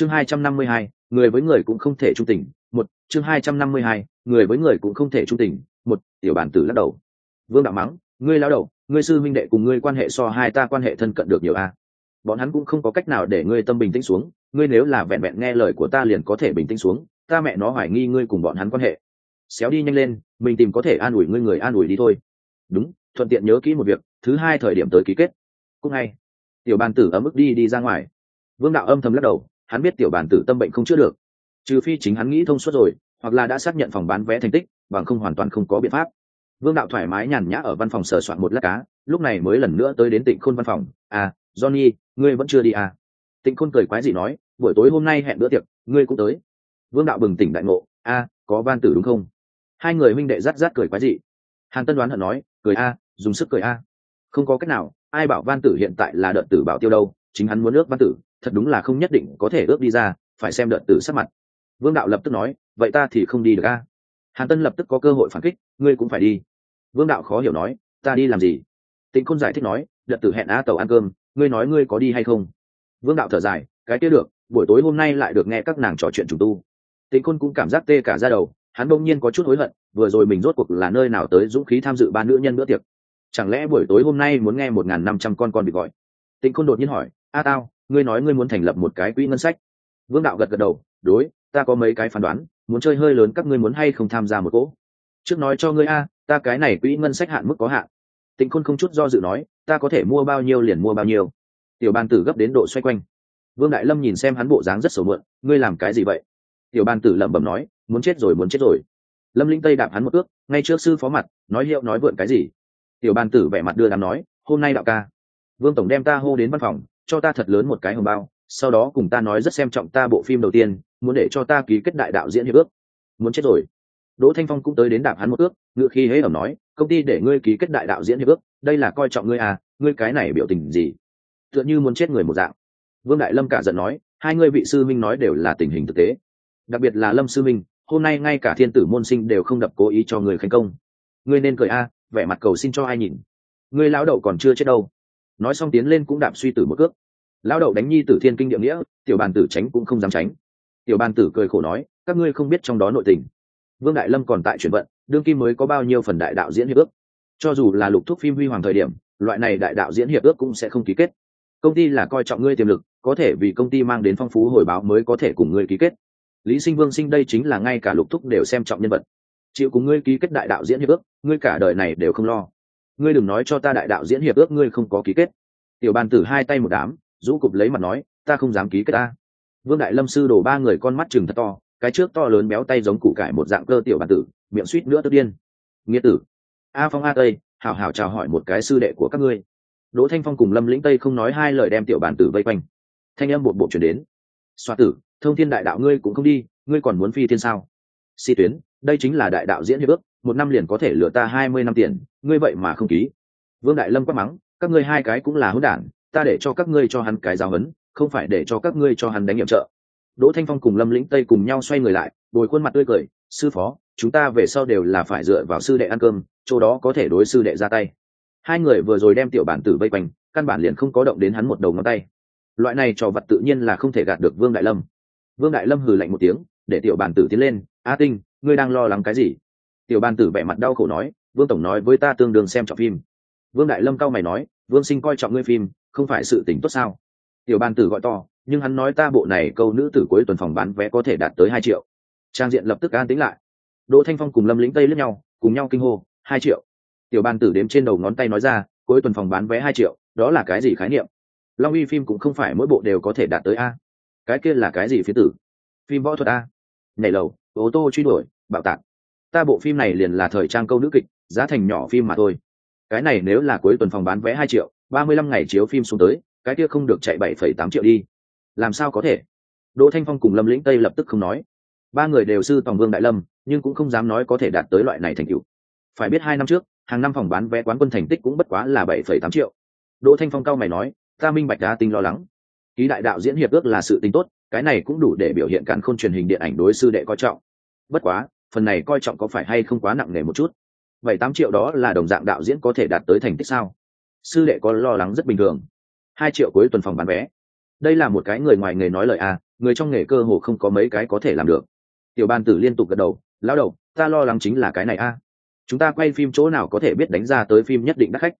chương hai trăm năm mươi hai, người với người cũng không thể trung tình, một, chương hai trăm năm mươi hai, người với người cũng không thể trung tình, một, tiểu bản tử lắc đầu. Vương đạo mắng, ngươi lao đầu, ngươi sư minh đệ cùng ngươi quan hệ so hai ta quan hệ thân cận được nhiều a. Bọn hắn cũng không có cách nào để ngươi tâm bình tĩnh xuống, ngươi nếu là vẹn vẹn nghe lời của ta liền có thể bình tĩnh xuống, ta mẹ nó hoài nghi ngươi cùng bọn hắn quan hệ. Xéo đi nhanh lên, mình tìm có thể an ủi ngươi người an ủi đi thôi. Đúng, thuận tiện nhớ kỹ một việc, thứ hai thời điểm tới ký kết. Cũng hay. Tiểu bàn tử ấm ức đi đi ra ngoài. Vương đạo âm thầm lắc đầu hắn biết tiểu bàn tử tâm bệnh không chữa được. Trừ phi chính hắn nghĩ thông suốt rồi, hoặc là đã xác nhận phòng bán vé thành tích, bằng không hoàn toàn không có biện pháp. Vương đạo thoải mái nhàn nhã ở văn phòng sờ soạn một lát cá, lúc này mới lần nữa tới đến tịnh khôn văn phòng. À johnny, ngươi vẫn chưa đi à? Tịnh khôn cười quái gì nói, buổi tối hôm nay hẹn bữa tiệc, ngươi cũng tới. Vương đạo bừng tỉnh đại ngộ, a, có van tử đúng không? Hai người huynh đệ rát rát cười quái dị. Hàn tân đoán hận nói, cười a, dùng sức cười a. Không có cách nào, ai bảo van tử hiện tại là đợt tử bảo tiêu đâu, chính hắn muốn ước văn tử thật đúng là không nhất định có thể ước đi ra, phải xem đợt tử sắc mặt. Vương đạo lập tức nói, vậy ta thì không đi được a. Hàn tân lập tức có cơ hội phản kích, ngươi cũng phải đi. Vương đạo khó hiểu nói, ta đi làm gì? Tịnh khôn giải thích nói, đợt tử hẹn a tàu ăn cơm, ngươi nói ngươi có đi hay không? Vương đạo thở dài, cái kia được, buổi tối hôm nay lại được nghe các nàng trò chuyện trùng tu. Tịnh khôn cũng cảm giác tê cả ra đầu, hắn bỗng nhiên có chút hối hận, vừa rồi mình rốt cuộc là nơi nào tới dũng khí tham dự ba nữ nhân bữa tiệc. Chẳng lẽ buổi tối hôm nay muốn nghe một n g h n năm trăm con con bị gọi? Tịnh khôn đột nhiên hỏi, a tao ngươi nói ngươi muốn thành lập một cái quỹ ngân sách. Vương đạo gật gật đầu, đối, ta có mấy cái phán đoán, muốn chơi hơi lớn các ngươi muốn hay không tham gia một cỗ? Trước nói cho ngươi a, ta cái này quỹ ngân sách hạn mức có hạn. Tịnh khôn không chút do dự nói, ta có thể mua bao nhiêu liền mua bao nhiêu. Tiểu bàn tử gấp đến độ xoay quanh. Vương đại lâm nhìn xem hắn bộ dáng rất sầu mượn ngươi làm cái gì vậy? Tiểu bàn tử lẩm bẩm nói, muốn chết rồi, muốn chết rồi. Lâm linh tây đạp hắn một ước, ngay trước sư phó mặt, nói hiệu nói vượn cái gì? Tiểu bàn tử vẻ mặt đưa đám nói, hôm nay đạo ca. Vương tổng đem ta hô đến văn phòng cho ta thật lớn một cái hồng bao, sau đó cùng ta nói rất xem trọng ta bộ phim đầu tiên, muốn để cho ta ký kết đại đạo diễn hiệp ước. Muốn chết rồi. Đỗ thanh phong cũng tới đến đạp hắn một ước ngự khi hễ ẩm nói, công ty để ngươi ký kết đại đạo diễn hiệp ước, đây là coi trọng ngươi à ngươi cái này biểu tình gì? Tựa như muốn chết người một dạng. Vương đại lâm cả giận nói, hai ngươi vị sư minh nói đều là tình hình thực tế. Đặc biệt là lâm sư minh, hôm nay ngay cả thiên tử môn sinh đều không đập cố ý cho người khánh công. Ngươi nên cười a, vẻ mặt cầu xin cho ai nhìn. Ngươi lão đậu còn chưa chết đâu. Nói xong tiến lên cũng đạp suy tử một cước lão đậu đánh nhi tử thiên kinh địa nghĩa, tiểu bàn tử tránh cũng không dám tránh. Tiểu bàn tử cười khổ nói, các ngươi không biết trong đó nội tình. Vương đại lâm còn tại chuyển vận, đương kim mới có bao nhiêu phần đại đạo diễn hiệp ước. Cho dù là lục thúc phim huy hoàng thời điểm, loại này đại đạo diễn hiệp ước cũng sẽ không ký kết. Công ty là coi trọng ngươi tiềm lực, có thể vì công ty mang đến phong phú hồi báo mới có thể cùng ngươi ký kết. Lý sinh vương sinh đây chính là ngay cả lục thúc đều xem trọng nhân vật. Chịu cùng ngươi ký kết đại đạo diễn hiệp ước, ngươi cả đời này đều không lo. Ngươi đừng nói cho ta đại đạo diễn hiệp ước ngươi không có ký kết. Tiểu bàn tử hai tay một đám rũ cục lấy mặt nói, ta không dám ký kết ta. Vương đại lâm sư đổ ba người con mắt chừng thật to, cái trước to lớn béo tay giống củ cải một dạng cơ tiểu bản tử, miệng suýt nữa tức điên. Nghĩa tử, a phong a tây, hảo hảo chào hỏi một cái sư đệ của các ngươi. Đỗ thanh phong cùng lâm lĩnh tây không nói hai lời đem tiểu bản tử vây quanh. Thanh âm một bộ chuyển đến. Xoa tử, thông thiên đại đạo ngươi cũng không đi, ngươi còn muốn phi thiên sao? Si tuyến, đây chính là đại đạo diễn hiệp ước, một năm liền có thể lừa ta hai mươi năm tiền, ngươi vậy mà không ký. Vương đại lâm quát mắng, các ngươi hai cái cũng là hỗn đản ta để cho các ngươi cho hắn cái giáo hấn, không phải để cho các ngươi cho hắn đánh nhiệm trợ. Đỗ thanh phong cùng lâm lĩnh tây cùng nhau xoay người lại, bồi khuôn mặt tươi cười, sư phó, chúng ta về sau đều là phải dựa vào sư đệ ăn cơm, chỗ đó có thể đối sư đệ ra tay. Hai người vừa rồi đem tiểu bản tử vây quanh, căn bản liền không có động đến hắn một đầu ngón tay. Loại này trò vật tự nhiên là không thể gạt được vương đại lâm. Vương đại lâm hừ lạnh một tiếng, để tiểu bản tử tiến lên, a tinh, ngươi đang lo lắng cái gì? Tiểu bản tử vẻ mặt đau khổ nói, vương tổng nói với ta tương đương xem trọng phim. Vương đại lâm cao mày nói, vương sinh coi trọng ngươi phim không phải sự tình tốt sao? Tiểu Ban tử gọi to, nhưng hắn nói ta bộ này câu nữ tử cuối tuần phòng bán vé có thể đạt tới hai triệu. Trang diện lập tức an tính lại. Đỗ thanh phong cùng lâm lĩnh tây lướt nhau, cùng nhau kinh hô, hai triệu. Tiểu ban tử đếm trên đầu ngón tay nói ra, cuối tuần phòng bán vé hai triệu, đó là cái gì khái niệm? Long uy phim cũng không phải mỗi bộ đều có thể đạt tới a. Cái kia là cái gì phía tử? Phim võ thuật a. Nhảy lầu, ô tô truy đuổi, bạo tạc. Ta bộ phim này liền là thời trang câu nữ kịch, giá thành nhỏ phim mà thôi. Cái này nếu là cuối tuần phòng bán vé hai triệu ba mươi lăm ngày chiếu phim xuống tới, cái kia không được chạy bảy phẩy tám triệu đi. Làm sao có thể? Đỗ thanh phong cùng lâm lĩnh tây lập tức không nói. Ba người đều sư tòng vương đại lâm, nhưng cũng không dám nói có thể đạt tới loại này thành tựu. Phải biết hai năm trước, hàng năm phòng bán vé quán quân thành tích cũng bất quá là bảy phẩy tám triệu. Đỗ thanh phong cao mày nói, ta minh bạch đá tinh lo lắng. Ký đại đạo diễn hiệp ước là sự tính tốt, cái này cũng đủ để biểu hiện cản khôn truyền hình điện ảnh đối sư đệ coi trọng. Bất quá, phần này coi trọng có phải hay không quá nặng nề một chút. Bảy tám triệu đó là đồng dạng đạo diễn có thể đạt tới thành tích sao? Sư đệ có lo lắng rất bình thường. Hai triệu cuối tuần phòng bán vé. Đây là một cái người ngoài nghề nói lời à người trong nghề cơ hồ không có mấy cái có thể làm được. Tiểu ban tử liên tục gật đầu, lão đầu, ta lo lắng chính là cái này a chúng ta quay phim chỗ nào có thể biết đánh ra tới phim nhất định đắt khách.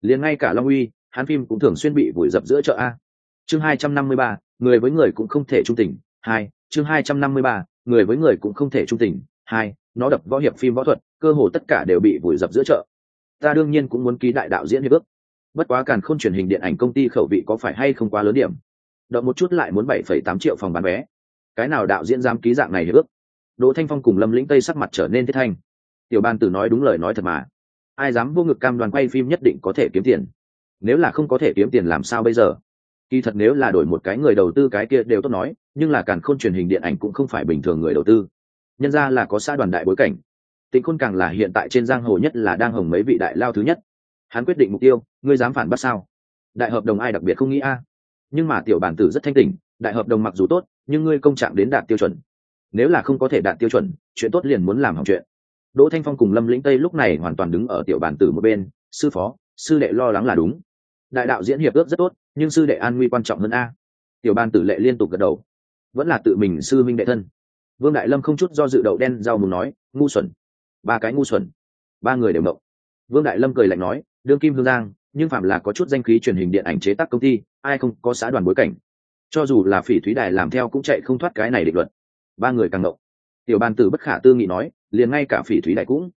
Liền ngay cả long uy, hắn phim cũng thường xuyên bị vùi dập giữa chợ a. Chương hai trăm năm mươi ba, người với người cũng không thể trung tình. Hai, chương hai trăm năm mươi ba, người với người cũng không thể trung tình. Hai, nó đập võ hiệp phim võ thuật, cơ hồ tất cả đều bị vùi dập giữa chợ. Ta đương nhiên cũng muốn ký đại đạo diễn hiệp ước bất quá càn khôn truyền hình điện ảnh công ty khẩu vị có phải hay không quá lớn điểm? Đợi một chút lại muốn bảy phẩy tám triệu phòng bán vé. Cái nào đạo diễn dám ký dạng này hiệp ước. Đỗ thanh phong cùng lâm lĩnh tây sắc mặt trở nên thiết thanh. Tiểu ban tử nói đúng lời nói thật mà. Ai dám vô ngực cam đoàn quay phim nhất định có thể kiếm tiền? Nếu là không có thể kiếm tiền làm sao bây giờ? Kỳ thật nếu là đổi một cái người đầu tư cái kia đều tốt nói, nhưng là càn khôn truyền hình điện ảnh cũng không phải bình thường người đầu tư. Nhân ra là có xã đoàn đại bối cảnh. Tịnh khôn càng là hiện tại trên giang hồ nhất là đang hồng mấy vị đại lao thứ nhất hắn quyết định mục tiêu, ngươi dám phản bắt sao? Đại hợp đồng ai đặc biệt không nghĩ a? Nhưng mà tiểu bản tử rất thanh tỉnh, đại hợp đồng mặc dù tốt, nhưng ngươi công trạng đến đạt tiêu chuẩn. Nếu là không có thể đạt tiêu chuẩn, chuyện tốt liền muốn làm hỏng chuyện. Đỗ thanh phong cùng lâm lĩnh tây lúc này hoàn toàn đứng ở tiểu bản tử một bên, sư phó, sư đệ lo lắng là đúng. Đại đạo diễn hiệp ước rất tốt, nhưng sư đệ an nguy quan trọng hơn a. Tiểu ban tử lệ liên tục gật đầu. Vẫn là tự mình sư minh đệ thân. Vương đại lâm không chút do dự đậu đen rau mù nói, ngu xuẩn. Ba cái ngu xuẩn. Ba người đều mộng. Vương đại lâm cười lạnh nói đương kim hương giang, nhưng phạm là có chút danh khí truyền hình điện ảnh chế tác công ty, ai không có xã đoàn bối cảnh. Cho dù là phỉ thúy đài làm theo cũng chạy không thoát cái này định luật. Ba người càng ngộng. Tiểu ban tử bất khả tư nghị nói, liền ngay cả phỉ thúy đài cũng.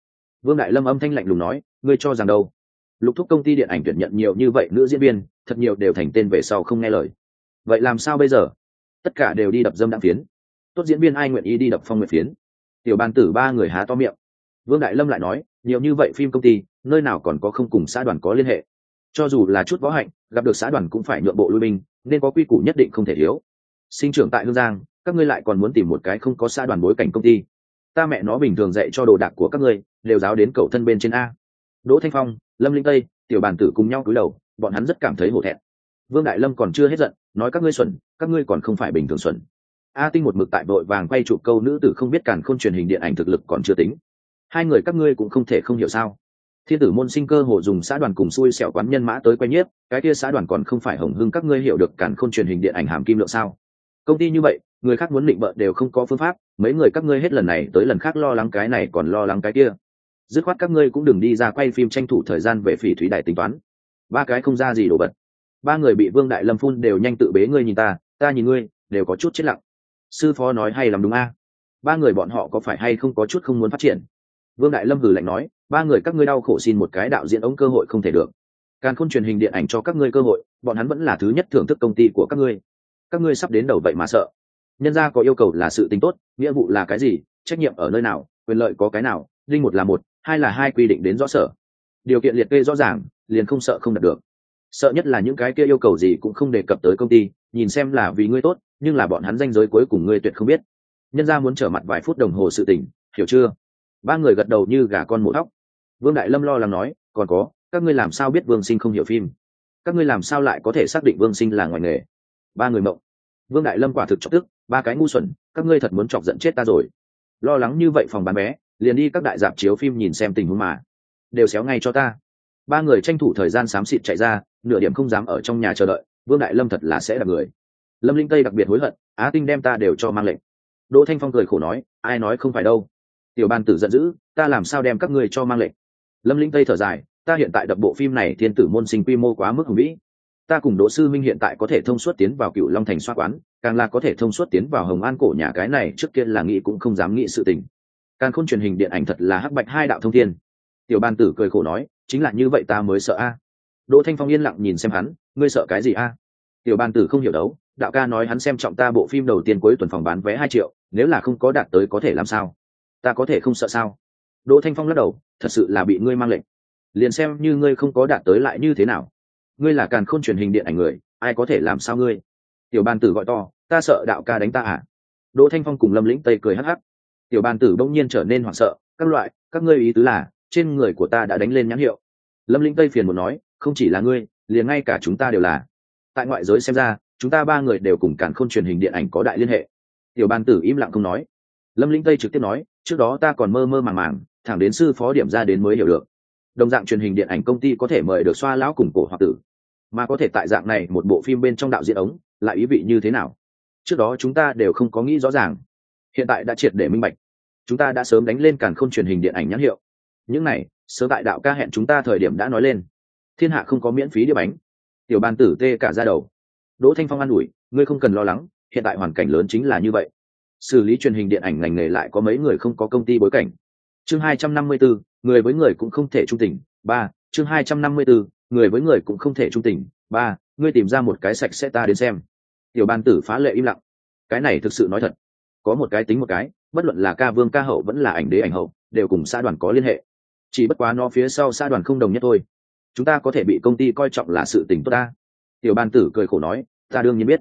Vương đại lâm âm thanh lạnh lùng nói, ngươi cho rằng đâu? Lục thúc công ty điện ảnh tuyển nhận nhiều như vậy nữ diễn viên, thật nhiều đều thành tên về sau không nghe lời. Vậy làm sao bây giờ? Tất cả đều đi đập dâm đạm phiến. Tốt diễn viên ai nguyện ý đi đập phong nguyện phiến? Tiểu ban tử ba người há to miệng. Vương đại lâm lại nói nhiều như vậy phim công ty, nơi nào còn có không cùng xã đoàn có liên hệ. Cho dù là chút võ hạnh, gặp được xã đoàn cũng phải nhượng bộ lui binh, nên có quy củ nhất định không thể thiếu. Sinh trưởng tại hương giang, các ngươi lại còn muốn tìm một cái không có xã đoàn bối cảnh công ty. Ta mẹ nó bình thường dạy cho đồ đạc của các ngươi, đều giáo đến cầu thân bên trên a. Đỗ thanh phong, lâm linh tây, tiểu bàn tử cùng nhau cúi đầu, bọn hắn rất cảm thấy hổ thẹn. Vương đại lâm còn chưa hết giận, nói các ngươi xuẩn, các ngươi còn không phải bình thường xuẩn. A tinh một mực tại vội vàng quay chụp câu nữ tử không biết càn không truyền hình điện ảnh thực lực còn chưa tính hai người các ngươi cũng không thể không hiểu sao. Thiên tử môn sinh cơ hồ dùng xã đoàn cùng xui xẻo quán nhân mã tới quay nhiếp, cái kia xã đoàn còn không phải hồng hưng các ngươi hiểu được cản khôn truyền hình điện ảnh hàm kim lượng sao? Công ty như vậy, người khác muốn định bợ đều không có phương pháp, mấy người các ngươi hết lần này tới lần khác lo lắng cái này còn lo lắng cái kia. Dứt khoát các ngươi cũng đừng đi ra quay phim tranh thủ thời gian về phỉ thúy đại tính toán. Ba cái không ra gì đồ vật. Ba người bị vương đại lâm phun đều nhanh tự bế ngươi nhìn ta ta nhìn ngươi, đều có chút chết lặng. Sư phó nói hay lắm đúng a. Ba người bọn họ có phải hay không có chút không muốn phát triển? Vương đại lâm hử lạnh nói, ba người các ngươi đau khổ xin một cái đạo diễn ống cơ hội không thể được. Càng không truyền hình điện ảnh cho các ngươi cơ hội, bọn hắn vẫn là thứ nhất thưởng thức công ty của các ngươi. Các ngươi sắp đến đầu vậy mà sợ. Nhân gia có yêu cầu là sự tính tốt, nghĩa vụ là cái gì, trách nhiệm ở nơi nào, quyền lợi có cái nào, linh một là một, hai là hai quy định đến rõ sở. Điều kiện liệt kê rõ ràng, liền không sợ không đạt được. Sợ nhất là những cái kia yêu cầu gì cũng không đề cập tới công ty, nhìn xem là vì ngươi tốt, nhưng là bọn hắn danh giới cuối cùng ngươi tuyệt không biết. Nhân ra muốn trở mặt vài phút đồng hồ sự tình, hiểu chưa? Ba người gật đầu như gà con mổ thóc. Vương đại lâm lo lắng nói, còn có, các ngươi làm sao biết vương sinh không hiểu phim? Các ngươi làm sao lại có thể xác định vương sinh là ngoài nghề? Ba người mộng. Vương đại lâm quả thực chọc tức, ba cái ngu xuẩn, các ngươi thật muốn chọc giận chết ta rồi. Lo lắng như vậy phòng bán bé liền đi các đại dạp chiếu phim nhìn xem tình huống mà. Đều xéo ngay cho ta. Ba người tranh thủ thời gian xám xịt chạy ra, nửa điểm không dám ở trong nhà chờ đợi, vương đại lâm thật là sẽ là người. Lâm linh tây đặc biệt hối hận, á tinh đem ta đều cho mang lệnh. Đỗ thanh phong cười khổ nói, ai nói không phải đâu tiểu ban tử giận dữ, ta làm sao đem các ngươi cho mang lệnh? Lâm linh tây thở dài, ta hiện tại đập bộ phim này thiên tử môn sinh quy mô quá mức hùng vĩ. Ta cùng đỗ sư minh hiện tại có thể thông suốt tiến vào cựu long thành xoa quán, càng là có thể thông suốt tiến vào hồng an cổ nhà cái này, trước kia là nghĩ cũng không dám nghĩ sự tình. Càng khôn truyền hình điện ảnh thật là hắc bạch hai đạo thông thiên. Tiểu ban tử cười khổ nói, chính là như vậy ta mới sợ a. Đỗ thanh phong yên lặng nhìn xem hắn, ngươi sợ cái gì a? Tiểu ban tử không hiểu đấu, đạo ca nói hắn xem trọng ta bộ phim đầu tiên cuối tuần phòng bán vé hai triệu, nếu là không có đạt tới có thể làm sao? Ta có thể không sợ sao? Đỗ thanh phong lắc đầu, thật sự là bị ngươi mang lệnh. Liền xem như ngươi không có đạt tới lại như thế nào. Ngươi là càn khôn truyền hình điện ảnh người, ai có thể làm sao ngươi? Tiểu ban tử gọi to, ta sợ đạo ca đánh ta à? Đỗ thanh phong cùng lâm lĩnh tây cười hắc hắc. Tiểu ban tử bỗng nhiên trở nên hoảng sợ, các loại, các ngươi ý tứ là, trên người của ta đã đánh lên nhãn hiệu. Lâm lĩnh tây phiền một nói, không chỉ là ngươi, liền ngay cả chúng ta đều là. Tại ngoại giới xem ra, chúng ta ba người đều cùng càn khôn truyền hình điện ảnh có đại liên hệ. Tiểu ban tử im lặng không nói lâm lĩnh tây trực tiếp nói, trước đó ta còn mơ mơ màng màng, thẳng đến sư phó điểm ra đến mới hiểu được. Đồng dạng truyền hình điện ảnh công ty có thể mời được xoa lão cùng cổ hoặc tử, mà có thể tại dạng này một bộ phim bên trong đạo diễn ống, lại ý vị như thế nào? Trước đó chúng ta đều không có nghĩ rõ ràng. Hiện tại đã triệt để minh bạch. Chúng ta đã sớm đánh lên càn khôn truyền hình điện ảnh nhãn hiệu. Những này, sớm tại đạo ca hẹn chúng ta thời điểm đã nói lên. Thiên hạ không có miễn phí đĩa bánh. Tiểu ban tử tê cả ra đầu. Đỗ thanh phong an ủi, ngươi không cần lo lắng, hiện tại hoàn cảnh lớn chính là như vậy xử lý truyền hình điện ảnh ngành nghề lại có mấy người không có công ty bối cảnh. Chương hai trăm năm mươi bốn người với người cũng không thể trung tình. Ba, chương hai trăm năm mươi bốn người với người cũng không thể trung tình. Ba, ngươi tìm ra một cái sạch sẽ ta đến xem. Tiểu ban tử phá lệ im lặng. Cái này thực sự nói thật. Có một cái tính một cái, bất luận là ca vương ca hậu vẫn là ảnh đế ảnh hậu, đều cùng xã đoàn có liên hệ. Chỉ bất quá nó phía sau xã đoàn không đồng nhất thôi. Chúng ta có thể bị công ty coi trọng là sự tình tốt ta. Tiểu ban tử cười khổ nói, ta đương nhiên biết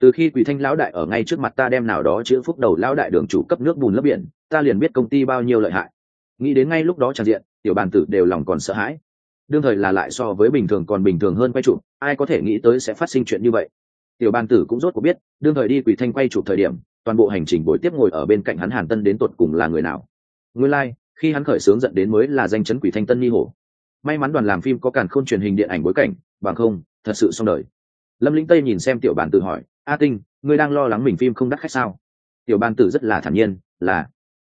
từ khi quỷ thanh lão đại ở ngay trước mặt ta đem nào đó chữ phúc đầu lão đại đường chủ cấp nước bùn lấp biển ta liền biết công ty bao nhiêu lợi hại. Nghĩ đến ngay lúc đó tràn diện tiểu bàn tử đều lòng còn sợ hãi. Đương thời là lại so với bình thường còn bình thường hơn quay chụp ai có thể nghĩ tới sẽ phát sinh chuyện như vậy. Tiểu bàn tử cũng rốt cuộc biết đương thời đi quỷ thanh quay chụp thời điểm toàn bộ hành trình buổi tiếp ngồi ở bên cạnh hắn hàn tân đến tột cùng là người nào. Nguyên lai、like, khi hắn khởi sướng dẫn đến mới là danh chấn quỷ thanh tân nghi hổ. May mắn đoàn làm phim có càn khôn truyền hình điện ảnh bối cảnh bằng không thật sự xong đời. Lâm lĩnh tây nhìn xem tiểu bàn tử hỏi a tinh, ngươi đang lo lắng mình phim không đắt khách sao? Tiểu ban tử rất là thản nhiên, là.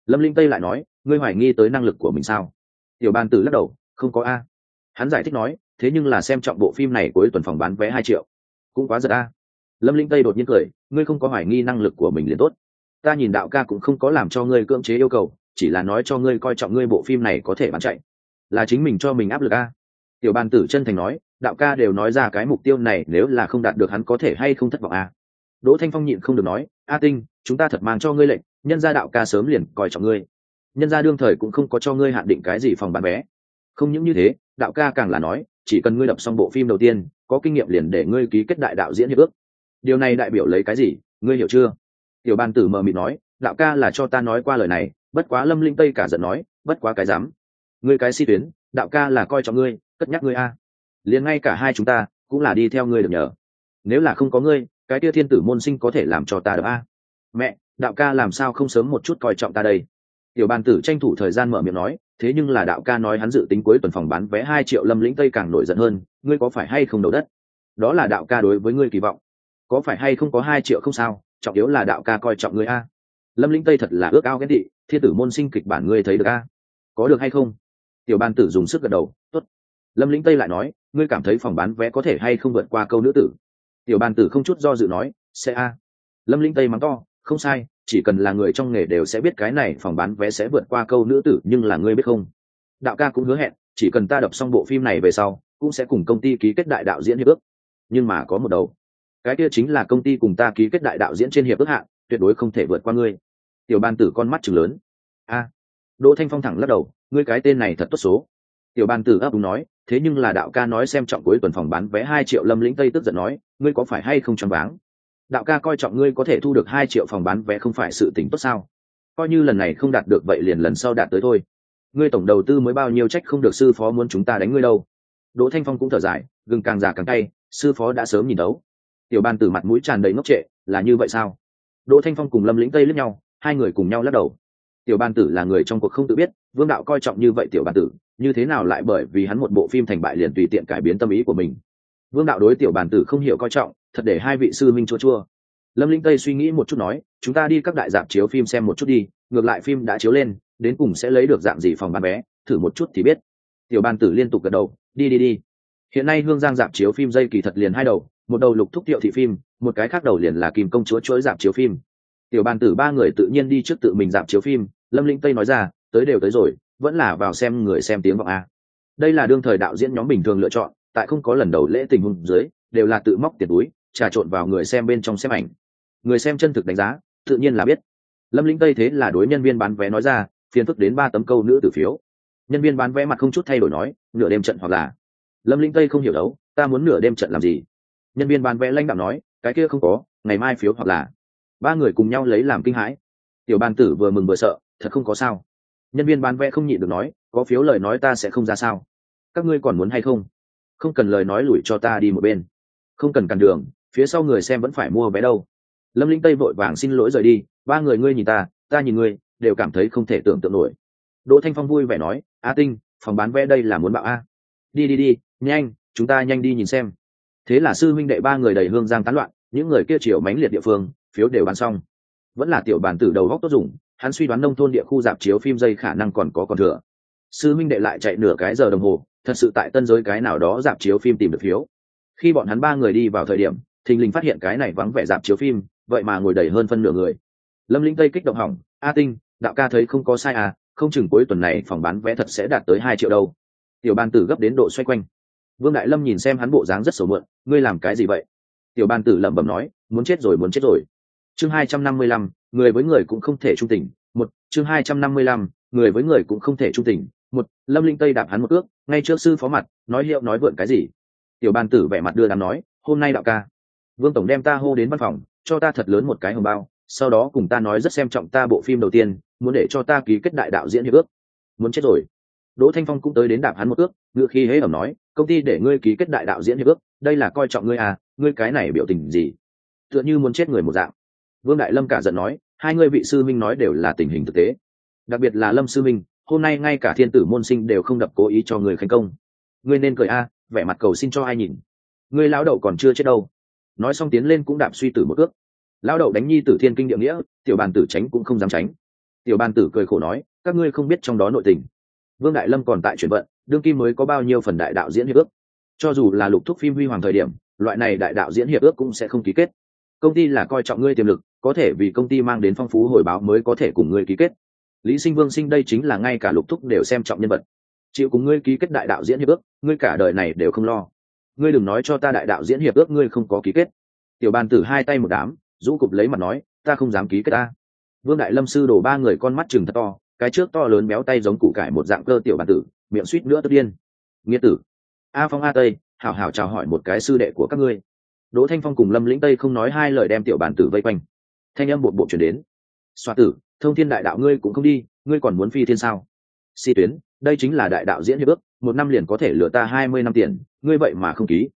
Lâm linh tây lại nói, ngươi hoài nghi tới năng lực của mình sao? Tiểu ban tử lắc đầu, không có a. Hắn giải thích nói, thế nhưng là xem trọng bộ phim này cuối tuần phòng bán vé hai triệu. Cũng quá giật a. Lâm linh tây đột nhiên cười, ngươi không có hoài nghi năng lực của mình liền tốt. Ta nhìn đạo ca cũng không có làm cho ngươi cưỡng chế yêu cầu, chỉ là nói cho ngươi coi trọng ngươi bộ phim này có thể bán chạy. Là chính mình cho mình áp lực a. Tiểu ban tử chân thành nói, đạo ca đều nói ra cái mục tiêu này, nếu là không đạt được hắn có thể hay không thất vọng a đỗ thanh phong nhịn không được nói, a tinh, chúng ta thật mang cho ngươi lệnh, nhân gia đạo ca sớm liền coi trọng ngươi. Nhân gia đương thời cũng không có cho ngươi hạn định cái gì phòng bán vé không những như thế, đạo ca càng là nói, chỉ cần ngươi đập xong bộ phim đầu tiên, có kinh nghiệm liền để ngươi ký kết đại đạo diễn hiệp ước. Điều này đại biểu lấy cái gì? Ngươi hiểu chưa? Tiểu ban tử mờ mịt nói, đạo ca là cho ta nói qua lời này, bất quá lâm linh tây cả giận nói, bất quá cái dám. Ngươi cái si tuyến, đạo ca là coi trọng ngươi, cất nhắc ngươi a. Liền ngay cả hai chúng ta, cũng là đi theo ngươi được nhờ. Nếu là không có ngươi cái tia thiên tử môn sinh có thể làm cho ta được a? Mẹ, đạo ca làm sao không sớm một chút coi trọng ta đây? Tiểu bàn tử tranh thủ thời gian mở miệng nói, thế nhưng là đạo ca nói hắn dự tính cuối tuần phòng bán vé hai triệu lâm lĩnh tây càng nổi giận hơn, ngươi có phải hay không đầu đất? Đó là đạo ca đối với ngươi kỳ vọng. Có phải hay không có hai triệu không sao, trọng yếu là đạo ca coi trọng ngươi a. Lâm lĩnh tây thật là ước ao ghét thị thiên tử môn sinh kịch bản ngươi thấy được a? Có được hay không? Tiểu bàn tử dùng sức gật đầu, tốt. Lâm lĩnh tây lại nói, ngươi cảm thấy phòng bán vé có thể hay không vượt qua câu nữ tử? Tiểu bàn tử không chút do dự nói, sẽ a. Lâm linh tây mắng to, không sai, chỉ cần là người trong nghề đều sẽ biết cái này phòng bán vé sẽ vượt qua câu nữ tử, nhưng là ngươi biết không? Đạo ca cũng hứa hẹn, chỉ cần ta đập xong bộ phim này về sau, cũng sẽ cùng công ty ký kết đại đạo diễn hiệp ước. Nhưng mà có một đầu, cái kia chính là công ty cùng ta ký kết đại đạo diễn trên hiệp ước hạn tuyệt đối không thể vượt qua ngươi. Tiểu ban tử con mắt chừng lớn, a. Đỗ thanh phong thẳng lắc đầu, ngươi cái tên này thật tốt số. Tiểu ban tử ấp úng nói thế nhưng là đạo ca nói xem trọng cuối tuần phòng bán vé hai triệu, lâm lĩnh tây tức giận nói, ngươi có phải hay không choáng váng? Đạo ca coi trọng ngươi có thể thu được hai triệu phòng bán vé không phải sự tính tốt sao? Coi như lần này không đạt được vậy liền lần sau đạt tới thôi. Ngươi tổng đầu tư mới bao nhiêu trách không được sư phó muốn chúng ta đánh ngươi đâu. Đỗ thanh phong cũng thở dài, gừng càng già càng tay sư phó đã sớm nhìn đấu. Tiểu ban từ mặt mũi tràn đầy ngốc trệ, là như vậy sao? Đỗ thanh phong cùng lâm lĩnh tây lướt nhau, hai người cùng nhau lắc đầu. Tiểu ban tử là người trong cuộc không tự biết, vương đạo coi trọng như vậy tiểu ban tử như thế nào lại bởi vì hắn một bộ phim thành bại liền tùy tiện cải biến tâm ý của mình? Vương đạo đối tiểu bàn tử không hiểu coi trọng, thật để hai vị sư minh chua chua. Lâm linh tây suy nghĩ một chút nói, chúng ta đi các đại dạp chiếu phim xem một chút đi, ngược lại phim đã chiếu lên, đến cùng sẽ lấy được dạng gì phòng bán vé, thử một chút thì biết. Tiểu bàn tử liên tục gật đầu, đi đi đi. Hiện nay hương giang dạp chiếu phim dây kỳ thật liền hai đầu, một đầu lục thúc thiệu thị phim, một cái khác đầu liền là kim công chúa chuỗi dạp chiếu phim. Tiểu bàn tử ba người tự nhiên đi trước tự mình dạp chiếu phim, lâm linh tây nói ra, tới đều tới rồi vẫn là vào xem người xem tiếng vọng a. Đây là đương thời đạo diễn nhóm bình thường lựa chọn, tại không có lần đầu lễ tình huống dưới, đều là tự móc tiền túi, trà trộn vào người xem bên trong xem ảnh. Người xem chân thực đánh giá, tự nhiên là biết. Lâm lĩnh tây thế là đối nhân viên bán vé nói ra, phiền phức đến ba tấm câu nữ tử phiếu. Nhân viên bán vé mặt không chút thay đổi nói, nửa đêm trận hoặc là. Lâm lĩnh tây không hiểu đấu, ta muốn nửa đêm trận làm gì? Nhân viên bán vé lãnh đạo nói, cái kia không có, ngày mai phiếu hoặc là. Ba người cùng nhau lấy làm kinh hãi. Tiểu bàn tử vừa mừng vừa sợ, thật không có sao nhân viên bán vé không nhịn được nói, có phiếu lời nói ta sẽ không ra sao? Các ngươi còn muốn hay không? Không cần lời nói lủi cho ta đi một bên. Không cần cản đường, phía sau người xem vẫn phải mua vé đâu. Lâm linh tây vội vàng xin lỗi rời đi, ba người ngươi nhìn ta ta nhìn ngươi, đều cảm thấy không thể tưởng tượng nổi. Đỗ thanh phong vui vẻ nói, a tinh, phòng bán vé đây là muốn bạo a. Đi đi đi, nhanh, chúng ta nhanh đi nhìn xem. Thế là sư minh đệ ba người đầy hương giang tán loạn, những người kia chiều mánh liệt địa phương, phiếu đều bán xong. Vẫn là tiểu bản tử đầu góc tốt dùng hắn suy đoán nông thôn địa khu dạp chiếu phim dây khả năng còn có còn thừa. Sư minh đệ lại chạy nửa cái giờ đồng hồ, thật sự tại tân giới cái nào đó dạp chiếu phim tìm được phiếu. Khi bọn hắn ba người đi vào thời điểm, thình lình phát hiện cái này vắng vẻ dạp chiếu phim, vậy mà ngồi đầy hơn phân nửa người. Lâm linh tây kích động hỏng, a tinh, đạo ca thấy không có sai à không chừng cuối tuần này phòng bán vé thật sẽ đạt tới hai triệu đâu. Tiểu ban tử gấp đến độ xoay quanh. Vương đại lâm nhìn xem hắn bộ dáng rất sầu mượn ngươi làm cái gì vậy? Tiểu ban tử lẩm bẩm nói, muốn chết rồi, muốn chết rồi. Chương hai trăm năm mươi lăm người với người cũng không thể trung tình. Một, chương hai trăm năm mươi lăm, người với người cũng không thể trung tình. Một, lâm linh tây đạp hắn một ước ngay trước sư phó mặt, nói hiệu nói vượn cái gì? Tiểu ban tử vẻ mặt đưa đám nói, hôm nay đạo ca. Vương tổng đem ta hô đến văn phòng, cho ta thật lớn một cái hồng bao, sau đó cùng ta nói rất xem trọng ta bộ phim đầu tiên, muốn để cho ta ký kết đại đạo diễn hiệp ước. Muốn chết rồi. Đỗ thanh phong cũng tới đến đạp hắn một ước ngựa khi hễ ẩm nói, công ty để ngươi ký kết đại đạo diễn hiệp ước, đây là coi trọng ngươi à ngươi cái này biểu tình gì? Tựa như muốn chết người một dạng vương đại lâm cả giận nói, hai ngươi vị sư minh nói đều là tình hình thực tế. Đặc biệt là lâm sư minh hôm nay ngay cả thiên tử môn sinh đều không đập cố ý cho người khánh công. Ngươi nên cười a, vẻ mặt cầu xin cho ai nhìn. Ngươi lão đậu còn chưa chết đâu. Nói xong tiến lên cũng đạp suy tử một ước. Lão đậu đánh nhi tử thiên kinh địa nghĩa, tiểu bàn tử tránh cũng không dám tránh. Tiểu bàn tử cười khổ nói, các ngươi không biết trong đó nội tình. Vương đại lâm còn tại chuyển vận, đương kim mới có bao nhiêu phần đại đạo diễn hiệp ước. Cho dù là lục thúc phim huy hoàng thời điểm, loại này đại đạo diễn hiệp ước cũng sẽ không ký kết công ty là coi trọng ngươi tiềm lực, có thể vì công ty mang đến phong phú hồi báo mới có thể cùng ngươi ký kết. Lý sinh vương sinh đây chính là ngay cả lục thúc đều xem trọng nhân vật. Chịu cùng ngươi ký kết đại đạo diễn hiệp ước, ngươi cả đời này đều không lo. Ngươi đừng nói cho ta đại đạo diễn hiệp ước ngươi không có ký kết. Tiểu bàn tử hai tay một đám, rũ cục lấy mặt nói, ta không dám ký kết ta. Vương đại lâm sư đổ ba người con mắt chừng thật to, cái trước to lớn béo tay giống củ cải một dạng cơ tiểu bàn tử, miệng suýt nữa tất điên. Nghĩa tử. A phong a tây, hảo hảo chào hỏi một cái sư đệ của các ngươi đỗ thanh phong cùng lâm lĩnh tây không nói hai lời đem tiểu bản tử vây quanh. Thanh âm bộ bộ chuyển đến. Xoa tử, thông thiên đại đạo ngươi cũng không đi, ngươi còn muốn phi thiên sao? Si tuyến, đây chính là đại đạo diễn hiệp ước, một năm liền có thể lừa ta hai mươi năm tiền, ngươi vậy mà không ký.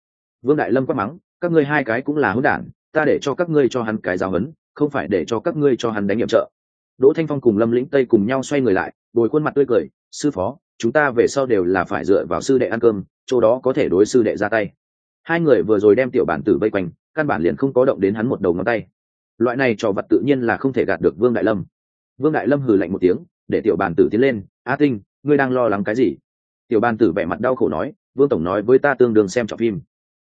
Vương đại lâm quát mắng, các ngươi hai cái cũng là hỗn đản, ta để cho các ngươi cho hắn cái giáo hấn không phải để cho các ngươi cho hắn đánh nhiệm trợ. Đỗ thanh phong cùng lâm lĩnh tây cùng nhau xoay người lại, bồi khuôn mặt tươi cười, sư phó, chúng ta về sau đều là phải dựa vào sư đệ ăn cơm, chỗ đó có thể đối sư đệ ra tay hai người vừa rồi đem tiểu bản tử vây quanh, căn bản liền không có động đến hắn một đầu ngón tay. Loại này trò vật tự nhiên là không thể gạt được vương đại lâm. Vương đại lâm hừ lạnh một tiếng, để tiểu bản tử tiến lên, a tinh, ngươi đang lo lắng cái gì? Tiểu bản tử vẻ mặt đau khổ nói, vương tổng nói với ta tương đương xem trọng phim.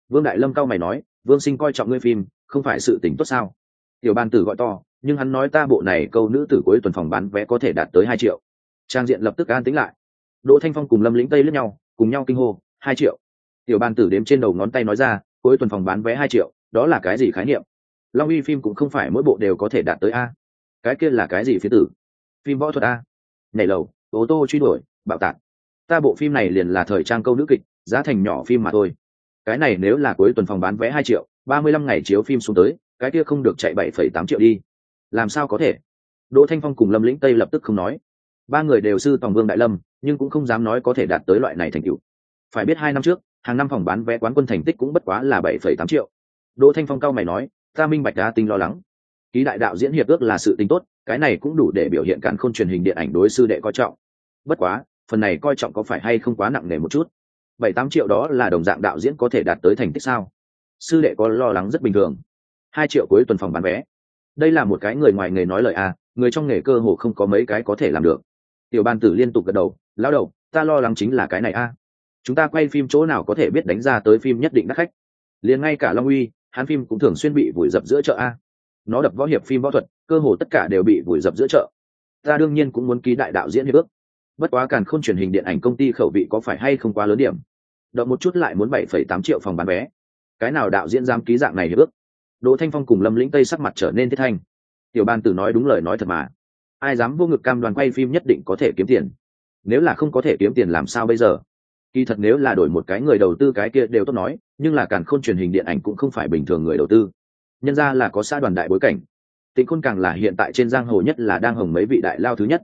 Vương đại lâm cao mày nói, vương sinh coi trọng ngươi phim, không phải sự tình tốt sao? Tiểu bản tử gọi to, nhưng hắn nói ta bộ này câu nữ tử cuối tuần phòng bán vé có thể đạt tới hai triệu. Trang diện lập tức an tính lại. Đỗ thanh phong cùng lâm lĩnh tây lướt nhau, cùng nhau kinh hô, hai triệu? Tiểu ban tử đếm trên đầu ngón tay nói ra, cuối tuần phòng bán vé hai triệu, đó là cái gì khái niệm? Long uy phim cũng không phải mỗi bộ đều có thể đạt tới a. Cái kia là cái gì phía tử? Phim võ thuật a. Nhảy lầu, ô tô truy đuổi, bạo tạc. Ta bộ phim này liền là thời trang câu nữ kịch, giá thành nhỏ phim mà thôi. Cái này nếu là cuối tuần phòng bán vé hai triệu, ba mươi lăm ngày chiếu phim xuống tới, cái kia không được chạy bảy phẩy tám triệu đi. Làm sao có thể? Đỗ thanh phong cùng lâm lĩnh tây lập tức không nói. Ba người đều sư tòng vương đại lâm, nhưng cũng không dám nói có thể đạt tới loại này thành tựu. Phải biết hai năm trước hàng năm phòng bán vé quán quân thành tích cũng bất quá là bảy phẩy tám triệu. Đỗ thanh phong cao mày nói, ta minh bạch đã tinh lo lắng. Ký đại đạo diễn hiệp ước là sự tính tốt, cái này cũng đủ để biểu hiện cản khôn truyền hình điện ảnh đối sư đệ coi trọng. Bất quá, phần này coi trọng có phải hay không quá nặng nề một chút? Bảy tám triệu đó là đồng dạng đạo diễn có thể đạt tới thành tích sao? Sư đệ có lo lắng rất bình thường. Hai triệu cuối tuần phòng bán vé. Đây là một cái người ngoài nghề nói lời à người trong nghề cơ hồ không có mấy cái có thể làm được. Tiểu ban tử liên tục gật đầu lao đầu, ta lo lắng chính là cái này a chúng ta quay phim chỗ nào có thể biết đánh ra tới phim nhất định đắt khách. Liền ngay cả long uy, hắn phim cũng thường xuyên bị vùi dập giữa chợ a. Nó đập võ hiệp phim võ thuật, cơ hồ tất cả đều bị vùi dập giữa chợ. Ta đương nhiên cũng muốn ký đại đạo diễn hiệp ước. Bất quá càn không truyền hình điện ảnh công ty khẩu vị có phải hay không quá lớn điểm? Đợi một chút lại muốn bảy phẩy tám triệu phòng bán vé. Cái nào đạo diễn dám ký dạng này hiệp ước? Đỗ thanh phong cùng lâm lĩnh tây sắc mặt trở nên thiết thanh. Tiểu ban tử nói đúng lời nói thật mà. Ai dám vô ngực cam đoàn quay phim nhất định có thể kiếm tiền? Nếu là không có thể kiếm tiền làm sao bây giờ? Kỳ thật nếu là đổi một cái người đầu tư cái kia đều tốt nói, nhưng là càn khôn truyền hình điện ảnh cũng không phải bình thường người đầu tư. Nhân ra là có xã đoàn đại bối cảnh. Tịnh khôn càng là hiện tại trên giang hồ nhất là đang hồng mấy vị đại lao thứ nhất.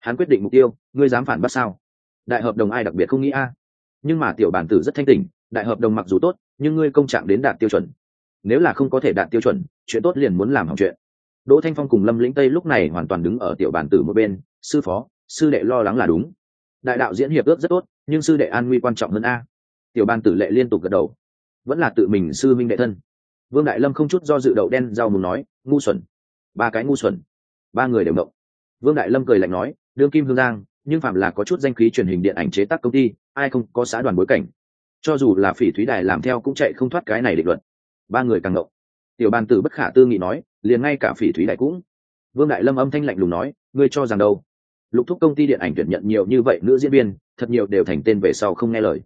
Hắn quyết định mục tiêu, ngươi dám phản bác sao? Đại hợp đồng ai đặc biệt không nghĩ a? Nhưng mà tiểu bản tử rất thanh tỉnh, đại hợp đồng mặc dù tốt, nhưng ngươi công trạng đến đạt tiêu chuẩn. Nếu là không có thể đạt tiêu chuẩn, chuyện tốt liền muốn làm hỏng chuyện. Đỗ thanh phong cùng lâm lĩnh tây lúc này hoàn toàn đứng ở tiểu bản tử một bên, sư phó, sư đệ lo lắng là đúng đại đạo diễn hiệp ước rất tốt, nhưng sư đệ an nguy quan trọng hơn a. Tiểu ban tử lệ liên tục gật đầu. Vẫn là tự mình sư minh đệ thân. Vương đại lâm không chút do dự đậu đen rau mùng nói, ngu xuẩn. Ba cái ngu xuẩn. Ba người đều động. Vương đại lâm cười lạnh nói, đương kim hương giang, nhưng phạm là có chút danh khí truyền hình điện ảnh chế tác công ty, ai không có xã đoàn bối cảnh. Cho dù là phỉ thúy đài làm theo cũng chạy không thoát cái này định luận ba người càng động. Tiểu ban tử bất khả tư nghị nói, liền ngay cả phỉ thúy đài cũng. Vương đại lâm âm thanh lạnh lùng nói, ngươi cho rằng đâu? Lục thúc công ty điện ảnh tuyển nhận nhiều như vậy nữ diễn viên, thật nhiều đều thành tên về sau không nghe lời.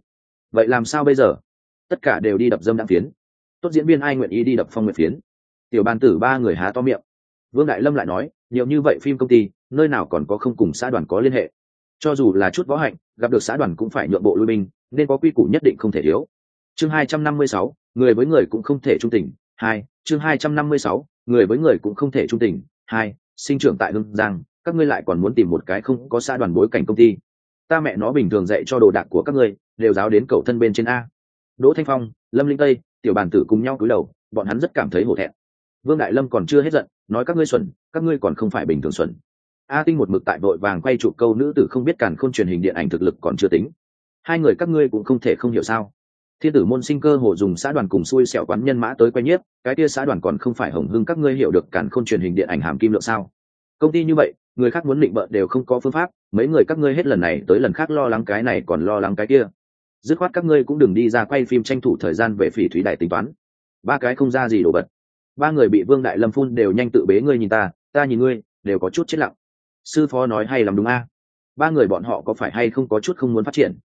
Vậy làm sao bây giờ? Tất cả đều đi đập dâm đặng phiến. Tốt diễn viên ai nguyện ý đi đập phong nguyện phiến? Tiểu bàn tử ba người há to miệng. Vương đại lâm lại nói, nhiều như vậy phim công ty, nơi nào còn có không cùng xã đoàn có liên hệ? Cho dù là chút võ hạnh, gặp được xã đoàn cũng phải nhượng bộ lui binh, nên có quy củ nhất định không thể thiếu. Chương hai trăm năm mươi sáu, người với người cũng không thể trung tình. Hai, chương hai trăm năm mươi sáu, người với người cũng không thể trung tình. Hai, sinh trưởng tại hương giang các ngươi lại còn muốn tìm một cái không có xã đoàn bối cảnh công ty. Ta mẹ nó bình thường dạy cho đồ đạc của các ngươi, đều giáo đến cậu thân bên trên a. Đỗ thanh phong, lâm linh tây, tiểu bàn tử cùng nhau cúi đầu, bọn hắn rất cảm thấy hổ thẹn. Vương đại lâm còn chưa hết giận, nói các ngươi xuẩn, các ngươi còn không phải bình thường xuẩn. A tinh một mực tại vội vàng quay chụp câu nữ tử không biết càn khôn truyền hình điện ảnh thực lực còn chưa tính. Hai người các ngươi cũng không thể không hiểu sao. Thiên tử môn sinh cơ hồ dùng xã đoàn cùng xui xẻo quán nhân mã tới quay nhiếp, cái kia xã đoàn còn không phải hồng hưng các ngươi hiểu được càn khôn truyền hình điện ảnh hàm kim lượng sao? Công ty như vậy, người khác muốn định bợ đều không có phương pháp, mấy người các ngươi hết lần này tới lần khác lo lắng cái này còn lo lắng cái kia. Dứt khoát các ngươi cũng đừng đi ra quay phim tranh thủ thời gian về phỉ thúy đại tính toán. Ba cái không ra gì đồ vật. Ba người bị vương đại lâm phun đều nhanh tự bế ngươi nhìn ta ta nhìn ngươi, đều có chút chết lặng. Sư phó nói hay lắm đúng a? Ba người bọn họ có phải hay không có chút không muốn phát triển?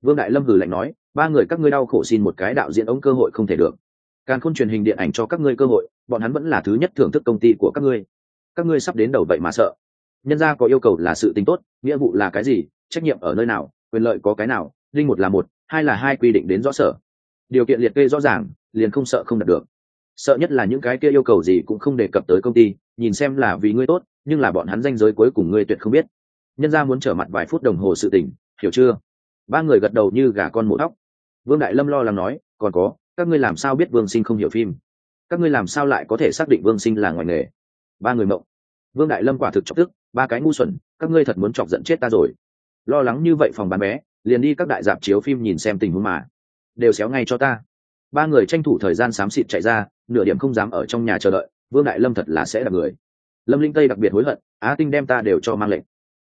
Vương đại lâm hử lạnh nói, ba người các ngươi đau khổ xin một cái đạo diễn ống cơ hội không thể được. Càng không truyền hình điện ảnh cho các ngươi cơ hội, bọn hắn vẫn là thứ nhất thưởng thức công ty của các ngươi các ngươi sắp đến đầu vậy mà sợ. Nhân gia có yêu cầu là sự tính tốt, nghĩa vụ là cái gì, trách nhiệm ở nơi nào, quyền lợi có cái nào, linh một là một, hai là hai quy định đến rõ sở. Điều kiện liệt kê rõ ràng, liền không sợ không đạt được. Sợ nhất là những cái kia yêu cầu gì cũng không đề cập tới công ty, nhìn xem là vì ngươi tốt, nhưng là bọn hắn danh giới cuối cùng ngươi tuyệt không biết. Nhân ra muốn trở mặt vài phút đồng hồ sự tình, hiểu chưa? Ba người gật đầu như gà con mổ tóc. Vương đại lâm lo lắng nói, còn có, các ngươi làm sao biết vương sinh không hiểu phim? Các ngươi làm sao lại có thể xác định vương sinh là ngoài nghề? Ba người mộng. Vương đại lâm quả thực chọc tức, ba cái ngu xuẩn, các ngươi thật muốn chọc giận chết ta rồi. Lo lắng như vậy phòng bán bé liền đi các đại dạp chiếu phim nhìn xem tình huống mà. Đều xéo ngay cho ta. Ba người tranh thủ thời gian xám xịt chạy ra, nửa điểm không dám ở trong nhà chờ đợi, vương đại lâm thật là sẽ là người. Lâm linh tây đặc biệt hối hận, á tinh đem ta đều cho mang lệnh.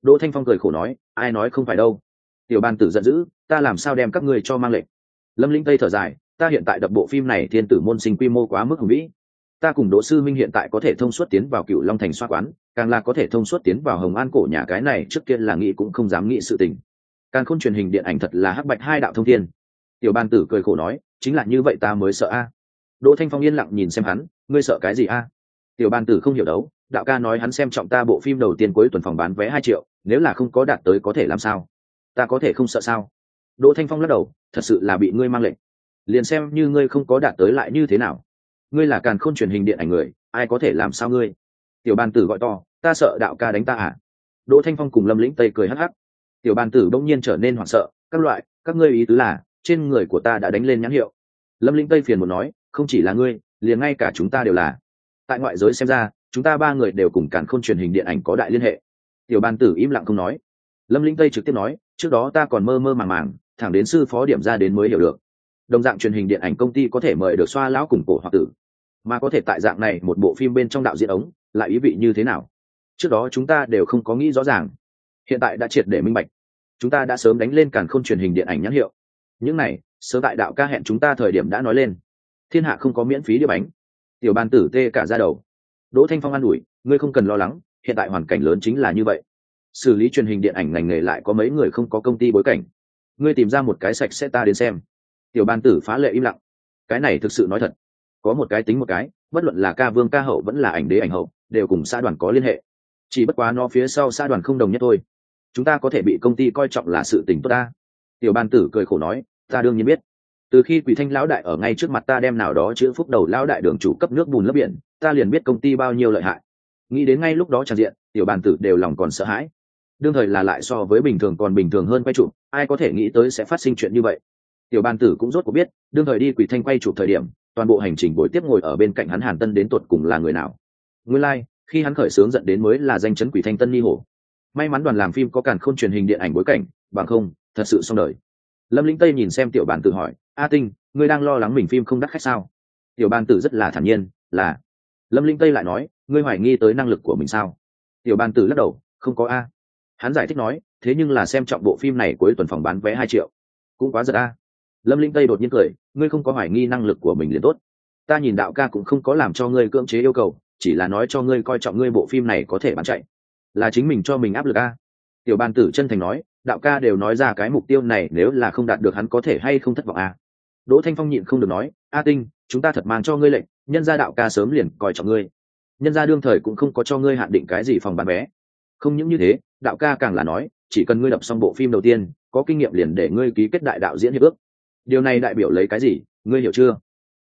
Đỗ thanh phong cười khổ nói, ai nói không phải đâu. Tiểu ban tử giận dữ, ta làm sao đem các ngươi cho mang lệnh? Lâm linh tây thở dài, ta hiện tại đập bộ phim này thiên tử môn sinh quy mô quá mức hùng vĩ ta cùng đỗ sư minh hiện tại có thể thông suốt tiến vào cựu long thành xoa quán, càng là có thể thông suốt tiến vào hồng an cổ nhà cái này, trước kia là nghĩ cũng không dám nghĩ sự tình. Càng khôn truyền hình điện ảnh thật là hắc bạch hai đạo thông thiên. Tiểu ban tử cười khổ nói, chính là như vậy ta mới sợ a. Đỗ thanh phong yên lặng nhìn xem hắn, ngươi sợ cái gì a? Tiểu ban tử không hiểu đấu, đạo ca nói hắn xem trọng ta bộ phim đầu tiên cuối tuần phòng bán vé hai triệu, nếu là không có đạt tới có thể làm sao? Ta có thể không sợ sao? Đỗ thanh phong lắc đầu, thật sự là bị ngươi mang lệnh. Liền xem như ngươi không có đạt tới lại như thế nào ngươi là càn khôn truyền hình điện ảnh người, ai có thể làm sao ngươi? Tiểu ban tử gọi to, ta sợ đạo ca đánh ta à? Đỗ thanh phong cùng lâm lĩnh tây cười hắc hắc. Tiểu ban tử bỗng nhiên trở nên hoảng sợ, các loại, các ngươi ý tứ là, trên người của ta đã đánh lên nhãn hiệu. Lâm lĩnh tây phiền một nói, không chỉ là ngươi, liền ngay cả chúng ta đều là. Tại ngoại giới xem ra, chúng ta ba người đều cùng càn khôn truyền hình điện ảnh có đại liên hệ. Tiểu ban tử im lặng không nói. Lâm lĩnh tây trực tiếp nói, trước đó ta còn mơ mơ màng màng, thẳng đến sư phó điểm ra đến mới hiểu được đồng dạng truyền hình điện ảnh công ty có thể mời được xoa lão cùng cổ hoặc tử, mà có thể tại dạng này một bộ phim bên trong đạo diễn ống, lại ý vị như thế nào? Trước đó chúng ta đều không có nghĩ rõ ràng. Hiện tại đã triệt để minh bạch. Chúng ta đã sớm đánh lên càn khôn truyền hình điện ảnh nhãn hiệu. Những này, sớm tại đạo ca hẹn chúng ta thời điểm đã nói lên. Thiên hạ không có miễn phí đĩa bánh. Tiểu ban tử tê cả ra đầu. Đỗ thanh phong an ủi, ngươi không cần lo lắng, hiện tại hoàn cảnh lớn chính là như vậy. Xử lý truyền hình điện ảnh ngành nghề lại có mấy người không có công ty bối cảnh. Ngươi tìm ra một cái sạch sẽ ta đến xem tiểu ban tử phá lệ im lặng. Cái này thực sự nói thật. Có một cái tính một cái, bất luận là ca vương ca hậu vẫn là ảnh đế ảnh hậu, đều cùng xã đoàn có liên hệ. Chỉ bất quá nó phía sau xã đoàn không đồng nhất thôi. Chúng ta có thể bị công ty coi trọng là sự tình tốt ta. Tiểu ban tử cười khổ nói, ta đương nhiên biết. Từ khi quỷ thanh lão đại ở ngay trước mặt ta đem nào đó chữ phúc đầu lão đại đường chủ cấp nước bùn lấp biển, ta liền biết công ty bao nhiêu lợi hại. Nghĩ đến ngay lúc đó tràn diện, tiểu bàn tử đều lòng còn sợ hãi. Đương thời là lại so với bình thường còn bình thường hơn quay trụ ai có thể nghĩ tới sẽ phát sinh chuyện như vậy? Tiểu bàn tử cũng rốt cuộc biết đương thời đi quỷ thanh quay chụp thời điểm toàn bộ hành trình buổi tiếp ngồi ở bên cạnh hắn hàn tân đến tột cùng là người nào. Nguyên lai、like, khi hắn khởi sướng dẫn đến mới là danh chấn quỷ thanh tân ni hổ may mắn đoàn làm phim có càn k h ô n truyền hình điện ảnh bối cảnh bằng không thật sự xong đời. Lâm lĩnh tây nhìn xem tiểu Ban Tử hỏi a tinh ngươi đang lo lắng mình phim không đắt khách sao? Tiểu ban tử rất là thản nhiên là. Lâm linh tây lại nói ngươi hoài nghi tới năng lực của mình sao? Tiểu ban tử lắc đầu không có a. Hắn giải thích nói thế nhưng là xem trọng bộ phim này cuối tuần phòng bán vé hai triệu. Cũng quá giật a lâm linh tây đột nhiên cười, ngươi không có hoài nghi năng lực của mình liền tốt. Ta nhìn đạo ca cũng không có làm cho ngươi cưỡng chế yêu cầu, chỉ là nói cho ngươi coi trọng ngươi bộ phim này có thể bán chạy. Là chính mình cho mình áp lực a. Tiểu ban tử chân thành nói, đạo ca đều nói ra cái mục tiêu này, nếu là không đạt được hắn có thể hay không thất vọng a. Đỗ thanh phong nhịn không được nói, a tinh, chúng ta thật mang cho ngươi lệnh, nhân gia đạo ca sớm liền coi trọng ngươi. Nhân gia đương thời cũng không có cho ngươi hạn định cái gì phòng bán vé. Không những như thế, đạo ca càng là nói, chỉ cần ngươi đọc xong bộ phim đầu tiên, có kinh nghiệm liền để ngươi ký kết đại đạo diễn hiệp ước điều này đại biểu lấy cái gì? Ngươi hiểu chưa?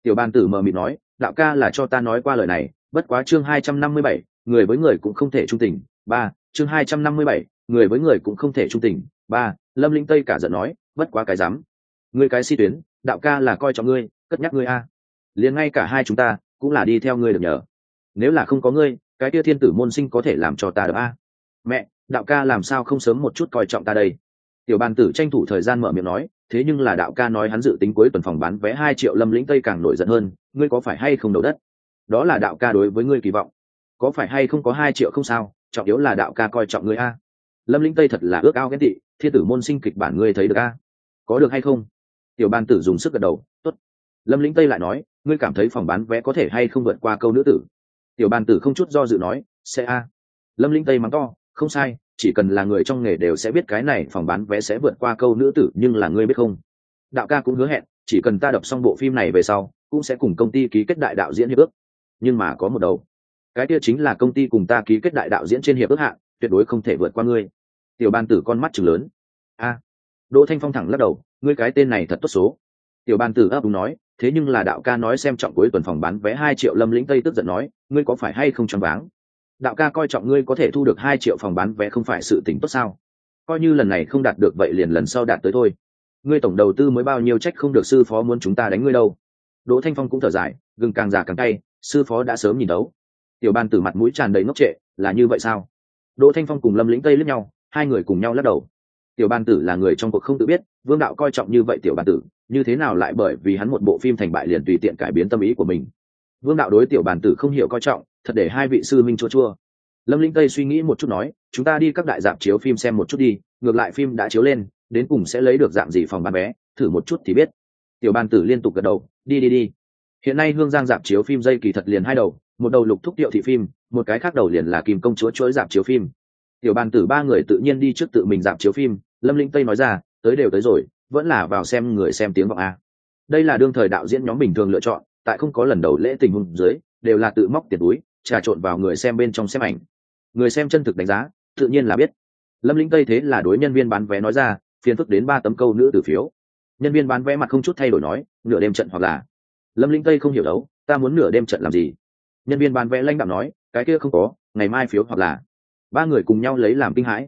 Tiểu ban tử mờ mịt nói, đạo ca là cho ta nói qua lời này, bất quá chương hai trăm năm mươi bảy, người với người cũng không thể trung tình. Ba, chương hai trăm năm mươi bảy, người với người cũng không thể trung tình. Ba, lâm linh tây cả giận nói, bất quá cái dám. Ngươi cái si tuyến, đạo ca là coi trọng ngươi, cất nhắc ngươi a. Liền ngay cả hai chúng ta, cũng là đi theo ngươi được nhờ. Nếu là không có ngươi, cái tia thiên tử môn sinh có thể làm cho ta được a. Mẹ, đạo ca làm sao không sớm một chút coi trọng ta đây? Tiểu bàn tử tranh thủ thời gian mở miệng nói, thế nhưng là đạo ca nói hắn dự tính cuối tuần phòng bán vé hai triệu lâm lĩnh tây càng nổi giận hơn, ngươi có phải hay không đầu đất? Đó là đạo ca đối với ngươi kỳ vọng. Có phải hay không có hai triệu không sao, trọng yếu là đạo ca coi trọng ngươi a. Lâm lĩnh tây thật là ước ao ghét tị, thiên tử môn sinh kịch bản ngươi thấy được a? Có được hay không? Tiểu ban tử dùng sức gật đầu, tốt. Lâm lĩnh tây lại nói, ngươi cảm thấy phòng bán vé có thể hay không vượt qua câu nữ tử? Tiểu ban tử không chút do dự nói, sẽ a. Lâm lĩnh tây mắng to, không sai chỉ cần là người trong nghề đều sẽ biết cái này phòng bán vé sẽ vượt qua câu nữ tử, nhưng là ngươi biết không? Đạo ca cũng hứa hẹn, chỉ cần ta đọc xong bộ phim này về sau, cũng sẽ cùng công ty ký kết đại đạo diễn hiệp ước. Nhưng mà có một đầu. Cái kia chính là công ty cùng ta ký kết đại đạo diễn trên hiệp ước hạn tuyệt đối không thể vượt qua ngươi. Tiểu ban tử con mắt chừng lớn. A. Đỗ thanh phong thẳng lắc đầu, ngươi cái tên này thật tốt số. Tiểu ban tử ấp đúng nói, thế nhưng là đạo ca nói xem trọng cuối tuần phòng bán vé hai triệu lâm lĩnh tây tức giận nói, ngươi có phải hay không choáng váng? Đạo ca coi trọng ngươi có thể thu được hai triệu phòng bán vé không phải sự tỉnh tốt sao? Coi như lần này không đạt được vậy liền lần sau đạt tới thôi. Ngươi tổng đầu tư mới bao nhiêu trách không được sư phó muốn chúng ta đánh ngươi đâu. Đỗ thanh phong cũng thở dài, gừng càng già càng tay sư phó đã sớm nhìn đấu. Tiểu ban tử mặt mũi tràn đầy ngốc trệ, là như vậy sao? Đỗ thanh phong cùng lâm lĩnh tây lướt nhau, hai người cùng nhau lắc đầu. Tiểu ban tử là người trong cuộc không tự biết, vương đạo coi trọng như vậy tiểu ban tử, như thế nào lại bởi vì hắn một bộ phim thành bại liền tùy tiện cải biến tâm ý của mình? Vương đạo đối tiểu bàn tử không hiểu coi trọng, thật để hai vị sư minh chua chua. Lâm linh tây suy nghĩ một chút nói, chúng ta đi các đại dạp chiếu phim xem một chút đi, ngược lại phim đã chiếu lên, đến cùng sẽ lấy được dạng gì phòng bán vé, thử một chút thì biết. Tiểu bàn tử liên tục gật đầu, đi đi đi. Hiện nay hương giang dạp chiếu phim dây kỳ thật liền hai đầu, một đầu lục thúc điệu thị phim, một cái khác đầu liền là kim công chúa chuỗi dạp chiếu phim. Tiểu bàn tử ba người tự nhiên đi trước tự mình dạp chiếu phim, lâm linh tây nói ra, tới đều tới rồi, vẫn là vào xem người xem tiếng vọng a. Đây là đương thời đạo diễn nhóm bình thường lựa chọn tại không có lần đầu lễ tình huống dưới, đều là tự móc tiền túi, trà trộn vào người xem bên trong xem ảnh. Người xem chân thực đánh giá, tự nhiên là biết. Lâm lĩnh tây thế là đối nhân viên bán vé nói ra, phiền phức đến ba tấm câu nữ từ phiếu. Nhân viên bán vé mặt không chút thay đổi nói, nửa đêm trận hoặc là. Lâm lĩnh tây không hiểu đấu, ta muốn nửa đêm trận làm gì? Nhân viên bán vé lãnh đạo nói, cái kia không có, ngày mai phiếu hoặc là. Ba người cùng nhau lấy làm kinh hãi.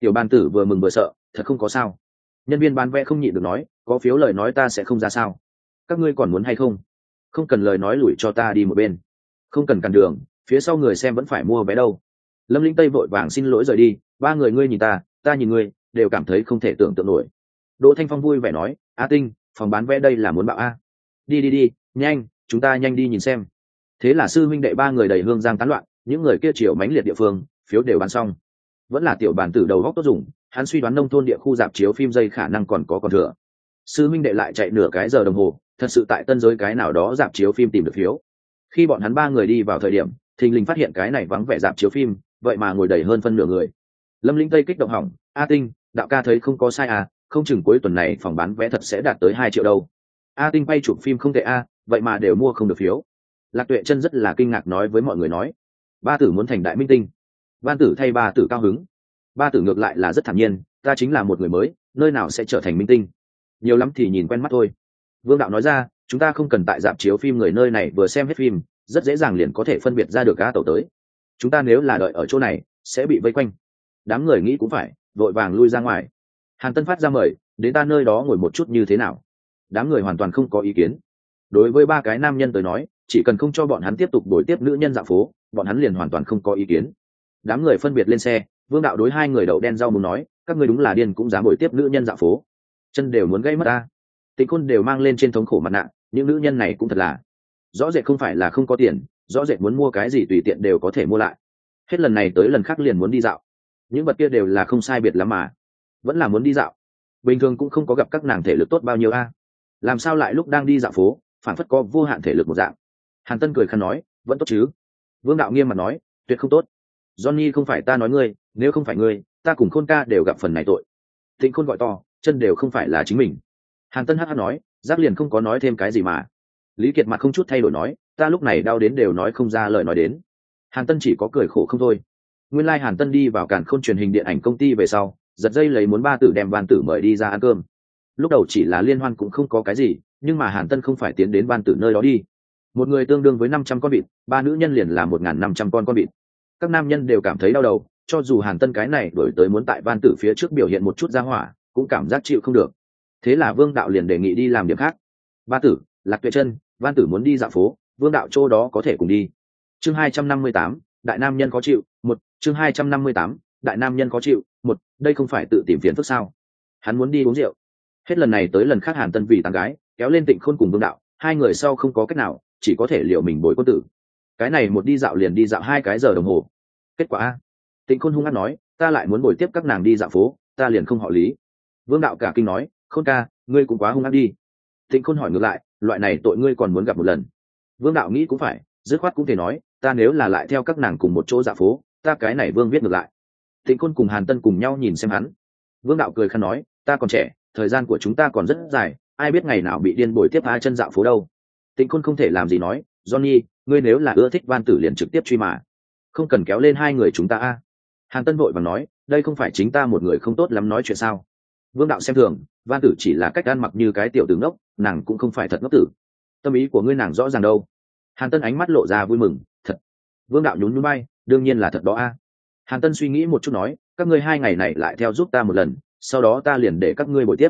Tiểu ban tử vừa mừng vừa sợ, thật không có sao. Nhân viên bán vé không nhịn được nói, có phiếu lời nói ta sẽ không ra sao. Các ngươi còn muốn hay không? Không cần lời nói lủi cho ta đi một bên. Không cần cản đường, phía sau người xem vẫn phải mua vé đâu. Lâm linh tây vội vàng xin lỗi rời đi, ba người ngươi nhìn ta ta nhìn ngươi, đều cảm thấy không thể tưởng tượng nổi. Đỗ thanh phong vui vẻ nói, a tinh, phòng bán vé đây là muốn bạo a. Đi đi đi, nhanh, chúng ta nhanh đi nhìn xem. Thế là sư minh đệ ba người đầy hương giang tán loạn, những người kia chiều mánh liệt địa phương, phiếu đều bán xong. Vẫn là tiểu bản tử đầu góc tốt dùng, hắn suy đoán nông thôn địa khu dạp chiếu phim dây khả năng còn có còn thừa. Sư minh đệ lại chạy nửa cái giờ đồng hồ thật sự tại tân giới cái nào đó dạp chiếu phim tìm được phiếu. Khi bọn hắn ba người đi vào thời điểm, thình lình phát hiện cái này vắng vẻ dạp chiếu phim, vậy mà ngồi đầy hơn phân nửa người. Lâm linh tây kích động hỏng, a tinh, đạo ca thấy không có sai à không chừng cuối tuần này phòng bán vé thật sẽ đạt tới hai triệu đâu. A tinh bay chụp phim không tệ a vậy mà đều mua không được phiếu. Lạc tuệ chân rất là kinh ngạc nói với mọi người nói, ba tử muốn thành đại minh tinh. Ban tử thay ba tử cao hứng. Ba tử ngược lại là rất thản nhiên, ta chính là một người mới, nơi nào sẽ trở thành minh tinh? Nhiều lắm thì nhìn quen mắt thôi vương đạo nói ra, chúng ta không cần tại dạp chiếu phim người nơi này vừa xem hết phim, rất dễ dàng liền có thể phân biệt ra được cá tàu tới. Chúng ta nếu là đợi ở chỗ này, sẽ bị vây quanh. Đám người nghĩ cũng phải, vội vàng lui ra ngoài. Hàn tân phát ra mời, đến ta nơi đó ngồi một chút như thế nào? Đám người hoàn toàn không có ý kiến. Đối với ba cái nam nhân tới nói, chỉ cần không cho bọn hắn tiếp tục đổi tiếp nữ nhân dạo phố, bọn hắn liền hoàn toàn không có ý kiến. Đám người phân biệt lên xe, vương đạo đối hai người đậu đen rau muốn nói, các ngươi đúng là điên cũng dám đổi tiếp nữ nhân dạo phố. Chân đều muốn gây mất ta tịnh khôn đều mang lên trên thống khổ mặt nạ, những nữ nhân này cũng thật là. Rõ rệt không phải là không có tiền, rõ rệt muốn mua cái gì tùy tiện đều có thể mua lại. Hết lần này tới lần khác liền muốn đi dạo. Những vật kia đều là không sai biệt lắm mà. Vẫn là muốn đi dạo. Bình thường cũng không có gặp các nàng thể lực tốt bao nhiêu a. Làm sao lại lúc đang đi dạo phố, phản phất có vô hạn thể lực một dạng. Hàn tân cười khăn nói, vẫn tốt chứ. Vương đạo nghiêm mặt nói, tuyệt không tốt. Johnny không phải ta nói ngươi, nếu không phải ngươi, ta cùng khôn ca đều gặp phần này tội. Thịnh khôn gọi to, chân đều không phải là chính mình hàn tân hh nói, giác liền không có nói thêm cái gì mà. Lý kiệt mặt không chút thay đổi nói, ta lúc này đau đến đều nói không ra lời nói đến. Hàn tân chỉ có cười khổ không thôi. Nguyên lai、like、hàn tân đi vào cản k h ô n truyền hình điện ảnh công ty về sau, giật dây lấy muốn ba tử đem ban tử mời đi ra ăn cơm. Lúc đầu chỉ là liên hoan cũng không có cái gì, nhưng mà hàn tân không phải tiến đến ban tử nơi đó đi. Một người tương đương với năm trăm con vịt, ba nữ nhân liền là một n g h n năm trăm con con vịt. Các nam nhân đều cảm thấy đau đầu, cho dù hàn tân cái này đổi tới muốn tại ban tử phía trước biểu hiện một chút ra hỏa, cũng cảm giác chịu không được thế là vương đạo liền đề nghị đi làm điểm khác. Ba tử, lạc tuệ chân, văn tử muốn đi dạo phố, vương đạo chỗ đó có thể cùng đi. Chương hai trăm năm mươi tám, đại nam nhân có chịu, một, chương hai trăm năm mươi tám, đại nam nhân có chịu, một, đây không phải tự tìm phiền phức sao? Hắn muốn đi uống rượu. Hết lần này tới lần khác hàn tân vì tán gái, kéo lên tịnh khôn cùng vương đạo, hai người sau không có cách nào, chỉ có thể liệu mình bồi quân tử. Cái này một đi dạo liền đi dạo hai cái giờ đồng hồ. Kết quả a tịnh khôn hung hát nói, ta lại muốn bồi tiếp các nàng đi dạo phố, ta liền không họ lý. Vương đạo cả kinh nói khôn ca, ngươi cũng quá hung ác đi. Thịnh khôn hỏi ngược lại, loại này tội ngươi còn muốn gặp một lần? Vương đạo nghĩ cũng phải, dứt khoát cũng thể nói, ta nếu là lại theo các nàng cùng một chỗ dạ phố, ta cái này vương viết ngược lại. Thịnh khôn cùng hàn tân cùng nhau nhìn xem hắn. Vương đạo cười khăn nói, ta còn trẻ, thời gian của chúng ta còn rất dài, ai biết ngày nào bị điên bồi tiếp hai chân dạo phố đâu. Tịnh khôn không thể làm gì nói, johnny, ngươi nếu là ưa thích van tử liền trực tiếp truy mà. Không cần kéo lên hai người chúng ta a. Hàn tân vội và nói, đây không phải chính ta một người không tốt lắm nói chuyện sao? Vương đạo xem thường van tử chỉ là cách ăn mặc như cái tiểu tướng ngốc, nàng cũng không phải thật ngốc tử. Tâm ý của ngươi nàng rõ ràng đâu? Hàn tân ánh mắt lộ ra vui mừng, thật. Vương đạo nhún núi bay đương nhiên là thật đó a. Hàn tân suy nghĩ một chút nói, các ngươi hai ngày này lại theo giúp ta một lần, sau đó ta liền để các ngươi bồi tiếp.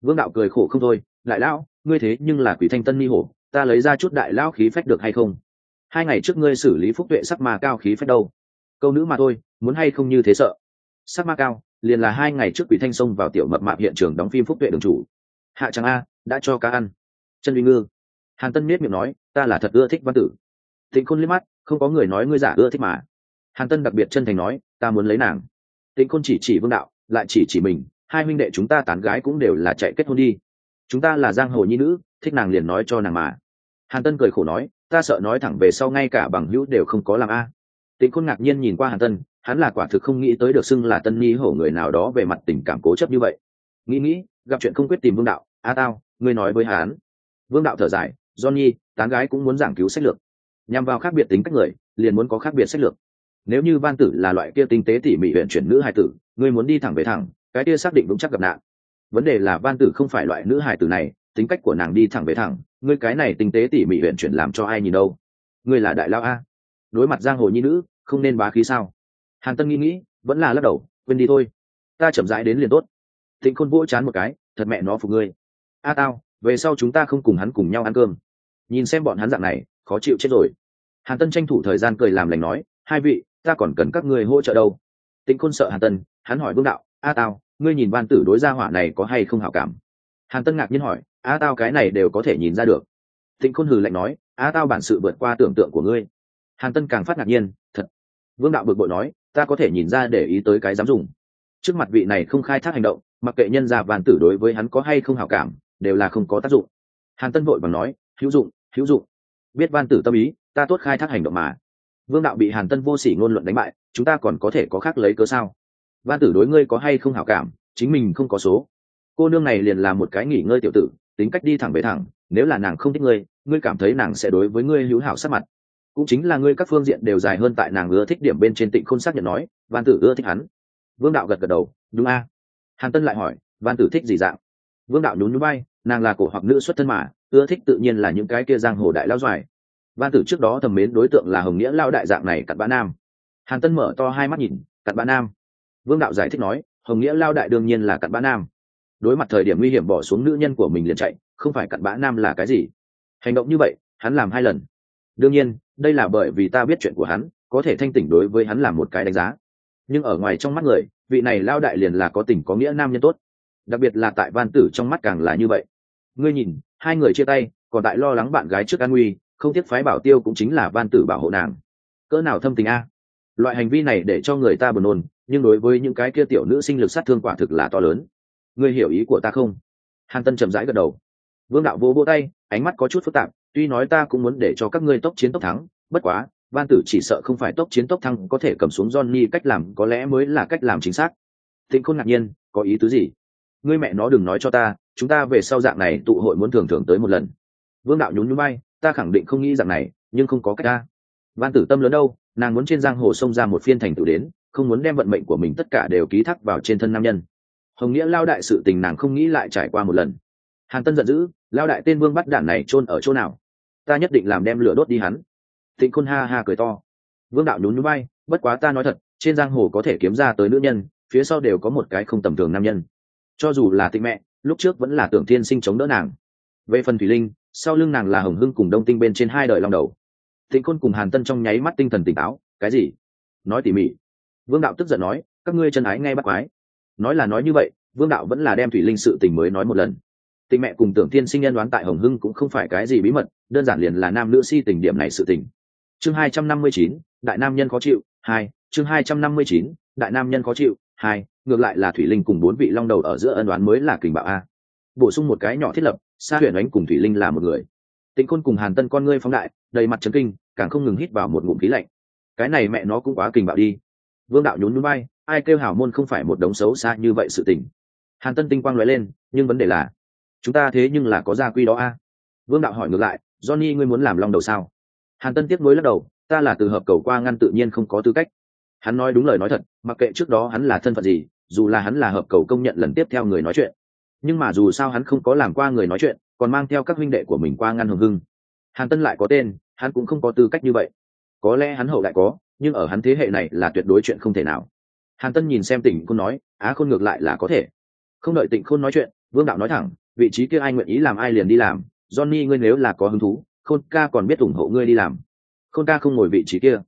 Vương đạo cười khổ không thôi lại lão, ngươi thế nhưng là quỷ thanh tân mi hổ, ta lấy ra chút đại lão khí phách được hay không? Hai ngày trước ngươi xử lý phúc tuệ sắc ma cao khí phách đâu? Câu nữ mà thôi, muốn hay không như thế sợ? Sắc ma cao liền là hai ngày trước quỷ thanh sông vào tiểu mập mạp hiện trường đóng phim phúc tuệ đường chủ. Hạ tràng a, đã cho cá ăn. Chân uy ngư. Hàn tân miết miệng nói, ta là thật ưa thích văn tử. Tịnh khôn liếc mắt, không có người nói ngươi giả ưa thích mà. Hàn tân đặc biệt chân thành nói, ta muốn lấy nàng. Tịnh khôn chỉ chỉ vương đạo, lại chỉ chỉ mình, hai huynh đệ chúng ta tán gái cũng đều là chạy kết hôn đi. Chúng ta là giang hồ nhi nữ, thích nàng liền nói cho nàng mà. Hàn tân cười khổ nói, ta sợ nói thẳng về sau ngay cả bằng hữu đều không có làm a. Tịnh khôn ngạc nhiên nhìn qua hàn tân hắn là quả thực không nghĩ tới được xưng là tân ni hổ người nào đó về mặt tình cảm cố chấp như vậy. Nghĩ nghĩ, gặp chuyện không quyết tìm vương đạo, a tao, ngươi nói với hắn. Vương đạo thở dài, johnny, tán gái cũng muốn giảng cứu sách lược. Nhằm vào khác biệt tính cách người, liền muốn có khác biệt sách lược. Nếu như ban tử là loại kia tinh tế tỉ mỉ huyện chuyển nữ hài tử, ngươi muốn đi thẳng về thẳng, cái kia xác định vững chắc gặp nạn. Vấn đề là ban tử không phải loại nữ hài tử này, tính cách của nàng đi thẳng về thẳng, ngươi cái này tinh tế tỉ mỉ huyện chuyển làm cho ai nhìn đâu? Ngươi là đại lao a. Đối mặt giang hồ nhi nữ, không nên bá khí sao? Hàn tân nghĩ nghĩ, vẫn là lắc đầu, quên đi thôi. Ta chậm rãi đến liền tốt. Thịnh khôn vỗ chán một cái, thật mẹ nó phục ngươi. A tao, về sau chúng ta không cùng hắn cùng nhau ăn cơm. Nhìn xem bọn hắn dạng này, khó chịu chết rồi. Hàn tân tranh thủ thời gian cười làm lành nói, hai vị, ta còn cần các người hỗ trợ đâu. Tĩnh khôn sợ hàn tân, hắn hỏi vương đạo, a tao, ngươi nhìn ban tử đối gia hỏa này có hay không hảo cảm? Hàn tân ngạc nhiên hỏi, a tao cái này đều có thể nhìn ra được. Tĩnh khôn hừ lạnh nói, a tao bản sự vượt qua tưởng tượng của ngươi. Hàn tân càng phát ngạc nhiên, thật. Vương đạo bực bội nói ta có thể nhìn ra để ý tới cái dám dùng. Trước mặt vị này không khai thác hành động, mặc kệ nhân gia vàn tử đối với hắn có hay không hảo cảm, đều là không có tác dụng. Hàn tân vội bằng nói, hữu dụng hữu dụng. Biết van tử tâm ý, ta tốt khai thác hành động mà. Vương đạo bị hàn tân vô sỉ ngôn luận đánh bại, chúng ta còn có thể có khác lấy cớ sao? Van tử đối ngươi có hay không hảo cảm, chính mình không có số. Cô nương này liền là một cái nghỉ ngơi tiểu tử, tính cách đi thẳng về thẳng, nếu là nàng không thích ngươi ngươi cảm thấy nàng sẽ đối với ngươi hữu hảo sát mặt cũng chính là ngươi các phương diện đều dài hơn tại nàng ưa thích điểm bên trên tịnh khôn xác nhận nói, văn tử ưa thích hắn. Vương đạo gật gật đầu, đúng a. Hàn tân lại hỏi, văn tử thích gì dạng? Vương đạo nhún nhún bay nàng là cổ hoặc nữ xuất thân mà, ưa thích tự nhiên là những cái kia giang hồ đại lao doài văn tử trước đó thầm mến đối tượng là hồng nghĩa lao đại dạng này cặn bã nam. Hàn tân mở to hai mắt nhìn, cặn bã nam. Vương đạo giải thích nói, hồng nghĩa lao đại đương nhiên là cặn bã nam. Đối mặt thời điểm nguy hiểm bỏ xuống nữ nhân của mình liền chạy, không phải cặn bã nam là cái gì? Hành động như vậy, hắn làm hai lần đương nhiên, đây là bởi vì ta biết chuyện của hắn, có thể thanh tỉnh đối với hắn là một cái đánh giá. Nhưng ở ngoài trong mắt người, vị này lao đại liền là có tình có nghĩa nam nhân tốt. Đặc biệt là tại van tử trong mắt càng là như vậy. Ngươi nhìn, hai người chia tay, còn tại lo lắng bạn gái trước an nguy, không tiếc phái bảo tiêu cũng chính là van tử bảo hộ nàng. Cỡ nào thâm tình a? Loại hành vi này để cho người ta buồn nôn, nhưng đối với những cái kia tiểu nữ sinh lực sát thương quả thực là to lớn. Ngươi hiểu ý của ta không? Hàn tân chậm rãi gật đầu. Vương đạo vô vô tay, ánh mắt có chút phức tạp tuy nói ta cũng muốn để cho các ngươi tốc chiến tốc thắng, bất quá ban tử chỉ sợ không phải tốc chiến tốc thắng có thể cầm xuống johnny cách làm, có lẽ mới là cách làm chính xác. Thịnh khôn ngạc nhiên, có ý tứ gì? Ngươi mẹ nó đừng nói cho ta, chúng ta về sau dạng này tụ hội muốn thường thường tới một lần. Vương đạo nhún nhún bay ta khẳng định không nghĩ dạng này, nhưng không có cách ta. Ban tử tâm lớn đâu, nàng muốn trên giang hồ xông ra một phiên thành tựu đến, không muốn đem vận mệnh của mình tất cả đều ký thác vào trên thân nam nhân. Hồng nghĩa lao đại sự tình nàng không nghĩ lại trải qua một lần. Hàn tân giận dữ, lao đại tên vương bắt đản này chôn ở chỗ nào? Ta nhất định làm đem lửa đốt đi hắn. Thịnh khôn ha ha cười to. Vương đạo nhún nhún bay bất quá ta nói thật, trên giang hồ có thể kiếm ra tới nữ nhân, phía sau đều có một cái không tầm thường nam nhân. Cho dù là tịnh mẹ, lúc trước vẫn là tưởng thiên sinh chống đỡ nàng. Về phần thủy linh, sau lưng nàng là hồng hưng cùng đông tinh bên trên hai đời long đầu. Thịnh khôn cùng hàn tân trong nháy mắt tinh thần tỉnh táo, cái gì? Nói tỉ mỉ. Vương đạo tức giận nói, các ngươi chân ái ngay bắt quái. Nói là nói như vậy, vương đạo vẫn là đem thủy linh sự tình mới nói một lần. Tình mẹ cùng tưởng thiên sinh nhân đoán tại hồng hưng cũng không phải cái gì bí mật đơn giản liền là nam nữ si tình điểm này sự tình. Chương hai trăm năm mươi chín, đại nam nhân khó chịu, hai, chương hai trăm năm mươi chín, đại nam nhân khó chịu, hai, ngược lại là thủy linh cùng bốn vị long đầu ở giữa ân đoán mới là kình bạo a. Bổ sung một cái nhỏ thiết lập xa huyền ánh cùng thủy linh là một người. Tịnh côn cùng hàn tân con ngươi phóng đại, đầy mặt trấn kinh, càng không ngừng hít vào một ngụm khí lạnh. Cái này mẹ nó cũng quá kình bạo đi. Vương đạo nhún núi bay, ai kêu hảo môn không phải một đống xấu xa như vậy sự tình. Hàn tân tinh quang nói lên, nhưng vấn đề là, chúng ta thế nhưng là có gia quy đó a. Vương đạo hỏi ngược lại johnny, ngươi muốn làm long đầu sao? Hàn tân tiếp nối lắc đầu, ta là từ hợp cầu qua ngăn tự nhiên không có tư cách. Hắn nói đúng lời nói thật, mặc kệ trước đó hắn là thân phận gì, dù là hắn là hợp cầu công nhận lần tiếp theo người nói chuyện. Nhưng mà dù sao hắn không có làm qua người nói chuyện, còn mang theo các huynh đệ của mình qua ngăn hồng hưng. Hàn tân lại có tên, hắn cũng không có tư cách như vậy. Có lẽ hắn hậu lại có, nhưng ở hắn thế hệ này là tuyệt đối chuyện không thể nào. Hàn tân nhìn xem tỉnh khôn nói, á, khôn ngược lại là có thể. Không đợi tịnh khôn nói chuyện, vương đạo nói thẳng, vị trí kia ai nguyện ý làm ai liền đi làm johnny ngươi nếu là có hứng thú khôn ca còn biết ủng hộ ngươi đi làm. Khôn ca không ngồi vị trí kia.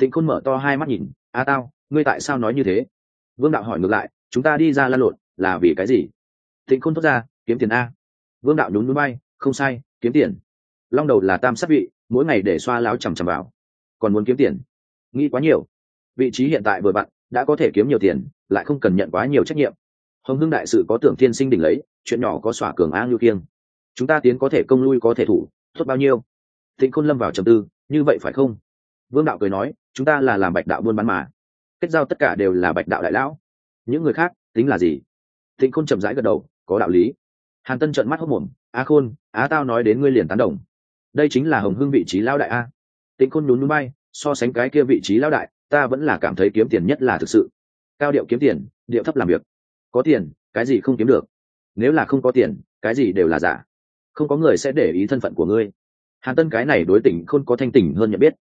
Tịnh khôn mở to hai mắt nhìn a tao ngươi tại sao nói như thế? Vương đạo hỏi ngược lại chúng ta đi ra lan lộn là vì cái gì? Tịnh khôn thốt ra kiếm tiền a. Vương đạo nhún núi bay không sai kiếm tiền. Long đầu là tam sát vị mỗi ngày để xoa láo chằm chằm vào. Còn muốn kiếm tiền? Nghĩ quá nhiều. Vị trí hiện tại vừa bạn, đã có thể kiếm nhiều tiền lại không cần nhận quá nhiều trách nhiệm. Hồng hưng đại sự có tưởng thiên sinh đỉnh lấy chuyện nhỏ có xỏa cường a ngưu kiêng chúng ta tiến có thể công lui có thể thủ, tốt bao nhiêu? Thịnh khôn lâm vào trầm tư, như vậy phải không? Vương đạo cười nói, chúng ta là làm bạch đạo buôn bán mà. Kết giao tất cả đều là bạch đạo đại lão. Những người khác, tính là gì? Thịnh khôn chậm rãi gật đầu, có đạo lý. Hàn tân trợn mắt hốc mồm á khôn, á tao nói đến ngươi liền tán đồng. Đây chính là hồng hưng vị trí lao đại a. Tịnh khôn nhún núi bay so sánh cái kia vị trí lao đại, ta vẫn là cảm thấy kiếm tiền nhất là thực sự. Cao điệu kiếm tiền, điệu thấp làm việc. Có tiền, cái gì không kiếm được. Nếu là không có tiền, cái gì đều là giả không có người sẽ để ý thân phận của ngươi. Hàn tân cái này đối tỉnh khôn có thanh tỉnh hơn nhận biết.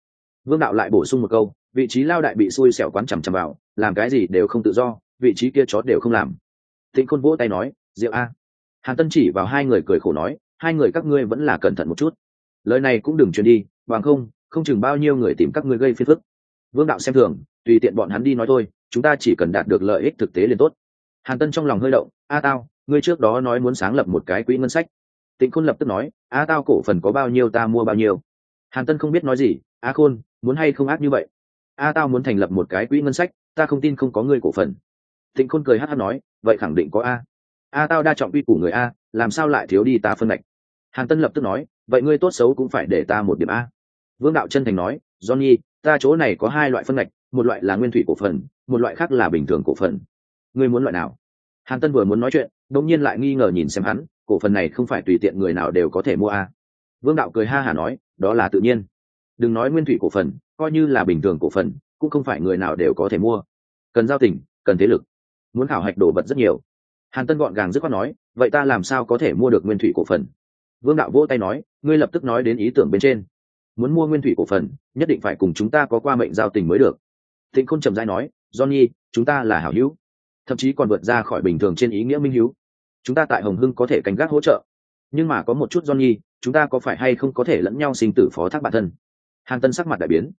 Vương đạo lại bổ sung một câu, vị trí lao đại bị xui xẻo quán chằm chằm vào, làm cái gì đều không tự do, vị trí kia chó đều không làm. Tĩnh khôn vỗ tay nói, diệu a. Hàn tân chỉ vào hai người cười khổ nói, hai người các ngươi vẫn là cẩn thận một chút. Lời này cũng đừng truyền đi, bằng không không chừng bao nhiêu người tìm các ngươi gây phiền phức. Vương đạo xem thường, tùy tiện bọn hắn đi nói thôi, chúng ta chỉ cần đạt được lợi ích thực tế liền tốt. Hàn tân trong lòng hơi động, a tao, ngươi trước đó nói muốn sáng lập một cái quỹ ngân sách tịnh khôn lập tức nói, a tao cổ phần có bao nhiêu, ta mua bao nhiêu? Hàn tân không biết nói gì, a khôn, muốn hay không ác như vậy? A tao muốn thành lập một cái quỹ ngân sách, ta không tin không có người cổ phần. Tịnh khôn cười hát hát nói, vậy khẳng định có a. A tao đa trọng uy của người a, làm sao lại thiếu đi ta phân lệch hàn tân lập tức nói, vậy ngươi tốt xấu cũng phải để ta một điểm a. Vương đạo chân thành nói, johnny, ta chỗ này có hai loại phân lệch một loại là nguyên thủy cổ phần, một loại khác là bình thường cổ phần. Ngươi muốn loại nào? Hàn tân vừa muốn nói chuyện, đột nhiên lại nghi ngờ nhìn xem hắn cổ phần này không phải tùy tiện người nào đều có thể mua à. vương đạo cười ha hả nói, đó là tự nhiên. Đừng nói nguyên thủy cổ phần, coi như là bình thường cổ phần, cũng không phải người nào đều có thể mua. Cần giao tình, cần thế lực. Muốn khảo hạch đồ vật rất nhiều. Hàn tân gọn gàng dứt khoát nói, vậy ta làm sao có thể mua được nguyên thủy cổ phần? Vương đạo vỗ tay nói, ngươi lập tức nói đến ý tưởng bên trên. Muốn mua nguyên thủy cổ phần, nhất định phải cùng chúng ta có qua mệnh giao tình mới được. Thịnh khôn trầm dai nói, johnny, chúng ta là hảo hữu. Thậm chí còn vượt ra khỏi bình thường trên ý nghĩa minh hữu chúng ta tại hồng hưng có thể canh gác hỗ trợ. Nhưng mà có một chút johnny, chúng ta có phải hay không có thể lẫn nhau sinh tử phó thác bản thân? Hàn tân sắc mặt đại biến.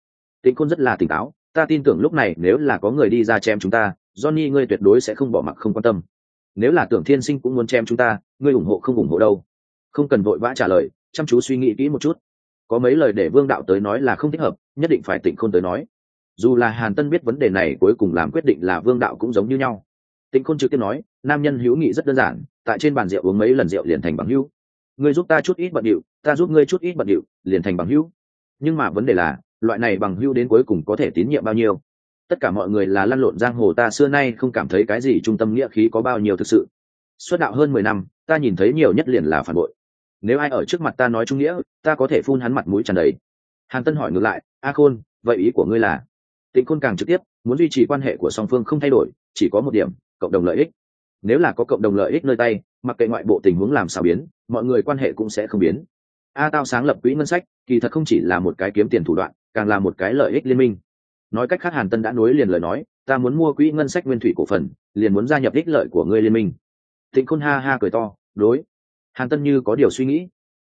Tịnh khôn rất là tỉnh táo, ta tin tưởng lúc này nếu là có người đi ra chém chúng ta, johnny ngươi tuyệt đối sẽ không bỏ mặc, không quan tâm. Nếu là tưởng thiên sinh cũng muốn chém chúng ta, ngươi ủng hộ không ủng hộ đâu. Không cần vội vã trả lời, chăm chú suy nghĩ kỹ một chút. Có mấy lời để vương đạo tới nói là không thích hợp, nhất định phải tịnh khôn tới nói. Dù là hàn tân biết vấn đề này cuối cùng làm quyết định là vương đạo cũng giống như nhau. Tịnh khôn trực tiếp nói nam nhân hữu nghị rất đơn giản, tại trên bàn rượu uống mấy lần rượu liền thành bằng hữu. Ngươi giúp ta chút ít bận điệu, ta giúp ngươi chút ít bận điệu, liền thành bằng hữu. Nhưng mà vấn đề là, loại này bằng hữu đến cuối cùng có thể tín nhiệm bao nhiêu? Tất cả mọi người là lăn lộn giang hồ ta xưa nay không cảm thấy cái gì trung tâm nghĩa khí có bao nhiêu thực sự. Xuất đạo hơn mười năm, ta nhìn thấy nhiều nhất liền là phản bội. Nếu ai ở trước mặt ta nói trung nghĩa, ta có thể phun hắn mặt mũi tràn đầy. Hàn tân hỏi ngược lại, a khôn, vậy ý của ngươi là? Tịnh khôn càng trực tiếp, muốn duy trì quan hệ của song phương không thay đổi, chỉ có một điểm, cộng đồng lợi ích nếu là có cộng đồng lợi ích nơi tay, mặc kệ ngoại bộ tình huống làm sao biến, mọi người quan hệ cũng sẽ không biến. A tao sáng lập quỹ ngân sách, kỳ thật không chỉ là một cái kiếm tiền thủ đoạn, càng là một cái lợi ích liên minh. Nói cách khác hàn tân đã nối liền lời nói, ta muốn mua quỹ ngân sách nguyên thủy cổ phần, liền muốn gia nhập ích lợi của ngươi liên minh. Tịnh khôn ha ha cười to, đối. Hàn tân như có điều suy nghĩ.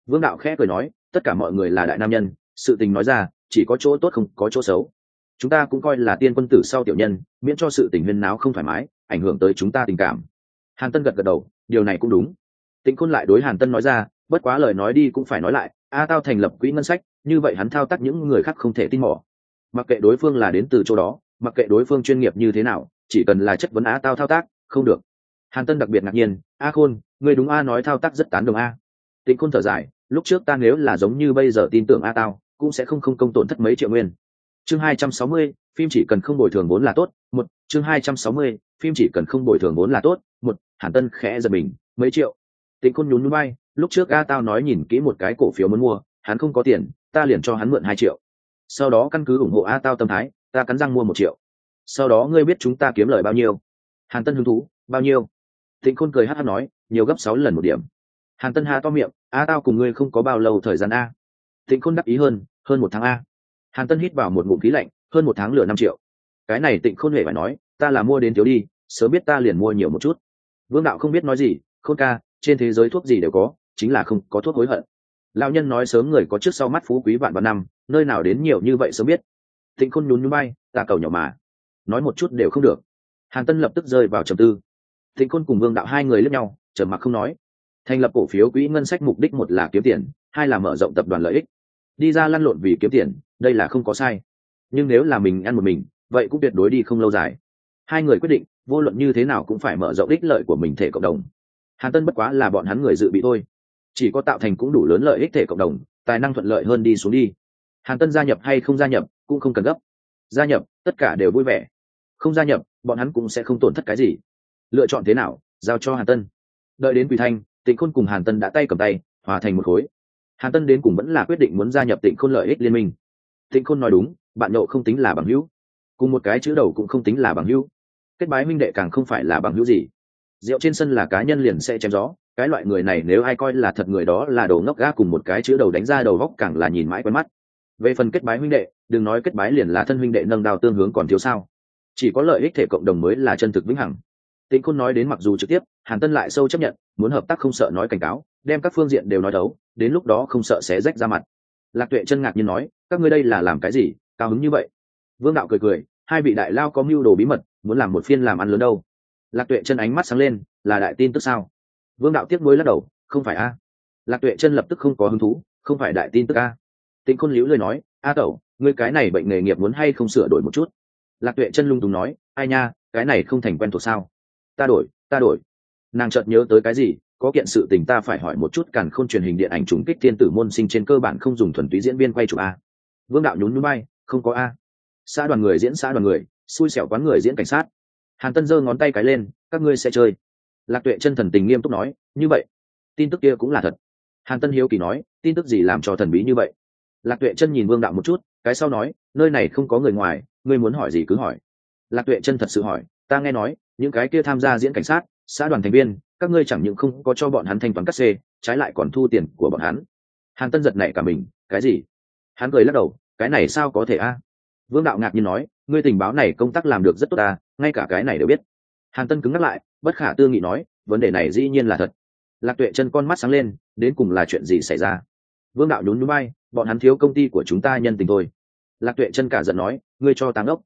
Vương đạo khẽ cười nói, tất cả mọi người là đại nam nhân, sự tình nói ra, chỉ có chỗ tốt không có chỗ xấu. Chúng ta cũng coi là tiên quân tử sau tiểu nhân, miễn cho sự tình huyên náo không thoải mái, ảnh hưởng tới chúng ta tình cảm hàn tân gật gật đầu, điều này cũng đúng. Tịnh khôn lại đối hàn tân nói ra, bất quá lời nói đi cũng phải nói lại, a tao thành lập quỹ ngân sách, như vậy hắn thao tác những người khác không thể tin mỏ mặc kệ đối phương là đến từ chỗ đó, mặc kệ đối phương chuyên nghiệp như thế nào, chỉ cần là chất vấn á tao thao tác, không được. Hàn tân đặc biệt ngạc nhiên, a khôn người đúng a nói thao tác rất tán đồng a. Tịnh khôn thở dài, lúc trước ta nếu là giống như bây giờ tin tưởng a tao, cũng sẽ không không công tổn thất mấy triệu nguyên. Chương hai trăm sáu mươi phim chỉ cần không bồi thường vốn là tốt. Một, chương hai trăm sáu mươi, phim chỉ cần không bồi thường vốn là tốt. Một, hàn tân khẽ giật mình, mấy triệu. Tịnh khôn nhún núi bay lúc trước a tao nói nhìn kỹ một cái cổ phiếu muốn mua, hắn không có tiền, ta liền cho hắn mượn hai triệu. Sau đó căn cứ ủng hộ a tao tâm thái, ta cắn răng mua một triệu. Sau đó ngươi biết chúng ta kiếm lời bao nhiêu? Hàn tân hứng thú, bao nhiêu? Tịnh khôn cười hát hát nói, nhiều gấp sáu lần một điểm. Hàn tân hà to miệng, a tao cùng ngươi không có bao lâu thời gian a. Tịnh khôn đắc ý hơn hơn một tháng a. Hàn tân hít vào một ngụm khí lạnh hơn một tháng lửa năm triệu. Cái này tịnh khôn hề phải nói, ta là mua đến thiếu đi, sớm biết ta liền mua nhiều một chút. Vương đạo không biết nói gì, khôn ca, trên thế giới thuốc gì đều có, chính là không có thuốc hối hận. Lão nhân nói sớm người có trước sau mắt phú quý vạn vạn năm, nơi nào đến nhiều như vậy sớm biết. Tịnh khôn nhún nhún bay, ta cầu nhỏ mà. Nói một chút đều không được. Hàn tân lập tức rơi vào trầm tư. Tịnh khôn cùng vương đạo hai người lẫn nhau, trầm mặc không nói. Thành lập cổ phiếu quỹ ngân sách mục đích một là kiếm tiền, hai là mở rộng tập đoàn lợi ích. Đi ra lăn lộn vì kiếm tiền, đây là không có sai nhưng nếu là mình ăn một mình, vậy cũng tuyệt đối đi không lâu dài. Hai người quyết định, vô luận như thế nào cũng phải mở rộng ích lợi của mình thể cộng đồng. Hàn tân bất quá là bọn hắn người dự bị thôi. Chỉ có tạo thành cũng đủ lớn lợi ích thể cộng đồng, tài năng thuận lợi hơn đi xuống đi. Hàn tân gia nhập hay không gia nhập, cũng không cần gấp. Gia nhập, tất cả đều vui vẻ. Không gia nhập, bọn hắn cũng sẽ không tổn thất cái gì. Lựa chọn thế nào, giao cho hàn tân. Đợi đến quỳ thanh, tịnh khôn cùng hàn tân đã tay cầm tay, hòa thành một khối. Hàn tân đến cùng vẫn là quyết định muốn gia nhập tịnh khôn lợi ích liên minh. Tịnh khôn nói đúng bạn nhậu không tính là bằng hữu. Cùng một cái chữ đầu cũng không tính là bằng hữu. Kết bái minh đệ càng không phải là bằng hữu gì. Rượu trên sân là cá nhân liền sẽ chém gió. Cái loại người này nếu ai coi là thật người đó là đồ ngốc ga cùng một cái chữ đầu đánh ra đầu góc càng là nhìn mãi quen mắt. Về phần kết bái huynh đệ, đừng nói kết bái liền là thân huynh đệ nâng đào tương hướng còn thiếu sao. Chỉ có lợi ích thể cộng đồng mới là chân thực vĩnh hằng. Tĩnh khôn nói đến mặc dù trực tiếp, hàn tân lại sâu chấp nhận, muốn hợp tác không sợ nói cảnh cáo, đem các phương diện đều nói đấu, đến lúc đó không sợ sẽ rách ra mặt. Lạc tuệ chân ngạc nhiên nói, các ngươi đây là làm cái gì? Cao hứng như vậy. Vương đạo cười cười, hai vị đại lao có mưu đồ bí mật, muốn làm một phiên làm ăn lớn đâu. Lạc tuệ chân ánh mắt sáng lên, là đại tin tức sao? Vương đạo tiếc nuối lắc đầu, không phải a. Lạc tuệ chân lập tức không có hứng thú, không phải đại tin tức a. Tĩnh khôn liễu lời nói, a tẩu, ngươi cái này bệnh nghề nghiệp muốn hay không sửa đổi một chút? Lạc tuệ chân lung tùng nói, ai nha, cái này không thành quen thuộc sao? Ta đổi ta đổi. Nàng chợt nhớ tới cái gì, có kiện sự tình ta phải hỏi một chút càn khôn truyền hình điện ảnh trùng kích thiên tử môn sinh trên cơ bản không dùng thuần túy diễn viên quay chụp a. Vương đạo nhún núi bay không có a. Xã đoàn người diễn xã đoàn người, xui xẻo quán người diễn cảnh sát. Hàn tân giơ ngón tay cái lên, các ngươi sẽ chơi. Lạc tuệ chân thần tình nghiêm túc nói, như vậy, tin tức kia cũng là thật. Hàn tân hiếu kỳ nói, tin tức gì làm cho thần bí như vậy? Lạc tuệ chân nhìn vương đạo một chút, cái sau nói, nơi này không có người ngoài, ngươi muốn hỏi gì cứ hỏi. Lạc tuệ chân thật sự hỏi, ta nghe nói, những cái kia tham gia diễn cảnh sát, xã đoàn thành viên, các ngươi chẳng những không có cho bọn hắn thanh toán cắt xê, trái lại còn thu tiền của bọn hắn. Hàn tân giật nảy cả mình, cái gì? Hắn cười lắc đầu cái này sao có thể a? Vương đạo ngạc nhiên nói, ngươi tình báo này công tác làm được rất tốt ta, ngay cả cái này đều biết. Hàn tân cứng ngắc lại, bất khả tư nghị nói, vấn đề này dĩ nhiên là thật. Lạc tuệ chân con mắt sáng lên, đến cùng là chuyện gì xảy ra? Vương đạo nhún núi bay bọn hắn thiếu công ty của chúng ta nhân tình thôi. Lạc tuệ chân cả giận nói, ngươi cho táng ốc.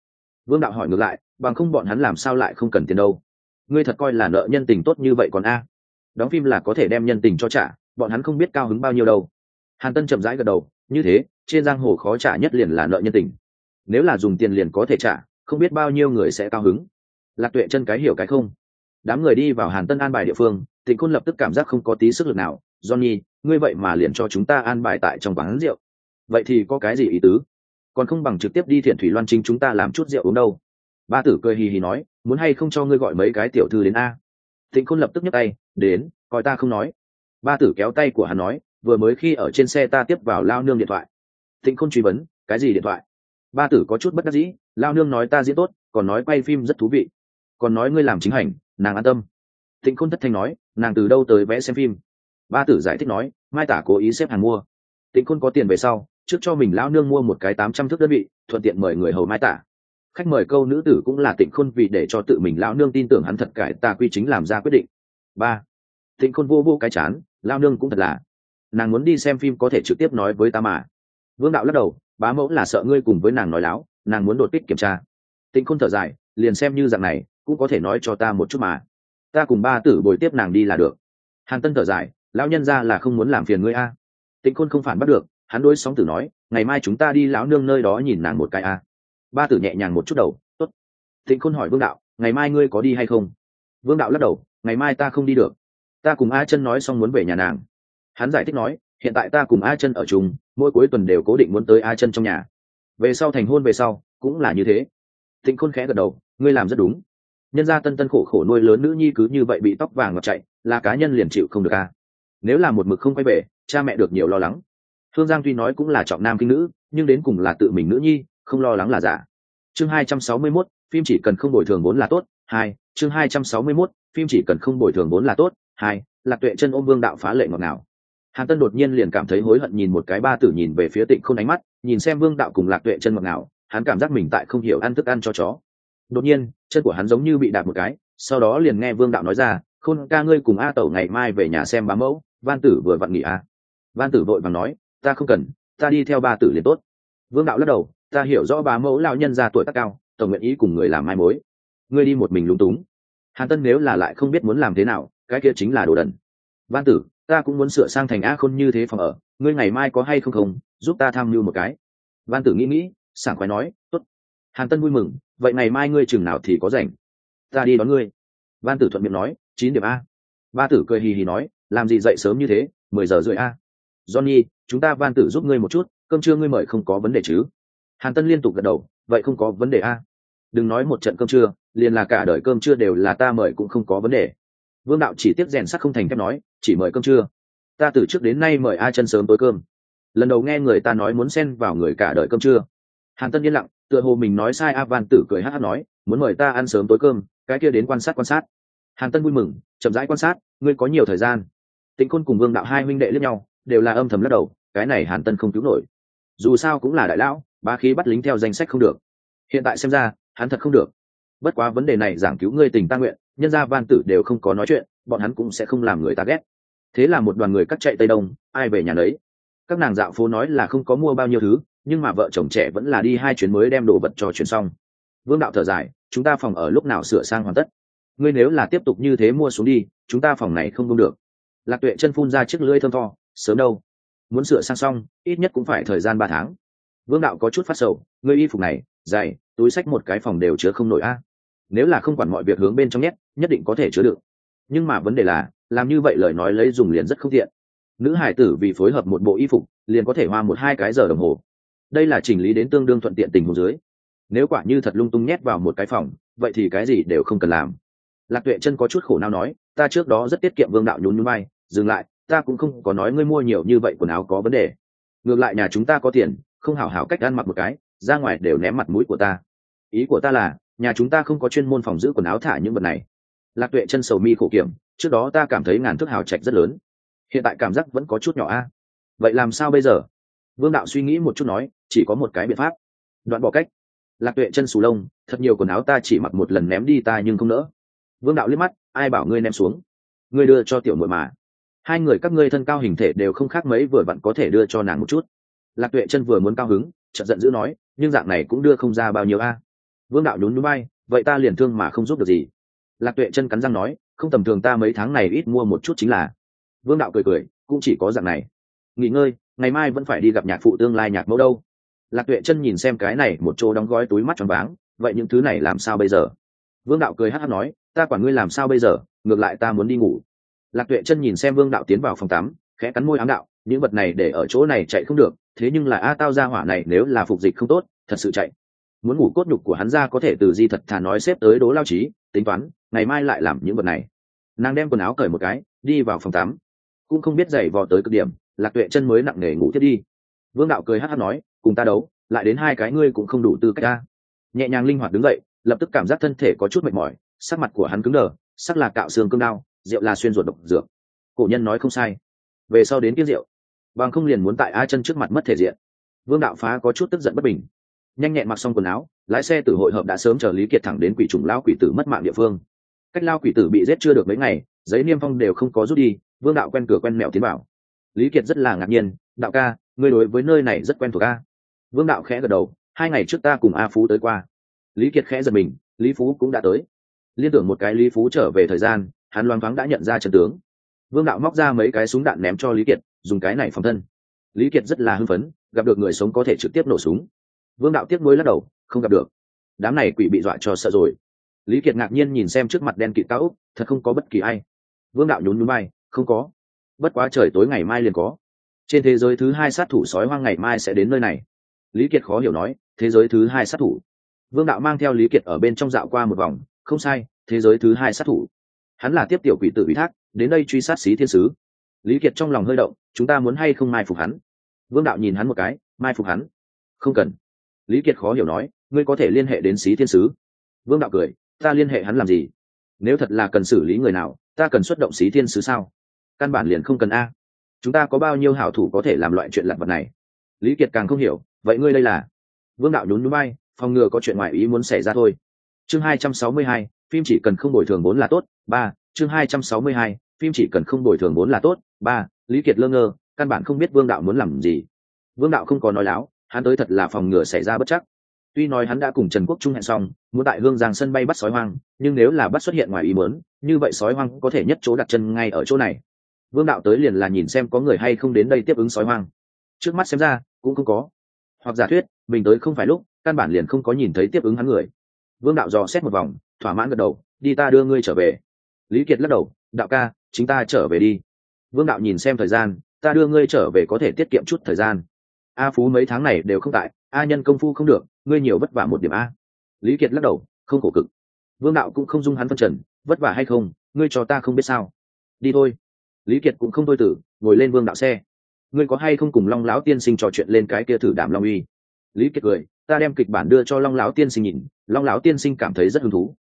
Vương đạo hỏi ngược lại, bằng không bọn hắn làm sao lại không cần tiền đâu? Ngươi thật coi là nợ nhân tình tốt như vậy còn a? Đóng phim là có thể đem nhân tình cho trả, bọn hắn không biết cao hứng bao nhiêu đâu. Hàn tân chậm rãi gật đầu như thế, trên giang hồ khó trả nhất liền là nợ nhân tình. Nếu là dùng tiền liền có thể trả, không biết bao nhiêu người sẽ cao hứng. Lạc tuệ chân cái hiểu cái không. Đám người đi vào hàn tân an bài địa phương, tịnh khôn lập tức cảm giác không có tí sức lực nào. Johnny, ngươi vậy mà liền cho chúng ta an bài tại trong quán rượu. Vậy thì có cái gì ý tứ? Còn không bằng trực tiếp đi thiện thủy loan chính chúng ta làm chút rượu uống đâu. Ba tử cười hì hì nói, muốn hay không cho ngươi gọi mấy cái tiểu thư đến a? Tịnh khôn lập tức nhấc tay, đến, coi ta không nói. Ba tử kéo tay của hắn nói vừa mới khi ở trên xe ta tiếp vào lao nương điện thoại. Tịnh khôn truy vấn, cái gì điện thoại? Ba tử có chút bất đắc dĩ, lao nương nói ta diễn tốt, còn nói quay phim rất thú vị. Còn nói ngươi làm chính hành, nàng an tâm. Tịnh khôn thất thanh nói, nàng từ đâu tới vẽ xem phim? Ba tử giải thích nói, mai tả cố ý xếp hàng mua. Tịnh khôn có tiền về sau, trước cho mình lão nương mua một cái tám trăm thước đơn vị, thuận tiện mời người hầu mai tả. Khách mời câu nữ tử cũng là tịnh khôn vì để cho tự mình lão nương tin tưởng hắn thật cải ta quy chính làm ra quyết định. Ba tịnh khôn vô vô cái chán, lao nương cũng thật là nàng muốn đi xem phim có thể trực tiếp nói với ta mà. Vương đạo lắc đầu, bá mẫu là sợ ngươi cùng với nàng nói láo, nàng muốn đột kích kiểm tra. Tịnh khôn thở dài, liền xem như dạng này, cũng có thể nói cho ta một chút mà. Ta cùng ba tử bồi tiếp nàng đi là được. Hàn tân thở dài, lão nhân ra là không muốn làm phiền ngươi a. Tịnh khôn không phản bắt được, hắn đối sóng tử nói, ngày mai chúng ta đi lão nương nơi đó nhìn nàng một cái a. Ba tử nhẹ nhàng một chút đầu, tốt. Tịnh khôn hỏi vương đạo, ngày mai ngươi có đi hay không? Vương đạo lắc đầu, ngày mai ta không đi được. Ta cùng a chân nói xong muốn về nhà nàng hắn giải thích nói hiện tại ta cùng a chân ở chung mỗi cuối tuần đều cố định muốn tới a chân trong nhà. Về sau thành hôn về sau cũng là như thế. Tịnh khôn khẽ gật đầu ngươi làm rất đúng. Nhân gia tân tân khổ khổ nuôi lớn nữ nhi cứ như vậy bị tóc vàng ngọt chạy là cá nhân liền chịu không được a. Nếu là một mực không quay về cha mẹ được nhiều lo lắng. Thương giang tuy nói cũng là trọng nam kinh nữ nhưng đến cùng là tự mình nữ nhi không lo lắng là giả. Chương hai trăm sáu mươi 261, phim chỉ cần không bồi thường vốn là tốt hai chương hai trăm sáu mươi 261, phim chỉ cần không bồi thường vốn là tốt hai lạc tuệ chân ôm vương đạo phá lệ ngọt ngào hàn tân đột nhiên liền cảm thấy hối hận nhìn một cái ba tử nhìn về phía tịnh không ánh mắt, nhìn xem vương đạo cùng lạc tuệ chân ngọt ngào, hắn cảm giác mình tại không hiểu ăn thức ăn cho chó. Đột nhiên, chân của hắn giống như bị đạp một cái, sau đó liền nghe vương đạo nói ra, khôn ca ngươi cùng a tẩu ngày mai về nhà xem bá mẫu van tử vừa vặn nghỉ à? a van tử vội vàng nói, ta không cần, ta đi theo ba tử liền tốt. Vương đạo lắc đầu, ta hiểu rõ bá mẫu lão nhân ra tuổi tác cao, tổng nguyện ý cùng người làm mai mối. Ngươi đi một mình lúng túng. Hàn tân nếu là lại không biết muốn làm thế nào, cái kia chính là đồ đần. Văn tử ta cũng muốn sửa sang thành a khôn như thế phòng ở, ngươi ngày mai có hay không không, giúp ta tham mưu một cái. Văn tử nghĩ nghĩ, sảng khoái nói, tốt. Hàn tân vui mừng, vậy ngày mai ngươi chừng nào thì có rảnh? Ta đi đón ngươi. Văn tử thuận miệng nói, chín điểm a. Ba tử cười hì hì nói, làm gì dậy sớm như thế, mười giờ rưỡi a. Johnny, chúng ta van tử giúp ngươi một chút, cơm trưa ngươi mời không có vấn đề chứ? Hàn tân liên tục gật đầu, vậy không có vấn đề a. Đừng nói một trận cơm trưa, liền là cả đời cơm trưa đều là ta mời cũng không có vấn đề. Vương đạo chỉ tiếp rèn sắc không thành thép nói chỉ mời cơm trưa. Ta từ trước đến nay mời a chân sớm tối cơm. Lần đầu nghe người ta nói muốn xen vào người cả đời cơm trưa. Hàn tân yên lặng, tựa hồ mình nói sai a van tử cười hát hát nói, muốn mời ta ăn sớm tối cơm, cái kia đến quan sát quan sát. Hàn tân vui mừng, chậm rãi quan sát, ngươi có nhiều thời gian? Tịnh khôn cùng vương đạo hai huynh đệ lẫn nhau, đều là âm thầm lắc đầu, cái này hàn tân không cứu nổi. Dù sao cũng là đại lão ba khí bắt lính theo danh sách không được. Hiện tại xem ra, hắn thật không được. Bất quá vấn đề này giảng cứu ngươi tình ta nguyện nhân gia van tử đều không có nói chuyện, bọn hắn cũng sẽ không làm người ta ghét. Thế là một đoàn người cắt chạy tây đông, ai về nhà đấy các nàng dạo phố nói là không có mua bao nhiêu thứ, nhưng mà vợ chồng trẻ vẫn là đi hai chuyến mới đem đồ vật cho chuyển xong. Vương đạo thở dài, chúng ta phòng ở lúc nào sửa sang hoàn tất? Ngươi nếu là tiếp tục như thế mua xuống đi, chúng ta phòng này không đông được. Lạc tuệ chân phun ra chiếc lưỡi thơm to sớm đâu. Muốn sửa sang xong, ít nhất cũng phải thời gian ba tháng. Vương đạo có chút phát sầu, ngươi y phục này dày túi sách một cái phòng đều chứa không nổi a nếu là không quản mọi việc hướng bên trong nhét, nhất định có thể chứa được. Nhưng mà vấn đề là, làm như vậy lời nói lấy dùng liền rất không tiện. Nữ hải tử vì phối hợp một bộ y phục, liền có thể hoa một hai cái giờ đồng hồ. Đây là chỉnh lý đến tương đương thuận tiện tình hồ dưới. Nếu quả như thật lung tung nhét vào một cái phòng, vậy thì cái gì đều không cần làm. Lạc tuệ chân có chút khổ nào nói, ta trước đó rất tiết kiệm vương đạo nhún nhún bay, dừng lại, ta cũng không có nói ngươi mua nhiều như vậy quần áo có vấn đề. Ngược lại nhà chúng ta có tiền, không hảo hảo cách ăn mặc một cái, ra ngoài đều ném mặt mũi của ta. Ý của ta là nhà chúng ta không có chuyên môn phòng giữ quần áo thả những vật này. Lạc tuệ chân sầu mi khổ kiểm, trước đó ta cảm thấy ngàn thước hào trạch rất lớn. Hiện tại cảm giác vẫn có chút nhỏ a. Vậy làm sao bây giờ? Vương đạo suy nghĩ một chút nói, chỉ có một cái biện pháp. Đoạn bỏ cách. Lạc tuệ chân sù lông, thật nhiều quần áo ta chỉ mặc một lần ném đi ta nhưng không nỡ. Vương đạo liếc mắt, ai bảo ngươi ném xuống? Ngươi đưa cho tiểu muội mà. Hai người các ngươi thân cao hình thể đều không khác mấy vừa vặn có thể đưa cho nàng một chút. Lạc tuệ chân vừa muốn cao hứng, chợt giận dữ nói, nhưng dạng này cũng đưa không ra bao nhiêu a vương đạo nhún núi bay vậy ta liền thương mà không giúp được gì. Lạc tuệ chân cắn răng nói, không tầm thường ta mấy tháng này ít mua một chút chính là. Vương đạo cười cười, cũng chỉ có dạng này. Nghỉ ngơi, ngày mai vẫn phải đi gặp nhạc phụ tương lai nhạc mẫu đâu. Lạc tuệ chân nhìn xem cái này một chỗ đóng gói túi mắt tròn váng, vậy những thứ này làm sao bây giờ? Vương đạo cười hát hát nói, ta quản ngươi làm sao bây giờ, ngược lại ta muốn đi ngủ. Lạc tuệ chân nhìn xem vương đạo tiến vào phòng tắm, khẽ cắn môi ám đạo, những vật này để ở chỗ này chạy không được, thế nhưng là a tao ra hỏa này nếu là phục dịch không tốt, thật sự chạy muốn ngủ cốt nhục của hắn ra có thể từ di thật thà nói xếp tới đố lao trí, tính toán, ngày mai lại làm những vật này. Nàng đem quần áo cởi một cái, đi vào phòng tắm. Cũng không biết giày vò tới cực điểm, lạc tuệ chân mới nặng nề ngủ thiết đi. Vương đạo cười hát hát nói, cùng ta đấu, lại đến hai cái ngươi cũng không đủ tư cách ta. Nhẹ nhàng linh hoạt đứng dậy, lập tức cảm giác thân thể có chút mệt mỏi, sắc mặt của hắn cứng đờ, sắc là cạo xương cương đao, rượu là xuyên ruột độc dược. Cổ nhân nói không sai. Về sau đến kiếm rượu, bằng không liền muốn tại a chân trước mặt mất thể diện. Vương đạo phá có chút tức giận bất bình nhanh nhẹn mặc xong quần áo, lái xe từ hội hợp đã sớm chờ lý kiệt thẳng đến quỷ trùng lao quỷ tử mất mạng địa phương. Cách lao quỷ tử bị giết chưa được mấy ngày, giấy niêm phong đều không có rút đi, vương đạo quen cửa quen mẹo tiến bảo. Lý kiệt rất là ngạc nhiên, đạo ca, ngươi đối với nơi này rất quen thuộc a. Vương đạo khẽ gật đầu, hai ngày trước ta cùng a phú tới qua. Lý kiệt khẽ giật mình, lý phú cũng đã tới. Liên tưởng một cái lý phú trở về thời gian, hắn loáng thoáng đã nhận ra trận tướng. Vương đạo móc ra mấy cái súng đạn ném cho lý kiệt, dùng cái này phòng thân. Lý kiệt rất là hưng phấn, gặp được người sống có thể trực tiếp nổ súng vương đạo tiếc nuối lắc đầu, không gặp được. Đám này quỷ bị dọa cho sợ rồi. Lý kiệt ngạc nhiên nhìn xem trước mặt đen kịt cao thật không có bất kỳ ai. Vương đạo nhún núi bay không có. Bất quá trời tối ngày mai liền có. Trên thế giới thứ hai sát thủ sói hoang ngày mai sẽ đến nơi này. Lý kiệt khó hiểu nói, thế giới thứ hai sát thủ. Vương đạo mang theo lý kiệt ở bên trong dạo qua một vòng, không sai, thế giới thứ hai sát thủ. Hắn là tiếp tiểu quỷ tự ủy thác, đến đây truy sát xí thiên sứ. Lý kiệt trong lòng hơi động, chúng ta muốn hay không mai phục hắn? Vương đạo nhìn hắn một cái, mai phục hắn. Không cần lý kiệt khó hiểu nói, ngươi có thể liên hệ đến xí thiên sứ? Vương đạo cười, ta liên hệ hắn làm gì? Nếu thật là cần xử lý người nào, ta cần xuất động xí thiên sứ sao? Căn bản liền không cần a. Chúng ta có bao nhiêu hảo thủ có thể làm loại chuyện lặt vật này? Lý kiệt càng không hiểu, vậy ngươi đây là? Vương đạo nhún núi bay phòng ngừa có chuyện ngoài ý muốn xảy ra thôi. Chương hai trăm sáu mươi hai, phim chỉ cần không bồi thường vốn là tốt, ba. Chương hai trăm sáu mươi hai, phim chỉ cần không bồi thường vốn là tốt, ba. Lý kiệt lơ ngơ, căn bản không biết vương đạo muốn làm gì. Vương đạo không có nói láo hắn tới thật là phòng ngừa xảy ra bất chắc. Tuy nói hắn đã cùng trần quốc trung hẹn xong, muốn tại hương giang sân bay bắt sói hoang, nhưng nếu là bắt xuất hiện ngoài ý muốn, như vậy sói hoang có thể nhất chỗ đặt chân ngay ở chỗ này. Vương đạo tới liền là nhìn xem có người hay không đến đây tiếp ứng sói hoang. Trước mắt xem ra, cũng không có. Hoặc giả thuyết, mình tới không phải lúc, căn bản liền không có nhìn thấy tiếp ứng hắn người. Vương đạo dò xét một vòng, thỏa mãn gật đầu, đi ta đưa ngươi trở về. Lý kiệt lắc đầu, đạo ca, chính ta trở về đi. Vương đạo nhìn xem thời gian, ta đưa ngươi trở về có thể tiết kiệm chút thời gian a phú mấy tháng này đều không tại, a nhân công phu không được, ngươi nhiều vất vả một điểm a. Lý kiệt lắc đầu, không khổ cực. Vương đạo cũng không dung hắn phân trần, vất vả hay không, ngươi cho ta không biết sao. Đi thôi. Lý kiệt cũng không thôi tử, ngồi lên vương đạo xe. Ngươi có hay không cùng long lão tiên sinh trò chuyện lên cái kia thử đảm long uy? Lý kiệt cười, ta đem kịch bản đưa cho long lão tiên sinh nhìn, long lão tiên sinh cảm thấy rất hứng thú.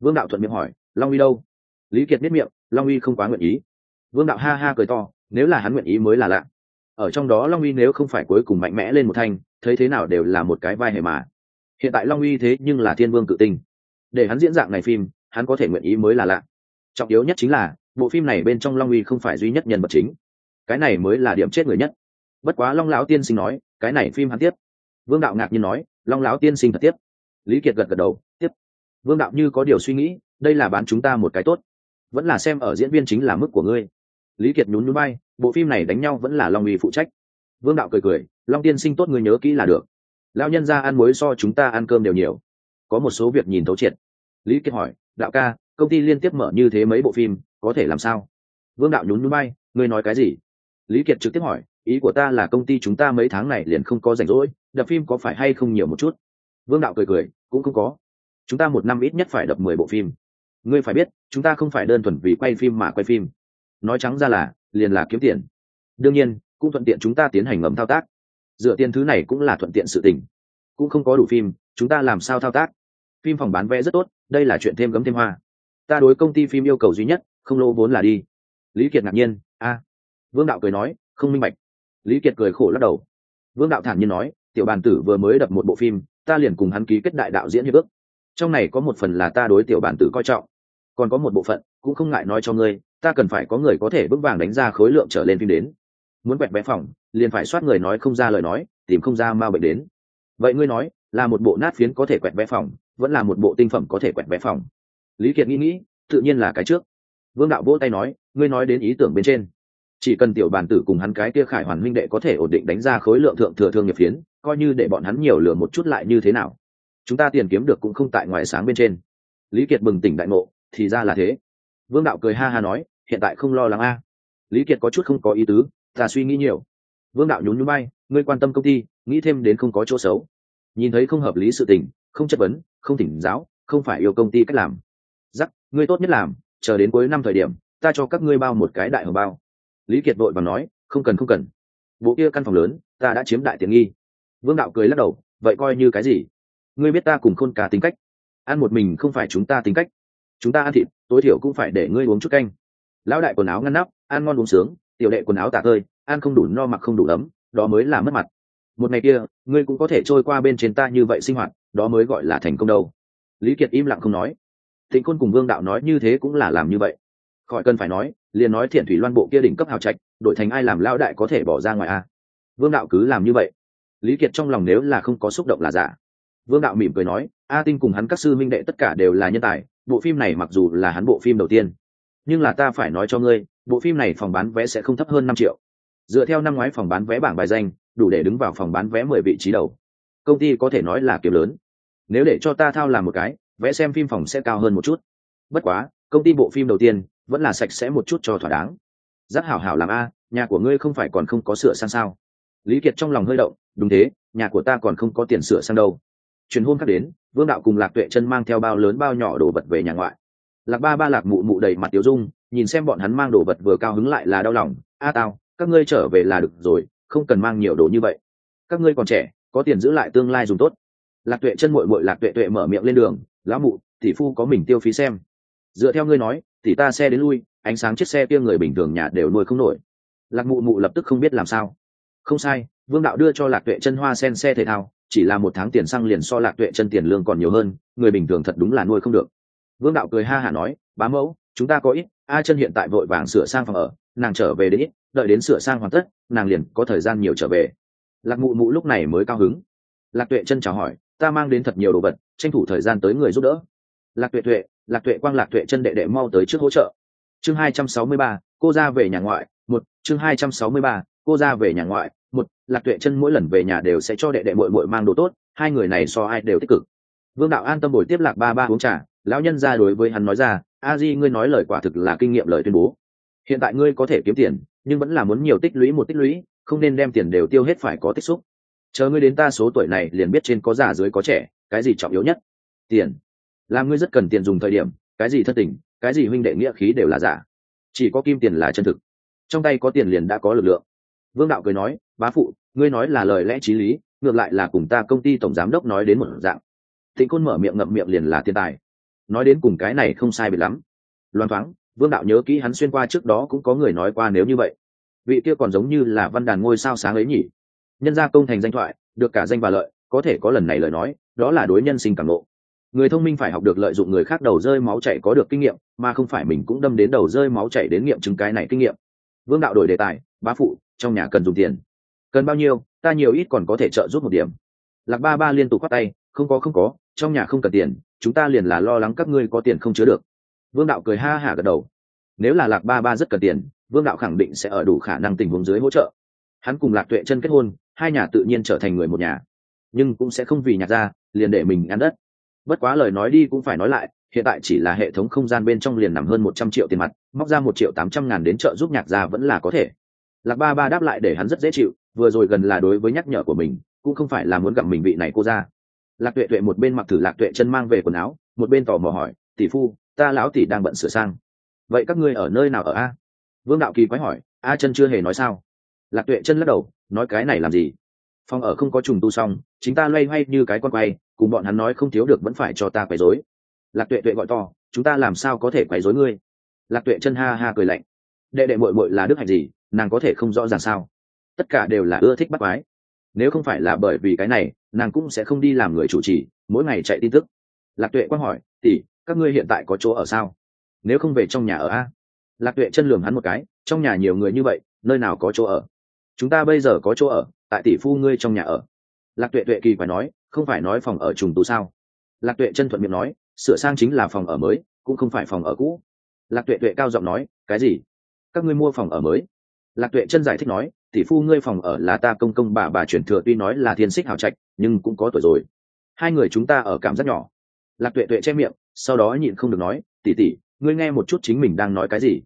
Vương đạo thuận miệng hỏi, long uy đâu? Lý kiệt biết miệng, long uy không quá nguyện ý. Vương đạo ha ha cười to, nếu là hắn nguyện ý mới là lạ ở trong đó long uy nếu không phải cuối cùng mạnh mẽ lên một thanh, thấy thế nào đều là một cái vai hề mà. Hiện tại long uy thế nhưng là thiên vương cự tinh. Để hắn diễn dạng này phim, hắn có thể nguyện ý mới là lạ. Trọng yếu nhất chính là, bộ phim này bên trong long uy không phải duy nhất nhân vật chính. Cái này mới là điểm chết người nhất. Bất quá long lão tiên sinh nói, cái này phim hắn tiếp. Vương đạo ngạc nhiên nói, long lão tiên sinh thật tiếp. Lý kiệt gật gật đầu, tiếp. Vương đạo như có điều suy nghĩ, đây là bán chúng ta một cái tốt. Vẫn là xem ở diễn viên chính là mức của ngươi lý kiệt nhún núi bay bộ phim này đánh nhau vẫn là long uy phụ trách. Vương đạo cười cười, long tiên sinh tốt người nhớ kỹ là được. Lao nhân ra ăn muối so chúng ta ăn cơm đều nhiều. Có một số việc nhìn thấu triệt. Lý kiệt hỏi, đạo ca, công ty liên tiếp mở như thế mấy bộ phim, có thể làm sao? Vương đạo nhún núi bay ngươi nói cái gì? Lý kiệt trực tiếp hỏi, ý của ta là công ty chúng ta mấy tháng này liền không có rảnh rỗi, đập phim có phải hay không nhiều một chút? Vương đạo cười cười, cũng không có. Chúng ta một năm ít nhất phải đập mười bộ phim. Ngươi phải biết, chúng ta không phải đơn thuần vì quay phim mà quay phim nói trắng ra là, liền là kiếm tiền. Đương nhiên, cũng thuận tiện chúng ta tiến hành ngầm thao tác. Dựa tiền thứ này cũng là thuận tiện sự tình. Cũng không có đủ phim, chúng ta làm sao thao tác? Phim phòng bán vé rất tốt, đây là chuyện thêm gấm thêm hoa. Ta đối công ty phim yêu cầu duy nhất, không lỗ vốn là đi. Lý kiệt ngạc nhiên, a. Vương đạo cười nói, không minh bạch. Lý kiệt cười khổ lắc đầu. Vương đạo thản nhiên nói, tiểu bàn tử vừa mới đập một bộ phim, ta liền cùng hắn ký kết đại đạo diễn hiệp ước. Trong này có một phần là ta đối tiểu bản tử coi trọng. Còn có một bộ phận, cũng không ngại nói cho ngươi ta cần phải có người có thể vững vàng đánh ra khối lượng trở lên phim đến. Muốn quẹt vé phòng, liền phải soát người nói không ra lời nói, tìm không ra ma bệnh đến. Vậy ngươi nói, là một bộ nát phiến có thể quẹt vé phòng, vẫn là một bộ tinh phẩm có thể quẹt vé phòng? Lý kiệt nghĩ nghĩ, tự nhiên là cái trước. Vương đạo vỗ tay nói, ngươi nói đến ý tưởng bên trên. Chỉ cần tiểu bàn tử cùng hắn cái kia khải hoàn minh đệ có thể ổn định đánh ra khối lượng thượng thừa thương nghiệp phiến, coi như để bọn hắn nhiều lửa một chút lại như thế nào? Chúng ta tiền kiếm được cũng không tại ngoài sáng bên trên. Lý kiệt bừng tỉnh đại ngộ, thì ra là thế vương đạo cười ha ha nói, hiện tại không lo lắng a. Lý kiệt có chút không có ý tứ, ta suy nghĩ nhiều. Vương đạo nhún nhún bay ngươi quan tâm công ty, nghĩ thêm đến không có chỗ xấu. Nhìn thấy không hợp lý sự tình, không chất vấn, không tỉnh giáo, không phải yêu công ty cách làm. Giắc ngươi tốt nhất làm, chờ đến cuối năm thời điểm, ta cho các ngươi bao một cái đại hồng bao. Lý kiệt vội và nói, không cần không cần. Bộ kia căn phòng lớn, ta đã chiếm đại tiện nghi. Vương đạo cười lắc đầu, vậy coi như cái gì? Ngươi biết ta cùng khôn cả tính cách. Ăn một mình không phải chúng ta tính cách chúng ta ăn thịt, tối thiểu cũng phải để ngươi uống chút canh. Lão đại quần áo ngăn nắp, ăn ngon uống sướng, tiểu đệ quần áo tả tơi, ăn không đủ no mặc không đủ ấm đó mới là mất mặt. Một ngày kia, ngươi cũng có thể trôi qua bên trên ta như vậy sinh hoạt, đó mới gọi là thành công đâu. Lý kiệt im lặng không nói. Thịnh côn cùng vương đạo nói như thế cũng là làm như vậy. Khỏi cần phải nói, liền nói thiện thủy loan bộ kia đỉnh cấp hào trạch, đổi thành ai làm lao đại có thể bỏ ra ngoài a? Vương đạo cứ làm như vậy. Lý kiệt trong lòng nếu là không có xúc động là giả. Vương đạo mỉm cười nói, a tinh cùng hắn các sư minh đệ tất cả đều là nhân tài bộ phim này mặc dù là hắn bộ phim đầu tiên, nhưng là ta phải nói cho ngươi, bộ phim này phòng bán vé sẽ không thấp hơn năm triệu. Dựa theo năm ngoái phòng bán vé bảng bài danh, đủ để đứng vào phòng bán vé mười vị trí đầu. Công ty có thể nói là kiếm lớn. Nếu để cho ta thao làm một cái vẽ xem phim phòng sẽ cao hơn một chút. Bất quá, công ty bộ phim đầu tiên, vẫn là sạch sẽ một chút cho thỏa đáng. Giác hảo hảo làm a, nhà của ngươi không phải còn không có sửa sang sao? Lý kiệt trong lòng hơi động, đúng thế, nhà của ta còn không có tiền sửa sang đâu truyền hôn khắc đến, vương đạo cùng lạc tuệ chân mang theo bao lớn bao nhỏ đồ vật về nhà ngoại. Lạc ba ba lạc mụ mụ đầy mặt tiểu dung, nhìn xem bọn hắn mang đồ vật vừa cao hứng lại là đau lòng. A tao, các ngươi trở về là được rồi, không cần mang nhiều đồ như vậy. Các ngươi còn trẻ, có tiền giữ lại tương lai dùng tốt. Lạc tuệ chân mội mội lạc tuệ tuệ mở miệng lên đường, lão mụ, tỷ phu có mình tiêu phí xem. Dựa theo ngươi nói thì ta xe đến lui, ánh sáng chiếc xe kia người bình thường nhà đều nuôi không nổi. Lạc mụ mụ lập tức không biết làm sao. Không sai, vương đạo đưa cho lạc tuệ chân hoa sen xe thể thao chỉ là một tháng tiền xăng liền so lạc tuệ chân tiền lương còn nhiều hơn, người bình thường thật đúng là nuôi không được. Vương đạo cười ha hả nói, bá mẫu, chúng ta có ít, a chân hiện tại vội vàng sửa sang phòng ở, nàng trở về đến ít, đợi đến sửa sang hoàn tất, nàng liền có thời gian nhiều trở về. Lạc mụ mụ lúc này mới cao hứng. Lạc tuệ chân chào hỏi, ta mang đến thật nhiều đồ vật, tranh thủ thời gian tới người giúp đỡ. Lạc tuệ tuệ, lạc tuệ quang lạc tuệ chân đệ đệ mau tới trước hỗ trợ. Chương hai trăm sáu mươi ba, cô ra về nhà ngoại, một, chương hai trăm sáu mươi ba, cô ra về nhà ngoại một, lạc tuệ chân mỗi lần về nhà đều sẽ cho đệ đệ mội mội mang đồ tốt, hai người này so ai đều tích cực. Vương đạo an tâm bồi tiếp lạc ba ba uống trà, lão nhân ra đối với hắn nói ra, a di, ngươi nói lời quả thực là kinh nghiệm lời tuyên bố. Hiện tại ngươi có thể kiếm tiền, nhưng vẫn là muốn nhiều tích lũy một tích lũy, không nên đem tiền đều tiêu hết phải có tích xúc. Chờ ngươi đến ta số tuổi này liền biết trên có già dưới có trẻ, cái gì trọng yếu nhất? Tiền. Làm ngươi rất cần tiền dùng thời điểm, cái gì thất tình, cái gì huynh đệ nghĩa khí đều là giả. Chỉ có kim tiền là chân thực. Trong tay có tiền liền đã có lực lượng vương đạo cười nói, bá phụ, ngươi nói là lời lẽ t r í lý, ngược lại là cùng ta công ty tổng giám đốc nói đến một dạng. Thịnh côn mở miệng ngậm miệng liền là thiên tài. Nói đến cùng cái này không sai biệt lắm. Loan thoáng, vương đạo nhớ kỹ hắn xuyên qua trước đó cũng có người nói qua nếu như vậy. Vị kia còn giống như là văn đàn ngôi sao sáng ấy nhỉ. Nhân gia công thành danh thoại, được cả danh và lợi, có thể có lần này lời nói, đó là đối nhân sinh cảm ngộ. Người thông minh phải học được lợi dụng người khác đầu rơi máu chảy có được kinh nghiệm, mà không phải mình cũng đâm đến đầu rơi máu chảy đến nghiệm chứng cái này kinh nghiệm. Vương đạo đổi đề tài, bá phụ trong nhà cần dùng tiền. Cần bao nhiêu, ta nhiều ít còn có thể trợ giúp một điểm. Lạc ba ba liên tục khoát tay, không có không có, trong nhà không cần tiền, chúng ta liền là lo lắng các ngươi có tiền không chứa được. Vương đạo cười ha hả gật đầu. Nếu là lạc ba ba rất cần tiền, vương đạo khẳng định sẽ ở đủ khả năng tình huống dưới hỗ trợ. Hắn cùng lạc tuệ chân kết hôn, hai nhà tự nhiên trở thành người một nhà. Nhưng cũng sẽ không vì nhạc ra, liền để mình ăn đất. Bất quá lời nói đi cũng phải nói lại, hiện tại chỉ là hệ thống không gian bên trong liền nằm hơn một trăm triệu tiền mặt, móc ra một triệu tám trăm ngàn đến chợ giúp nhạc gia vẫn là có thể lạc ba ba đáp lại để hắn rất dễ chịu, vừa rồi gần là đối với nhắc nhở của mình, cũng không phải là muốn gặp mình vị này cô ra. Lạc tuệ tuệ một bên mặc thử lạc tuệ chân mang về quần áo, một bên tò mò hỏi, tỷ phu, ta lão tỷ đang bận sửa sang. Vậy các ngươi ở nơi nào ở a? Vương đạo kỳ quái hỏi, a chân chưa hề nói sao? Lạc tuệ chân lắc đầu, nói cái này làm gì? Phòng ở không có trùng tu xong, chính ta loay hoay như cái con quay, cùng bọn hắn nói không thiếu được vẫn phải cho ta quấy rối. Lạc tuệ tuệ gọi to, chúng ta làm sao có thể quấy rối ngươi? Lạc tuệ chân ha ha cười lạnh, đệ đệ mội mội là đức hạnh gì? Nàng có thể không rõ ràng sao? Tất cả đều là ưa thích bắt quái. Nếu không phải là bởi vì cái này, nàng cũng sẽ không đi làm người chủ trì, mỗi ngày chạy tin tức. Lạc tuệ quang hỏi tỉ các ngươi hiện tại có chỗ ở sao? Nếu không về trong nhà ở a? Lạc tuệ chân lường hắn một cái, trong nhà nhiều người như vậy, nơi nào có chỗ ở? Chúng ta bây giờ có chỗ ở, tại tỷ phu ngươi trong nhà ở. Lạc tuệ tuệ kỳ phải nói, không phải nói phòng ở trùng tu sao? Lạc tuệ chân thuận miệng nói, sửa sang chính là phòng ở mới, cũng không phải phòng ở cũ. Lạc tuệ tuệ cao giọng nói, cái gì? Các ngươi mua phòng ở mới? Lạc tuệ chân giải thích nói, tỷ phu ngươi phòng ở là ta công công bà bà chuyển thừa tuy nói là thiên xích hào trạch, nhưng cũng có tuổi rồi. Hai người chúng ta ở cảm giác nhỏ. Lạc tuệ tuệ che miệng, sau đó nhịn không được nói tỉ tỉ ngươi nghe một chút chính mình đang nói cái gì?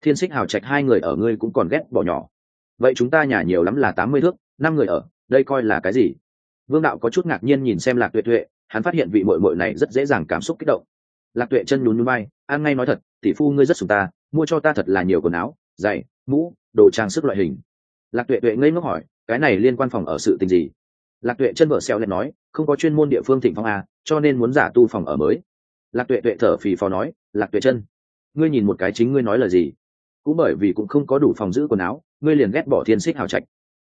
Thiên xích hào trạch hai người ở ngươi cũng còn ghét bỏ nhỏ. Vậy chúng ta nhà nhiều lắm là tám mươi thước, năm người ở, đây coi là cái gì? Vương đạo có chút ngạc nhiên nhìn xem lạc tuệ tuệ, hắn phát hiện vị mội mội này rất dễ dàng cảm xúc kích động. Lạc tuệ chân nhún nhún bay an ngay nói thật, tỷ phu ngươi rất sùng ta, mua cho ta thật là nhiều quần áo, giày, mũ đồ trang sức loại hình. Lạc tuệ tuệ ngây ngốc hỏi, cái này liên quan phòng ở sự tình gì? Lạc tuệ chân vợ xeo lại nói, không có chuyên môn địa phương thịnh phong a à, cho nên muốn giả tu phòng ở mới. Lạc tuệ tuệ thở phì phò nói, lạc tuệ chân, ngươi nhìn một cái chính ngươi nói là gì? Cũng bởi vì cũng không có đủ phòng giữ quần áo, ngươi liền ghét bỏ thiên xích hào trạch.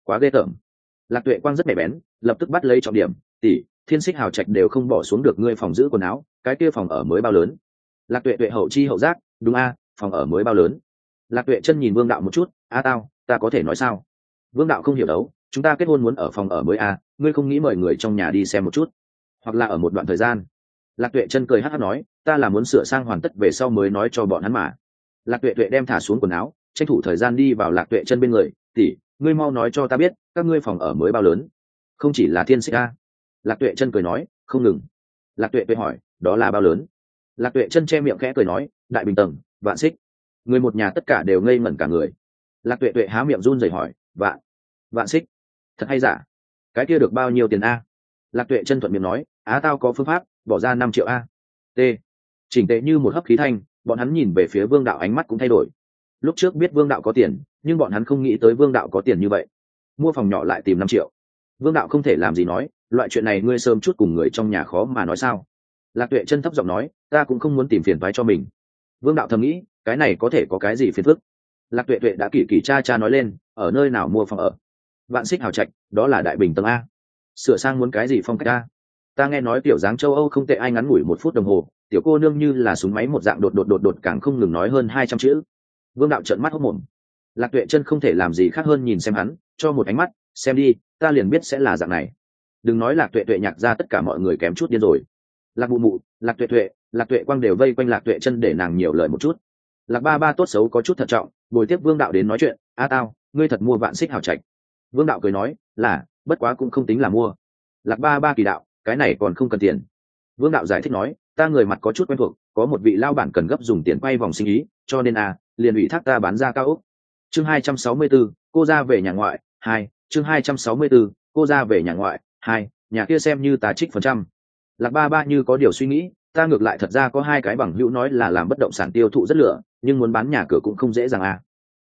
Quá ghê tởm. Lạc tuệ quang rất mẻ bén, lập tức bắt lấy trọng điểm, tỷ, thiên xích hào trạch đều không bỏ xuống được ngươi phòng giữ quần áo, cái kia phòng ở mới bao lớn? Lạc tuệ tuệ hậu chi hậu giác, đúng a, phòng ở mới bao lớn lạc tuệ chân nhìn vương đạo một chút, a tao, ta có thể nói sao? Vương đạo không hiểu đấu, chúng ta kết hôn muốn ở phòng ở mới a, ngươi không nghĩ mời người trong nhà đi xem một chút? Hoặc là ở một đoạn thời gian? Lạc tuệ chân cười hát hát nói, ta là muốn sửa sang hoàn tất về sau mới nói cho bọn hắn mà. Lạc tuệ tuệ đem thả xuống quần áo, tranh thủ thời gian đi vào lạc tuệ chân bên người tỉ ngươi mau nói cho ta biết, các ngươi phòng ở mới bao lớn? Không chỉ là thiên xích a. Lạc tuệ chân cười nói, không ngừng. Lạc tuệ tuệ hỏi, đó là bao lớn? Lạc tuệ chân che miệng khẽ cười nói, đại bình tầng, vạn xích người một nhà tất cả đều ngây ngẩn cả người. Lạc tuệ tuệ há miệng run rẩy hỏi, vạn vạn xích, thật hay giả? Cái kia được bao nhiêu tiền a? Lạc tuệ chân thuận miệng nói, á, tao có phương pháp, bỏ ra năm triệu a. T. Chỉnh tệ như một hấp khí thanh, bọn hắn nhìn về phía vương đạo ánh mắt cũng thay đổi. Lúc trước biết vương đạo có tiền, nhưng bọn hắn không nghĩ tới vương đạo có tiền như vậy. Mua phòng nhỏ lại tìm năm triệu. Vương đạo không thể làm gì nói, loại chuyện này ngươi sớm chút cùng người trong nhà khó mà nói sao? Lạc tuệ chân thấp giọng nói, ta cũng không muốn tìm phiền thoái cho mình. Vương đạo thầm nghĩ cái này có thể có cái gì phiền phức? Lạc tuệ tuệ đã kỳ kỳ cha cha nói lên, ở nơi nào mua phòng ở? Vạn xích hào trạch, đó là đại bình tầng a. Sửa sang muốn cái gì phong cách a? Ta nghe nói tiểu dáng châu âu không tệ, ai ngắn ngủi một phút đồng hồ, tiểu cô nương như là súng máy một dạng đột đột đột đột càng không ngừng nói hơn hai trăm chữ. Vương đạo trợn mắt hốc mồm. Lạc tuệ chân không thể làm gì khác hơn nhìn xem hắn, cho một ánh mắt, xem đi, ta liền biết sẽ là dạng này. Đừng nói lạc tuệ tuệ nhạc ra tất cả mọi người kém chút điên rồi. Lạc mụ mụ, lạc tuệ tuệ, lạc tuệ quang đều vây quanh lạc tuệ chân để nàng nhiều lời một chút lạc ba ba tốt xấu có chút thận trọng bồi tiếp vương đạo đến nói chuyện a tao ngươi thật mua vạn xích hào trạch. Vương đạo cười nói là bất quá cũng không tính là mua. Lạc ba ba kỳ đạo cái này còn không cần tiền. Vương đạo giải thích nói ta người mặt có chút quen thuộc có một vị lao bản cần gấp dùng tiền quay vòng sinh ý cho nên a liền ủy thác ta bán ra cao úc chương hai trăm sáu mươi 264, cô ra về nhà ngoại hai chương hai trăm sáu mươi 264, cô ra về nhà ngoại hai nhà kia xem như ta trích phần trăm. Lạc ba ba như có điều suy nghĩ ta ngược lại thật ra có hai cái bằng hữu nói là làm bất động sản tiêu thụ rất lửa, nhưng muốn bán nhà cửa cũng không dễ dàng à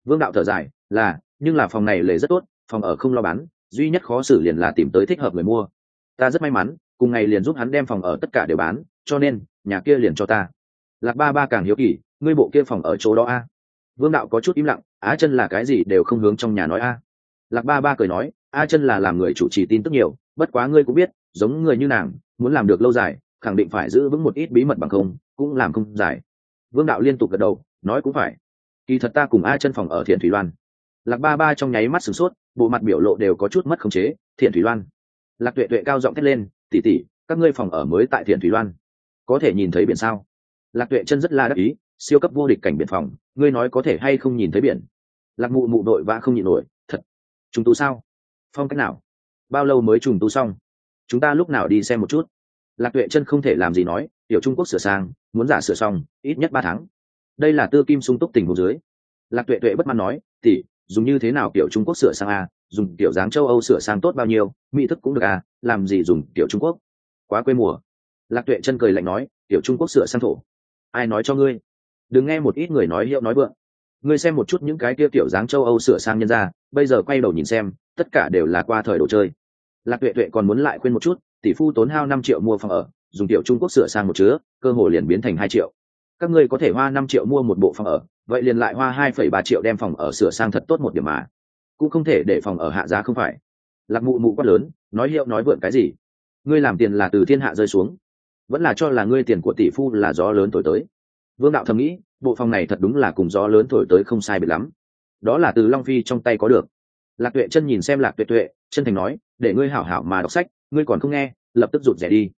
vương đạo thở dài, là, nhưng là phòng này lề rất tốt, phòng ở không lo bán, duy nhất khó xử liền là tìm tới thích hợp người mua ta rất may mắn, cùng ngày liền giúp hắn đem phòng ở tất cả đều bán, cho nên, nhà kia liền cho ta lạc ba ba càng hiếu kỳ, ngươi bộ kia phòng ở chỗ đó a à? vương đạo có chút im lặng, á chân là cái gì đều không hướng trong nhà nói a à. lạc ba ba cười nói a chân là làm người chủ trì tin tức nhiều, bất quá ngươi cũng biết, giống người như nàng, muốn làm được lâu dài khẳng định phải giữ vững một ít bí mật bằng không, cũng làm không giải. Vương đạo liên tục gật đầu, nói cũng phải. Kỳ thật ta cùng a chân phòng ở thiện thủy loan. Lạc ba ba trong nháy mắt sửng sốt, bộ mặt biểu lộ đều có chút mất khống chế, thiện thủy loan. Lạc tuệ tuệ cao giọng thét lên tỉ tỉ các ngươi phòng ở mới tại thiện thủy loan. Có thể nhìn thấy biển sao? Lạc tuệ chân rất la đắc ý, siêu cấp vô địch cảnh biển phòng, ngươi nói có thể hay không nhìn thấy biển? Lạc mụ mụ đội và không nhịn nổi, thật, chúng tú sao? Phong cách nào? Bao lâu mới trùng tu xong? Chúng ta lúc nào đi xem một chút? Lạc tuệ chân không thể làm gì nói tiểu trung quốc sửa sang muốn giả sửa xong ít nhất ba tháng. Đây là tư kim sung túc tình hồ dưới. Lạc tuệ tuệ bất mãn nói tỉ dùng như thế nào kiểu trung quốc sửa sang à, dùng kiểu dáng châu âu sửa sang tốt bao nhiêu mỹ thức cũng được à làm gì dùng kiểu trung quốc? Quá quê mùa. Lạc tuệ chân cười lạnh nói tiểu trung quốc sửa sang thổ. Ai nói cho ngươi? Đừng nghe một ít người nói hiệu nói vượng. Ngươi xem một chút những cái kia tiểu dáng châu âu sửa sang nhân ra bây giờ quay đầu nhìn xem tất cả đều là qua thời đồ chơi. Lạc tuệ tuệ còn muốn lại khuyên một chút tỷ phu tốn hao năm triệu mua phòng ở, dùng tiểu trung quốc sửa sang một chứa, cơ hồ liền biến thành hai triệu. Các ngươi có thể hoa năm triệu mua một bộ phòng ở, vậy liền lại hoa hai phẩy ba triệu đem phòng ở sửa sang thật tốt một điểm mà. Cũng không thể để phòng ở hạ giá không phải. Lạc mụ mụ quát lớn, nói hiệu nói vượn cái gì? Ngươi làm tiền là từ thiên hạ rơi xuống. Vẫn là cho là ngươi tiền của tỷ phu là gió lớn thổi tới. Vương đạo thầm nghĩ, bộ phòng này thật đúng là cùng gió lớn thổi tới không sai biệt lắm. Đó là từ long phi trong tay có được. Lạc tuệ chân nhìn xem lạc tuệ tuệ, chân thành nói, để ngươi hảo hảo mà đọc sách ngươi còn không nghe, lập tức rụt rẻ đi.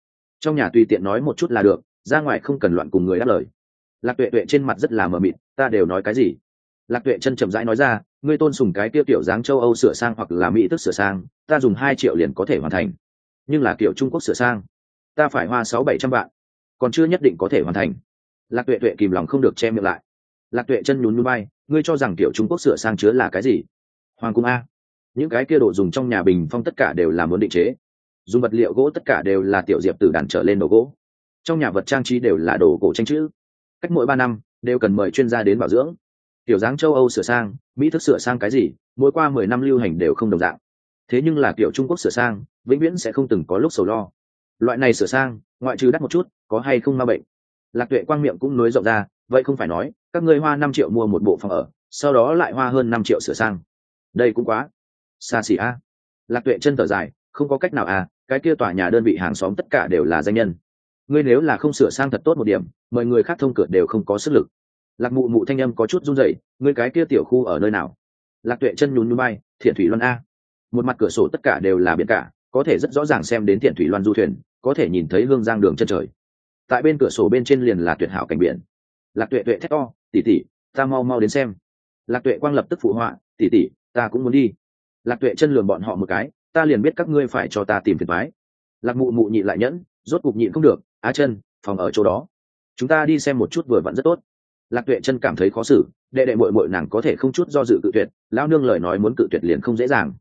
Trong nhà tùy tiện nói một chút là được, ra ngoài không cần loạn cùng người đáp lời. Lạc tuệ tuệ trên mặt rất là mờ mịt, ta đều nói cái gì? Lạc tuệ chân chậm rãi nói ra, ngươi tôn sùng cái tiêu tiểu dáng châu âu sửa sang hoặc là mỹ thức sửa sang, ta dùng hai triệu liền có thể hoàn thành. Nhưng là kiểu trung quốc sửa sang, ta phải hoa sáu bảy trăm vạn, còn chưa nhất định có thể hoàn thành. Lạc tuệ tuệ kìm lòng không được che miệng lại. Lạc tuệ chân nhún núi bay ngươi cho rằng kiểu trung quốc sửa sang chứa là cái gì? Hoàng cung a. Những cái kia đồ dùng trong nhà bình phong tất cả đều là muốn định chế dùng vật liệu gỗ tất cả đều là tiểu diệp từ đàn trở lên đồ gỗ. Trong nhà vật trang trí đều là đồ cổ tranh chữ. Cách mỗi ba năm, đều cần mời chuyên gia đến bảo dưỡng. Tiểu dáng châu âu sửa sang, mỹ thức sửa sang cái gì, mỗi qua mười năm lưu hành đều không đồng dạng. Thế nhưng là kiểu trung quốc sửa sang, vĩnh viễn sẽ không từng có lúc sầu lo. Loại này sửa sang, ngoại trừ đắt một chút, có hay không ma bệnh? Lạc tuệ quang miệng cũng nối rộng ra, vậy không phải nói, các ngươi hoa năm triệu mua một bộ phòng ở, sau đó lại hoa hơn năm triệu sửa sang. Đây cũng quá xa xỉ a. Lạc tuệ chân thở dài, không có cách nào à cái kia tòa nhà đơn vị hàng xóm tất cả đều là danh nhân. Ngươi nếu là không sửa sang thật tốt một điểm mọi người khác thông cửa đều không có sức lực. Lạc mụ mụ thanh âm có chút run rẩy, ngươi cái kia tiểu khu ở nơi nào? Lạc tuệ chân nhún núi bay thiện thủy loan a. Một mặt cửa sổ tất cả đều là biển cả, có thể rất rõ ràng xem đến thiện thủy loan du thuyền, có thể nhìn thấy hương giang đường chân trời. Tại bên cửa sổ bên trên liền là tuyệt hảo cảnh biển. Lạc tuệ tuệ thét to tỉ tỉ ta mau mau đến xem. Lạc tuệ quang lập tức phụ họa tỉ tỉ ta cũng muốn đi. Lạc tuệ chân lường bọn họ một cái ta liền biết các ngươi phải cho ta tìm phiền thoái lạc mụ mụ nhị lại nhẫn, rốt cục nhịn không được, á chân phòng ở chỗ đó. Chúng ta đi xem một chút vừa vặn rất tốt. Lạc tuệ chân cảm thấy khó xử, đệ đệ mội mội nàng có thể không chút do dự cự tuyệt, lão nương lời nói muốn cự tuyệt liền không dễ dàng.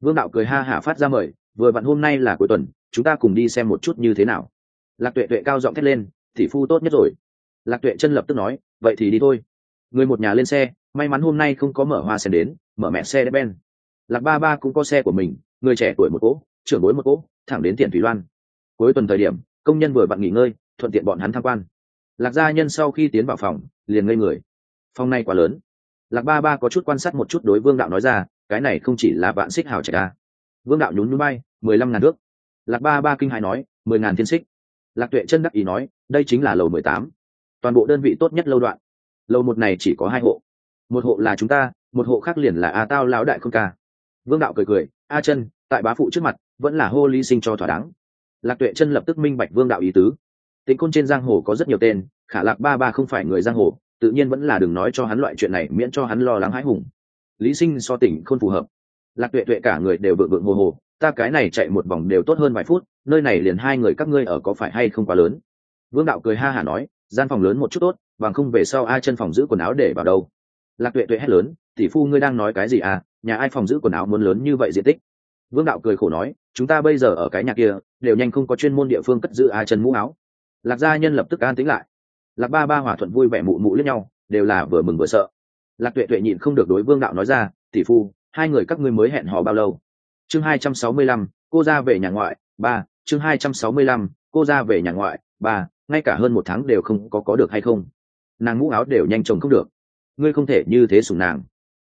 Vương đạo cười ha hả phát ra mời, vừa vặn hôm nay là cuối tuần, chúng ta cùng đi xem một chút như thế nào. Lạc tuệ tuệ cao giọng thét lên thị phu tốt nhất rồi. Lạc tuệ chân lập tức nói, vậy thì đi thôi. Người một nhà lên xe, may mắn hôm nay không có mở hoa sen đến, mở mẹ xe đép ben lạc ba ba cũng có xe của mình người trẻ tuổi một cỗ, trưởng bối một cỗ, thẳng đến tiện thủy loan. Cuối tuần thời điểm, công nhân vừa vặn nghỉ ngơi, thuận tiện bọn hắn tham quan. Lạc gia nhân sau khi tiến vào phòng, liền ngây người. Phòng này quá lớn. Lạc ba ba có chút quan sát một chút đối vương đạo nói ra, cái này không chỉ là vạn xích hào trẻ ca à. vương đạo nhún núi bay mười lăm ngàn nước. Lạc ba ba kinh hài nói, mười ngàn thiên xích. Lạc tuệ chân đắc ý nói, đây chính là lầu mười tám. Toàn bộ đơn vị tốt nhất lâu đoạn. Lầu một này chỉ có hai hộ. Một hộ là chúng ta, một hộ khác liền là a tao lão đại không ca vương đạo cười cười, a chân, tại bá phụ trước mặt, vẫn là hô ly sinh cho thỏa đáng. Lạc tuệ chân lập tức minh bạch vương đạo ý tứ. Tính côn trên giang hồ có rất nhiều tên, khả lạc ba ba không phải người giang hồ, tự nhiên vẫn là đừng nói cho hắn loại chuyện này, miễn cho hắn lo lắng hãi hùng. Lý sinh so tỉnh không phù hợp. Lạc tuệ tuệ cả người đều vượng vượng hồ hồ, ta cái này chạy một vòng đều tốt hơn vài phút, nơi này liền hai người các ngươi ở có phải hay không quá lớn? Vương đạo cười ha hả nói, gian phòng lớn một chút tốt, bằng không về sau ai chân phòng giữ quần áo để vào đâu lạc tuệ tuệ hét lớn, tỷ phu ngươi đang nói cái gì à? Nhà ai phòng giữ quần áo muốn lớn như vậy diện tích? Vương đạo cười khổ nói, chúng ta bây giờ ở cái nhà kia, đều nhanh không có chuyên môn địa phương cất giữ ai chân mũ áo. Lạc gia nhân lập tức an tính lại. Lạc ba ba hòa thuận vui vẻ mụ mụ lẫn nhau, đều là vừa mừng vừa sợ. Lạc tuệ tuệ nhịn không được đối vương đạo nói ra, tỷ phu, hai người các ngươi mới hẹn hò bao lâu? Chương hai trăm sáu mươi lăm, cô ra về nhà ngoại, ba, chương hai trăm sáu mươi lăm, cô ra về nhà ngoại, ba, ngay cả hơn một tháng đều không có có được hay không. Nàng mũ áo đều nhanh chồng không được ngươi không thể như thế sủng nàng.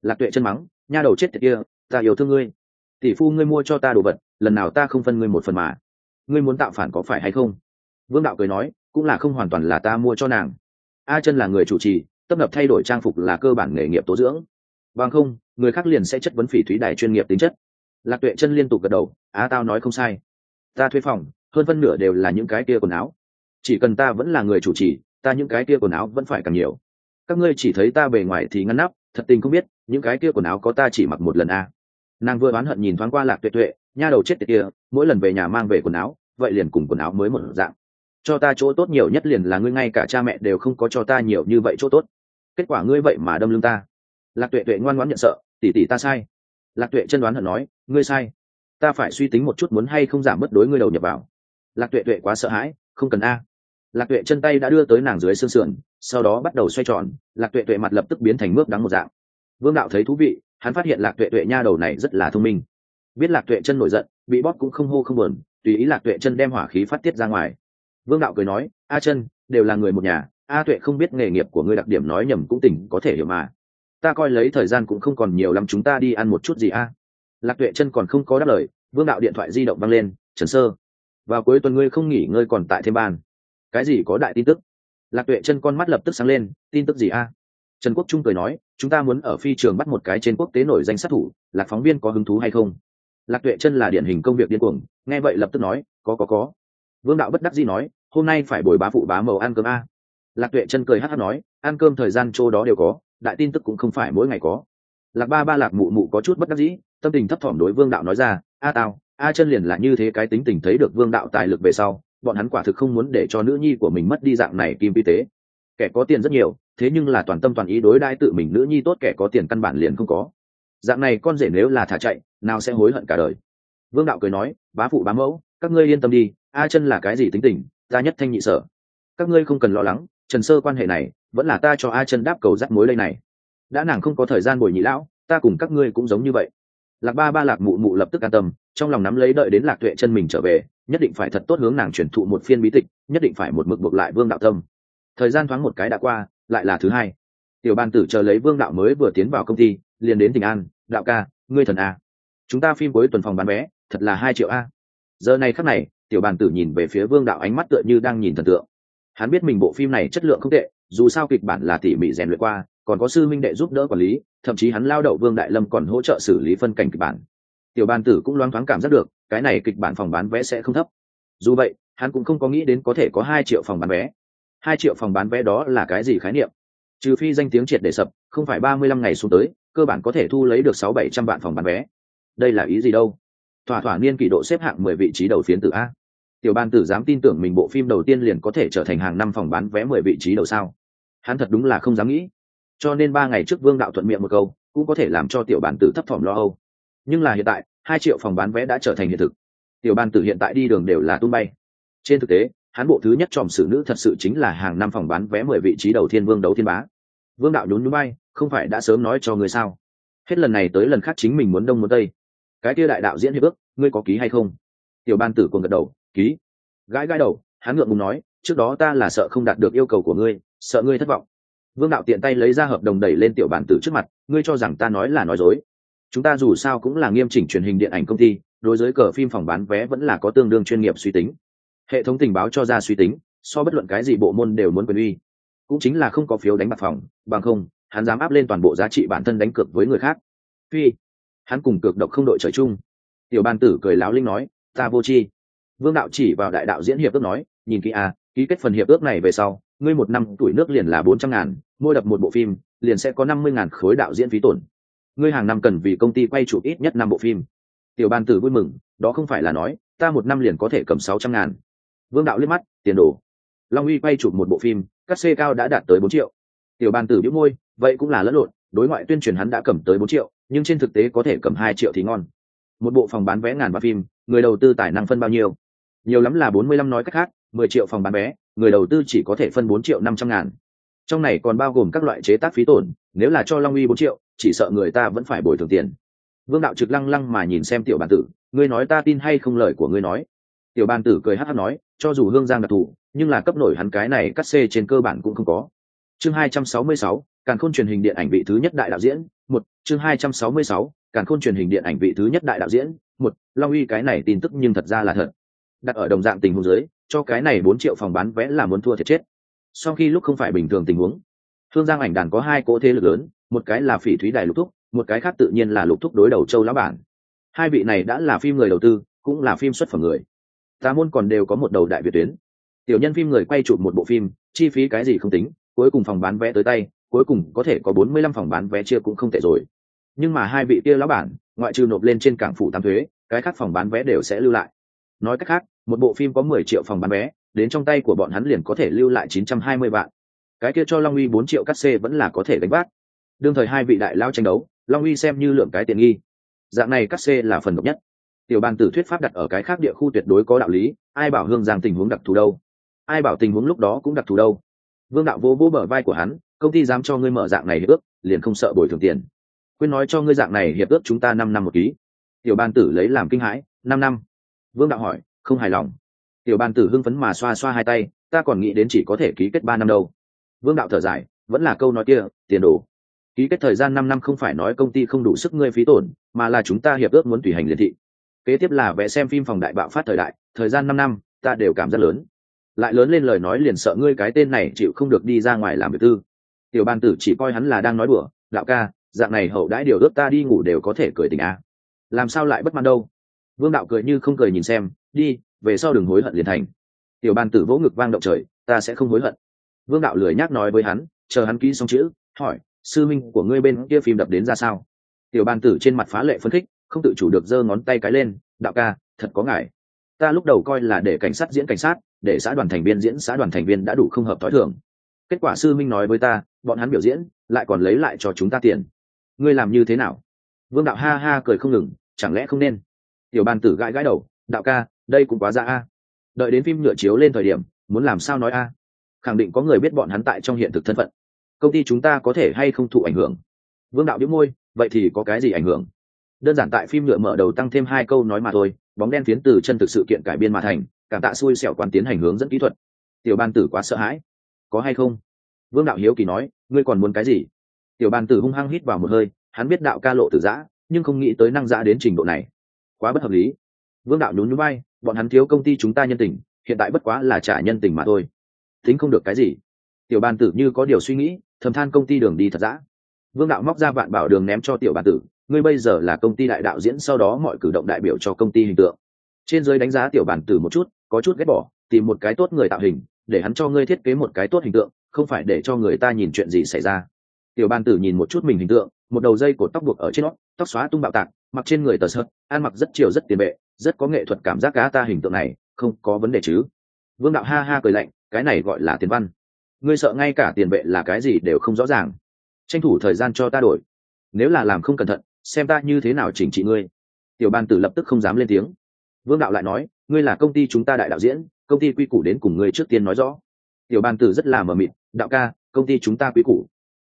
Lạc tuệ chân mắng, nha đầu chết tiệt kia, ta yêu thương ngươi. Tỷ phu ngươi mua cho ta đồ vật, lần nào ta không phân ngươi một phần mà. Ngươi muốn tạo phản có phải hay không? Vương đạo cười nói, cũng là không hoàn toàn là ta mua cho nàng. A chân là người chủ trì, tấp nập thay đổi trang phục là cơ bản nghề nghiệp tố dưỡng. Bằng không, người khác liền sẽ chất vấn phỉ thúy đài chuyên nghiệp tính chất. Lạc tuệ chân liên tục gật đầu, á, tao nói không sai. Ta thuê phòng, hơn phân nửa đều là những cái kia quần áo. Chỉ cần ta vẫn là người chủ trì, ta những cái kia quần áo vẫn phải càng nhiều các ngươi chỉ thấy ta bề ngoài thì ngăn nắp, thật tình không biết, những cái kia quần áo có ta chỉ mặc một lần a à. nàng vừa oán hận nhìn thoáng qua lạc tuệ tuệ, nha đầu chết tiệt kia, mỗi lần về nhà mang về quần áo, vậy liền cùng quần áo mới một dạng. Cho ta chỗ tốt nhiều nhất liền là ngươi ngay cả cha mẹ đều không có cho ta nhiều như vậy chỗ tốt. Kết quả ngươi vậy mà đâm lưng ta. Lạc tuệ tuệ ngoan ngoãn nhận sợ tỉ tỉ ta sai. Lạc tuệ chân đoán hận nói, ngươi sai. Ta phải suy tính một chút muốn hay không giảm bớt đối ngươi đầu nhập vào. Lạc tuệ tuệ quá sợ hãi, không cần a lạc tuệ chân tay đã đưa tới nàng dưới xương sườn, sau đó bắt đầu xoay tròn, lạc tuệ tuệ mặt lập tức biến thành mướp đắng một dạng. Vương đạo thấy thú vị, hắn phát hiện lạc tuệ tuệ nha đầu này rất là thông minh. Biết lạc tuệ chân nổi giận, bị bóp cũng không hô không buồn, tùy ý lạc tuệ chân đem hỏa khí phát tiết ra ngoài. Vương đạo cười nói, a chân, đều là người một nhà, a tuệ không biết nghề nghiệp của ngươi đặc điểm nói nhầm cũng tỉnh, có thể hiểu mà. Ta coi lấy thời gian cũng không còn nhiều lắm chúng ta đi ăn một chút gì a? Lạc tuệ chân còn không có đáp lời, vương đạo điện thoại di động văng lên, trần sơ, vào cuối tuần ngươi không nghỉ ngơi còn tại thêm bàn cái gì có đại tin tức? Lạc tuệ chân con mắt lập tức sáng lên, tin tức gì a? Trần quốc trung cười nói, chúng ta muốn ở phi trường bắt một cái trên quốc tế nổi danh sát thủ, lạc phóng viên có hứng thú hay không? Lạc tuệ chân là điển hình công việc điên cuồng, nghe vậy lập tức nói, có có có. Vương đạo bất đắc dĩ nói, hôm nay phải bồi bá phụ bá màu ăn cơm a. Lạc tuệ chân cười hát hát nói, ăn cơm thời gian chỗ đó đều có, đại tin tức cũng không phải mỗi ngày có. Lạc ba ba lạc mụ mụ có chút bất đắc dĩ, tâm tình thấp thỏm đối vương đạo nói ra, a tao a chân liền là như thế cái tính tình thấy được vương đạo tài lực về sau bọn hắn quả thực không muốn để cho nữ nhi của mình mất đi dạng này kim vi tế. Kẻ có tiền rất nhiều, thế nhưng là toàn tâm toàn ý đối đãi tự mình nữ nhi tốt, kẻ có tiền căn bản liền không có. Dạng này con rể nếu là thả chạy, nào sẽ hối hận cả đời. Vương đạo cười nói, bá phụ, bá mẫu, các ngươi yên tâm đi, a chân là cái gì tính tình, ta nhất thanh nhị sở. Các ngươi không cần lo lắng, trần sơ quan hệ này, vẫn là ta cho a chân đáp cầu rắc mối lây này. Đã nàng không có thời gian bồi nhị lão, ta cùng các ngươi cũng giống như vậy. Lạc ba ba lạc mụ mụ lập tức an tâm, trong lòng nắm lấy đợi đến lạc tuệ chân mình trở về nhất định phải thật tốt hướng nàng truyền thụ một phiên bí tịch, nhất định phải một mực buộc lại vương đạo tâm. Thời gian thoáng một cái đã qua, lại là thứ hai. Tiểu ban tử chờ lấy vương đạo mới vừa tiến vào công ty, liền đến tỉnh an, đạo ca, ngươi thần a. Chúng ta phim cuối tuần phòng bán vé, thật là hai triệu a. Giờ này khắc này, tiểu bàn tử nhìn về phía vương đạo ánh mắt tựa như đang nhìn thần tượng. Hắn biết mình bộ phim này chất lượng không tệ, dù sao kịch bản là tỉ mỉ rèn luyện qua, còn có sư minh đệ giúp đỡ quản lý, thậm chí hắn lao đậu vương đại lâm còn hỗ trợ xử lý phân cảnh kịch bản tiểu bàn tử cũng loáng thoáng cảm giác được, cái này kịch bản phòng bán vé sẽ không thấp. Dù vậy, hắn cũng không có nghĩ đến có thể có hai triệu phòng bán vé. Hai triệu phòng bán vé đó là cái gì khái niệm? Trừ phi danh tiếng triệt để sập, không phải ba mươi lăm ngày xuống tới, cơ bản có thể thu lấy được sáu bảy trăm vạn phòng bán vé. Đây là ý gì đâu? Thỏa thỏa niên kỷ độ xếp hạng mười vị trí đầu phiến tử a. Tiểu ban tử dám tin tưởng mình bộ phim đầu tiên liền có thể trở thành hàng năm phòng bán vé mười vị trí đầu sao? Hắn thật đúng là không dám nghĩ. Cho nên ba ngày trước vương đạo thuận miệng một câu, cũng có thể làm cho tiểu bản tử thấp thỏm lo âu nhưng là hiện tại, hai triệu phòng bán vé đã trở thành hiện thực. Tiểu ban tử hiện tại đi đường đều là tung bay. Trên thực tế hắn bộ thứ nhất tròm xử nữ thật sự chính là hàng năm phòng bán vé mười vị trí đầu thiên vương đấu thiên bá. Vương đạo nhún núi bay, không phải đã sớm nói cho người sao? Hết lần này tới lần khác chính mình muốn đông muốn tây. Cái kia đại đạo diễn hiệp ước, ngươi có ký hay không? Tiểu ban tử còn gật đầu, ký. Gãi gãi đầu hắn ngượng ngùng nói, trước đó ta là sợ không đạt được yêu cầu của ngươi, sợ ngươi thất vọng. Vương đạo tiện tay lấy ra hợp đồng đẩy lên tiểu bản tử trước mặt, ngươi cho rằng ta nói là nói dối chúng ta dù sao cũng là nghiêm chỉnh truyền hình điện ảnh công ty, đối với cờ phim phòng bán vé vẫn là có tương đương chuyên nghiệp suy tính. Hệ thống tình báo cho ra suy tính, so bất luận cái gì bộ môn đều muốn quyền uy. Cũng chính là không có phiếu đánh bạc phòng, bằng không, hắn dám áp lên toàn bộ giá trị bản thân đánh cược với người khác. Phi, hắn cùng cược độc không đội trời chung. Tiểu ban tử cười láo linh nói, ta vô chi vương đạo chỉ vào đại đạo diễn hiệp ước nói, nhìn kỹ à ký kết phần hiệp ước này về sau, ngươi một năm tuổi nước liền là bốn trăm ngàn, mua đập một bộ phim, liền sẽ có năm mươi ngàn khối đạo diễn phí tổn ngươi hàng năm cần vì công ty quay chụp ít nhất năm bộ phim. Tiểu ban tử vui mừng, đó không phải là nói, ta một năm liền có thể cầm sáu trăm ngàn. Vương đạo liếc mắt, tiền đồ. Long uy quay chụp một bộ phim cắt xê cao đã đạt tới bốn triệu. Tiểu ban tử biếu môi, vậy cũng là lẫn lộn, đối ngoại tuyên truyền hắn đã cầm tới bốn triệu, nhưng trên thực tế có thể cầm hai triệu thì ngon. Một bộ phòng bán vé ngàn ba phim, người đầu tư tài năng phân bao nhiêu? Nhiều lắm là bốn mươi lăm nói cách khác, mười triệu phòng bán vé, người đầu tư chỉ có thể phân bốn triệu năm trăm ngàn. Trong này còn bao gồm các loại chế tác phí tổn, nếu là cho long uy bốn triệu chỉ sợ người ta vẫn phải bồi thường tiền. Vương đạo trực lăng lăng mà nhìn xem tiểu bàn tử, ngươi nói ta tin hay không lời của ngươi nói. Tiểu bàn tử cười hát hát nói, cho dù hương giang đặc thù, nhưng là cấp nổi hắn cái này cắt xê trên cơ bản cũng không có. Chương hai trăm sáu mươi sáu, càn khôn truyền hình điện ảnh vị thứ nhất đại đạo diễn, một. Chương hai trăm sáu mươi sáu, càn khôn truyền hình điện ảnh vị thứ nhất đại đạo diễn, một. Long uy cái này tin tức nhưng thật ra là thật. Đặt ở đồng dạng tình huống dưới, cho cái này bốn triệu phòng bán vé là muốn thua thiệt chết. Sau khi lúc không phải bình thường tình huống thương giang ảnh đàn có hai cỗ thế lực lớn một cái là phỉ thúy đài lục thúc, một cái khác tự nhiên là lục thúc đối đầu châu lão bản. Hai vị này đã là phim người đầu tư, cũng là phim xuất phẩm người. Ta môn còn đều có một đầu đại việt tuyến. Tiểu nhân phim người quay chụp một bộ phim, chi phí cái gì không tính, cuối cùng phòng bán vé tới tay, cuối cùng có thể có bốn mươi lăm phòng bán vé chia cũng không tệ rồi. Nhưng mà hai vị kia lão bản, ngoại trừ nộp lên trên cảng phủ tám thuế, cái khác phòng bán vé đều sẽ lưu lại. Nói cách khác, một bộ phim có mười triệu phòng bán vé, đến trong tay của bọn hắn liền có thể lưu lại chín trăm hai mươi vạn. Cái kia cho long uy bốn triệu cắt xê vẫn là có thể đánh bác đương thời hai vị đại lao tranh đấu, long uy xem như lượng cái tiện nghi. Dạng này cắt xê là phần độc nhất. Tiểu bàn tử thuyết pháp đặt ở cái khác địa khu tuyệt đối có đạo lý, ai bảo hương giang tình huống đặc thù đâu? Ai bảo tình huống lúc đó cũng đặc thù đâu? Vương đạo vô vô bờ vai của hắn, công ty dám cho ngươi mở dạng này hiệp ước, liền không sợ bồi thường tiền. Quên nói cho ngươi dạng này hiệp ước chúng ta năm năm một ký. Tiểu ban tử lấy làm kinh hãi, năm năm. Vương đạo hỏi, không hài lòng. Tiểu ban tử hưng phấn mà xoa xoa hai tay, ta còn nghĩ đến chỉ có thể ký kết ba năm đâu. Vương đạo thở dài, vẫn là câu nói kia, tiền đồ ký kết thời gian năm năm không phải nói công ty không đủ sức ngươi phí tổn, mà là chúng ta hiệp ước muốn tùy hành liên thị. Kế tiếp là vẽ xem phim phòng đại bạo phát thời đại, thời gian năm năm, ta đều cảm rất lớn. Lại lớn lên lời nói liền sợ ngươi cái tên này chịu không được đi ra ngoài làm việc tư. Tiểu ban tử chỉ coi hắn là đang nói đùa, lão ca, dạng này hậu đãi điều ước ta đi ngủ đều có thể cười tình a. Làm sao lại bất mãn đâu? Vương đạo cười như không cười nhìn xem, đi, về sau đừng hối hận liền thành. Tiểu ban tử vỗ ngực vang động trời, ta sẽ không hối hận. Vương đạo lười nhác nói với hắn, chờ hắn ký xong chữ, hỏi sư minh của ngươi bên kia phim đập đến ra sao? Tiểu bàn tử trên mặt phá lệ phấn khích, không tự chủ được giơ ngón tay cái lên, đạo ca, thật có ngại. Ta lúc đầu coi là để cảnh sát diễn cảnh sát, để xã đoàn thành viên diễn, xã đoàn thành viên đã đủ không hợp t h ó i thường. Kết quả sư minh nói với ta, bọn hắn biểu diễn, lại còn lấy lại cho chúng ta tiền. Ngươi làm như thế nào? Vương đạo ha ha cười không ngừng, chẳng lẽ không nên? Tiểu bàn tử gãi gãi đầu, đạo ca, đây cũng quá ra a. Đợi đến phim nhựa chiếu lên thời điểm, muốn làm sao nói a? Khẳng định có người biết bọn hắn tại trong hiện thực thân phận công ty chúng ta có thể hay không thụ ảnh hưởng? Vương đạo đĩu môi, vậy thì có cái gì ảnh hưởng? Đơn giản tại phim nhựa mở đầu tăng thêm hai câu nói mà thôi, bóng đen phiến từ chân thực sự kiện cải biên mà thành, cảm tạ xui xẻo quán tiến hành hướng dẫn kỹ thuật. Tiểu ban tử quá sợ hãi. Có hay không? Vương đạo hiếu kỳ nói, ngươi còn muốn cái gì? Tiểu ban tử hung hăng hít vào một hơi, hắn biết đạo ca lộ tử giã, nhưng không nghĩ tới năng giã đến trình độ này. Quá bất hợp lý. Vương đạo nhún nhún bay bọn hắn thiếu công ty chúng ta nhân tình, hiện tại bất quá là trả nhân tình mà thôi. Tính không được cái gì. Tiểu ban tử như có điều suy nghĩ thầm than công ty đường đi thật dã. Vương đạo móc ra vạn bảo đường ném cho tiểu bản tử, ngươi bây giờ là công ty đại đạo diễn, sau đó mọi cử động đại biểu cho công ty hình tượng. Trên giới đánh giá tiểu bản tử một chút, có chút ghét bỏ, tìm một cái tốt người tạo hình, để hắn cho ngươi thiết kế một cái tốt hình tượng, không phải để cho người ta nhìn chuyện gì xảy ra. Tiểu bản tử nhìn một chút mình hình tượng, một đầu dây cột tóc buộc ở trên nót tóc xóa tung bạo tạc, mặc trên người tờ sợt, ăn mặc rất chiều rất tiền bệ, rất có nghệ thuật cảm giác cá ta hình tượng này, không có vấn đề chứ. Vương đạo ha ha cười lạnh, cái này gọi là tiền văn ngươi sợ ngay cả tiền vệ là cái gì đều không rõ ràng. Tranh thủ thời gian cho ta đổi. Nếu là làm không cẩn thận, xem ta như thế nào chỉnh trị ngươi. Tiểu ban tử lập tức không dám lên tiếng. Vương đạo lại nói, ngươi là công ty chúng ta đại đạo diễn, công ty quy củ đến cùng ngươi trước tiên nói rõ. Tiểu ban tử rất là mờ mịt, đạo ca, công ty chúng ta quy củ.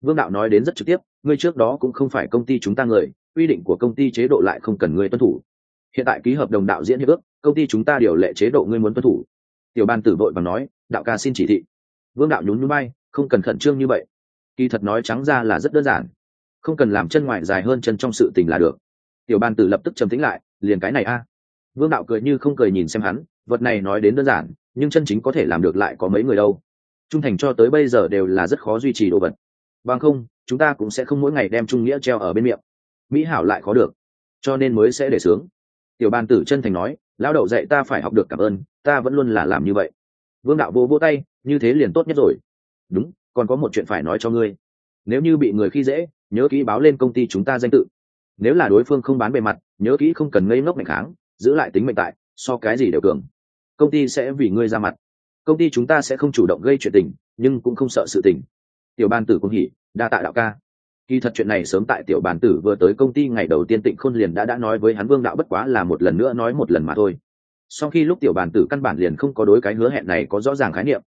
Vương đạo nói đến rất trực tiếp, ngươi trước đó cũng không phải công ty chúng ta người, quy định của công ty chế độ lại không cần ngươi tuân thủ. Hiện tại ký hợp đồng đạo diễn hiệp ước, công ty chúng ta điều lệ chế độ ngươi muốn tuân thủ. Tiểu ban tử vội và nói, đạo ca xin chỉ thị vương đạo nhún nhún bay không cần khẩn trương như vậy. Kỳ thật nói trắng ra là rất đơn giản. Không cần làm chân ngoài dài hơn chân trong sự tình là được. Tiểu ban tử lập tức trầm tĩnh lại, liền cái này a. Vương đạo cười như không cười nhìn xem hắn, vật này nói đến đơn giản, nhưng chân chính có thể làm được lại có mấy người đâu. Trung thành cho tới bây giờ đều là rất khó duy trì đồ vật. Bằng không, chúng ta cũng sẽ không mỗi ngày đem trung nghĩa treo ở bên miệng. Mỹ hảo lại khó được. Cho nên mới sẽ để sướng. Tiểu ban tử chân thành nói, lão đậu dạy ta phải học được cảm ơn, ta vẫn luôn là làm như vậy. Vương đạo vô vô tay như thế liền tốt nhất rồi. Đúng, còn có một chuyện phải nói cho ngươi. Nếu như bị người khi dễ, nhớ kỹ báo lên công ty chúng ta danh tự. Nếu là đối phương không bán bề mặt, nhớ kỹ không cần ngây ngốc mạnh kháng, giữ lại tính mệnh tại, so cái gì đều cường. Công ty sẽ vì ngươi ra mặt. Công ty chúng ta sẽ không chủ động gây chuyện tình, nhưng cũng không sợ sự tình. Tiểu ban tử cũng hỉ, đa tạ đạo ca. Kỳ thật chuyện này sớm tại tiểu bàn tử vừa tới công ty ngày đầu tiên tịnh khôn liền đã đã nói với hắn vương đạo bất quá là một lần nữa nói một lần mà thôi. Sau khi lúc tiểu bàn tử căn bản liền không có đối cái hứa hẹn này có rõ ràng khái niệm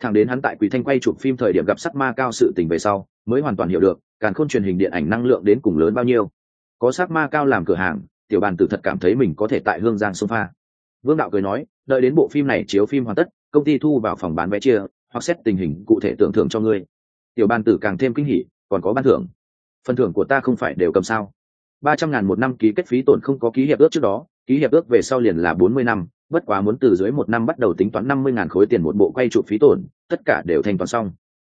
thẳng đến hắn tại quỳ thanh quay chụp phim thời điểm gặp sắc ma cao sự tình về sau, mới hoàn toàn hiểu được, càn khôn truyền hình điện ảnh năng lượng đến cùng lớn bao nhiêu. Có sắc ma cao làm cửa hàng, tiểu bàn tử thật cảm thấy mình có thể tại hương giang sofa vương đạo cười nói, đợi đến bộ phim này chiếu phim hoàn tất, công ty thu vào phòng bán vé chia, hoặc xét tình hình cụ thể tưởng thưởng cho ngươi. Tiểu bàn tử càng thêm kinh hỉ, còn có ban thưởng. Phần thưởng của ta không phải đều cầm sao? Ba trăm ngàn một năm ký kết phí tổn không có ký hiệp ước trước đó, ký hiệp ước về sau liền là bốn mươi năm bất quá muốn từ dưới một năm bắt đầu tính toán năm mươi ngàn khối tiền một bộ quay chụp phí tổn, tất cả đều thanh toán xong.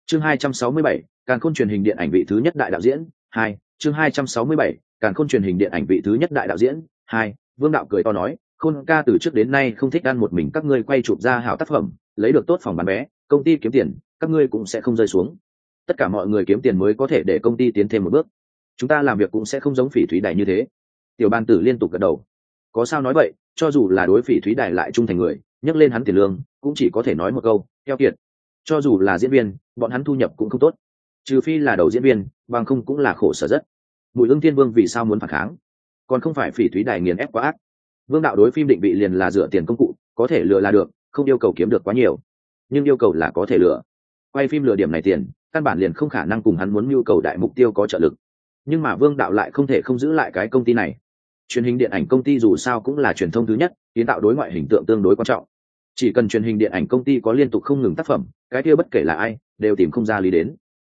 Chương hai trăm sáu mươi bảy càng khôn truyền hình điện ảnh vị thứ nhất đại đạo diễn, hai. Chương hai trăm sáu mươi bảy càng khôn truyền hình điện ảnh vị thứ nhất đại đạo diễn, hai. Vương đạo cười to nói, khôn ca từ trước đến nay không thích ăn một mình các ngươi quay chụp ra hảo tác phẩm, lấy được tốt phòng bán vé, công ty kiếm tiền, các ngươi cũng sẽ không rơi xuống. Tất cả mọi người kiếm tiền mới có thể để công ty tiến thêm một bước. Chúng ta làm việc cũng sẽ không giống phỉ thúy đài như thế. Tiểu ban tử liên tục gật đầu. Có sao nói vậy? Cho dù là đối phỉ thúy đài lại trung thành người, nhắc lên hắn tiền lương, cũng chỉ có thể nói một câu theo kiệt. Cho dù là diễn viên, bọn hắn thu nhập cũng không tốt. Trừ phi là đầu diễn viên, bằng không cũng là khổ sở rất. Bùi ương thiên vương vì sao muốn phản kháng? Còn không phải phỉ thúy đài nghiền ép quá ác. Vương đạo đối phim định vị liền là dựa tiền công cụ, có thể lừa là được, không yêu cầu kiếm được quá nhiều. Nhưng yêu cầu là có thể lừa. Quay phim lừa điểm này tiền, căn bản liền không khả năng cùng hắn muốn nhu cầu đại mục tiêu có trợ lực. Nhưng mà vương đạo lại không thể không giữ lại cái công ty này truyền hình điện ảnh công ty dù sao cũng là truyền thông thứ nhất, kiến tạo đối ngoại hình tượng tương đối quan trọng. Chỉ cần truyền hình điện ảnh công ty có liên tục không ngừng tác phẩm, cái kia bất kể là ai, đều tìm không ra lý đến.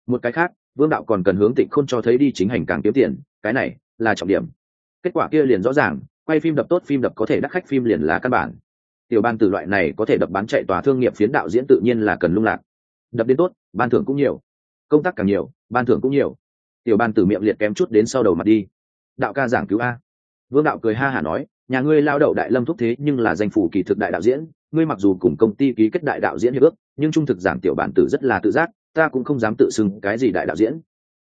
Một cái khác, vương đạo còn cần hướng tịnh khôn cho thấy đi chính hành càng kiếm tiền, cái này là trọng điểm. Kết quả kia liền rõ ràng, quay phim đập tốt phim đập có thể đắc khách phim liền là căn bản. Tiểu ban từ loại này có thể đập bán chạy tòa thương nghiệp phiến đạo diễn tự nhiên là cần lung lạc. Đập đến tốt, ban thưởng cũng nhiều. Công tác càng nhiều, ban thưởng cũng nhiều. Tiểu ban từ miệng liệt kém chút đến sau đầu mặt đi. Đạo ca giảng cứu a vương đạo cười ha hả nói, nhà ngươi lao đậu đại lâm thúc thế nhưng là danh phủ kỳ thực đại đạo diễn, ngươi mặc dù cùng công ty ký kết đại đạo diễn hiệp ước, nhưng trung thực giảng tiểu bản tử rất là tự giác, ta cũng không dám tự xưng cái gì đại đạo diễn.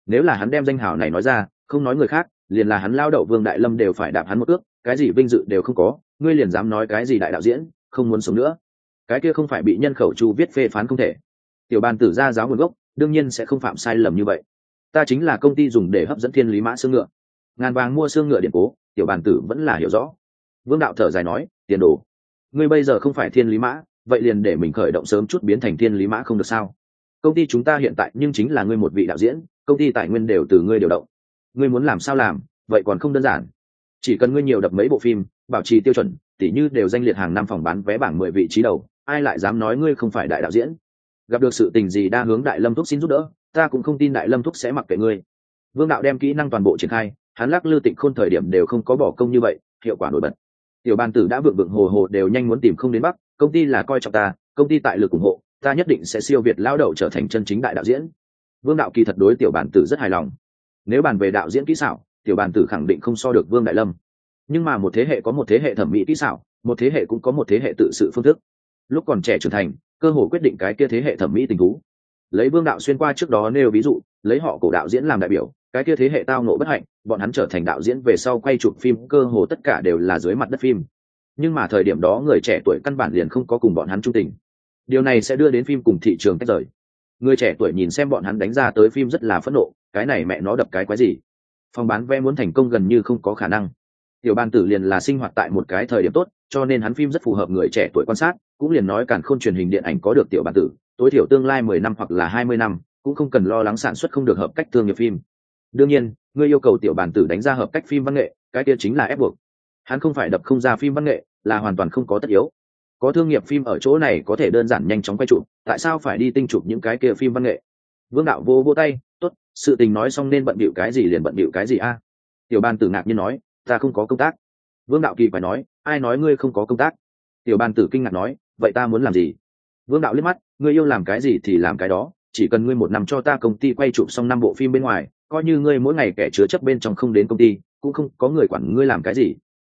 Nếu là hắn đem danh hào này nói ra, không nói người khác, liền là hắn lao đậu vương đại lâm đều phải đạp hắn một ước, cái gì vinh dự đều không có, ngươi liền dám nói cái gì đại đạo diễn, không muốn sống nữa. Cái kia không phải bị nhân khẩu chu viết phê phán không thể. Tiểu bàn tử ra giáo nguồn gốc, đương nhiên sẽ không phạm sai lầm như vậy. Ta chính là công ty dùng để hấp dẫn thiên lý mã xương ngựa. Ngàn vàng mua xương ngựa điện cố tiểu bàn tử vẫn là hiểu rõ. Vương đạo thở dài nói, tiền đồ, ngươi bây giờ không phải thiên lý mã, vậy liền để mình khởi động sớm chút biến thành thiên lý mã không được sao? Công ty chúng ta hiện tại nhưng chính là ngươi một vị đạo diễn, công ty tài nguyên đều từ ngươi điều động. Ngươi muốn làm sao làm, vậy còn không đơn giản. Chỉ cần ngươi nhiều đập mấy bộ phim, bảo trì tiêu chuẩn, tỉ như đều danh liệt hàng năm phòng bán vé bảng mười vị trí đầu, ai lại dám nói ngươi không phải đại đạo diễn? Gặp được sự tình gì đa hướng đại lâm thúc xin giúp đỡ, ta cũng không tin đại lâm thúc sẽ mặc kệ ngươi. Vương đạo đem kỹ năng toàn bộ triển khai hắn lắc lư tịnh khôn thời điểm đều không có bỏ công như vậy, hiệu quả nổi bật. Tiểu bàn tử đã vượng vượng hồ hồ đều nhanh muốn tìm không đến bắc, công ty là coi trọng ta, công ty tại lực ủng hộ, ta nhất định sẽ siêu việt lao đậu trở thành chân chính đại đạo diễn. Vương đạo kỳ thật đối tiểu bản tử rất hài lòng. Nếu bàn về đạo diễn kỹ xảo, tiểu bản tử khẳng định không so được vương đại lâm. Nhưng mà một thế hệ có một thế hệ thẩm mỹ kỹ xảo, một thế hệ cũng có một thế hệ tự sự phương thức. Lúc còn trẻ trưởng thành, cơ hồ quyết định cái kia thế hệ thẩm mỹ tình thú. Lấy vương đạo xuyên qua trước đó nêu ví dụ, lấy họ cổ đạo diễn làm đại biểu cái kia thế hệ tao nộ bất hạnh, bọn hắn trở thành đạo diễn về sau quay chụp phim, cơ hồ tất cả đều là dưới mặt đất phim. Nhưng mà thời điểm đó người trẻ tuổi căn bản liền không có cùng bọn hắn trung tình. Điều này sẽ đưa đến phim cùng thị trường tách rời. Người trẻ tuổi nhìn xem bọn hắn đánh ra tới phim rất là phẫn nộ, cái này mẹ nó đập cái quái gì? Phòng bán vé muốn thành công gần như không có khả năng. Tiểu ban tử liền là sinh hoạt tại một cái thời điểm tốt, cho nên hắn phim rất phù hợp người trẻ tuổi quan sát, cũng liền nói cản khôn truyền hình điện ảnh có được tiểu ban tử, tối thiểu tương lai mười năm hoặc là hai mươi năm, cũng không cần lo lắng sản xuất không được hợp cách thương nghiệp phim đương nhiên, ngươi yêu cầu tiểu bản tử đánh ra hợp cách phim văn nghệ, cái kia chính là ép buộc. Hắn không phải đập không ra phim văn nghệ, là hoàn toàn không có tất yếu. Có thương nghiệp phim ở chỗ này có thể đơn giản nhanh chóng quay chụp, tại sao phải đi tinh chụp những cái kia phim văn nghệ? Vương đạo vô vô tay, tốt, sự tình nói xong nên bận bịu cái gì liền bận bịu cái gì a. Tiểu bàn tử ngạc nhiên nói, ta không có công tác. Vương đạo kỳ phải nói, ai nói ngươi không có công tác? Tiểu bàn tử kinh ngạc nói, vậy ta muốn làm gì? Vương đạo liếc mắt, ngươi yêu làm cái gì thì làm cái đó, chỉ cần ngươi một năm cho ta công ty quay chụp xong năm bộ phim bên ngoài coi như ngươi mỗi ngày kẻ chứa chấp bên trong không đến công ty, cũng không có người quản ngươi làm cái gì.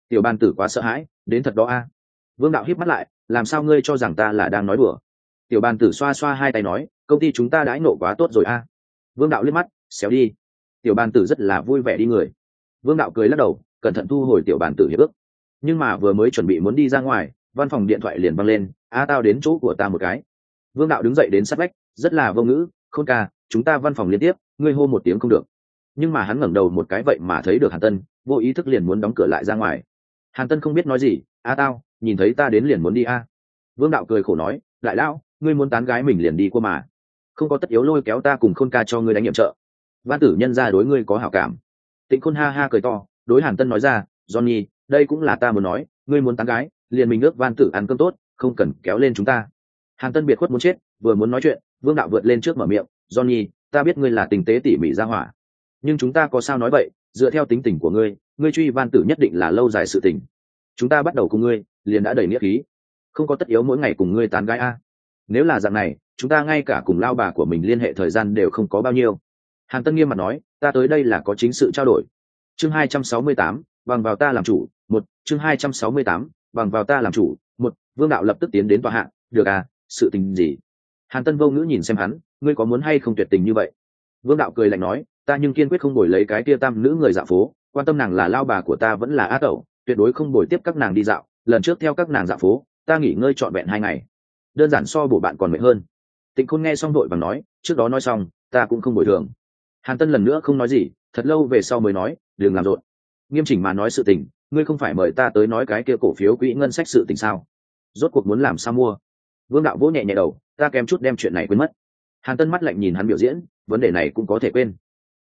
Tiểu ban tử quá sợ hãi, đến thật đó a. Vương đạo hiếp mắt lại, làm sao ngươi cho rằng ta là đang nói đùa? Tiểu ban tử xoa xoa hai tay nói, công ty chúng ta đãi nộ quá tốt rồi a. Vương đạo liếc mắt, xéo đi. Tiểu ban tử rất là vui vẻ đi người. Vương đạo cười lắc đầu, cẩn thận thu hồi tiểu ban tử hiệp ước. Nhưng mà vừa mới chuẩn bị muốn đi ra ngoài, văn phòng điện thoại liền văng lên, a, tao đến chỗ của ta một cái. Vương đạo đứng dậy đến sát vách, rất là vô ngữ, khôn ca, chúng ta văn phòng liên tiếp ngươi hô một tiếng không được. Nhưng mà hắn ngẩng đầu một cái vậy mà thấy được hàn tân, vô ý thức liền muốn đóng cửa lại ra ngoài. Hàn tân không biết nói gì, a tao, nhìn thấy ta đến liền muốn đi a. Vương đạo cười khổ nói, đại lão, ngươi muốn tán gái mình liền đi qua mà. Không có tất yếu lôi kéo ta cùng khôn ca cho ngươi đánh nhiệm trợ. Văn tử nhân ra đối ngươi có hảo cảm. Tịnh khôn ha ha cười to, đối hàn tân nói ra, johnny, đây cũng là ta muốn nói, ngươi muốn tán gái, liền mình ước van tử ăn cơm tốt, không cần kéo lên chúng ta. Hàn tân biệt khuất muốn chết, vừa muốn nói chuyện, vương đạo vượt lên trước mở miệng, johnny ta biết ngươi là tình tế tỉ mỉ ra hỏa. Nhưng chúng ta có sao nói vậy, dựa theo tính tình của ngươi ngươi truy van tử nhất định là lâu dài sự tình. Chúng ta bắt đầu cùng ngươi, liền đã đầy nghĩa khí. Không có tất yếu mỗi ngày cùng ngươi tán gái a. Nếu là dạng này, chúng ta ngay cả cùng lao bà của mình liên hệ thời gian đều không có bao nhiêu. Hàn tân nghiêm mặt nói, ta tới đây là có chính sự trao đổi. Chương hai trăm sáu mươi tám, bằng vào ta làm chủ, một, chương hai trăm sáu mươi tám, bằng vào ta làm chủ, một, vương đạo lập tức tiến đến tòa hạng được à sự tình gì? Hàn tân vô ngữ nhìn xem hắn ngươi có muốn hay không tuyệt tình như vậy? Vương đạo cười lạnh nói, ta nhưng kiên quyết không bồi lấy cái tia tam nữ người dạo phố, quan tâm nàng là lao bà của ta vẫn là á tẩu, tuyệt đối không bồi tiếp các nàng đi dạo, lần trước theo các nàng dạo phố, ta nghỉ ngơi trọn vẹn hai ngày. Đơn giản so bổ bạn còn mệt hơn. Tịnh khôn nghe xong đội và nói, trước đó nói xong, ta cũng không bồi thường. Hàn tân lần nữa không nói gì, thật lâu về sau mới nói, đừng làm rộn. Nghiêm chỉnh mà nói sự tình, ngươi không phải mời ta tới nói cái kia cổ phiếu quỹ ngân sách sự tình sao? Rốt cuộc muốn làm sao mua? Vương đạo vỗ nhẹ nhẹ đầu, ta kèm chút đem chuyện này quên mất hàn tân mắt lạnh nhìn hắn biểu diễn, vấn đề này cũng có thể quên.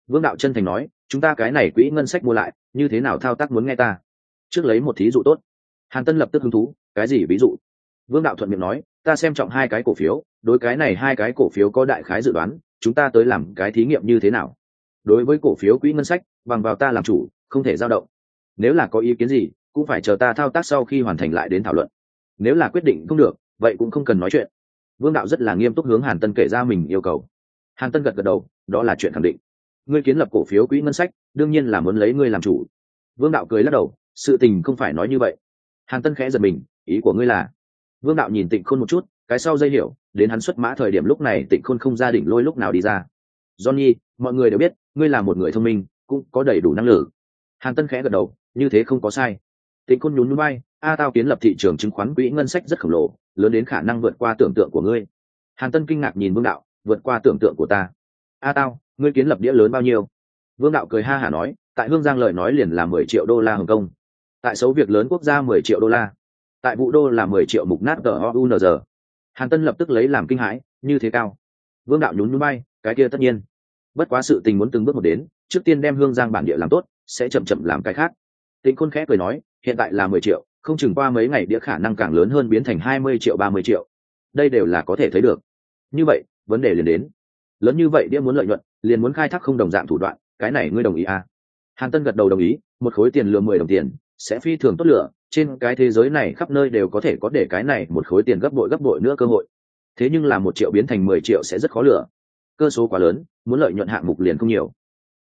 Vương đạo chân thành nói, chúng ta cái này quỹ ngân sách mua lại, như thế nào thao tác muốn nghe ta? Trước lấy một thí dụ tốt. Hàn tân lập tức hứng thú, cái gì ví dụ? Vương đạo thuận miệng nói, ta xem trọng hai cái cổ phiếu, đối cái này hai cái cổ phiếu có đại khái dự đoán, chúng ta tới làm cái thí nghiệm như thế nào? Đối với cổ phiếu quỹ ngân sách, bằng vào ta làm chủ, không thể giao động. Nếu là có ý kiến gì, cũng phải chờ ta thao tác sau khi hoàn thành lại đến thảo luận. Nếu là quyết định không được, vậy cũng không cần nói chuyện vương đạo rất là nghiêm túc hướng hàn tân kể ra mình yêu cầu. Hàn tân gật gật đầu, đó là chuyện khẳng định. Ngươi kiến lập cổ phiếu quỹ ngân sách, đương nhiên là muốn lấy ngươi làm chủ. Vương đạo cười lắc đầu, sự tình không phải nói như vậy. Hàn tân khẽ giật mình, ý của ngươi là? Vương đạo nhìn tịnh khôn một chút, cái sau dây hiểu, đến hắn xuất mã thời điểm lúc này tịnh khôn không gia đình lôi lúc nào đi ra. Johnny, mọi người đều biết, ngươi là một người thông minh, cũng có đầy đủ năng lực. Hàn tân khẽ gật đầu, như thế không có sai. Tịnh khôn nhún núi bay a, tao kiến lập thị trường chứng khoán quỹ ngân sách rất khổng lồ lớn đến khả năng vượt qua tưởng tượng của ngươi. Hàn tân kinh ngạc nhìn vương đạo, vượt qua tưởng tượng của ta. A tao, ngươi kiến lập đĩa lớn bao nhiêu? Vương đạo cười ha hả nói, tại hương giang lời nói liền là mười triệu đô la hồng kông. Tại xấu việc lớn quốc gia mười triệu đô la. Tại vụ đô là mười triệu mục nát tờ ounz hàn tân lập tức lấy làm kinh hãi, như thế cao. Vương đạo nhún núi bay cái kia tất nhiên. Bất quá sự tình muốn từng bước một đến, trước tiên đem hương giang bản địa làm tốt, sẽ chậm chậm làm cái khác. Tĩnh khôn khẽ cười nói, hiện tại là mười triệu không chừng qua mấy ngày đĩa khả năng càng lớn hơn biến thành hai mươi triệu, ba mươi triệu. Đây đều là có thể thấy được. Như vậy, vấn đề liền đến. Lớn như vậy đĩa muốn lợi nhuận, liền muốn khai thác không đồng dạng thủ đoạn, cái này ngươi đồng ý à? Hàn tân gật đầu đồng ý, một khối tiền lừa mười đồng tiền, sẽ phi thường tốt lựa, trên cái thế giới này khắp nơi đều có thể có để cái này một khối tiền gấp bội gấp bội nữa cơ hội. Thế nhưng là một triệu biến thành mười triệu sẽ rất khó lựa. Cơ số quá lớn, muốn lợi nhuận hạng mục liền không nhiều.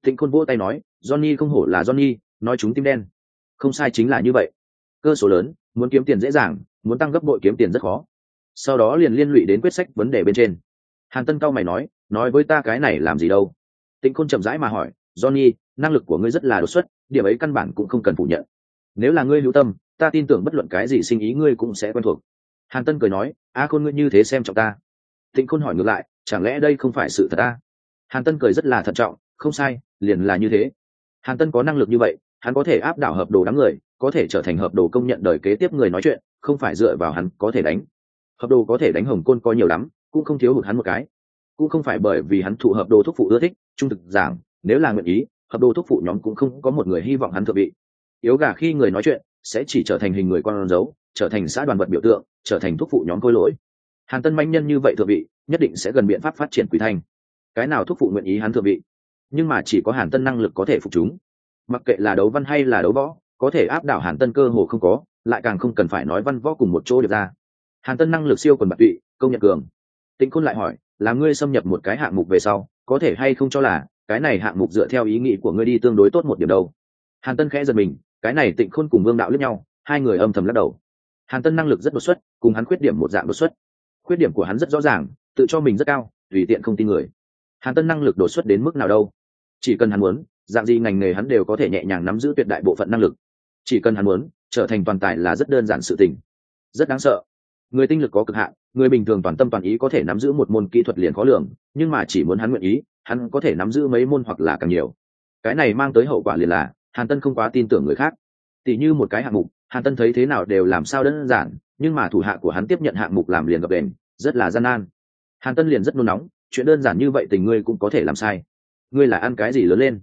Thịnh khôn vỗ tay nói, johnny không hổ là johnny, nói chúng tim đen. Không sai chính là như vậy cơ số lớn, muốn kiếm tiền dễ dàng, muốn tăng gấp bội kiếm tiền rất khó. Sau đó liền liên lụy đến quyết sách vấn đề bên trên. Hàn tân cao mày nói nói với ta cái này làm gì đâu? Tịnh khôn chậm rãi mà hỏi, johnny, năng lực của ngươi rất là đột xuất, điểm ấy căn bản cũng không cần phủ nhận. Nếu là ngươi hữu tâm, ta tin tưởng bất luận cái gì sinh ý ngươi cũng sẽ quen thuộc. Hàn tân cười nói, a khôn ngươi như thế xem trọng ta. Tịnh khôn hỏi ngược lại, chẳng lẽ đây không phải sự thật ta? Hàn tân cười rất là thận trọng, không sai, liền là như thế. Hàn tân có năng lực như vậy, hắn có thể áp đảo hợp đồ đám người có thể trở thành hợp đồ công nhận đời kế tiếp người nói chuyện, không phải dựa vào hắn có thể đánh. Hợp đồ có thể đánh hồng côn có nhiều lắm, cũng không thiếu hụt hắn một cái. Cũng không phải bởi vì hắn thụ hợp đồ thúc phụ ưa thích, trung thực giảng, nếu là nguyện ý, hợp đồ thúc phụ nhóm cũng không có một người hy vọng hắn thượng vị. Yếu gà khi người nói chuyện, sẽ chỉ trở thành hình người con dấu, trở thành xã đoàn vật biểu tượng, trở thành thúc phụ nhóm khôi lỗi. Hàn tân manh nhân như vậy thượng vị, nhất định sẽ gần biện pháp phát triển quỷ thanh. Cái nào thúc phụ nguyện ý hắn thượng vị? Nhưng mà chỉ có hàn tân năng lực có thể phục chúng. Mặc kệ là đấu văn hay là đấu võ có thể áp đảo hàn tân cơ hồ không có, lại càng không cần phải nói văn võ cùng một chỗ được ra. Hàn tân năng lực siêu quần bạc tụy, công nhận cường. Tĩnh khôn lại hỏi, là ngươi xâm nhập một cái hạng mục về sau, có thể hay không cho là cái này hạng mục dựa theo ý nghĩ của ngươi đi tương đối tốt một điểm đâu? Hàn tân khẽ giật mình, cái này tịnh khôn cùng vương đạo lẫn nhau, hai người âm thầm lắc đầu. Hàn tân năng lực rất đột xuất, cùng hắn khuyết điểm một dạng đột xuất. Khuyết điểm của hắn rất rõ ràng, tự cho mình rất cao, tùy tiện không tin người. Hàn tân năng lực đột xuất đến mức nào đâu? Chỉ cần hắn muốn, dạng gì ngành nghề hắn đều có thể nhẹ nhàng nắm giữ tuyệt đại bộ phận năng lực chỉ cần hắn muốn, trở thành toàn tài là rất đơn giản sự tình. Rất đáng sợ. Người tinh lực có cực hạn, người bình thường toàn tâm toàn ý có thể nắm giữ một môn kỹ thuật liền khó lường, nhưng mà chỉ muốn hắn nguyện ý, hắn có thể nắm giữ mấy môn hoặc là càng nhiều. Cái này mang tới hậu quả liền là, hàn tân không quá tin tưởng người khác. Tỉ như một cái hạng mục, hàn tân thấy thế nào đều làm sao đơn giản, nhưng mà thủ hạ của hắn tiếp nhận hạng mục làm liền gập đền rất là gian nan. Hàn tân liền rất nôn nóng, chuyện đơn giản như vậy tình ngươi cũng có thể làm sai. Ngươi là ăn cái gì lớn lên?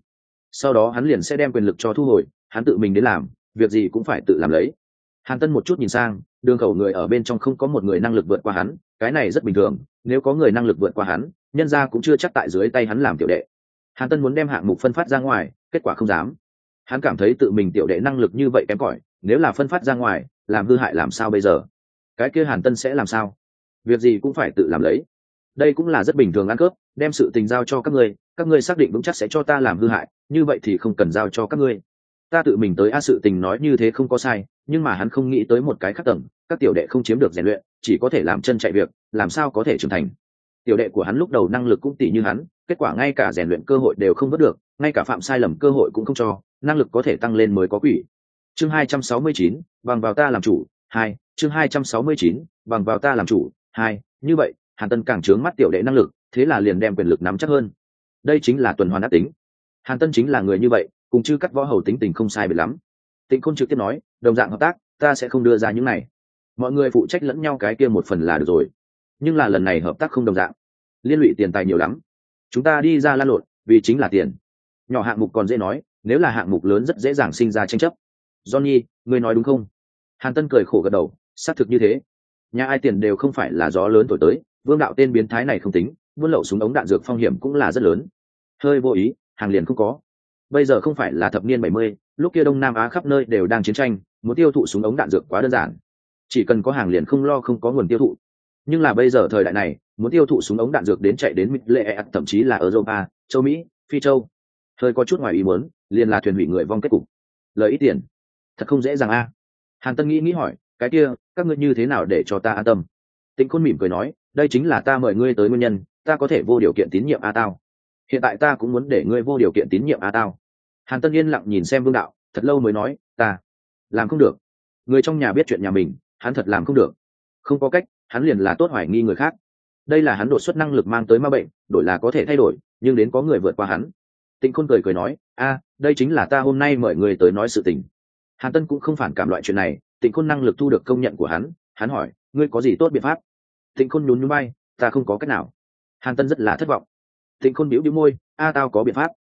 Sau đó hắn liền sẽ đem quyền lực cho thu hồi, hắn tự mình đến làm việc gì cũng phải tự làm lấy. Hàn tân một chút nhìn sang, đường khẩu người ở bên trong không có một người năng lực vượt qua hắn, cái này rất bình thường, nếu có người năng lực vượt qua hắn, nhân ra cũng chưa chắc tại dưới tay hắn làm tiểu đệ. Hàn tân muốn đem hạng mục phân phát ra ngoài, kết quả không dám. Hắn cảm thấy tự mình tiểu đệ năng lực như vậy kém cỏi, nếu là phân phát ra ngoài, làm hư hại làm sao bây giờ? Cái kia hàn tân sẽ làm sao? Việc gì cũng phải tự làm lấy. Đây cũng là rất bình thường ăn cướp, đem sự tình giao cho các ngươi các ngươi xác định vững chắc sẽ cho ta làm hư hại, như vậy thì không cần giao cho các ngươi ta tự mình tới a sự tình nói như thế không có sai, nhưng mà hắn không nghĩ tới một cái khác tầng, các tiểu đệ không chiếm được rèn luyện, chỉ có thể làm chân chạy việc, làm sao có thể trưởng thành. Tiểu đệ của hắn lúc đầu năng lực cũng tỷ như hắn, kết quả ngay cả rèn luyện cơ hội đều không vớt được, ngay cả phạm sai lầm cơ hội cũng không cho, năng lực có thể tăng lên mới có quỷ. Chương hai trăm sáu mươi chín, bằng vào ta làm chủ, hai, chương hai trăm sáu mươi chín, bằng vào ta làm chủ, hai, như vậy, hàn tân càng trướng mắt tiểu đệ năng lực, thế là liền đem quyền lực nắm chắc hơn. Đây chính là tuần hoàn ác tính. Hàn tân chính là người như vậy cùng chư cắt võ hầu tính tình không sai biệt lắm. Tịnh khôn trực tiếp nói, đồng dạng hợp tác, ta sẽ không đưa ra những này. Mọi người phụ trách lẫn nhau cái kia một phần là được rồi. Nhưng là lần này hợp tác không đồng dạng. Liên lụy tiền tài nhiều lắm. Chúng ta đi ra lan lộn, vì chính là tiền. Nhỏ hạng mục còn dễ nói, nếu là hạng mục lớn rất dễ dàng sinh ra tranh chấp. Johnny, ngươi nói đúng không? Hàn tân cười khổ gật đầu, xác thực như thế. Nhà ai tiền đều không phải là gió lớn thổi tới, vương đạo tên biến thái này không tính, buôn lậu súng ống đạn dược phong hiểm cũng là rất lớn. Hơi vô ý, hàng liền không có bây giờ không phải là thập niên bảy mươi, lúc kia đông nam á khắp nơi đều đang chiến tranh, muốn tiêu thụ súng ống đạn dược quá đơn giản. Chỉ cần có hàng liền không lo không có nguồn tiêu thụ. Nhưng là bây giờ thời đại này, muốn tiêu thụ súng ống đạn dược đến chạy đến mỹ, lệ thậm chí là europa, châu mỹ, phi châu. Hơi có chút ngoài ý muốn, liền là thuyền hủy người vong kết cục. Lời ít tiền. Thật không dễ dàng a. Hàn tân nghĩ nghĩ hỏi, cái kia, các ngươi như thế nào để cho ta an tâm? Tịnh khôn mỉm cười nói, đây chính là ta mời ngươi tới nguyên nhân, ta có thể vô điều kiện tín nhiệm a tao. Hiện tại ta cũng muốn để ngươi vô điều kiện tín nhiệm a tao hàn tân yên lặng nhìn xem vương đạo, thật lâu mới nói, ta làm không được. Người trong nhà biết chuyện nhà mình, hắn thật làm không được. Không có cách, hắn liền là tốt hoài nghi người khác. Đây là hắn đột xuất năng lực mang tới ma bệnh, đổi là có thể thay đổi, nhưng đến có người vượt qua hắn. Tịnh khôn cười cười nói, a, đây chính là ta hôm nay mời người tới nói sự tình. Hàn tân cũng không phản cảm loại chuyện này, tịnh khôn năng lực thu được công nhận của hắn hắn hỏi, ngươi có gì tốt biện pháp? Tịnh khôn nhún nhún bay ta không có cách nào. Hàn tân rất là thất vọng. Tịnh khôn biểu biểu môi, a, tao có biện pháp.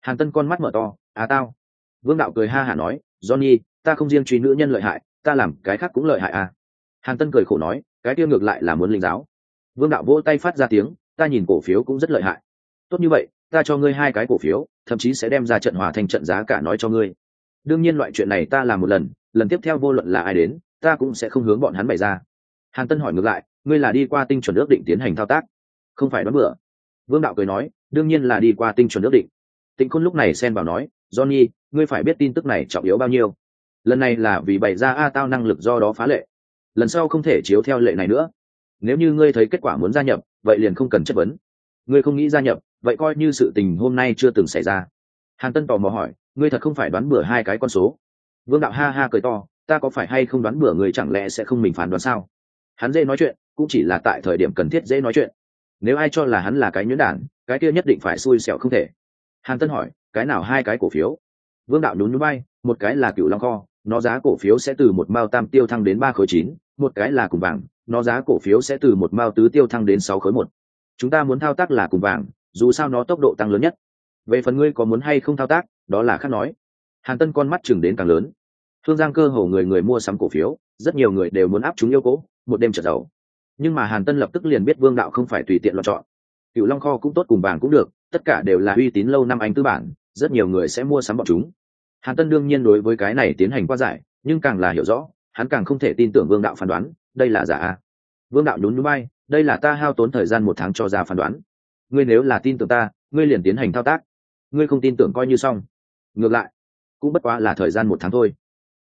Hàn tân con mắt mở to à tao. Vương đạo cười ha hả nói, johnny, ta không riêng truy nữ nhân lợi hại, ta làm cái khác cũng lợi hại à. Hàn tân cười khổ nói, cái tiêu ngược lại là muốn linh giáo. Vương đạo vỗ tay phát ra tiếng, ta nhìn cổ phiếu cũng rất lợi hại. Tốt như vậy, ta cho ngươi hai cái cổ phiếu, thậm chí sẽ đem ra trận hòa thành trận giá cả nói cho ngươi. Đương nhiên loại chuyện này ta làm một lần lần tiếp theo vô luận là ai đến, ta cũng sẽ không hướng bọn hắn bày ra. Hàn tân hỏi ngược lại, ngươi là đi qua tinh chuẩn ước định tiến hành thao tác? Không phải đoán bựa vương đạo cười nói, đương nhiên là đi qua tinh chuẩn ước định. Tịnh khôn lúc này xen vào nói johnny, ngươi phải biết tin tức này trọng yếu bao nhiêu. Lần này là vì bày ra a tao năng lực do đó phá lệ. Lần sau không thể chiếu theo lệ này nữa. Nếu như ngươi thấy kết quả muốn gia nhập, vậy liền không cần chất vấn. Ngươi không nghĩ gia nhập, vậy coi như sự tình hôm nay chưa từng xảy ra. Hàn tân tò mò hỏi, ngươi thật không phải đoán bừa hai cái con số. Vương đạo ha ha cười to, ta có phải hay không đoán bừa người chẳng lẽ sẽ không mình phán đoán sao? Hắn dễ nói chuyện, cũng chỉ là tại thời điểm cần thiết dễ nói chuyện. Nếu ai cho là hắn là cái nhuyễn đản cái kia nhất định phải xui xẻo không thể. Hàn tân hỏi cái nào hai cái cổ phiếu? Vương đạo nhún núi bay một cái là cựu long kho, nó giá cổ phiếu sẽ từ một mao tam tiêu thăng đến ba khối chín, một cái là cùng vàng, nó giá cổ phiếu sẽ từ một mao tứ tiêu thăng đến sáu khối một. Chúng ta muốn thao tác là cùng vàng, dù sao nó tốc độ tăng lớn nhất. Về phần ngươi có muốn hay không thao tác, đó là khác nói. Hàn tân con mắt chừng đến càng lớn. Thương giang cơ hồ người người mua sắm cổ phiếu, rất nhiều người đều muốn áp chúng yêu cố, một đêm trở giàu. Nhưng mà hàn tân lập tức liền biết vương đạo không phải tùy tiện lựa chọn. Cựu long kho cũng tốt, cùng vàng cũng được, tất cả đều là uy tín lâu năm anh tư bản rất nhiều người sẽ mua sắm bọn chúng. Hàn tân đương nhiên đối với cái này tiến hành qua giải, nhưng càng là hiểu rõ, hắn càng không thể tin tưởng vương đạo phán đoán, đây là giả. Vương đạo nhún nhún bay đây là ta hao tốn thời gian một tháng cho ra phán đoán. Ngươi nếu là tin tưởng ta, ngươi liền tiến hành thao tác. Ngươi không tin tưởng coi như xong. Ngược lại, cũng bất quá là thời gian một tháng thôi.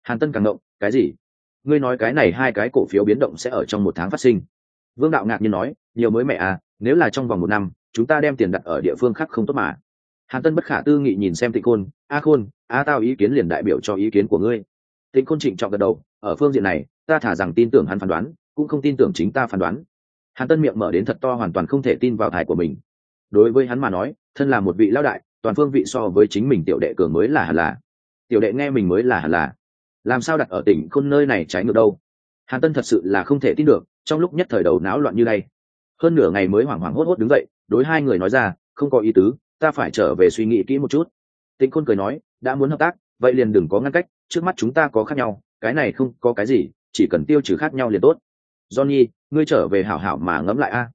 Hàn tân càng động cái gì? Ngươi nói cái này hai cái cổ phiếu biến động sẽ ở trong một tháng phát sinh. Vương đạo ngạc nhiên nói, nhiều mới mẹ à nếu là trong vòng một năm, chúng ta đem tiền đặt ở địa phương khác không tốt mà hàn tân bất khả tư nghị nhìn xem tịnh khôn, a khôn, a tao ý kiến liền đại biểu cho ý kiến của ngươi. Tịnh khôn trịnh trọng gật đầu, ở phương diện này, ta thả rằng tin tưởng hắn phán đoán, cũng không tin tưởng chính ta phán đoán. Hàn tân miệng mở đến thật to hoàn toàn không thể tin vào thải của mình. Đối với hắn mà nói, thân là một vị lão đại, toàn phương vị so với chính mình tiểu đệ cường mới là hẳn là. Tiểu đệ nghe mình mới là hẳn là. Làm sao đặt ở tỉnh khôn nơi này trái ngược đâu? Hàn tân thật sự là không thể tin được, trong lúc nhất thời đầu náo loạn như này hơn nửa ngày mới hoảng hoảng hốt hốt đứng dậy, đối hai người nói ra, không có ý tứ ta phải trở về suy nghĩ kỹ một chút. Tĩnh khôn cười nói, đã muốn hợp tác, vậy liền đừng có ngăn cách, trước mắt chúng ta có khác nhau, cái này không có cái gì, chỉ cần tiêu trừ khác nhau liền tốt. Johnny, ngươi trở về hảo hảo mà ngẫm lại a.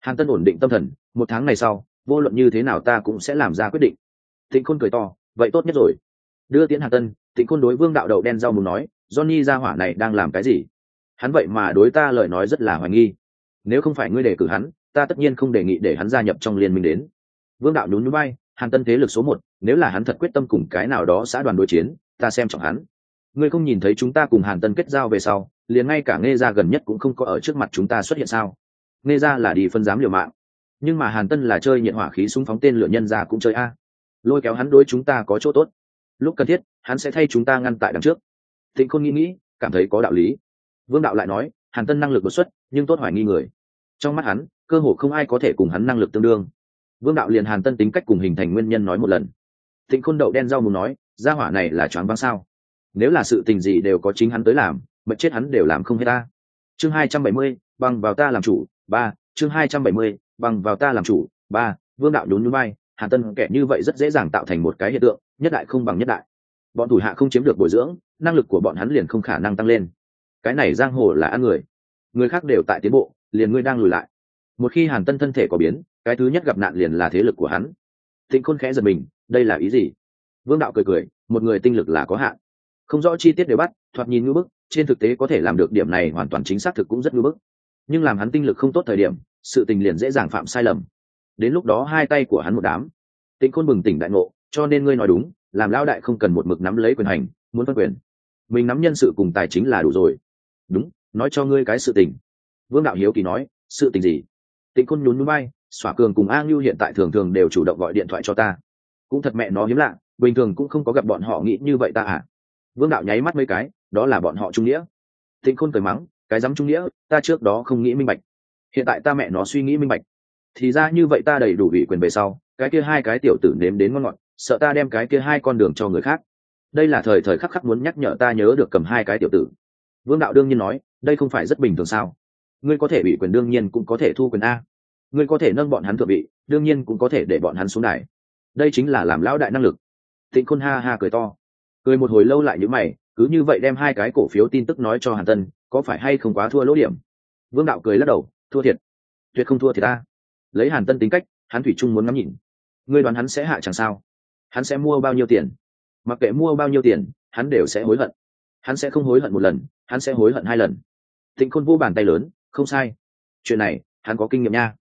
Hàn tân ổn định tâm thần, một tháng này sau, vô luận như thế nào ta cũng sẽ làm ra quyết định. Tịnh khôn cười to, vậy tốt nhất rồi. Đưa tiến hàn tân, tịnh khôn đối vương đạo đậu đen rau muốn nói, johnny ra hỏa này đang làm cái gì? Hắn vậy mà đối ta lời nói rất là hoài nghi. Nếu không phải ngươi đề cử hắn, ta tất nhiên không đề nghị để hắn gia nhập trong liên minh đến vương đạo nhún núi bay hàn tân thế lực số một, nếu là hắn thật quyết tâm cùng cái nào đó xã đoàn đối chiến, ta xem trọng hắn. Ngươi không nhìn thấy chúng ta cùng hàn tân kết giao về sau, liền ngay cả nghe ra gần nhất cũng không có ở trước mặt chúng ta xuất hiện sao? Nghe ra là đi phân giám liều mạng. Nhưng mà hàn tân là chơi nhiệt hỏa khí súng phóng tên lửa nhân ra cũng chơi a. Lôi kéo hắn đối chúng ta có chỗ tốt. Lúc cần thiết, hắn sẽ thay chúng ta ngăn tại đằng trước. Thịnh khôn nghĩ nghĩ, cảm thấy có đạo lý. Vương đạo lại nói, hàn tân năng lực đột xuất, nhưng tốt hoài nghi người. Trong mắt hắn, cơ hồ không ai có thể cùng hắn năng lực tương đương vương đạo liền hàn tân tính cách cùng hình thành nguyên nhân nói một lần. Thịnh khôn đậu đen rau muốn nói, gia hỏa này là choáng váng sao? Nếu là sự tình gì đều có chính hắn tới làm mật chết hắn đều làm không hết ta. Chương hai trăm bảy mươi bằng vào ta làm chủ, ba, chương hai trăm bảy mươi bằng vào ta làm chủ, ba, vương đạo nhún núi bay hàn tân kẻ như vậy rất dễ dàng tạo thành một cái hiện tượng, nhất đại không bằng nhất đại. Bọn thủ hạ không chiếm được bồi dưỡng, năng lực của bọn hắn liền không khả năng tăng lên. Cái này giang hồ là ăn người. Người khác đều tại tiến bộ, liền ngươi đang lùi lại một khi hàn tân thân thể có biến, cái thứ nhất gặp nạn liền là thế lực của hắn. Thịnh khôn khẽ giật mình, đây là ý gì? Vương đạo cười cười, một người tinh lực là có hạn. Không rõ chi tiết đều bắt, thoạt nhìn ngưỡng bức, trên thực tế có thể làm được điểm này hoàn toàn chính xác thực cũng rất ngưỡng bức. Nhưng làm hắn tinh lực không tốt thời điểm, sự tình liền dễ dàng phạm sai lầm. Đến lúc đó hai tay của hắn một đám. Tịnh khôn bừng tỉnh đại ngộ, cho nên ngươi nói đúng, làm lao đại không cần một mực nắm lấy quyền hành, muốn phân quyền. Mình nắm nhân sự cùng tài chính là đủ rồi. Đúng, nói cho ngươi cái sự tình. Vương đạo hiếu kỳ nói, sự tình gì? Tịnh khôn nhún núi bay xỏa cường cùng a ngưu hiện tại thường thường đều chủ động gọi điện thoại cho ta. Cũng thật mẹ nó hiếm lạ, bình thường cũng không có gặp bọn họ nghĩ như vậy ta à. Vương đạo nháy mắt mấy cái, đó là bọn họ trung nghĩa. Tịnh khôn cười mắng, cái dám trung nghĩa, ta trước đó không nghĩ minh bạch. Hiện tại ta mẹ nó suy nghĩ minh bạch. Thì ra như vậy ta đầy đủ ủy quyền về sau, cái kia hai cái tiểu tử nếm đến ngon ngọt, sợ ta đem cái kia hai con đường cho người khác. Đây là thời thời khắc khắc muốn nhắc nhở ta nhớ được cầm hai cái tiểu tử. Vương đạo đương nhiên nói, đây không phải rất bình thường sao? Ngươi có thể bị quyền đương nhiên cũng có thể thu quyền a. Ngươi có thể nâng bọn hắn thượng vị, đương nhiên cũng có thể để bọn hắn xuống đài. Đây chính là làm lão đại năng lực. Tịnh khôn ha ha cười to. Cười một hồi lâu lại như mày, cứ như vậy đem hai cái cổ phiếu tin tức nói cho hàn tân, có phải hay không quá thua lỗ điểm? Vương đạo cười lắc đầu, thua thiệt. Tuyệt không thua thiệt ta lấy hàn tân tính cách, hắn thủy chung muốn ngắm nhìn. Ngươi đoán hắn sẽ hạ chẳng sao? Hắn sẽ mua bao nhiêu tiền? Mặc kệ mua bao nhiêu tiền, hắn đều sẽ hối hận. Hắn sẽ không hối hận một lần, hắn sẽ hối hận hai lần. Tịnh khôn vô bàn tay lớn không sai. Chuyện này, hắn có kinh nghiệm nha.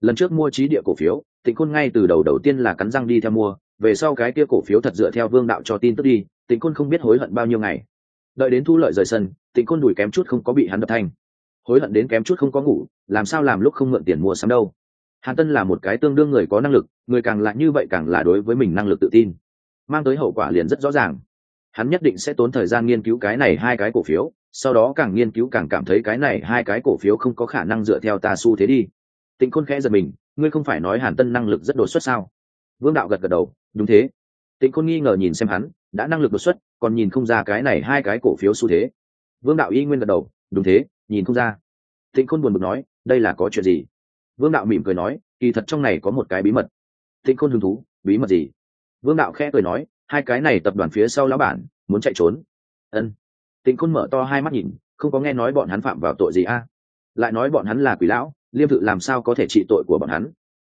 Lần trước mua trí địa cổ phiếu, tịnh khôn ngay từ đầu đầu tiên là cắn răng đi theo mua, về sau cái kia cổ phiếu thật dựa theo vương đạo cho tin tức đi, tịnh khôn không biết hối hận bao nhiêu ngày. Đợi đến thu lợi rời sân, tịnh khôn đùi kém chút không có bị hắn đập thanh hối hận đến kém chút không có ngủ, làm sao làm lúc không mượn tiền mua sắm đâu. Hàn tân là một cái tương đương người có năng lực, người càng là như vậy càng là đối với mình năng lực tự tin. Mang tới hậu quả liền rất rõ ràng hắn nhất định sẽ tốn thời gian nghiên cứu cái này hai cái cổ phiếu, sau đó càng nghiên cứu càng cảm thấy cái này hai cái cổ phiếu không có khả năng dựa theo ta xu thế đi. Tịnh khôn khẽ giật mình, ngươi không phải nói hàn tân năng lực rất đột xuất sao? Vương đạo gật gật đầu, đúng thế. Tịnh khôn nghi ngờ nhìn xem hắn, đã năng lực đột xuất, còn nhìn không ra cái này hai cái cổ phiếu xu thế. Vương đạo y nguyên gật đầu, đúng thế, nhìn không ra. Tịnh khôn buồn bực nói, đây là có chuyện gì? Vương đạo mỉm cười nói, kỳ thật trong này có một cái bí mật. Tịnh khôn hứng thú, bí mật gì? Vương đạo khẽ cười nói hai cái này tập đoàn phía sau lão bản, muốn chạy trốn. Ân. Tịnh khôn mở to hai mắt nhìn, không có nghe nói bọn hắn phạm vào tội gì a? Lại nói bọn hắn là quỷ lão, liêm tự làm sao có thể trị tội của bọn hắn?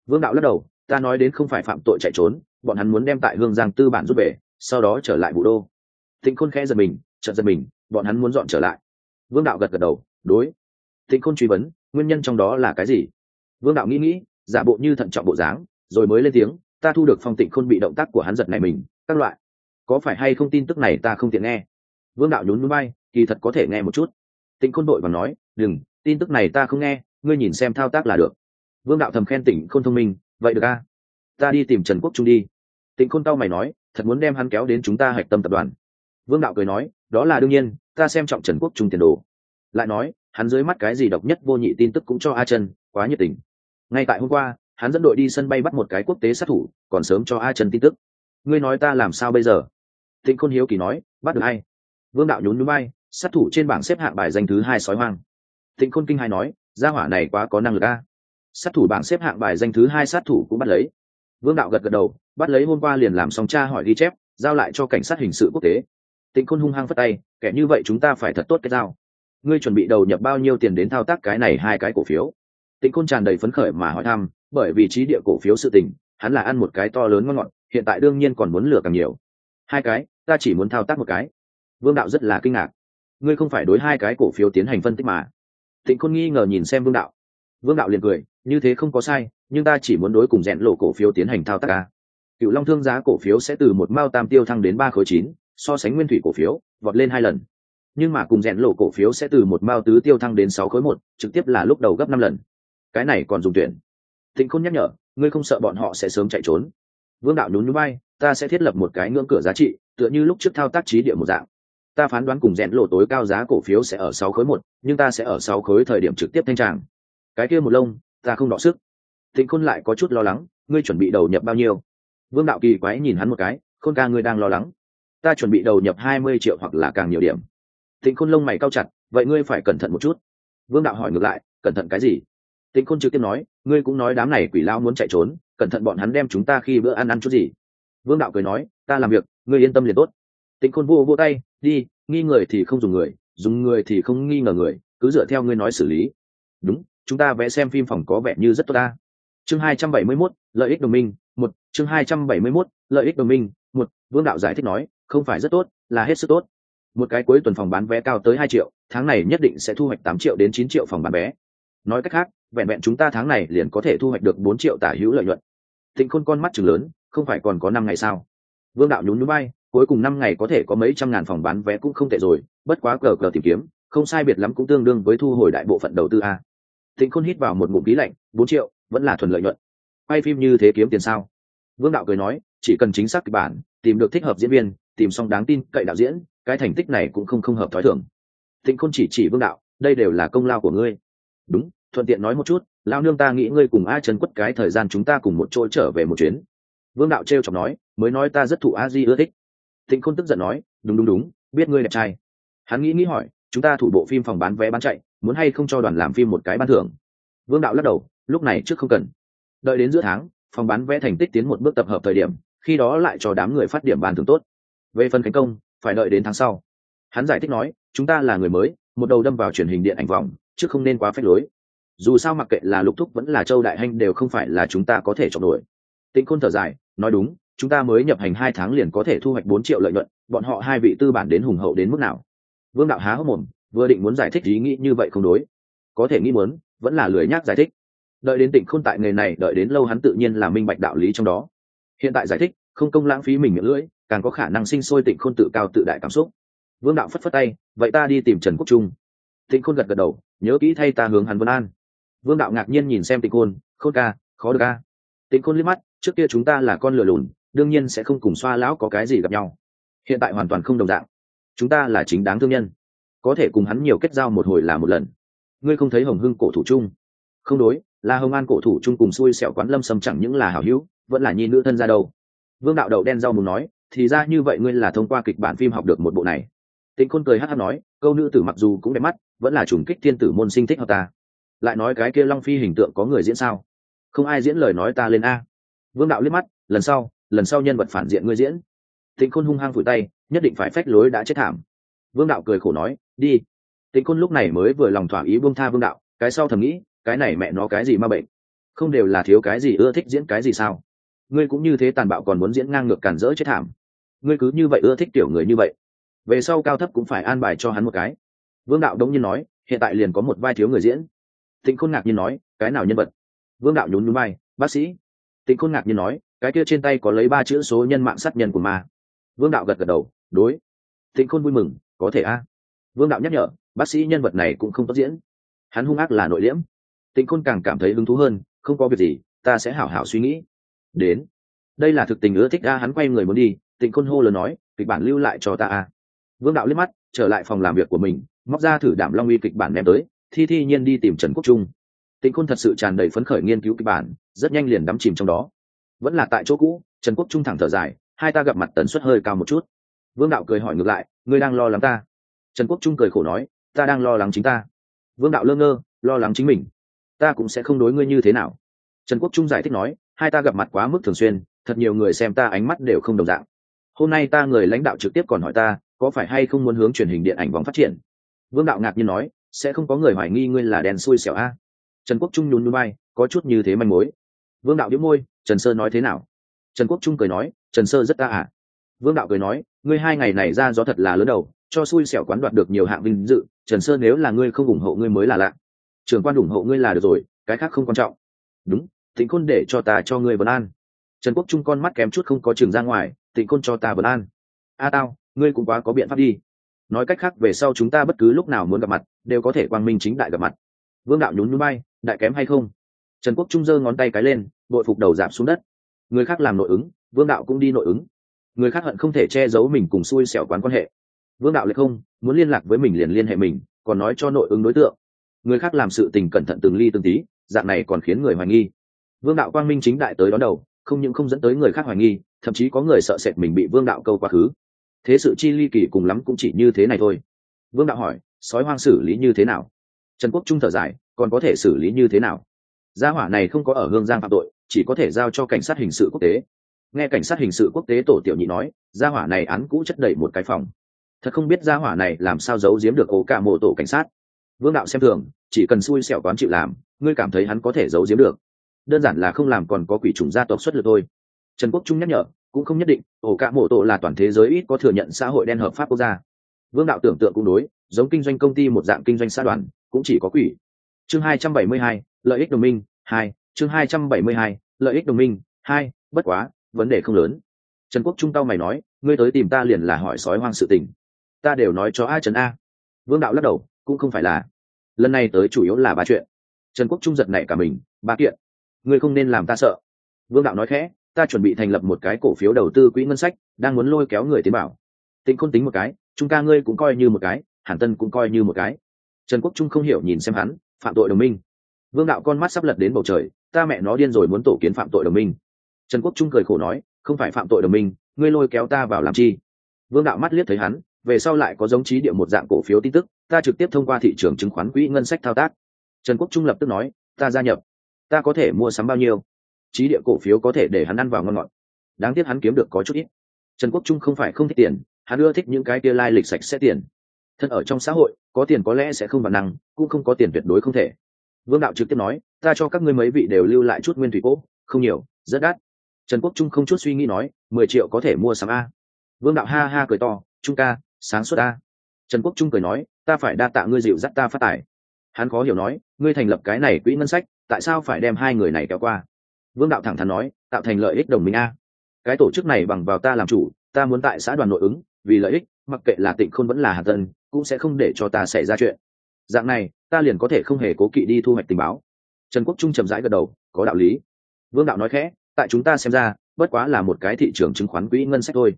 Vương đạo lắc đầu, ta nói đến không phải phạm tội chạy trốn, bọn hắn muốn đem tại hương giang tư bản rút về, sau đó trở lại vụ đô. Tịnh khôn khẽ giật mình, chợt giật mình, bọn hắn muốn dọn trở lại. Vương đạo gật gật đầu, đối. Tịnh khôn truy vấn, nguyên nhân trong đó là cái gì? Vương đạo nghĩ nghĩ, giả bộ như thận trọng bộ dáng, rồi mới lên tiếng, ta thu được phong tịnh khôn bị động tác của hắn giật này mình các loại. Có phải hay không tin tức này ta không tiện nghe? Vương đạo nhún núi bay, kỳ thật có thể nghe một chút. Tịnh khôn đội và nói, đừng, tin tức này ta không nghe, ngươi nhìn xem thao tác là được. Vương đạo thầm khen tỉnh khôn thông minh, vậy được a, ta đi tìm trần quốc trung đi. Tịnh khôn tao mày nói, thật muốn đem hắn kéo đến chúng ta hạch tâm tập đoàn. Vương đạo cười nói, đó là đương nhiên, ta xem trọng trần quốc trung tiền đồ. Lại nói, hắn dưới mắt cái gì độc nhất vô nhị tin tức cũng cho a chân quá nhiệt tình. Ngay tại hôm qua, hắn dẫn đội đi sân bay bắt một cái quốc tế sát thủ, còn sớm cho a chân tin tức ngươi nói ta làm sao bây giờ? Tịnh khôn hiếu kỳ nói, bắt được hay vương đạo nhún núi bay sát thủ trên bảng xếp hạng bài danh thứ hai sói hoang. Tịnh khôn kinh hai nói, gia hỏa này quá có năng lực a. Sát thủ bảng xếp hạng bài danh thứ hai sát thủ cũng bắt lấy. Vương đạo gật gật đầu, bắt lấy hôm qua liền làm xong tra hỏi ghi chép, giao lại cho cảnh sát hình sự quốc tế. Tịnh khôn hung hăng phất tay, kẻ như vậy chúng ta phải thật tốt cái giao. Ngươi chuẩn bị đầu nhập bao nhiêu tiền đến thao tác cái này hai cái cổ phiếu? Tịnh khôn tràn đầy phấn khởi mà hỏi thăm, bởi vì trí địa cổ phiếu sự tình, hắn là ăn một cái to lớn ngon ngọt hiện tại đương nhiên còn muốn lừa càng nhiều. Hai cái, ta chỉ muốn thao tác một cái. Vương đạo rất là kinh ngạc. Ngươi không phải đối hai cái cổ phiếu tiến hành phân tích mà. Tịnh khôn nghi ngờ nhìn xem vương đạo. Vương đạo liền cười, như thế không có sai, nhưng ta chỉ muốn đối cùng rẽn lộ cổ phiếu tiến hành thao tác ca cựu long thương giá cổ phiếu sẽ từ một mao tam tiêu thăng đến ba khối chín, so sánh nguyên thủy cổ phiếu, vọt lên hai lần. Nhưng mà cùng rẽn lộ cổ phiếu sẽ từ một mao tứ tiêu thăng đến sáu khối một, trực tiếp là lúc đầu gấp năm lần. Cái này còn dùng tuyển. Thịnh khôn nhắc nhở, ngươi không sợ bọn họ sẽ sớm chạy trốn vương đạo nhún núi bay ta sẽ thiết lập một cái ngưỡng cửa giá trị, tựa như lúc trước thao tác trí địa một dạng. Ta phán đoán cùng rẽn lộ tối cao giá cổ phiếu sẽ ở sáu khối một, nhưng ta sẽ ở sáu khối thời điểm trực tiếp thanh tràng. Cái kia một lông, ta không đọ sức. Thịnh khôn lại có chút lo lắng, ngươi chuẩn bị đầu nhập bao nhiêu? Vương đạo kỳ quái nhìn hắn một cái, khôn ca ngươi đang lo lắng. Ta chuẩn bị đầu nhập hai mươi triệu hoặc là càng nhiều điểm. Thịnh khôn lông mày cao chặt, vậy ngươi phải cẩn thận một chút. Vương đạo hỏi ngược lại, cẩn thận cái gì? Tịnh khôn trực tiếp nói, ngươi cũng nói đám này quỷ lao muốn chạy trốn cẩn thận bọn hắn đem chúng ta khi bữa ăn ăn chút gì. Vương đạo cười nói ta làm việc ngươi yên tâm liền tốt. Tịnh khôn vô vô tay đi nghi người thì không dùng người dùng người thì không nghi ngờ người cứ dựa theo ngươi nói xử lý. Đúng chúng ta vẽ xem phim phòng có vẻ như rất tốt ta. Chương hai trăm bảy mươi 271, lợi ích đồng minh một chương hai trăm bảy mươi 271, lợi ích đồng minh một vương đạo giải thích nói không phải rất tốt là hết sức tốt. Một cái cuối tuần phòng bán vé cao tới hai triệu tháng này nhất định sẽ thu hoạch tám triệu đến chín triệu phòng bán vé. Nói cách khác vẹn vẹn chúng ta tháng này liền có thể thu hoạch được bốn triệu tả hữu lợi nhuận thịnh khôn con mắt chừng lớn, không phải còn có năm ngày sao? Vương đạo nhún núi bay cuối cùng năm ngày có thể có mấy trăm ngàn phòng bán vé cũng không tệ rồi, bất quá cờ cờ tìm kiếm, không sai biệt lắm cũng tương đương với thu hồi đại bộ phận đầu tư a. Thịnh khôn hít vào một ngụm khí lạnh, bốn triệu, vẫn là thuần lợi nhuận. Quay phim như thế kiếm tiền sao? Vương đạo cười nói, chỉ cần chính xác kịch bản, tìm được thích hợp diễn viên, tìm xong đáng tin cậy đạo diễn, cái thành tích này cũng không không hợp thói thường. Tịnh khôn chỉ chỉ vương đạo, đây đều là công lao của ngươi. Đúng thuận tiện nói một chút lao nương ta nghĩ ngươi cùng a trần quất cái thời gian chúng ta cùng một chỗ trở về một chuyến. Vương đạo t r e o chọc nói, mới nói ta rất thụ a di ưa thích. Thịnh khôn tức giận nói, đúng đúng đúng, biết ngươi đẹp trai. Hắn nghĩ nghĩ hỏi, chúng ta thủ bộ phim phòng bán vé bán chạy, muốn hay không cho đoàn làm phim một cái ban thưởng? Vương đạo lắc đầu, lúc này trước không cần. Đợi đến giữa tháng, phòng bán vé thành tích tiến một bước tập hợp thời điểm, khi đó lại cho đám người phát điểm bàn thưởng tốt. Về phần thành công, phải đợi đến tháng sau. Hắn giải thích nói, chúng ta là người mới, một đầu đâm vào truyền hình điện ảnh vòng, chứ không nên quá phép lối dù sao mặc kệ là lục thúc vẫn là châu đại hanh đều không phải là chúng ta có thể chọn đuổi. Tĩnh khôn thở dài, nói đúng, chúng ta mới nhập hành hai tháng liền có thể thu hoạch bốn triệu lợi nhuận, bọn họ hai vị tư bản đến hùng hậu đến mức nào? Vương đạo há hốc mồm, vừa định muốn giải thích ý nghĩ như vậy không đối. Có thể nghĩ muốn, vẫn là lười nhác giải thích. Đợi đến tỉnh khôn tại nghề này, đợi đến lâu hắn tự nhiên là minh bạch đạo lý trong đó. Hiện tại giải thích, không công lãng phí mình miệng lưỡi, càng có khả năng sinh sôi tỉnh khôn tự cao tự đại cảm xúc. Vương đạo phất phất tay, vậy ta đi tìm trần quốc trung. Tịnh khôn gật gật đầu, nhớ kỹ thay ta hướng hắn vân an vương đạo ngạc nhiên nhìn xem tịnh khôn khôn ca, khó được ca tịnh khôn liếc mắt, trước kia chúng ta là con lừa lùn, đương nhiên sẽ không cùng xoa lão có cái gì gặp nhau. Hiện tại hoàn toàn không đồng dạng. Chúng ta là chính đáng thương nhân. Có thể cùng hắn nhiều kết giao một hồi là một lần. Ngươi không thấy hồng hưng cổ thủ chung? Không đối là hồng an cổ thủ chung cùng xui xẻo quán lâm Sầm chẳng những là hảo hữu, vẫn là nhi nữ thân ra đâu. Vương đạo đậu đen rau mùng nói, thì ra như vậy ngươi là thông qua kịch bản phim học được một bộ này. Tịnh khôn cười hát hát nói, câu nữ tử mặc dù cũng đẹp mắt, vẫn là trùng kích thiên tử môn sinh thích hợp ta lại nói cái kia long phi hình tượng có người diễn sao? Không ai diễn lời nói ta lên a. Vương đạo liếc mắt, lần sau lần sau nhân vật phản diện ngươi diễn. Tịnh khôn hung hăng phủi tay, nhất định phải phách lối đã chết thảm. Vương đạo cười khổ nói, đi. Tịnh khôn lúc này mới vừa lòng thỏa ý buông tha vương đạo, cái sau thầm nghĩ, cái này mẹ nó cái gì ma bệnh? Không đều là thiếu cái gì ưa thích diễn cái gì sao? Ngươi cũng như thế tàn bạo còn muốn diễn ngang ngược cản rỡ chết thảm. Ngươi cứ như vậy ưa thích tiểu người như vậy. Về sau cao thấp cũng phải an bài cho hắn một cái. Vương đạo đống nhiên nói, hiện tại liền có một vai thiếu người diễn tịnh khôn ngạc nhiên nói, cái nào nhân vật? Vương đạo nhún nhún vai, bác sĩ. Tịnh khôn ngạc nhiên nói, cái kia trên tay có lấy ba chữ số nhân mạng sát nhân của ma. Vương đạo gật gật đầu, đối. Tịnh khôn vui mừng, có thể a. Vương đạo nhắc nhở, bác sĩ nhân vật này cũng không tốt diễn. Hắn hung ác là nội liễm. Tịnh khôn càng cảm thấy hứng thú hơn, không có việc gì, ta sẽ hảo hảo suy nghĩ. Đến. Đây là thực tình ưa thích a, hắn quay người muốn đi. Tịnh khôn hô lớn nói, kịch bản lưu lại cho ta a. Vương đạo liếc mắt, trở lại phòng làm việc của mình, móc ra thử đảm long uy kịch bản đem tới thi thi nhiên đi tìm trần quốc trung. Tịnh khôn thật sự tràn đầy phấn khởi nghiên cứu kịch bản, rất nhanh liền đắm chìm trong đó. Vẫn là tại chỗ cũ, trần quốc trung thẳng thở dài, hai ta gặp mặt tần suất hơi cao một chút. Vương đạo cười hỏi ngược lại, ngươi đang lo lắng ta? Trần quốc trung cười khổ nói, ta đang lo lắng chính ta. Vương đạo lơ ngơ, lo lắng chính mình? Ta cũng sẽ không đối ngươi như thế nào. Trần quốc trung giải thích nói, hai ta gặp mặt quá mức thường xuyên, thật nhiều người xem ta ánh mắt đều không đồng dạng. Hôm nay ta người lãnh đạo trực tiếp còn hỏi ta, có phải hay không muốn hướng truyền hình điện ảnh vòng phát triển? Vương đạo ngạc nhiên nói sẽ không có người hoài nghi ngươi là đèn xui xẻo a. Trần quốc trung nhún núi bay có chút như thế manh mối. Vương đạo đĩu môi, trần sơ nói thế nào? Trần quốc trung cười nói, trần sơ rất ta à. Vương đạo cười nói, ngươi hai ngày này ra gió thật là lớn đầu, cho xui xẻo quán đoạt được nhiều hạng vinh dự, trần sơ nếu là ngươi không ủng hộ ngươi mới là lạ. Trường quan ủng hộ ngươi là được rồi, cái khác không quan trọng. Đúng tịnh khôn để cho ta cho ngươi vấn an trần quốc trung con mắt kém chút không có trường ra ngoài tịnh khôn cho ta vấn an a tao, ngươi cũng quá có biện pháp đi nói cách khác, về sau chúng ta bất cứ lúc nào muốn gặp mặt, đều có thể quang minh chính đại gặp mặt. Vương đạo nhún núi bay đại kém hay không? Trần quốc trung giơ ngón tay cái lên bội phục đầu giảm xuống đất. Người khác làm nội ứng, vương đạo cũng đi nội ứng. Người khác hận không thể che giấu mình cùng xui xẻo quán quan hệ. Vương đạo lại không, muốn liên lạc với mình liền liên hệ mình, còn nói cho nội ứng đối tượng. Người khác làm sự tình cẩn thận từng ly từng tí, dạng này còn khiến người hoài nghi. Vương đạo quang minh chính đại tới đón đầu, không những không dẫn tới người khác hoài nghi, thậm chí có người sợ sệt mình bị vương đạo câu quá khứ thế sự chi ly kỳ cùng lắm cũng chỉ như thế này thôi. Vương đạo hỏi, sói hoang xử lý như thế nào? Trần quốc trung thở dài, còn có thể xử lý như thế nào? Gia hỏa này không có ở hương giang phạm tội, chỉ có thể giao cho cảnh sát hình sự quốc tế. Nghe cảnh sát hình sự quốc tế tổ tiểu nhị nói, gia hỏa này án cũ chất đầy một cái phòng. Thật không biết gia hỏa này làm sao giấu giếm được ổ cả mộ tổ cảnh sát. Vương đạo xem thường, chỉ cần xui xẻo quán chịu làm, ngươi cảm thấy hắn có thể giấu giếm được. Đơn giản là không làm còn có quỷ trùng gia tộc xuất lực thôi trần quốc trung nhắc nhở cũng không nhất định ổ cả mộ tổ là toàn thế giới ít có thừa nhận xã hội đen hợp pháp quốc gia. Vương đạo tưởng tượng cũng đối giống kinh doanh công ty một dạng kinh doanh xã đoàn cũng chỉ có quỷ. Chương 272, lợi ích đồng minh hai. Chương 272, lợi ích đồng minh hai. Bất quá vấn đề không lớn. Trần quốc trung tao mày nói ngươi tới tìm ta liền là hỏi sói hoang sự tình. Ta đều nói cho a trần a. Vương đạo lắc đầu cũng không phải là. Lần này tới chủ yếu là ba chuyện. Trần quốc trung giật nảy cả mình ba kiện. Ngươi không nên làm ta sợ. Vương đạo nói khẽ ta chuẩn bị thành lập một cái cổ phiếu đầu tư quỹ ngân sách, đang muốn lôi kéo người tiến bảo tịnh khôn tính một cái, chúng ta ngươi cũng coi như một cái, hàn tân cũng coi như một cái. Trần quốc trung không hiểu nhìn xem hắn, phạm tội đồng minh. Vương đạo con mắt sắp lật đến bầu trời, ta mẹ nó điên rồi muốn tổ kiến phạm tội đồng minh. Trần quốc trung cười khổ nói, không phải phạm tội đồng minh, ngươi lôi kéo ta vào làm chi? Vương đạo mắt liếc thấy hắn, về sau lại có giống trí địa một dạng cổ phiếu tin tức, ta trực tiếp thông qua thị trường chứng khoán quỹ ngân sách thao tác. Trần quốc trung lập tức nói, ta gia nhập. Ta có thể mua sắm bao nhiêu? Trí địa cổ phiếu có thể để hắn ăn vào ngon ngọt. Đáng tiếc hắn kiếm được có chút ít. Trần quốc trung không phải không thích tiền, hắn ưa thích những cái kia lai lịch sạch sẽ tiền. Thân ở trong xã hội, có tiền có lẽ sẽ không bản năng, cũng không có tiền tuyệt đối không thể. Vương đạo trực tiếp nói, ta cho các ngươi mấy vị đều lưu lại chút nguyên thủy cỗ, không nhiều, rất đắt. Trần quốc trung không chút suy nghĩ nói, mười triệu có thể mua sắm a. Vương đạo ha ha cười to, trung ca, sáng suốt a. Trần quốc trung cười nói, ta phải đa tạ ngươi dịu dắt ta phát tài. Hắn khó hiểu nói, ngươi thành lập cái này quỹ ngân sách, tại sao phải đem hai người này kéo qua? Vương đạo thẳng thắn nói, tạo thành lợi ích đồng minh a. Cái tổ chức này bằng vào ta làm chủ, ta muốn tại xã đoàn nội ứng, vì lợi ích, mặc kệ là tịnh khôn vẫn là hà tân cũng sẽ không để cho ta xảy ra chuyện. Dạng này, ta liền có thể không hề cố kỵ đi thu hoạch tình báo. Trần quốc trung chậm rãi gật đầu, có đạo lý. Vương đạo nói khẽ, tại chúng ta xem ra, bất quá là một cái thị trường chứng khoán quỹ ngân sách thôi.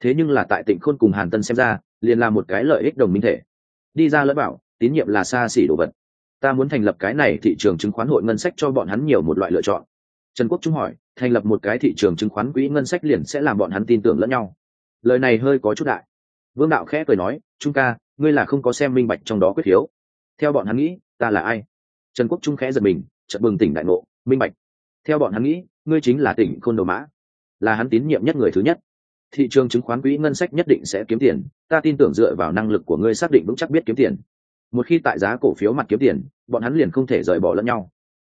Thế nhưng là tại tỉnh khôn cùng hàn tân xem ra, liền là một cái lợi ích đồng minh thể. Đi ra lẫn bảo, tín nhiệm là xa xỉ đồ vật. Ta muốn thành lập cái này thị trường chứng khoán hội ngân sách cho bọn hắn nhiều một loại lựa chọn trần quốc trung hỏi, thành lập một cái thị trường chứng khoán quỹ ngân sách liền sẽ làm bọn hắn tin tưởng lẫn nhau. Lời này hơi có chút đại. Vương đạo khẽ cười nói, trung ca, ngươi là không có xem minh bạch trong đó quyết hiếu. Theo bọn hắn nghĩ, ta là ai? Trần quốc trung khẽ giật mình, chợt bừng tỉnh đại ngộ, minh bạch. Theo bọn hắn nghĩ, ngươi chính là tỉnh khôn đồ mã, là hắn tín nhiệm nhất người thứ nhất. Thị trường chứng khoán quỹ ngân sách nhất định sẽ kiếm tiền, ta tin tưởng dựa vào năng lực của ngươi xác định vững chắc biết kiếm tiền. Một khi tại giá cổ phiếu mặt kiếm tiền, bọn hắn liền không thể rời bỏ lẫn nhau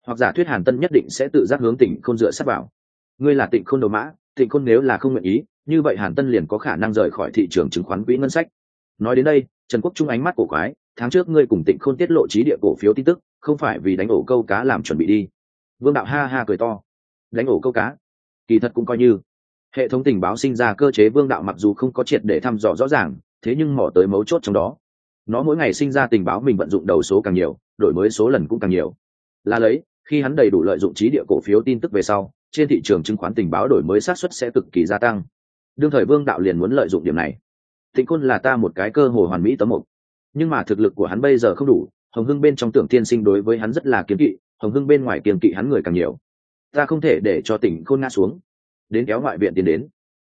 hoặc giả thuyết hàn tân nhất định sẽ tự giác hướng tỉnh khôn dựa sát vào. Ngươi là tịnh khôn đồ mã, tịnh khôn nếu là không nguyện ý, như vậy hàn tân liền có khả năng rời khỏi thị trường chứng khoán quỹ ngân sách. Nói đến đây, trần quốc trung ánh mắt cổ quái, tháng trước ngươi cùng tịnh khôn tiết lộ trí địa cổ phiếu tin tức, không phải vì đánh ổ câu cá làm chuẩn bị đi. Vương đạo ha ha cười to. Đánh ổ câu cá? Kỳ thật cũng coi như. Hệ thống tình báo sinh ra cơ chế vương đạo mặc dù không có triệt để thăm dò rõ ràng, thế nhưng mỏ tới mấu chốt trong đó. Nó mỗi ngày sinh ra tình báo mình vận dụng đầu số càng nhiều, đổi mới số lần cũng càng nhiều. Là lấy khi hắn đầy đủ lợi dụng trí địa cổ phiếu tin tức về sau, trên thị trường chứng khoán tình báo đổi mới sát xuất sẽ cực kỳ gia tăng. Đương thời vương đạo liền muốn lợi dụng điểm này. Thịnh Côn là ta một cái cơ hội hoàn mỹ tấm mục. Nhưng mà thực lực của hắn bây giờ không đủ, hồng hưng bên trong tưởng tiên sinh đối với hắn rất là kiếm kỵ, hồng hưng bên ngoài kiềm kỵ hắn người càng nhiều. Ta không thể để cho tỉnh khôn ngã xuống. Đến kéo ngoại viện tiến đến.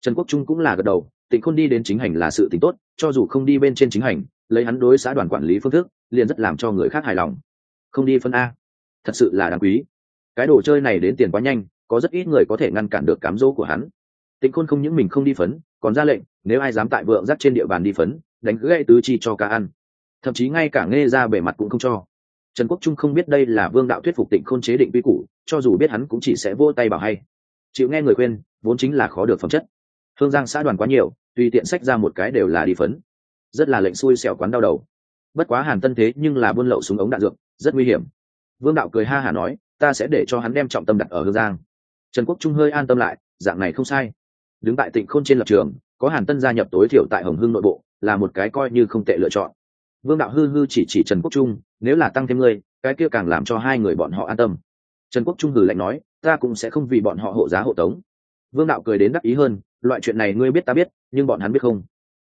Trần quốc trung cũng là gật đầu tỉnh khôn đi đến chính hành là sự t tốt, cho dù không đi bên trên chính hành, lấy hắn đối xã đoàn quản lý phương thức, liền rất làm cho người khác hài lòng. Không đi phân a thật sự là đáng quý. Cái đồ chơi này đến tiền quá nhanh, có rất ít người có thể ngăn cản được cám dỗ của hắn. Tịnh khôn không những mình không đi phấn, còn ra lệnh, nếu ai dám tại vượng dắt trên địa bàn đi phấn, đánh gãy tứ chi cho ca ăn. Thậm chí ngay cả nghe ra bề mặt cũng không cho. Trần quốc trung không biết đây là vương đạo thuyết phục tịnh khôn chế định quy củ, cho dù biết hắn cũng chỉ sẽ vô tay bảo hay. Chịu nghe người khuyên, vốn chính là khó được phẩm chất. Hương giang xã đoàn quá nhiều, tùy tiện sách ra một cái đều là đi phấn. Rất là lệnh xui xẻo quán đau đầu. Bất quá hàn tân thế nhưng là buôn lậu súng ống đạn dược, rất nguy hiểm vương đạo cười ha hả nói, ta sẽ để cho hắn đem trọng tâm đặt ở hương giang. Trần quốc trung hơi an tâm lại, dạng này không sai. Đứng tại tịnh khôn trên lập trường, có hàn tân gia nhập tối thiểu tại hồng hưng nội bộ, là một cái coi như không tệ lựa chọn. Vương đạo hư hư chỉ chỉ trần quốc trung, nếu là tăng thêm ngươi, cái kia càng làm cho hai người bọn họ an tâm. Trần quốc trung hử lạnh nói, ta cũng sẽ không vì bọn họ hộ giá hộ tống. Vương đạo cười đến đắc ý hơn, loại chuyện này ngươi biết ta biết, nhưng bọn hắn biết không?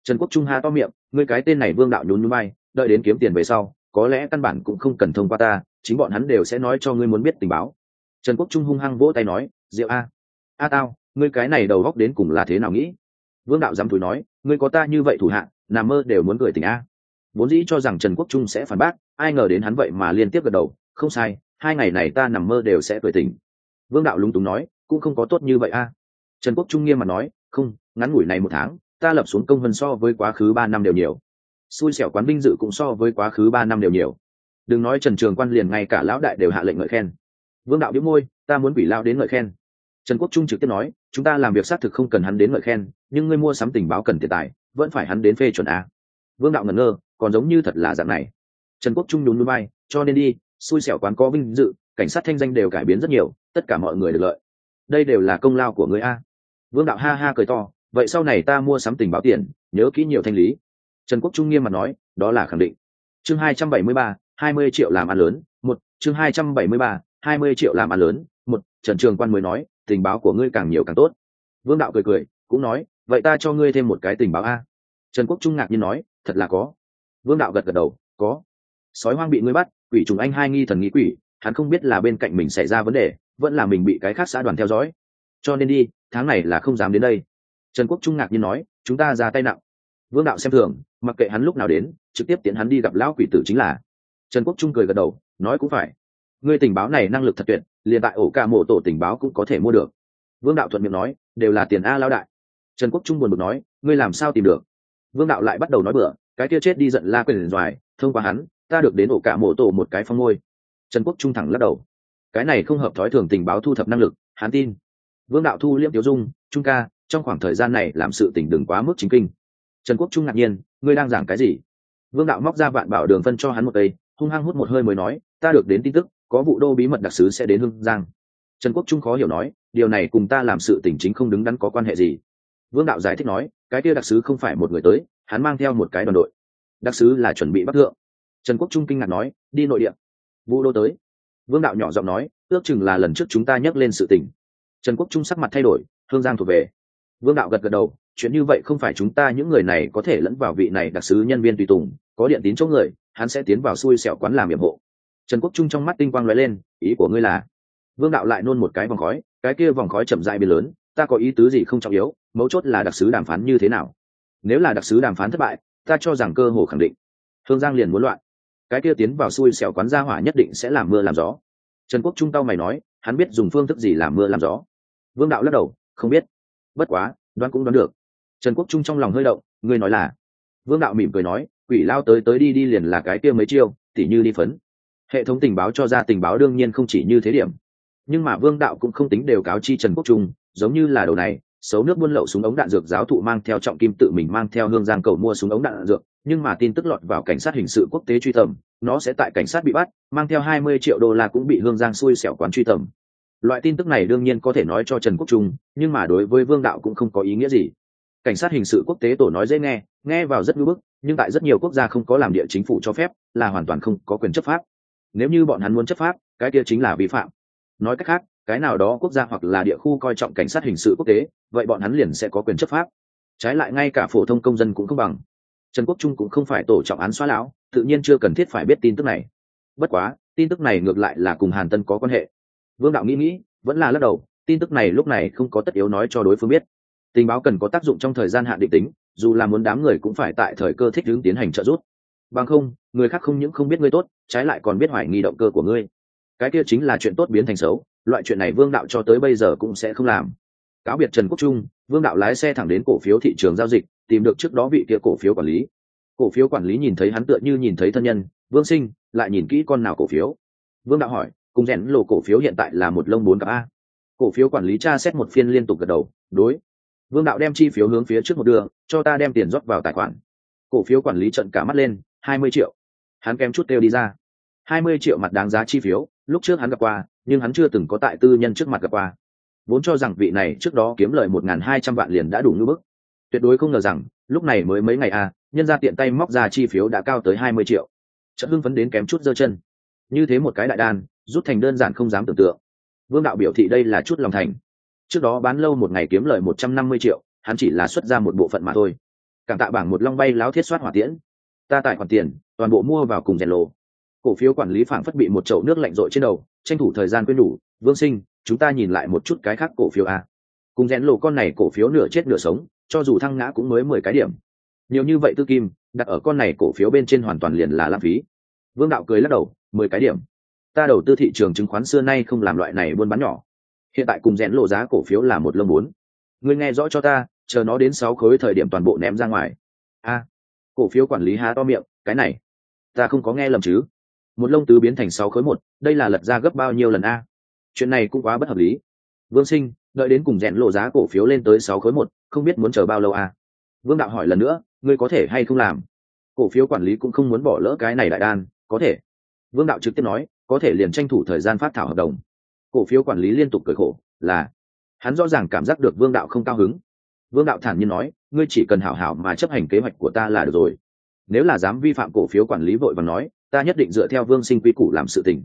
Trần quốc trung ha to miệng, ngươi cái tên này vương đạo nhún nhún bay, đợi đến kiếm tiền về sau, có lẽ căn bản cũng không cần thông qua ta chính bọn hắn đều sẽ nói cho ngươi muốn biết tình báo. Trần quốc trung hung hăng vỗ tay nói, diệu a a tao, ngươi cái này đầu góc đến cùng là thế nào nghĩ? Vương đạo dám thúi nói, ngươi có ta như vậy thủ hạ nằm mơ đều muốn cười tình a. Vốn dĩ cho rằng trần quốc trung sẽ phản bác, ai ngờ đến hắn vậy mà liên tiếp gật đầu, không sai, hai ngày này ta nằm mơ đều sẽ cười tình. Vương đạo lúng túng nói, cũng không có tốt như vậy a. Trần quốc trung nghiêm mà nói, không, ngắn ngủi này một tháng, ta lập xuống công vân so với quá khứ ba năm đều nhiều. Xui xẻo quán vinh dự cũng so với quá khứ ba năm đều nhiều đừng nói trần trường quan liền ngay cả lão đại đều hạ lệnh ngợi khen. Vương đạo biếu môi, ta muốn quỷ lao đến ngợi khen. Trần quốc trung trực tiếp nói, chúng ta làm việc xác thực không cần hắn đến ngợi khen, nhưng ngươi mua sắm tình báo cần tiền tài, vẫn phải hắn đến phê chuẩn a. Vương đạo ngẩn ngơ, còn giống như thật là dạng này. Trần quốc trung nhún núi bay cho nên đi, xui xẻo quán có vinh dự, cảnh sát thanh danh đều cải biến rất nhiều, tất cả mọi người được lợi. Đây đều là công lao của người a. Vương đạo ha ha cười to, vậy sau này ta mua sắm tình báo tiền, nhớ kỹ nhiều thanh lý. Trần quốc trung nghiêm mặt nói, đó là khẳng định. Chương hai trăm bảy mươi ba hai mươi triệu làm ăn lớn, một, chương hai trăm bảy mươi ba, hai mươi triệu làm ăn lớn, một, trần trường quan mới nói, tình báo của ngươi càng nhiều càng tốt. Vương đạo cười cười, cũng nói, vậy ta cho ngươi thêm một cái tình báo a. Trần quốc trung ngạc nhiên nói, thật là có. Vương đạo gật gật đầu, có. Sói hoang bị ngươi bắt, quỷ trùng anh hai nghi thần nghĩ quỷ, hắn không biết là bên cạnh mình xảy ra vấn đề, vẫn là mình bị cái khác xã đoàn theo dõi. Cho nên đi, tháng này là không dám đến đây. Trần quốc trung ngạc nhiên nói, chúng ta ra tay nặng. Vương đạo xem thường, mặc kệ hắn lúc nào đến, trực tiếp tiến hắn đi gặp lão quỷ tử chính là trần quốc trung cười gật đầu, nói cũng phải. Ngươi tình báo này năng lực thật tuyệt, liền tại ổ ca mộ tổ tình báo cũng có thể mua được. Vương đạo thuận miệng nói, đều là tiền a lao đại. Trần quốc trung buồn bực nói, ngươi làm sao tìm được? Vương đạo lại bắt đầu nói bừa, cái kia chết đi giận la quyền doài, thông qua hắn, ta được đến ổ cả mộ tổ một cái phong ngôi. Trần quốc trung thẳng lắc đầu. Cái này không hợp thói thường tình báo thu thập năng lực, hắn tin. Vương đạo thu liêm tiểu dung, trung ca, trong khoảng thời gian này làm sự tình đừng quá mức chính kinh. Trần quốc trung ngạc nhiên, ngươi đang giảng cái gì? Vương đạo móc ra vạn bảo đường phân cho hắn một cây hung hăng hút một hơi mới nói, ta được đến tin tức, có vụ đô bí mật đặc sứ sẽ đến hưng giang. Trần quốc trung khó hiểu nói, điều này cùng ta làm sự tình chính không đứng đắn có quan hệ gì? Vương đạo giải thích nói, cái kia đặc sứ không phải một người tới, hắn mang theo một cái đoàn đội. Đặc sứ là chuẩn bị bắc thượng. Trần quốc trung kinh ngạc nói, đi nội địa. Vụ đô tới. Vương đạo nhỏ giọng nói, ước chừng là lần trước chúng ta nhắc lên sự tình. Trần quốc trung sắc mặt thay đổi, hương giang thuộc về. Vương đạo gật gật đầu, chuyện như vậy không phải chúng ta những người này có thể lẫn vào vị này đặc sứ nhân viên tùy tùng có điện tín chỗ người, hắn sẽ tiến vào xui xẻo quán làm nhiệm hộ. Trần quốc trung trong mắt tinh quang l lên, ý của ngươi là? Vương đạo lại nôn một cái vòng khói, cái kia vòng khói chậm dại biến lớn, ta có ý tứ gì không trọng yếu, mấu chốt là đặc sứ đàm phán như thế nào? Nếu là đặc sứ đàm phán thất bại, ta cho rằng cơ hồ khẳng định. Hương giang liền muốn loạn. Cái kia tiến vào xui xẻo quán gia hỏa nhất định sẽ làm mưa làm gió. Trần quốc trung tao mày nói, hắn biết dùng phương thức gì làm mưa làm gió. Vương đạo lắc đầu, không biết. Bất quá, đoán cũng đoán được. Trần quốc trung trong lòng hơi động, ngươi nói là? Vương đạo mỉm cười nói quỷ lao tới tới đi đi liền là cái kia mấy chiêu, tỉ như đi phấn. Hệ thống tình báo cho ra tình báo đương nhiên không chỉ như thế điểm. Nhưng mà vương đạo cũng không tính đều cáo chi trần quốc trung, giống như là đầu này, xấu nước buôn lậu súng ống đạn dược giáo thụ mang theo trọng kim tự mình mang theo hương giang cầu mua súng ống đạn dược, nhưng mà tin tức lọt vào cảnh sát hình sự quốc tế truy tầm, nó sẽ tại cảnh sát bị bắt, mang theo hai mươi triệu đô la cũng bị hương giang xui xẻo quán truy tầm. Loại tin tức này đương nhiên có thể nói cho trần quốc trung, nhưng mà đối với vương đạo cũng không có ý nghĩa gì. Cảnh sát hình sự quốc tế tổ nói dễ nghe nghe vào rất ngưỡng bức nhưng tại rất nhiều quốc gia không có làm địa chính phủ cho phép, là hoàn toàn không có quyền chấp pháp. Nếu như bọn hắn muốn chấp pháp, cái kia chính là vi phạm. Nói cách khác, cái nào đó quốc gia hoặc là địa khu coi trọng cảnh sát hình sự quốc tế, vậy bọn hắn liền sẽ có quyền chấp pháp. Trái lại ngay cả phổ thông công dân cũng không bằng. Trần quốc trung cũng không phải tổ trọng án xóa lão, tự nhiên chưa cần thiết phải biết tin tức này. Bất quá, tin tức này ngược lại là cùng hàn tân có quan hệ. Vương đạo nghĩ nghĩ, vẫn là lắc đầu, tin tức này lúc này không có tất yếu nói cho đối phương biết. Tình báo cần có tác dụng trong thời gian hạn định tính dù là muốn đám người cũng phải tại thời cơ thích ứng tiến hành trợ giúp. Bằng không, người khác không những không biết ngươi tốt, trái lại còn biết hoài nghi động cơ của ngươi. Cái kia chính là chuyện tốt biến thành xấu, loại chuyện này vương đạo cho tới bây giờ cũng sẽ không làm. Cáo biệt trần quốc trung, vương đạo lái xe thẳng đến cổ phiếu thị trường giao dịch, tìm được trước đó vị kia cổ phiếu quản lý. Cổ phiếu quản lý nhìn thấy hắn tựa như nhìn thấy thân nhân, vương sinh, lại nhìn kỹ con nào cổ phiếu? Vương đạo hỏi, cùng rèn lộ cổ phiếu hiện tại là một lông bốn cặp a. Cổ phiếu quản lý tra xét một phiên liên tục gật đầu, đối vương đạo đem chi phiếu hướng phía trước một đường, cho ta đem tiền rót vào tài khoản. Cổ phiếu quản lý trận cả mắt lên, hai mươi triệu. Hắn kém chút kêu đi ra. hai mươi triệu mặt đáng giá chi phiếu, lúc trước hắn gặp qua, nhưng hắn chưa từng có tại tư nhân trước mặt gặp qua. Vốn cho rằng vị này trước đó kiếm lời một n g h n hai trăm vạn liền đã đủ ngưỡng bức. Tuyệt đối không ngờ rằng, lúc này mới mấy ngày à nhân ra tiện tay móc ra chi phiếu đã cao tới hai mươi triệu. Trận hưng phấn đến kém chút giơ chân. Như thế một cái đại đan, rút thành đơn giản không dám tưởng tượng. Vương đạo biểu thị đây là chút lòng thành trước đó bán lâu một ngày kiếm lời một trăm năm mươi triệu, hắn chỉ là xuất ra một bộ phận mà thôi. Càng tạ bảng một long bay láo thiết soát hỏa tiễn. Ta tài khoản tiền, toàn bộ mua vào cùng rèn lộ cổ phiếu quản lý phảng phất bị một chậu nước lạnh rội trên đầu, tranh thủ thời gian quên đủ. Vương sinh, chúng ta nhìn lại một chút cái khác cổ phiếu a. Cùng rèn lộ con này cổ phiếu nửa chết nửa sống, cho dù thăng ngã cũng mới mười cái điểm. Nhiều như vậy tư kim, đặt ở con này cổ phiếu bên trên hoàn toàn liền là lãng phí. Vương đạo cười lắc đầu, mười cái điểm. Ta đầu tư thị trường chứng khoán xưa nay không làm loại này buôn bán nhỏ hiện tại cùng rẽn lộ giá cổ phiếu là một lông bốn. Người nghe rõ cho ta, chờ nó đến sáu khối thời điểm toàn bộ ném ra ngoài. A, cổ phiếu quản lý há to miệng, cái này, ta không có nghe lầm chứ. Một lông tứ biến thành sáu khối một, đây là lật ra gấp bao nhiêu lần a? Chuyện này cũng quá bất hợp lý. Vương sinh, đợi đến cùng rẽn lộ giá cổ phiếu lên tới sáu khối một, không biết muốn chờ bao lâu a? Vương đạo hỏi lần nữa, ngươi có thể hay không làm? Cổ phiếu quản lý cũng không muốn bỏ lỡ cái này đại đan, có thể. Vương đạo trực tiếp nói, có thể liền tranh thủ thời gian phát thảo hợp đồng cổ phiếu quản lý liên tục cười khổ là hắn rõ ràng cảm giác được vương đạo không cao hứng. Vương đạo thản nhiên nói ngươi chỉ cần hảo hảo mà chấp hành kế hoạch của ta là được rồi. Nếu là dám vi phạm cổ phiếu quản lý vội và nói ta nhất định dựa theo vương sinh quy củ làm sự tình.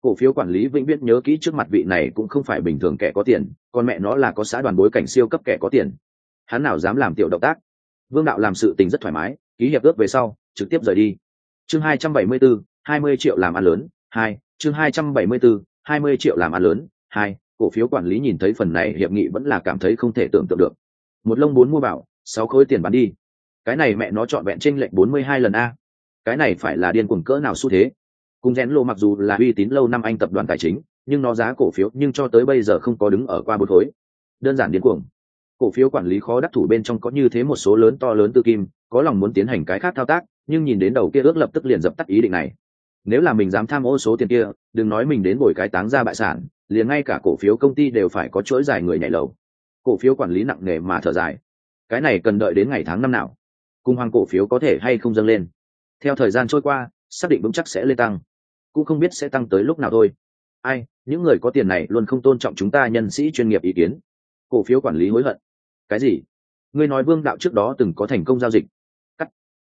Cổ phiếu quản lý vĩnh viễn nhớ kỹ trước mặt vị này cũng không phải bình thường kẻ có tiền còn mẹ nó là có xã đoàn bối cảnh siêu cấp kẻ có tiền. Hắn nào dám làm tiểu động tác? Vương đạo làm sự tình rất thoải mái ký hiệp ước về sau trực tiếp rời đi. Chương 274, 20 triệu làm ăn lớn. Hai chương 274, hai mươi triệu làm ăn lớn, hai, cổ phiếu quản lý nhìn thấy phần này hiệp nghị vẫn là cảm thấy không thể tưởng tượng được. Một lông bốn mua bảo sáu khối tiền bán đi. Cái này mẹ nó chọn vẹn tranh lệch bốn mươi hai lần a. Cái này phải là điên cuồng cỡ nào xu thế? Cùng rẽn lộ mặc dù là uy tín lâu năm anh tập đoàn tài chính, nhưng nó giá cổ phiếu nhưng cho tới bây giờ không có đứng ở qua bột khối. Đơn giản điên cuồng. Cổ phiếu quản lý khó đắc thủ bên trong có như thế một số lớn to lớn tư kim, có lòng muốn tiến hành cái khác thao tác, nhưng nhìn đến đầu kia ước lập tức liền dập tắt ý định này nếu là mình dám tham ô số tiền kia, đừng nói mình đến bồi cái táng ra bại sản, liền ngay cả cổ phiếu công ty đều phải có chuỗi dài người nhảy lầu. Cổ phiếu quản lý nặng nề mà thở dài. Cái này cần đợi đến ngày tháng năm nào? Cung hoàng cổ phiếu có thể hay không dâng lên? Theo thời gian trôi qua, xác định vững chắc sẽ lên tăng. Cũng không biết sẽ tăng tới lúc nào thôi. Ai, những người có tiền này luôn không tôn trọng chúng ta nhân sĩ chuyên nghiệp ý kiến. Cổ phiếu quản lý hối hận. Cái gì? Ngươi nói vương đạo trước đó từng có thành công giao dịch. Cắt.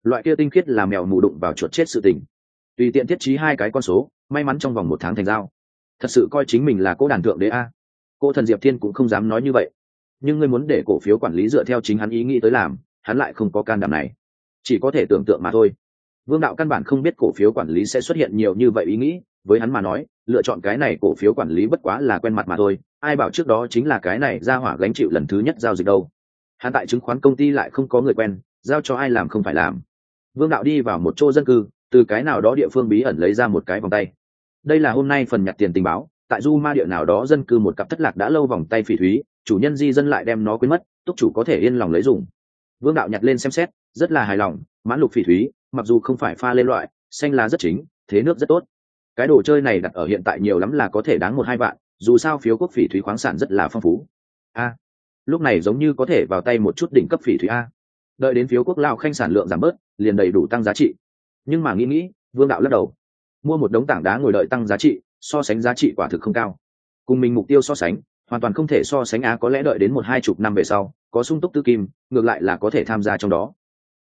Loại kia tinh khiết là mèo mù đụng vào chuột chết sự tình tùy tiện thiết trí hai cái con số, may mắn trong vòng một tháng thành giao. Thật sự coi chính mình là cô đàn thượng đế a. Cô thần diệp thiên cũng không dám nói như vậy. Nhưng ngươi muốn để cổ phiếu quản lý dựa theo chính hắn ý nghĩ tới làm, hắn lại không có can đảm này. Chỉ có thể tưởng tượng mà thôi. Vương đạo căn bản không biết cổ phiếu quản lý sẽ xuất hiện nhiều như vậy ý nghĩ, với hắn mà nói, lựa chọn cái này cổ phiếu quản lý bất quá là quen mặt mà thôi, ai bảo trước đó chính là cái này ra hỏa gánh chịu lần thứ nhất giao dịch đâu. Hắn tại chứng khoán công ty lại không có người quen, giao cho ai làm không phải làm. Vương đạo đi vào một chỗ dân cư từ cái nào đó địa phương bí ẩn lấy ra một cái vòng tay. Đây là hôm nay phần nhặt tiền tình báo, tại du ma địa nào đó dân cư một cặp thất lạc đã lâu vòng tay phỉ thúy, chủ nhân di dân lại đem nó quên mất, túc chủ có thể yên lòng lấy dùng. Vương đạo nhặt lên xem xét, rất là hài lòng, mãn lục phỉ thúy, mặc dù không phải pha lên loại, xanh lá rất chính, thế nước rất tốt. Cái đồ chơi này đặt ở hiện tại nhiều lắm là có thể đáng một hai vạn, dù sao phiếu quốc phỉ thúy khoáng sản rất là phong phú. A, lúc này giống như có thể vào tay một chút đỉnh cấp phỉ thúy a. Đợi đến phiếu quốc lao khanh sản lượng giảm bớt, liền đầy đủ tăng giá trị nhưng mà nghĩ nghĩ, vương đạo lắc đầu. Mua một đống tảng đá ngồi đợi tăng giá trị, so sánh giá trị quả thực không cao. Cùng mình mục tiêu so sánh, hoàn toàn không thể so sánh á, có lẽ đợi đến một hai chục năm về sau, có sung túc tư kim, ngược lại là có thể tham gia trong đó.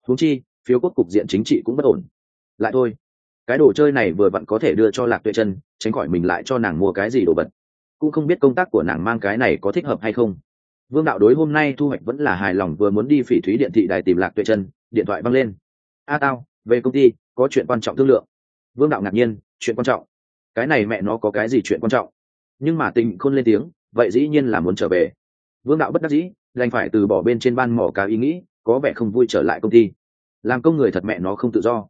Huống chi, phiếu quốc cục diện chính trị cũng bất ổn. Lại thôi, cái đồ chơi này vừa vặn có thể đưa cho lạc tuệ chân tránh khỏi mình lại cho nàng mua cái gì đồ vật. Cũng không biết công tác của nàng mang cái này có thích hợp hay không. Vương đạo đối hôm nay thu hoạch vẫn là hài lòng, vừa muốn đi phỉ thúy điện thị đài tìm lạc tuệ chân điện thoại văng lên. A tao, về công ty có chuyện quan trọng thương lượng. Vương đạo ngạc nhiên, chuyện quan trọng. Cái này mẹ nó có cái gì chuyện quan trọng? Nhưng mà tình khôn lên tiếng, vậy dĩ nhiên là muốn trở về. Vương đạo bất đắc dĩ, đành phải từ bỏ bên trên ban mỏ cá ý nghĩ, có vẻ không vui trở lại công ty. Làm công người thật mẹ nó không tự do.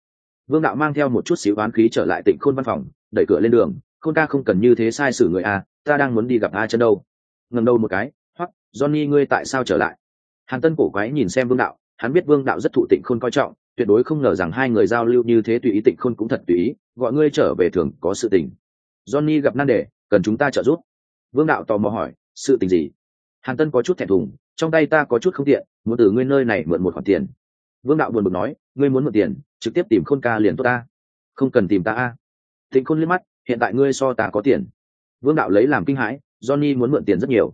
Vương đạo mang theo một chút xíu oán khí trở lại tỉnh khôn văn phòng, đẩy cửa lên đường. Khôn ca không cần như thế sai xử người a ta đang muốn đi gặp a chân đâu. Ngần đầu một cái hoặc johnny ngươi tại sao trở lại? Hàn tân cổ quái nhìn xem vương đạo hắn biết vương đạo rất thụ tịnh khôn coi trọng, tuyệt đối không ngờ rằng hai người giao lưu như thế tùy ý tịnh khôn cũng thật tùy ý, gọi ngươi trở về thường có sự tình. Johnny gặp nan đề, cần chúng ta trợ giúp. Vương đạo tò mò hỏi, sự tình gì? Hàn tân có chút thẹn thùng, trong tay ta có chút không tiện, muốn từ ngươi nơi này mượn một khoản tiền. Vương đạo buồn bực nói, ngươi muốn mượn tiền, trực tiếp tìm khôn ca liền tốt ta. Không cần tìm ta a. Thịnh khôn liếc mắt, hiện tại ngươi so ta có tiền. Vương đạo lấy làm kinh hãi, johnny muốn mượn tiền rất nhiều.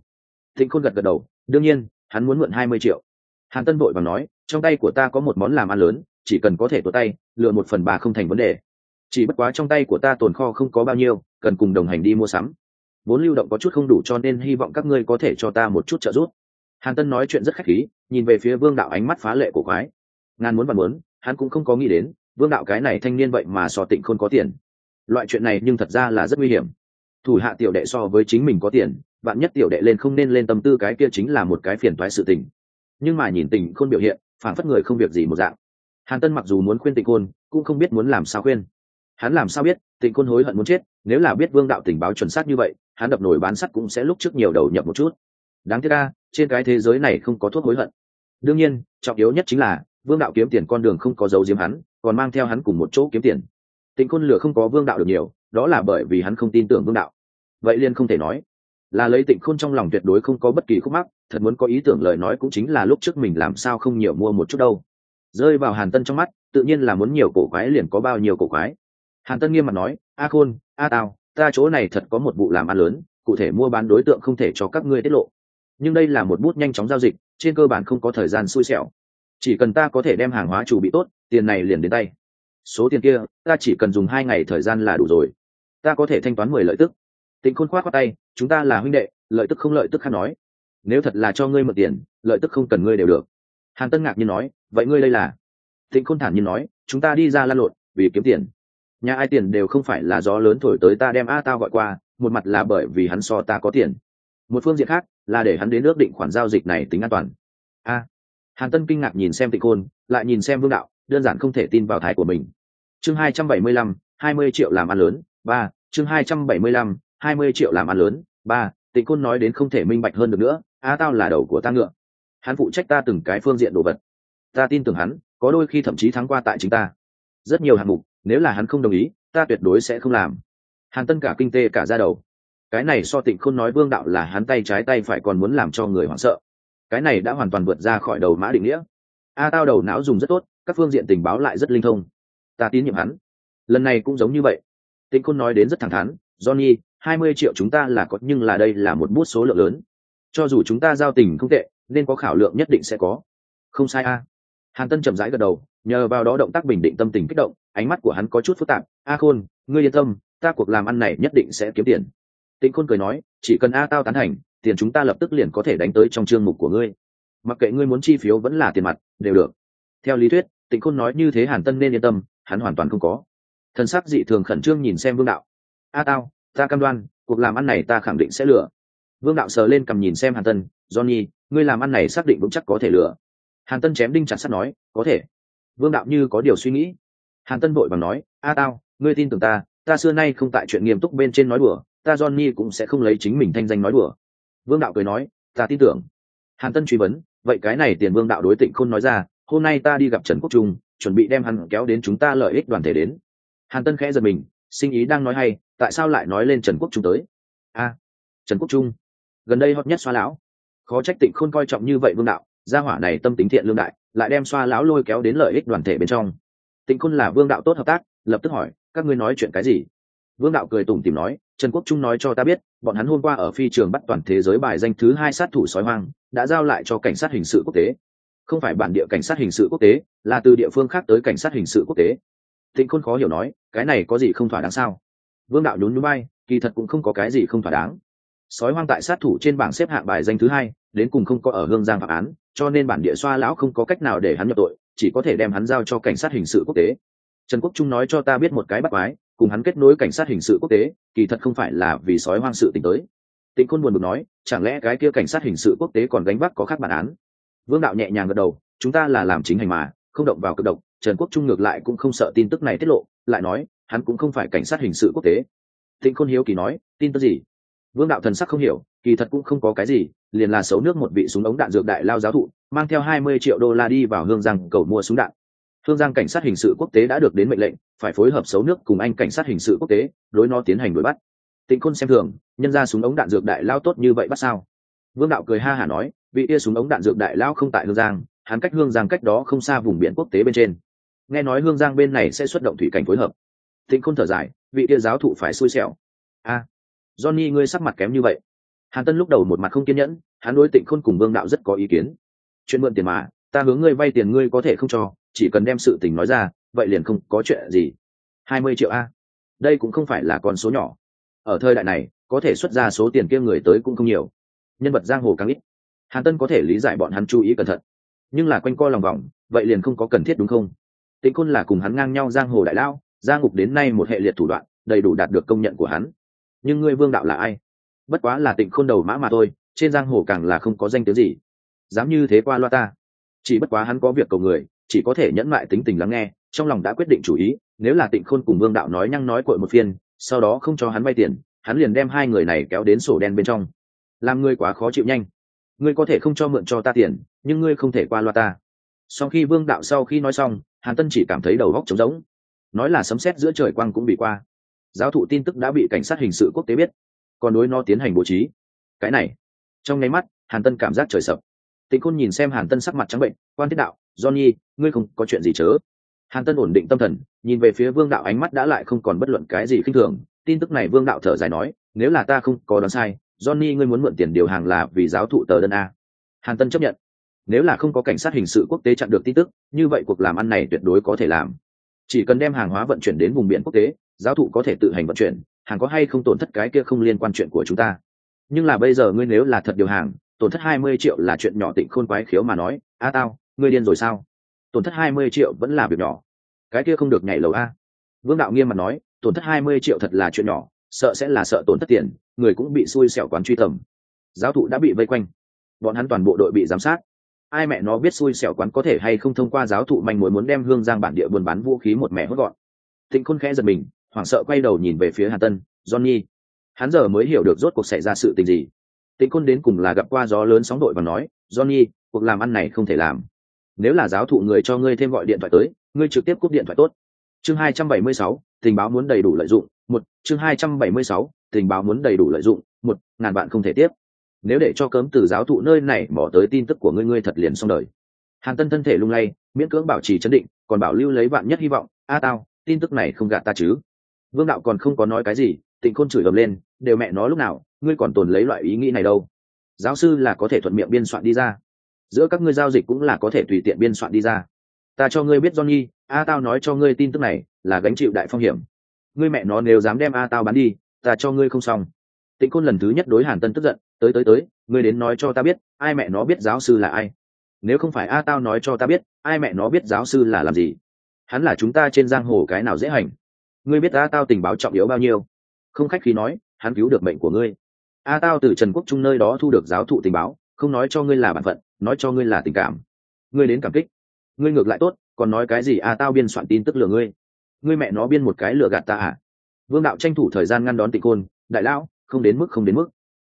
Thịnh khôn gật gật đầu, đương nhiên, hắn muốn mượn hai mươi triệu hàn tân vội bằng nói, trong tay của ta có một món làm ăn lớn, chỉ cần có thể tuột tay lựa một phần ba không thành vấn đề. Chỉ bất quá trong tay của ta tồn kho không có bao nhiêu, cần cùng đồng hành đi mua sắm. Vốn lưu động có chút không đủ cho nên hy vọng các ngươi có thể cho ta một chút trợ giúp. Hàn tân nói chuyện rất khách khí, nhìn về phía vương đạo ánh mắt phá lệ của khoái ngàn muốn và muốn, hắn cũng không có nghĩ đến, vương đạo cái này thanh niên vậy mà so tịnh khôn có tiền. Loại chuyện này nhưng thật ra là rất nguy hiểm. Thủ hạ tiểu đệ so với chính mình có tiền bạn nhất tiểu đệ lên không nên lên tâm tư cái kia chính là một cái phiền toái sự tình nhưng mà nhìn tình khôn biểu hiện phản phất người không việc gì một dạng. Hàn tân mặc dù muốn khuyên tịnh khôn, cũng không biết muốn làm sao khuyên. Hắn làm sao biết, tịnh khôn hối hận muốn chết, nếu là biết vương đạo tình báo chuẩn xác như vậy, hắn đập nổi bán sắt cũng sẽ lúc trước nhiều đầu nhập một chút. Đáng tiếc ca trên cái thế giới này không có thuốc hối hận. Đương nhiên, trọng yếu nhất chính là, vương đạo kiếm tiền con đường không có dấu diếm hắn, còn mang theo hắn cùng một chỗ kiếm tiền. Tịnh khôn lửa không có vương đạo được nhiều, đó là bởi vì hắn không tin tưởng vương đạo. Vậy liên không thể nói là lấy tịnh khôn trong lòng tuyệt đối không có bất kỳ khúc mắc, thật muốn có ý tưởng lời nói cũng chính là lúc trước mình làm sao không nhiều mua một chút đâu. Rơi vào hàn tân trong mắt, tự nhiên là muốn nhiều cổ quái liền có bao nhiêu cổ quái. Hàn tân nghiêm mặt nói, a khôn, a tao ta chỗ này thật có một vụ làm ăn lớn, cụ thể mua bán đối tượng không thể cho các ngươi tiết lộ. Nhưng đây là một bút nhanh chóng giao dịch, trên cơ bản không có thời gian xui xẻo. Chỉ cần ta có thể đem hàng hóa chủ bị tốt, tiền này liền đến tay. Số tiền kia, ta chỉ cần dùng hai ngày thời gian là đủ rồi. Ta có thể thanh toán mười lợi tức tịnh khôn khoát qua tay, chúng ta là huynh đệ, lợi tức không lợi tức khác nói. Nếu thật là cho ngươi mượn tiền, lợi tức không cần ngươi đều được. Hàn tân ngạc nhiên nói, vậy ngươi đây là? Tịnh khôn thản nhiên nói, chúng ta đi ra lan lộn, vì kiếm tiền. Nhà ai tiền đều không phải là gió lớn thổi tới ta đem a tao gọi qua, một mặt là bởi vì hắn so ta có tiền. Một phương diện khác, là để hắn đến ước định khoản giao dịch này tính an toàn. A. Hàn tân kinh ngạc nhìn xem tịnh khôn, lại nhìn xem vương đạo, đơn giản không thể tin vào thái của mình. Chương hai trăm bảy mươi lăm, hai mươi triệu làm ăn lớn. Ba, chương hai trăm bảy mươi lăm hai mươi triệu làm ăn lớn. Ba, tịnh Côn nói đến không thể minh bạch hơn được nữa, a tao là đầu của ta ngựa. Hắn phụ trách ta từng cái phương diện đồ vật. Ta tin tưởng hắn, có đôi khi thậm chí thắng qua tại chính ta. Rất nhiều hạng mục, nếu là hắn không đồng ý, ta tuyệt đối sẽ không làm. Hàn tân cả kinh tê cả ra đầu. Cái này so tịnh khôn nói vương đạo là hắn tay trái tay phải còn muốn làm cho người hoảng sợ. Cái này đã hoàn toàn vượt ra khỏi đầu mã định nghĩa. A tao đầu não dùng rất tốt, các phương diện tình báo lại rất linh thông. Ta tín nhiệm hắn. Lần này cũng giống như vậy. Tịnh khôn nói đến rất thẳng thắn johnny, hai mươi triệu chúng ta là có, nhưng là đây là một bút số lượng lớn. Cho dù chúng ta giao tình không tệ, nên có khảo lượng nhất định sẽ có. Không sai a. Hàn tân chậm rãi gật đầu, nhờ vào đó động tác bình định tâm tình kích động, ánh mắt của hắn có chút phức tạp. A khôn, ngươi yên tâm, ta cuộc làm ăn này nhất định sẽ kiếm tiền. Tịnh khôn cười nói, chỉ cần a tao tán thành, tiền chúng ta lập tức liền có thể đánh tới trong chương mục của ngươi. Mặc kệ ngươi muốn chi phiếu vẫn là tiền mặt, đều được. Theo lý thuyết, Tịnh khôn nói như thế hàn tân nên yên tâm, hắn hoàn toàn không có. Thần sắc dị thường khẩn trương nhìn xem vương đạo a tao, ta cam đoan, cuộc làm ăn này ta khẳng định sẽ lừa. Vương đạo sờ lên cầm nhìn xem hàn tân, johnny, ngươi làm ăn này xác định vững chắc có thể lừa. Hàn tân chém đinh chặt sắt nói, có thể. Vương đạo như có điều suy nghĩ. Hàn tân vội bằng nói, a tao, ngươi tin tưởng ta ta xưa nay không tại chuyện nghiêm túc bên trên nói đùa, ta johnny cũng sẽ không lấy chính mình thanh danh nói đùa. Vương đạo cười nói, ta tin tưởng. Hàn tân truy vấn, vậy cái này tiền vương đạo đối tịnh khôn nói ra, hôm nay ta đi gặp trần quốc trung, chuẩn bị đem hắn kéo đến chúng ta lợi ích đoàn thể đến. Hàn tân khẽ giật mình, sinh ý đang nói hay tại sao lại nói lên trần quốc trung tới? A, trần quốc trung, gần đây hot nhất xoa lão. Khó trách tịnh khôn coi trọng như vậy vương đạo, gia hỏa này tâm tính thiện lương đại, lại đem xoa lão lôi kéo đến lợi ích đoàn thể bên trong. Tịnh khôn là vương đạo tốt hợp tác, lập tức hỏi, các ngươi nói chuyện cái gì? Vương đạo cười tủm tìm nói, trần quốc trung nói cho ta biết, bọn hắn hôm qua ở phi trường bắt toàn thế giới bài danh thứ hai sát thủ sói hoang, đã giao lại cho cảnh sát hình sự quốc tế. Không phải bản địa cảnh sát hình sự quốc tế, là từ địa phương khác tới cảnh sát hình sự quốc tế. Tịnh khôn khó hiểu nói, cái này có gì không thỏa đáng sao? Vương đạo nhún núi bay kỳ thật cũng không có cái gì không thỏa đáng. Sói hoang tại sát thủ trên bảng xếp hạng bài danh thứ hai, đến cùng không có ở hương giang phạm án, cho nên bản địa xoa lão không có cách nào để hắn nhập tội, chỉ có thể đem hắn giao cho cảnh sát hình sự quốc tế. Trần quốc trung nói cho ta biết một cái bắt quái, cùng hắn kết nối cảnh sát hình sự quốc tế, kỳ thật không phải là vì sói hoang sự tính tới. Tịnh khôn buồn bực nói, chẳng lẽ cái kia cảnh sát hình sự quốc tế còn gánh vác có khác bản án? Vương đạo nhẹ nhàng gật đầu, chúng ta là làm chính hành mà, không động vào cực độc. Trần quốc trung ngược lại cũng không sợ tin tức này tiết lộ, lại nói hắn cũng không phải cảnh sát hình sự quốc tế. Tịnh khôn hiếu kỳ nói, tin tức gì? Vương đạo thần sắc không hiểu, kỳ thật cũng không có cái gì, liền là xấu nước một vị súng ống đạn dược đại lao giáo thụ, mang theo hai mươi triệu đô la đi vào hương giang cầu mua súng đạn. Hương giang cảnh sát hình sự quốc tế đã được đến mệnh lệnh, phải phối hợp xấu nước cùng anh cảnh sát hình sự quốc tế, đối nó tiến hành đuổi bắt. Tịnh khôn xem thường, nhân ra súng ống đạn dược đại lao tốt như vậy bắt sao? Vương đạo cười ha hả nói, vị kia súng ống đạn dược đại lao không tại hương giang, hắn cách hương giang cách đó không xa vùng biển quốc tế bên trên. Nghe nói hương giang bên này sẽ xuất động thủy cảnh phối hợp tịnh khôn thở dài, vị kia giáo thụ phải xui xẻo. A, johnny ngươi sắc mặt kém như vậy. Hàn tân lúc đầu một mặt không kiên nhẫn, hắn đối tịnh khôn cùng vương đạo rất có ý kiến. Chuyện mượn tiền mà, ta hướng ngươi vay tiền ngươi có thể không cho, chỉ cần đem sự tình nói ra, vậy liền không có chuyện gì. Hai mươi triệu a. Đây cũng không phải là con số nhỏ. Ở thời đại này, có thể xuất ra số tiền kia người tới cũng không nhiều. Nhân vật giang hồ càng ít. Hàn tân có thể lý giải bọn hắn chú ý cẩn thận. Nhưng là quanh co lòng vòng, vậy liền không có cần thiết đúng không? Tịnh côn là cùng hắn ngang nhau giang hồ đại lao gia ngục đến nay một hệ liệt thủ đoạn, đầy đủ đạt được công nhận của hắn. Nhưng ngươi vương đạo là ai? Bất quá là tịnh khôn đầu mã mà thôi, trên giang hồ càng là không có danh tiếng gì. Dám như thế qua loa ta. Chỉ bất quá hắn có việc cầu người, chỉ có thể nhẫn lại tính tình lắng nghe, trong lòng đã quyết định chủ ý, nếu là tịnh khôn cùng vương đạo nói nhăng nói cội một phiên, sau đó không cho hắn vay tiền, hắn liền đem hai người này kéo đến sổ đen bên trong. Làm ngươi quá khó chịu nhanh. Ngươi có thể không cho mượn cho ta tiền, nhưng ngươi không thể qua loa ta. Sau khi vương đạo sau khi nói xong, hàn tân chỉ cảm thấy đầu góc trống rỗng nói là sấm sét giữa trời quang cũng bị qua. Giáo thụ tin tức đã bị cảnh sát hình sự quốc tế biết. Còn đối nó tiến hành bố trí. Cái này, trong nháy mắt, hàn tân cảm giác trời sập. Tịnh khôn nhìn xem hàn tân sắc mặt trắng bệnh, quan thiết đạo, johnny, ngươi không có chuyện gì chớ. Hàn tân ổn định tâm thần, nhìn về phía vương đạo ánh mắt đã lại không còn bất luận cái gì khinh thường. Tin tức này vương đạo thở dài nói, nếu là ta không có đoán sai, johnny ngươi muốn mượn tiền điều hàng là vì giáo thụ tờ đơn a. Hàn tân chấp nhận, nếu là không có cảnh sát hình sự quốc tế chặn được tin tức, như vậy cuộc làm ăn này tuyệt đối có thể làm chỉ cần đem hàng hóa vận chuyển đến vùng biển quốc tế, giáo thụ có thể tự hành vận chuyển, hàng có hay không tổn thất cái kia không liên quan chuyện của chúng ta. Nhưng là bây giờ ngươi nếu là thật điều hàng, tổn thất hai mươi triệu là chuyện nhỏ tịnh khôn quái khiếu mà nói, a tao, ngươi điên rồi sao? Tổn thất hai mươi triệu vẫn là việc nhỏ. Cái kia không được nhảy lầu a. Vương đạo nghiêm mặt nói, tổn thất hai mươi triệu thật là chuyện nhỏ, sợ sẽ là sợ tổn thất tiền, người cũng bị xui xẻo quán truy tầm. Giáo thụ đã bị vây quanh. Bọn hắn toàn bộ đội bị giám sát ai mẹ nó biết xui xẻo quán có thể hay không thông qua giáo thụ manh mối muốn đem hương giang bản địa buôn bán vũ khí một mẹ hốt gọn. Thịnh khôn khẽ giật mình hoảng sợ quay đầu nhìn về phía hà tân johnny hắn giờ mới hiểu được rốt cuộc xảy ra sự tình gì. Tịnh khôn đến cùng là gặp qua gió lớn sóng đội và nói johnny cuộc làm ăn này không thể làm. Nếu là giáo thụ người cho ngươi thêm gọi điện thoại tới ngươi trực tiếp cúp điện thoại tốt. Chương 276, tình báo muốn đầy đủ lợi dụng. Một chương 276, tình báo muốn đầy đủ lợi dụng. Một ngàn bạn không thể tiếp nếu để cho cấm từ giáo thụ nơi này bỏ tới tin tức của ngươi ngươi thật liền xong đời. Hàn tân thân thể lung lay, miễn cưỡng bảo trì chấn định, còn bảo lưu lấy bạn nhất hy vọng. A tao, tin tức này không gạt ta chứ? Vương đạo còn không có nói cái gì, tịnh khôn chửi ầm lên, đều mẹ nó lúc nào, ngươi còn tồn lấy loại ý nghĩ này đâu. Giáo sư là có thể thuận miệng biên soạn đi ra. Giữa các ngươi giao dịch cũng là có thể tùy tiện biên soạn đi ra. Ta cho ngươi biết, johnny, a tao nói cho ngươi tin tức này là gánh chịu đại phong hiểm. Ngươi mẹ nó nếu dám đem a tao bán đi, ta cho ngươi không xong. Tịnh khôn lần thứ nhất đối hàn tân tức giận tới tới tới, ngươi đến nói cho ta biết, ai mẹ nó biết giáo sư là ai. Nếu không phải a tao nói cho ta biết, ai mẹ nó biết giáo sư là làm gì? Hắn là chúng ta trên giang hồ cái nào dễ hành? Ngươi biết a tao tình báo trọng yếu bao nhiêu? Không khách khí nói, hắn cứu được mệnh của ngươi. A tao từ trần quốc trung nơi đó thu được giáo thụ tình báo, không nói cho ngươi là bản phận, nói cho ngươi là tình cảm. Ngươi đến cảm kích. Ngươi ngược lại tốt, còn nói cái gì a tao biên soạn tin tức lừa ngươi? Ngươi mẹ nó biên một cái lừa gạt ta à? Vương đạo tranh thủ thời gian ngăn đón tịnh côn đại lão, không đến mức, không đến mức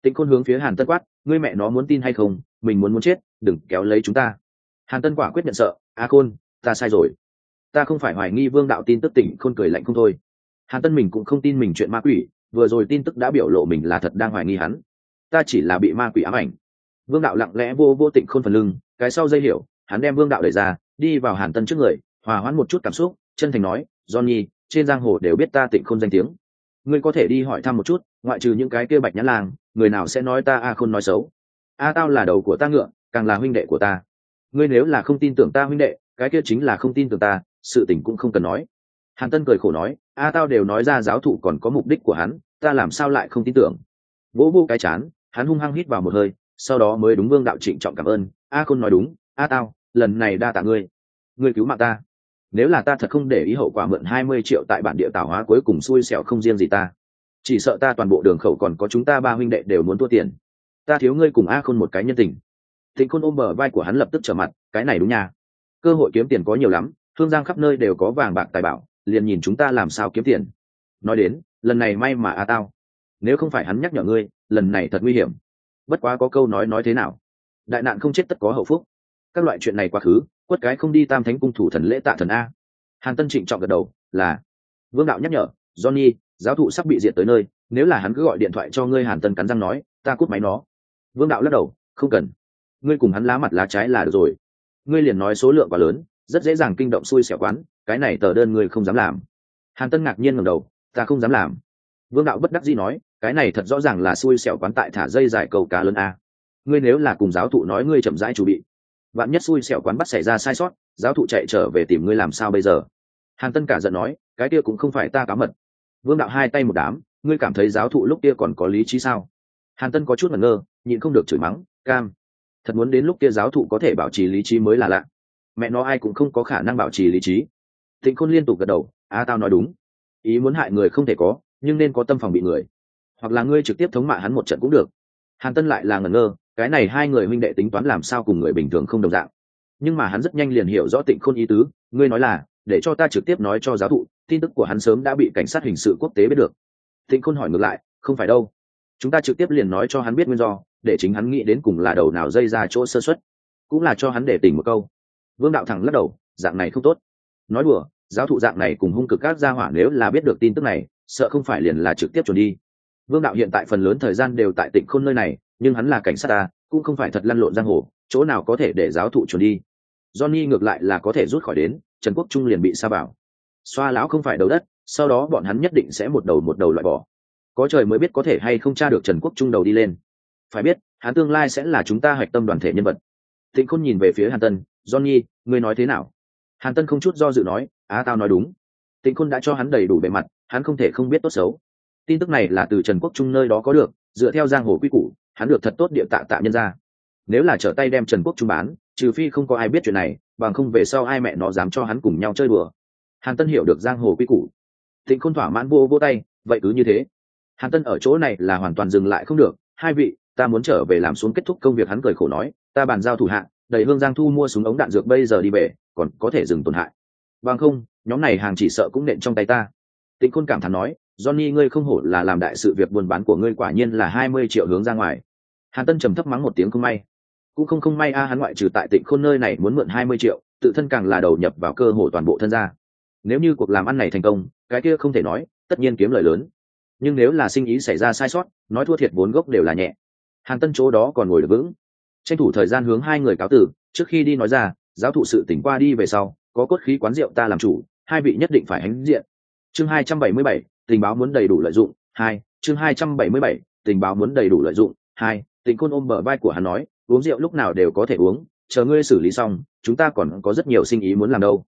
tịnh côn hướng phía hàn tân quát, ngươi mẹ nó muốn tin hay không? Mình muốn muốn chết, đừng kéo lấy chúng ta. Hàn tân quả quyết nhận sợ, a khôn, ta sai rồi. Ta không phải hoài nghi vương đạo tin tức tỉnh khôn cười lạnh không thôi. Hàn tân mình cũng không tin mình chuyện ma quỷ, vừa rồi tin tức đã biểu lộ mình là thật đang hoài nghi hắn. Ta chỉ là bị ma quỷ ám ảnh. Vương đạo lặng lẽ vô vô tịnh khôn phần lưng, cái sau dây hiểu, hắn đem vương đạo đẩy ra, đi vào hàn tân trước người, hòa hoãn một chút cảm xúc, chân thành nói, johnny, trên giang hồ đều biết ta tịnh khôn danh tiếng. Ngươi có thể đi hỏi thăm một chút, ngoại trừ những cái kia bạch nhãn làng người nào sẽ nói ta a khôn nói xấu? A tao là đầu của ta ngựa, càng là huynh đệ của ta. Ngươi nếu là không tin tưởng ta huynh đệ, cái kia chính là không tin tưởng ta, sự tình cũng không cần nói. Hàn tân cười khổ nói, a tao đều nói ra giáo thụ còn có mục đích của hắn, ta làm sao lại không tin tưởng? Vỗ vô cái chán, hắn hung hăng hít vào một hơi, sau đó mới đúng vương đạo trịnh trọng cảm ơn, a khôn nói đúng, a tao, lần này đa tạ ngươi. Ngươi cứu mạng ta. Nếu là ta thật không để ý hậu quả mượn hai mươi triệu tại bản địa tạo hóa cuối cùng xui xẻo không riêng gì ta chỉ sợ ta toàn bộ đường khẩu còn có chúng ta ba huynh đệ đều muốn thua tiền. Ta thiếu ngươi cùng a khôn một cái nhân tình. Thịnh khôn ôm bờ vai của hắn lập tức trở mặt, cái này đúng nha. Cơ hội kiếm tiền có nhiều lắm, thương giang khắp nơi đều có vàng bạc tài bảo, liền nhìn chúng ta làm sao kiếm tiền. Nói đến, lần này may mà a tao. Nếu không phải hắn nhắc nhở ngươi, lần này thật nguy hiểm. Bất quá có câu nói nói thế nào? Đại nạn không chết tất có hậu phúc. Các loại chuyện này quá khứ, quất cái không đi tam thánh cung thủ thần lễ tạ thần a. Hàn tân trịnh trọng gật đầu, là. Vương đạo nhắc nhở, johnny giáo thụ sắp bị diệt tới nơi, nếu là hắn cứ gọi điện thoại cho ngươi hàn tân cắn răng nói, ta cút máy nó. Vương đạo lắc đầu, không cần. Ngươi cùng hắn lá mặt lá trái là được rồi. Ngươi liền nói số lượng quá lớn, rất dễ dàng kinh động xui xẻo quán, cái này tờ đơn ngươi không dám làm. Hàn tân ngạc nhiên ngầm đầu, ta không dám làm. Vương đạo bất đắc dĩ nói, cái này thật rõ ràng là xui xẻo quán tại thả dây dài cầu cá lớn a. Ngươi nếu là cùng giáo thụ nói ngươi chậm rãi chuẩn bị bạn nhất xui xẻo quán bắt xảy ra sai sót, giáo thụ chạy trở về tìm ngươi làm sao bây giờ? Hàn tân cả giận nói, cái kia cũng không phải ta cá mật vương đạo hai tay một đám, ngươi cảm thấy giáo thụ lúc kia còn có lý trí sao? Hàn tân có chút ngẩn ngơ, nhịn không được chửi mắng, cam, thật muốn đến lúc kia giáo thụ có thể bảo trì lý trí mới là lạ. Mẹ nó ai cũng không có khả năng bảo trì lý trí. Thịnh khôn liên tục gật đầu, a tao nói đúng. Ý muốn hại người không thể có, nhưng nên có tâm phòng bị người. Hoặc là ngươi trực tiếp thống mạ hắn một trận cũng được. Hàn tân lại là ngẩn ngơ, cái này hai người huynh đệ tính toán làm sao cùng người bình thường không đồng dạng. Nhưng mà hắn rất nhanh liền hiểu rõ tịnh khôn ý tứ, ngươi nói là, để cho ta trực tiếp nói cho giáo thụ tin tức của hắn sớm đã bị cảnh sát hình sự quốc tế biết được. Tịnh khôn hỏi ngược lại, không phải đâu. Chúng ta trực tiếp liền nói cho hắn biết nguyên do, để chính hắn nghĩ đến cùng là đầu nào dây ra chỗ sơ xuất cũng là cho hắn để tỉnh một câu. Vương đạo thẳng lắc đầu, dạng này không tốt. Nói đùa, giáo thụ dạng này cùng hung cực các gia hỏa nếu là biết được tin tức này, sợ không phải liền là trực tiếp chuẩn đi. Vương đạo hiện tại phần lớn thời gian đều tại tỉnh khôn nơi này, nhưng hắn là cảnh sát ta, cũng không phải thật lăn lộn giang hồ, chỗ nào có thể để giáo thụ chuẩn đi. Johnny ngược lại là có thể rút khỏi đến, trần quốc trung liền bị sa bảo xoa lão không phải đầu đất, sau đó bọn hắn nhất định sẽ một đầu một đầu loại bỏ. Có trời mới biết có thể hay không tra được trần quốc trung đầu đi lên. Phải biết, hắn tương lai sẽ là chúng ta hạch tâm đoàn thể nhân vật. Thịnh khôn nhìn về phía hàn tân, johnny, ngươi nói thế nào? Hàn tân không chút do dự nói, á, tao nói đúng. Tịnh khôn đã cho hắn đầy đủ bề mặt, hắn không thể không biết tốt xấu. Tin tức này là từ trần quốc trung nơi đó có được, dựa theo giang hồ quy củ, hắn được thật tốt địa tạ tạ nhân ra. Nếu là trở tay đem trần quốc trung bán, trừ phi không có ai biết chuyện này, bằng không về sau ai mẹ nó dám cho hắn cùng nhau chơi đùa hàn tân hiểu được giang hồ quy củ. Thịnh khôn thỏa mãn vô vô tay, vậy cứ như thế. Hàn tân ở chỗ này là hoàn toàn dừng lại không được. Hai vị, ta muốn trở về làm xuống kết thúc công việc, hắn cười khổ nói, ta bàn giao thủ hạ, đầy hương giang thu mua súng ống đạn dược bây giờ đi về, còn có thể dừng tổn hại. Bằng không, nhóm này hàng chỉ sợ cũng nện trong tay ta. Tịnh khôn cảm thán nói, johnny, ngươi không hổ là làm đại sự việc buôn bán của ngươi quả nhiên là hai mươi triệu hướng ra ngoài. Hàn tân trầm thấp mắng một tiếng không may. Cũng không không may a, hắn ngoại trừ tại tịnh khôn nơi này muốn mượn hai mươi triệu, tự thân càng là đầu nhập vào cơ hồ toàn bộ thân gia nếu như cuộc làm ăn này thành công, cái kia không thể nói, tất nhiên kiếm lời lớn. Nhưng nếu là sinh ý xảy ra sai sót, nói thua thiệt vốn gốc đều là nhẹ. Hàn tân chỗ đó còn ngồi được vững. Tranh thủ thời gian hướng hai người cáo tử, trước khi đi nói ra, giáo thụ sự tỉnh qua đi về sau, có cốt khí quán rượu ta làm chủ, hai vị nhất định phải hãnh diện. Chương hai trăm bảy mươi bảy, tình báo muốn đầy đủ lợi dụng. Hai, chương hai trăm bảy mươi bảy, tình báo muốn đầy đủ lợi dụng. Hai, tình côn ôm bờ vai của hắn nói, uống rượu lúc nào đều có thể uống, chờ ngươi xử lý xong, chúng ta còn có rất nhiều sinh ý muốn làm đâu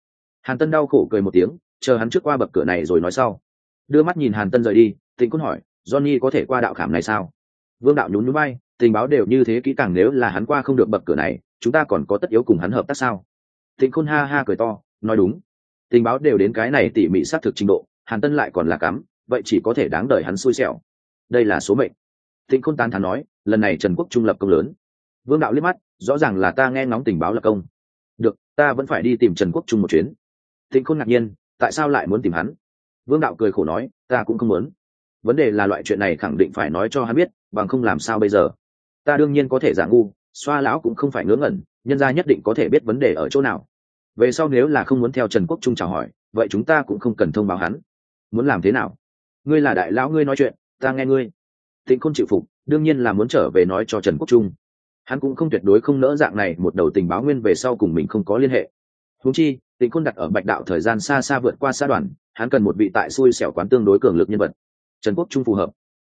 hàn tân đau khổ cười một tiếng, chờ hắn trước qua bậc cửa này rồi nói sau. Đưa mắt nhìn hàn tân rời đi, tịnh côn hỏi, johnny có thể qua đạo khảm này sao? Vương đạo nhún nhún bay tình báo đều như thế kỹ càng nếu là hắn qua không được bậc cửa này, chúng ta còn có tất yếu cùng hắn hợp tác sao? Tịnh khôn ha ha cười to, nói đúng. Tình báo đều đến cái này tỉ mỉ xác thực trình độ, hàn tân lại còn là cắm, vậy chỉ có thể đáng đời hắn xui xẻo. Đây là số mệnh. Tịnh khôn tán thán nói, lần này trần quốc trung lập công lớn. Vương đạo liếc mắt, rõ ràng là ta nghe ngóng tình báo là công. Được, ta vẫn phải đi tìm trần quốc trung một chuyến tịnh khôn ngạc nhiên, tại sao lại muốn tìm hắn? Vương đạo cười khổ nói, ta cũng không muốn. Vấn đề là loại chuyện này khẳng định phải nói cho hắn biết, bằng không làm sao bây giờ? Ta đương nhiên có thể giả ngu, xoa lão cũng không phải ngớ ngẩn, nhân gia nhất định có thể biết vấn đề ở chỗ nào. Về sau nếu là không muốn theo trần quốc trung chào hỏi, vậy chúng ta cũng không cần thông báo hắn. Muốn làm thế nào? Ngươi là đại lão, ngươi nói chuyện, ta nghe ngươi. Tịnh khôn chịu phục, đương nhiên là muốn trở về nói cho trần quốc trung. Hắn cũng không tuyệt đối không nỡ dạng này, một đầu tình báo nguyên về sau cùng mình không có liên hệ. Huống chi, tịnh khôn đặt ở bạch đạo thời gian xa xa vượt qua xa đoàn, hắn cần một vị tại xui xẻo quán tương đối cường lực nhân vật. Trần quốc trung phù hợp.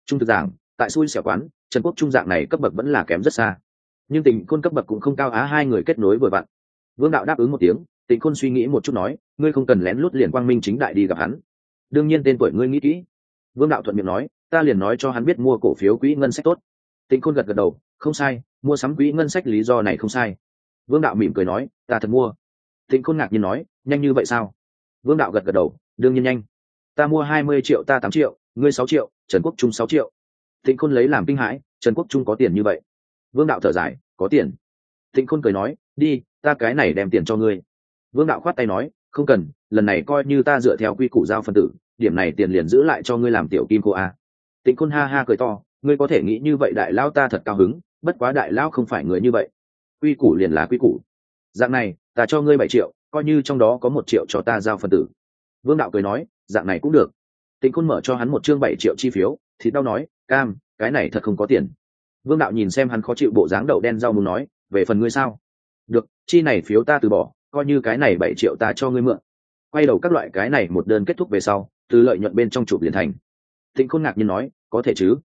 Trung thực giảng, tại xui xẻo quán, trần quốc trung dạng này cấp bậc vẫn là kém rất xa. Nhưng Tịnh khôn cấp bậc cũng không cao á, hai người kết nối vừa vặn. Vương đạo đáp ứng một tiếng, Tịnh khôn suy nghĩ một chút nói, ngươi không cần lén lút liền quang minh chính đại đi gặp hắn. Đương nhiên tên tuổi ngươi nghĩ kỹ. Vương đạo thuận miệng nói, ta liền nói cho hắn biết mua cổ phiếu quỹ ngân sách tốt. Tịnh khôn gật gật đầu, không sai, mua sắm quỹ ngân sách lý do này không sai. Vương đạo mỉm cười nói, ta thật mua tịnh khôn ngạc nhiên nói, nhanh như vậy sao? Vương đạo gật gật đầu, đương nhiên nhanh. Ta mua hai mươi triệu, ta tám triệu, ngươi sáu triệu, trần quốc trung sáu triệu. Tịnh khôn lấy làm kinh hãi, trần quốc trung có tiền như vậy? Vương đạo thở dài, có tiền. Tịnh khôn cười nói, đi, ta cái này đem tiền cho ngươi. Vương đạo khoát tay nói, không cần, lần này coi như ta dựa theo quy củ giao phân tử, điểm này tiền liền giữ lại cho ngươi làm tiểu kim cô a. Tịnh khôn ha ha cười to, ngươi có thể nghĩ như vậy đại lao ta thật cao hứng, bất quá đại lao không phải người như vậy. Quy củ liền là quy củ. Dạng này ta cho ngươi bảy triệu, coi như trong đó có một triệu cho ta giao phần tử. Vương đạo cười nói, dạng này cũng được. Tịnh khôn mở cho hắn một chương bảy triệu chi phiếu, thì đau nói, cam, cái này thật không có tiền. Vương đạo nhìn xem hắn khó chịu bộ dáng đậu đen rau muốn nói, về phần ngươi sao? Được, chi này phiếu ta từ bỏ, coi như cái này bảy triệu ta cho ngươi mượn. Quay đầu các loại cái này một đơn kết thúc về sau, từ lợi nhuận bên trong chụp liền thành. Tịnh khôn ngạc nhiên nói, có thể chứ?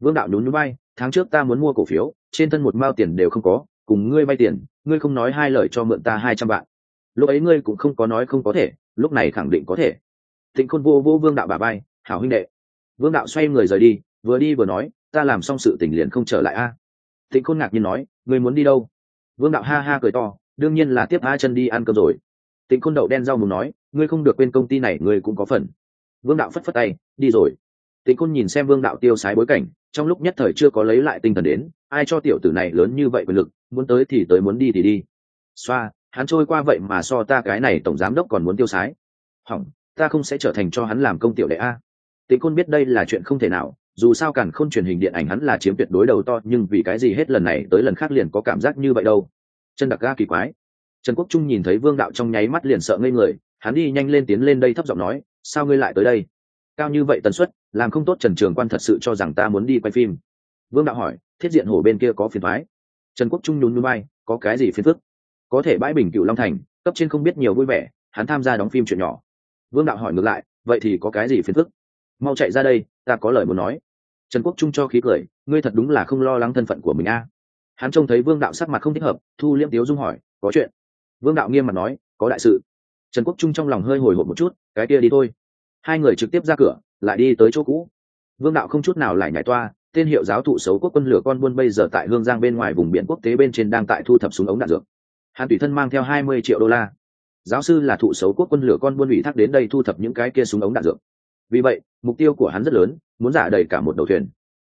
Vương đạo nhún núi bay tháng trước ta muốn mua cổ phiếu, trên thân một mao tiền đều không có, cùng ngươi vay tiền ngươi không nói hai lời cho mượn ta hai trăm vạn. Lúc ấy ngươi cũng không có nói không có thể, lúc này khẳng định có thể. Tịnh khôn vô vô vương đạo bà bay hảo huynh đệ. Vương đạo xoay người rời đi, vừa đi vừa nói, ta làm xong sự tình liền không trở lại a. À. tịnh khôn ngạc nhiên nói, ngươi muốn đi đâu? Vương đạo ha ha cười to, đương nhiên là tiếp a chân đi ăn cơm rồi. Tịnh khôn đậu đen rau mù nói, ngươi không được quên công ty này, ngươi cũng có phần. Vương đạo phất phất tay, đi rồi. Tịnh khôn nhìn xem vương đạo tiêu sái bối cảnh, trong lúc nhất thời chưa có lấy lại tinh thần đến, ai cho tiểu tử này lớn như vậy quyền lực muốn tới thì tới muốn đi thì đi. Xoa, hắn trôi qua vậy mà so ta cái này tổng giám đốc còn muốn tiêu sái. Hỏng, ta không sẽ trở thành cho hắn làm công tiểu đệ a. Tịnh Côn biết đây là chuyện không thể nào, dù sao càn khôn truyền hình điện ảnh hắn là chiếm tuyệt đối đầu to, nhưng vì cái gì hết lần này tới lần khác liền có cảm giác như vậy đâu. Chân đặc ga kỳ quái. Trần quốc trung nhìn thấy vương đạo trong nháy mắt liền sợ ngây người, hắn đi nhanh lên tiến lên đây thấp giọng nói, sao ngươi lại tới đây? Cao như vậy tần suất, làm không tốt trần trường quan thật sự cho rằng ta muốn đi quay phim. Vương đạo hỏi, thiết diện hổ bên kia có phiền thoái trần quốc trung nhún núi bay có cái gì phiền phức? Có thể bãi bình cựu long thành, cấp trên không biết nhiều vui vẻ, hắn tham gia đóng phim chuyện nhỏ. Vương đạo hỏi ngược lại, vậy thì có cái gì phiền phức? Mau chạy ra đây, ta có lời muốn nói. Trần quốc trung cho khí cười, ngươi thật đúng là không lo lắng thân phận của mình a. Hắn trông thấy vương đạo sắc mặt không thích hợp, thu liễm tiếu dung hỏi, có chuyện? Vương đạo nghiêm mặt nói, có đại sự. Trần quốc trung trong lòng hơi hồi hộp một chút, cái kia đi thôi. Hai người trực tiếp ra cửa, lại đi tới chỗ cũ. Vương đạo không chút nào lại nhảy toa tên hiệu giáo thụ xấu quốc quân lửa con buôn bây giờ tại hương giang bên ngoài vùng biển quốc tế bên trên đang tại thu thập súng ống đạn dược. Hắn tùy thân mang theo hai mươi triệu đô la. Giáo sư là thụ xấu quốc quân lửa con buôn ủy thác đến đây thu thập những cái kia súng ống đạn dược. Vì vậy, mục tiêu của hắn rất lớn, muốn giả đầy cả một đầu thuyền.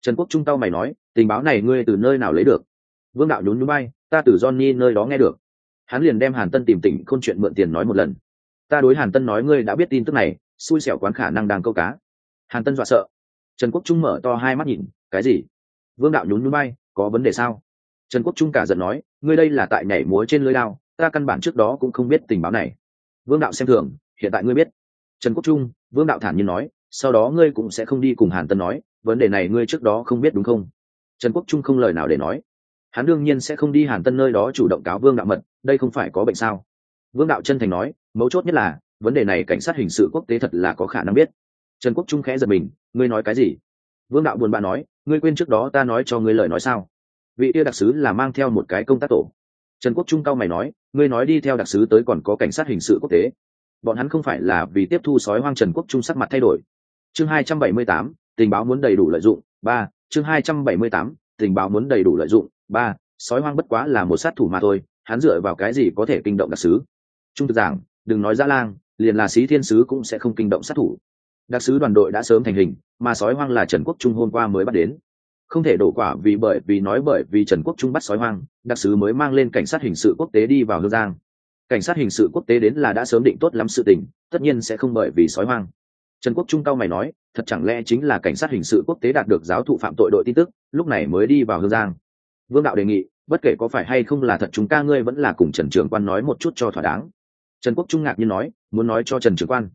Trần quốc trung tao mày nói, tình báo này ngươi từ nơi nào lấy được? Vương đạo nhún nhún bay, ta từ johnny nơi đó nghe được. Hắn liền đem hàn tân tìm tỉnh k h ô n chuyện mượn tiền nói một lần. Ta đối hàn tân nói ngươi đã biết tin tức này, xui xẻo quán khả năng đang câu cá. Hàn tân dọa sợ trần quốc trung mở to hai mắt nhìn, cái gì? Vương đạo nhún nhún bay có vấn đề sao? Trần quốc trung cả giận nói, ngươi đây là tại nhảy múa trên lưới lao ta căn bản trước đó cũng không biết tình báo này. Vương đạo xem thường, hiện tại ngươi biết. Trần quốc trung, vương đạo thản nhiên nói, sau đó ngươi cũng sẽ không đi cùng hàn tân nói, vấn đề này ngươi trước đó không biết đúng không? Trần quốc trung không lời nào để nói. Hắn đương nhiên sẽ không đi hàn tân nơi đó chủ động cáo vương đạo mật, đây không phải có bệnh sao? Vương đạo chân thành nói, mấu chốt nhất là, vấn đề này cảnh sát hình sự quốc tế thật là có khả năng biết trần quốc trung khẽ giật mình ngươi nói cái gì? Vương đạo buồn bã nói ngươi quên trước đó ta nói cho ngươi lời nói sao? Vị kia đặc sứ là mang theo một cái công tác tổ. Trần quốc trung cao mày nói ngươi nói đi theo đặc sứ tới còn có cảnh sát hình sự quốc tế. Bọn hắn không phải là vì tiếp thu sói hoang trần quốc trung sắc mặt thay đổi. Chương 278, tình báo muốn đầy đủ lợi dụng ba chương 278, tình báo muốn đầy đủ lợi dụng ba sói hoang bất quá là một sát thủ mà thôi hắn dựa vào cái gì có thể kinh động đặc sứ? Trung thực giảng đừng nói ra lang liền là sĩ thiên sứ cũng sẽ không kinh động sát thủ đặc sứ đoàn đội đã sớm thành hình, mà sói hoang là trần quốc trung hôm qua mới bắt đến. Không thể đổ quả vì bởi vì nói bởi vì trần quốc trung bắt sói hoang, đặc sứ mới mang lên cảnh sát hình sự quốc tế đi vào hương giang. Cảnh sát hình sự quốc tế đến là đã sớm định tốt lắm sự tình, tất nhiên sẽ không bởi vì sói hoang. Trần quốc trung cao mày nói, thật chẳng lẽ chính là cảnh sát hình sự quốc tế đạt được giáo thụ phạm tội đội tin tức, lúc này mới đi vào hương giang? Vương đạo đề nghị, bất kể có phải hay không là thật chúng ca ngươi vẫn là cùng trần trường quan nói một chút cho thỏa đáng. Trần quốc trung ngạc nhiên nói, muốn nói cho trần trường quan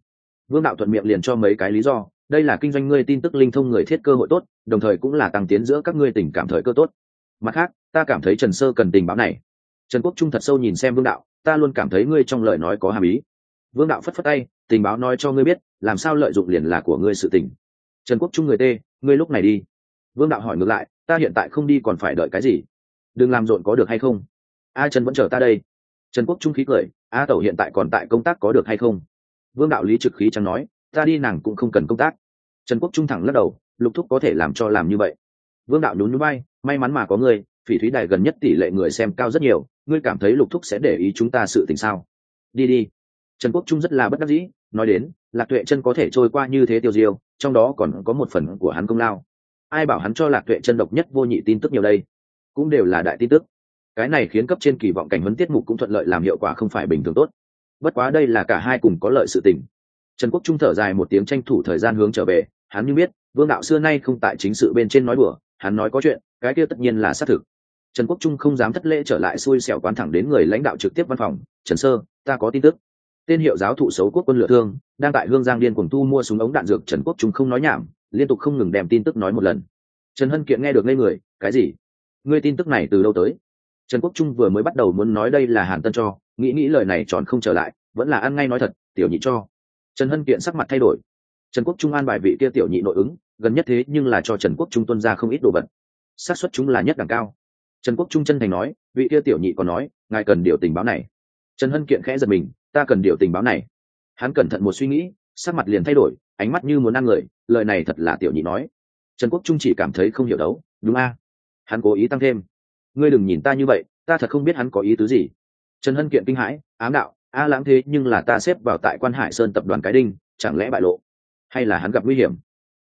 vương đạo thuận miệng liền cho mấy cái lý do, đây là kinh doanh ngươi tin tức linh thông người thiết cơ hội tốt, đồng thời cũng là tăng tiến giữa các ngươi tình cảm thời cơ tốt. Mặt khác, ta cảm thấy trần sơ cần tình báo này. Trần quốc trung thật sâu nhìn xem vương đạo, ta luôn cảm thấy ngươi trong lời nói có hàm ý. Vương đạo phất phất tay, tình báo nói cho ngươi biết, làm sao lợi dụng liền là của ngươi sự tình. Trần quốc trung người tê, ngươi lúc này đi. Vương đạo hỏi ngược lại, ta hiện tại không đi còn phải đợi cái gì? Đừng làm rộn có được hay không? A trần vẫn chờ ta đây. Trần quốc trung khí cười, a tẩu hiện tại còn tại công tác có được hay không? Vương đạo lý trực khí chẳng nói, ta đi nàng cũng không cần công tác. Trần quốc trung thẳng lắc đầu, lục thúc có thể làm cho làm như vậy. Vương đạo nhún núi bay may mắn mà có ngươi, phỉ thúy đài gần nhất tỷ lệ người xem cao rất nhiều, ngươi cảm thấy lục thúc sẽ để ý chúng ta sự tình sao? Đi đi. Trần quốc trung rất là bất đắc dĩ, nói đến, lạc tuệ chân có thể trôi qua như thế tiêu diêu, trong đó còn có một phần của hắn công lao. Ai bảo hắn cho lạc tuệ chân độc nhất vô nhị tin tức nhiều đây? Cũng đều là đại tin tức. Cái này khiến cấp trên kỳ vọng cảnh vấn tiết mục cũng thuận lợi làm hiệu quả không phải bình thường tốt bất quá đây là cả hai cùng có lợi sự tình. Trần quốc trung thở dài một tiếng tranh thủ thời gian hướng trở về, hắn như biết, vương đạo xưa nay không tại chính sự bên trên nói đùa, hắn nói có chuyện, cái kia tất nhiên là xác thực. Trần quốc trung không dám thất lễ trở lại xui xẻo quán thẳng đến người lãnh đạo trực tiếp văn phòng, trần sơ, ta có tin tức. Tên hiệu giáo thụ xấu quốc quân lựa thương, đang tại hương giang điên cùng thu mua súng ống đạn dược, trần quốc trung không nói nhảm, liên tục không ngừng đem tin tức nói một lần. Trần hân kiện nghe được ngây người, cái gì? Ngươi tin tức này từ đâu tới? Trần quốc trung vừa mới bắt đầu muốn nói đây là hàn tân cho, nghĩ nghĩ lời này tròn không trở lại, vẫn là ăn ngay nói thật, tiểu nhị cho. Trần hân kiện sắc mặt thay đổi. Trần quốc trung an bài vị kia tiểu nhị nội ứng, gần nhất thế nhưng là cho trần quốc trung tuân ra không ít đồ vật. Xác suất chúng là nhất đẳng cao. Trần quốc trung chân thành nói, vị kia tiểu nhị còn nói, ngài cần điều tình báo này. Trần hân kiện khẽ giật mình, ta cần điều tình báo này. Hắn cẩn thận một suy nghĩ, sắc mặt liền thay đổi, ánh mắt như muốn ăn người, lời này thật là tiểu nhị nói. Trần quốc trung chỉ cảm thấy không hiểu đấu, đúng a. Hắn cố ý tăng thêm ngươi đừng nhìn ta như vậy, ta thật không biết hắn có ý tứ gì. Trần hân kiện kinh hãi, ám đạo, a lãng thế nhưng là ta xếp vào tại quan hải sơn tập đoàn cái đinh, chẳng lẽ bại lộ? Hay là hắn gặp nguy hiểm?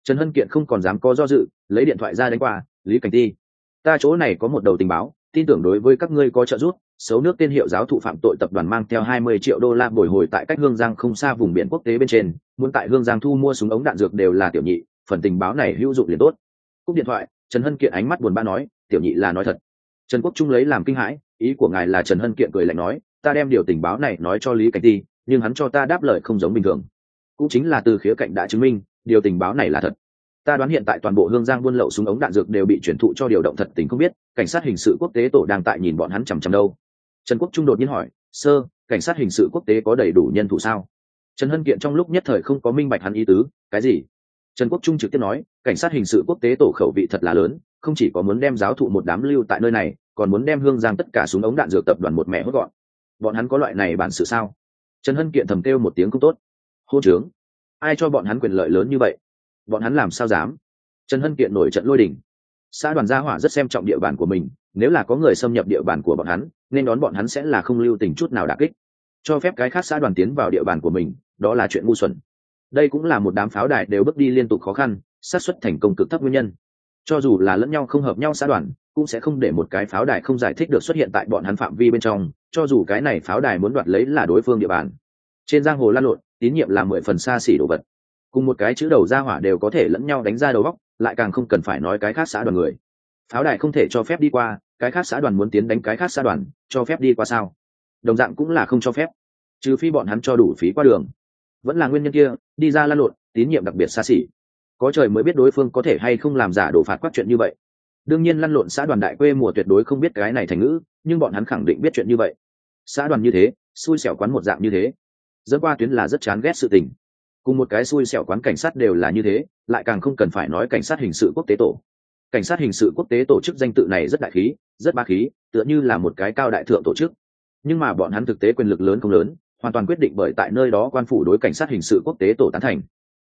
Trần hân kiện không còn dám có do dự, lấy điện thoại ra đánh qua, lý cảnh ti, ta chỗ này có một đầu tình báo, tin tưởng đối với các ngươi có trợ giúp, xấu nước tên hiệu giáo thụ phạm tội tập đoàn mang theo 20 triệu đô la bồi hồi tại cách hương giang không xa vùng biển quốc tế bên trên, muốn tại hương giang thu mua súng ống đạn dược đều là tiểu nhị, phần tình báo này hữu dụng liền tốt. Cúp điện thoại, trần hân kiện ánh mắt buồn bã nói, tiểu nhị là nói thật trần quốc trung lấy làm kinh hãi, ý của ngài là trần hân kiện cười lạnh nói, ta đem điều tình báo này nói cho lý cảnh ti, nhưng hắn cho ta đáp lời không giống bình thường. Cũng chính là từ khía cạnh đã chứng minh, điều tình báo này là thật. Ta đoán hiện tại toàn bộ hương giang buôn lậu súng ống đạn dược đều bị chuyển thụ cho điều động thật tình không biết, cảnh sát hình sự quốc tế tổ đang tại nhìn bọn hắn chằm chằm đâu. Trần quốc trung đột nhiên hỏi, sơ, cảnh sát hình sự quốc tế có đầy đủ nhân thủ sao? Trần hân kiện trong lúc nhất thời không có minh bạch hắn ý tứ, cái gì? Trần quốc trung trực tiếp nói, cảnh sát hình sự quốc tế tổ khẩu vị thật là lớn không chỉ có muốn đem giáo thụ một đám lưu tại nơi này, còn muốn đem hương giang tất cả súng ống đạn dược tập đoàn một mẹ hốt gọn. Bọn hắn có loại này bản sự sao? Trần hân kiện thầm kêu một tiếng không tốt. Hô trướng. Ai cho bọn hắn quyền lợi lớn như vậy? Bọn hắn làm sao dám? Trần hân kiện nổi trận lôi đình. Xã đoàn gia hỏa rất xem trọng địa bàn của mình, nếu là có người xâm nhập địa bàn của bọn hắn, nên đón bọn hắn sẽ là không lưu tình chút nào đà kích. Cho phép cái khác xã đoàn tiến vào địa bàn của mình, đó là chuyện ngu xuẩn. Đây cũng là một đám pháo đài đều bước đi liên tục khó khăn sát xuất thành công cực thấp nguyên nhân cho dù là lẫn nhau không hợp nhau xã đoàn, cũng sẽ không để một cái pháo đài không giải thích được xuất hiện tại bọn hắn phạm vi bên trong, cho dù cái này pháo đài muốn đoạt lấy là đối phương địa bàn. Trên giang hồ lan lộn, tín nhiệm là mười phần xa xỉ đồ vật. Cùng một cái chữ đầu ra hỏa đều có thể lẫn nhau đánh ra đầu góc lại càng không cần phải nói cái khác xã đoàn người. Pháo đài không thể cho phép đi qua, cái khác xã đoàn muốn tiến đánh cái khác xã đoàn, cho phép đi qua sao? Đồng dạng cũng là không cho phép. Trừ phi bọn hắn cho đủ phí qua đường. Vẫn là nguyên nhân kia, đi ra lan lộn, tín nhiệm đặc biệt xa xỉ có trời mới biết đối phương có thể hay không làm giả đổ phạt quát chuyện như vậy. Đương nhiên lăn lộn xã đoàn đại quê mùa tuyệt đối không biết cái này thành ngữ, nhưng bọn hắn khẳng định biết chuyện như vậy. Xã đoàn như thế, xui xẻo quán một dạng như thế. Dẫn qua tuyến là rất chán ghét sự tình. Cùng một cái xui xẻo quán cảnh sát đều là như thế, lại càng không cần phải nói cảnh sát hình sự quốc tế tổ. Cảnh sát hình sự quốc tế tổ chức danh tự này rất đại khí, rất ba khí, tựa như là một cái cao đại thượng tổ chức. Nhưng mà bọn hắn thực tế quyền lực lớn không lớn, hoàn toàn quyết định bởi tại nơi đó quan phủ đối cảnh sát hình sự quốc tế tổ tán thành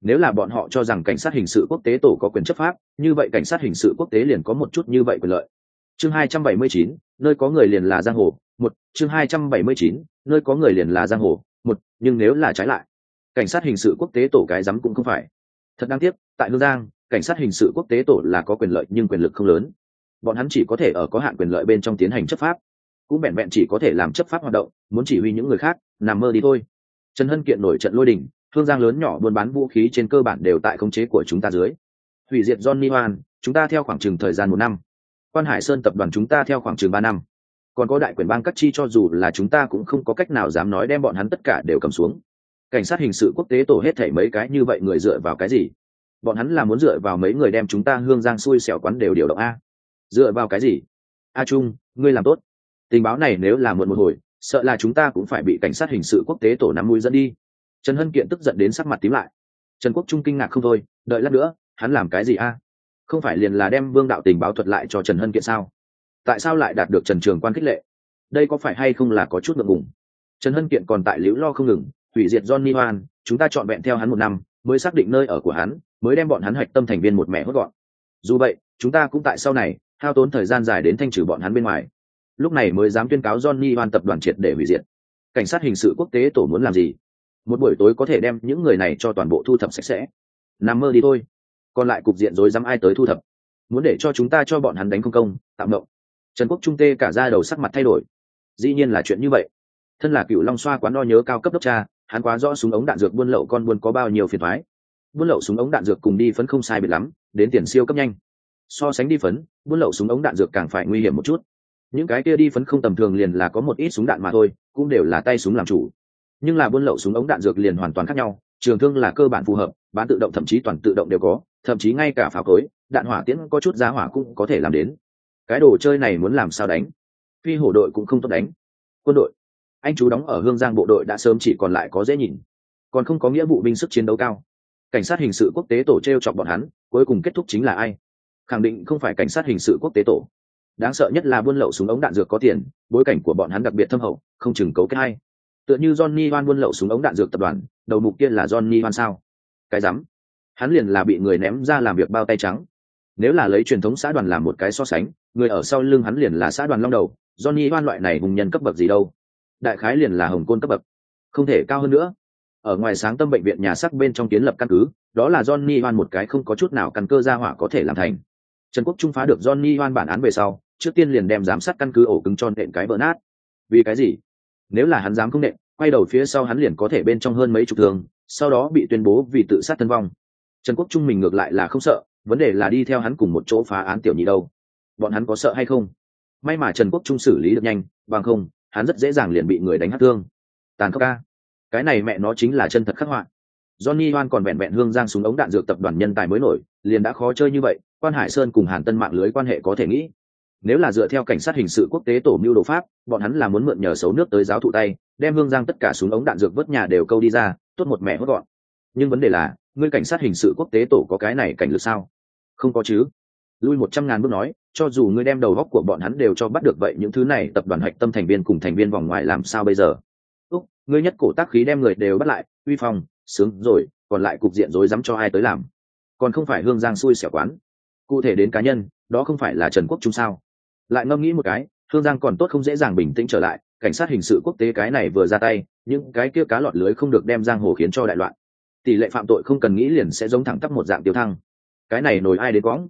nếu là bọn họ cho rằng cảnh sát hình sự quốc tế tổ có quyền chấp pháp như vậy cảnh sát hình sự quốc tế liền có một chút như vậy quyền lợi. Chương 279, nơi có người liền là giang hồ một chương 279, nơi có người liền là giang hồ một nhưng nếu là trái lại cảnh sát hình sự quốc tế tổ cái rắm cũng không phải. Thật đáng tiếc tại hương giang cảnh sát hình sự quốc tế tổ là có quyền lợi nhưng quyền lực không lớn. Bọn hắn chỉ có thể ở có hạn quyền lợi bên trong tiến hành chấp pháp. Cũng vẹn vẹn chỉ có thể làm chấp pháp hoạt động muốn chỉ huy những người khác nằm mơ đi thôi. Trần hân kiện nổi trận lôi đình thương giang lớn nhỏ buôn bán vũ khí trên cơ bản đều tại khống chế của chúng ta dưới. Hủy diệt johnny hoan, chúng ta theo khoảng chừng thời gian một năm. Quan hải sơn tập đoàn chúng ta theo khoảng chừng ba năm. Còn có đại quyền bang cắt chi cho dù là chúng ta cũng không có cách nào dám nói đem bọn hắn tất cả đều cầm xuống. Cảnh sát hình sự quốc tế tổ hết thảy mấy cái như vậy người dựa vào cái gì? Bọn hắn là muốn dựa vào mấy người đem chúng ta hương giang xui xẻo quán đều điều động a. Dựa vào cái gì? A trung, ngươi làm tốt. Tình báo này nếu là muộn một hồi, sợ là chúng ta cũng phải bị cảnh sát hình sự quốc tế tổ nắm mũi dẫn đi trần hân kiện tức giận đến sắc mặt tím lại. Trần quốc trung kinh ngạc không thôi, đợi lát nữa, hắn làm cái gì a? Không phải liền là đem vương đạo tình báo thuật lại cho trần hân kiện sao? Tại sao lại đạt được trần trường quan khích lệ? Đây có phải hay không là có chút ngượng ngùng? Trần hân kiện còn tại liễu lo không ngừng, hủy diệt johnny hoan, chúng ta chọn vẹn theo hắn một năm, mới xác định nơi ở của hắn, mới đem bọn hắn hạch tâm thành viên một mẹ hốt gọn. Dù vậy, chúng ta cũng tại sau này, hao tốn thời gian dài đến thanh trừ bọn hắn bên ngoài. Lúc này mới dám tuyên cáo johnny hoan tập đoàn triệt để hủy diệt. Cảnh sát hình sự quốc tế tổ muốn làm gì? Một buổi tối có thể đem những người này cho toàn bộ thu thập sạch sẽ. Nằm mơ đi thôi. Còn lại cục diện rồi dám ai tới thu thập? Muốn để cho chúng ta cho bọn hắn đánh không công tạm mộng. Trần quốc trung tê cả ra đầu sắc mặt thay đổi. Dĩ nhiên là chuyện như vậy. Thân là cựu long xoa quán đo nhớ cao cấp đốc cha, hắn quá rõ súng ống đạn dược buôn lậu con buôn có bao nhiêu phiền thoái buôn lậu súng ống đạn dược cùng đi phấn không sai biệt lắm, đến tiền siêu cấp nhanh. So sánh đi phấn, buôn lậu súng ống đạn dược càng phải nguy hiểm một chút. Những cái kia đi phấn không tầm thường liền là có một ít súng đạn mà thôi, cũng đều là tay súng làm chủ nhưng là buôn lậu súng ống đạn dược liền hoàn toàn khác nhau, trường thương là cơ bản phù hợp, bán tự động thậm chí toàn tự động đều có, thậm chí ngay cả pháo cối, đạn hỏa tiễn có chút giá hỏa cũng có thể làm đến. Cái đồ chơi này muốn làm sao đánh? Phi hổ đội cũng không tốt đánh. Quân đội. Anh chú đóng ở hương giang bộ đội đã sớm chỉ còn lại có dễ nhìn. Còn không có nghĩa vụ binh sức chiến đấu cao. Cảnh sát hình sự quốc tế tổ t r e o chọc bọn hắn, cuối cùng kết thúc chính là ai? Khẳng định không phải cảnh sát hình sự quốc tế tổ. Đáng sợ nhất là buôn lậu súng ống đạn dược có tiền, bối cảnh của bọn hắn đặc biệt thâm hậu, không chừng cấu kết hay tựa như johnny hoan buôn lậu súng ống đạn dược tập đoàn, đầu mục kia là johnny hoan sao? Cái rắm. Hắn liền là bị người ném ra làm việc bao tay trắng. Nếu là lấy truyền thống xã đoàn làm một cái so sánh, người ở sau lưng hắn liền là xã đoàn long đầu, johnny hoan loại này hùng nhân cấp bậc gì đâu? Đại khái liền là hồng côn cấp bậc. Không thể cao hơn nữa. Ở ngoài sáng tâm bệnh viện nhà sắc bên trong kiến lập căn cứ, đó là johnny hoan một cái không có chút nào căn cơ ra hỏa có thể làm thành. Trần quốc trung phá được johnny hoan bản án về sau, trước tiên liền đem giám sát căn cứ ổ cứng tròn nện cái vỡ nát. Vì cái gì? Nếu là hắn dám không nện, quay đầu phía sau hắn liền có thể bên trong hơn mấy chục thương, sau đó bị tuyên bố vì tự sát thân vong. Trần quốc trung mình ngược lại là không sợ, vấn đề là đi theo hắn cùng một chỗ phá án tiểu nhị đâu. Bọn hắn có sợ hay không? May mà trần quốc trung xử lý được nhanh, bằng không, hắn rất dễ dàng liền bị người đánh hát thương. Tàn khốc ca cái này mẹ nó chính là chân thật khắc họa. Johnny hoan còn vẹn vẹn hương giang súng ống đạn dược tập đoàn nhân tài mới nổi, liền đã khó chơi như vậy, quan hải sơn cùng hàn tân mạng lưới quan hệ có thể nghĩ nếu là dựa theo cảnh sát hình sự quốc tế tổ mưu đồ pháp, bọn hắn là muốn mượn nhờ xấu nước tới giáo thụ tay, đem hương giang tất cả súng ống đạn dược vớt nhà đều câu đi ra, tốt một mẹ hốt gọn. Nhưng vấn đề là, ngươi cảnh sát hình sự quốc tế tổ có cái này cảnh lực sao? Không có chứ. Lui một trăm ngàn bước nói, cho dù ngươi đem đầu góc của bọn hắn đều cho bắt được vậy những thứ này, tập đoàn hạch tâm thành viên cùng thành viên vòng ngoài làm sao bây giờ? Úc, ngươi nhất cổ tác khí đem người đều bắt lại, uy phong, sướng, rồi, còn lại cục diện rối dám cho ai tới làm? Còn không phải hương giang xui xẻo quán. Cụ thể đến cá nhân, đó không phải là trần quốc trung sao? Lại ngâm nghĩ một cái hương giang còn tốt không dễ dàng bình tĩnh trở lại, cảnh sát hình sự quốc tế cái này vừa ra tay, những cái kia cá lọt lưới không được đem giang hồ khiến cho đại loạn. Tỷ lệ phạm tội không cần nghĩ liền sẽ giống thẳng tắp một dạng tiêu thăng. Cái này nổi ai đến quõng?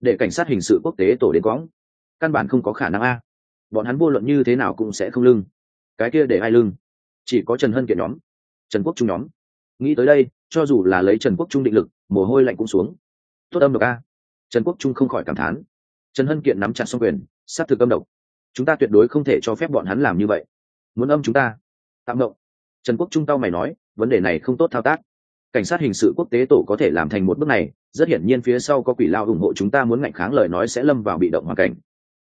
Để cảnh sát hình sự quốc tế tổ đến quõng. Căn bản không có khả năng a. Bọn hắn vô luận như thế nào cũng sẽ không lưng. Cái kia để ai lưng? Chỉ có trần hân kiện nhóm, trần quốc trung nhóm. Nghĩ tới đây, cho dù là lấy trần quốc trung định lực, mồ hôi lạnh cũng xuống. Tốt âm được a. Trần quốc trung không khỏi cảm thán. Trần hân kiện nắm chặt xong quyền s á t thực âm độc. Chúng ta tuyệt đối không thể cho phép bọn hắn làm như vậy. Muốn âm chúng ta? Tạm động trần quốc trung tao mày nói, vấn đề này không tốt thao tác. Cảnh sát hình sự quốc tế tổ có thể làm thành một bước này, rất hiển nhiên phía sau có quỷ lao ủng hộ chúng ta muốn ngạnh kháng lời nói sẽ lâm vào bị động hoàn cảnh.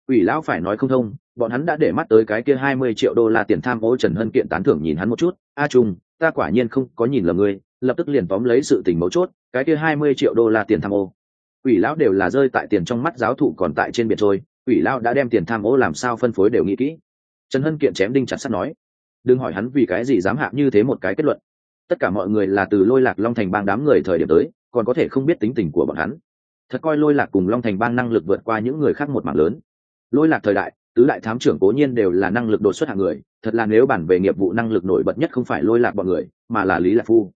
Quỷ lão phải nói không thông, bọn hắn đã để mắt tới cái kia hai mươi triệu đô la tiền tham ô trần hân kiện tán thưởng nhìn hắn một chút. A trung, ta quả nhiên không có nhìn lầm ngươi, lập tức liền tóm lấy sự tình mấu chốt, cái kia hai mươi triệu đô la tiền tham ô. Quỷ lão đều là rơi tại tiền trong mắt giáo thụ còn tại trên biển trôi quỷ lão đã đem tiền tham ô làm sao phân phối đều nghĩ kỹ. Trần hân kiện chém đinh chặt sắt nói, đừng hỏi hắn vì cái gì dám hạ như thế một cái kết luận. Tất cả mọi người là từ lôi lạc long thành bang đám người thời điểm tới, còn có thể không biết tính tình của bọn hắn. Thật coi lôi lạc cùng long thành bang năng lực vượt qua những người khác một mảng lớn. Lôi lạc thời đại, tứ đại thám trưởng cố nhiên đều là năng lực đột xuất hạng người, thật là nếu bản về nghiệp vụ năng lực nổi bật nhất không phải lôi lạc bọn người, mà là lý lạc phu.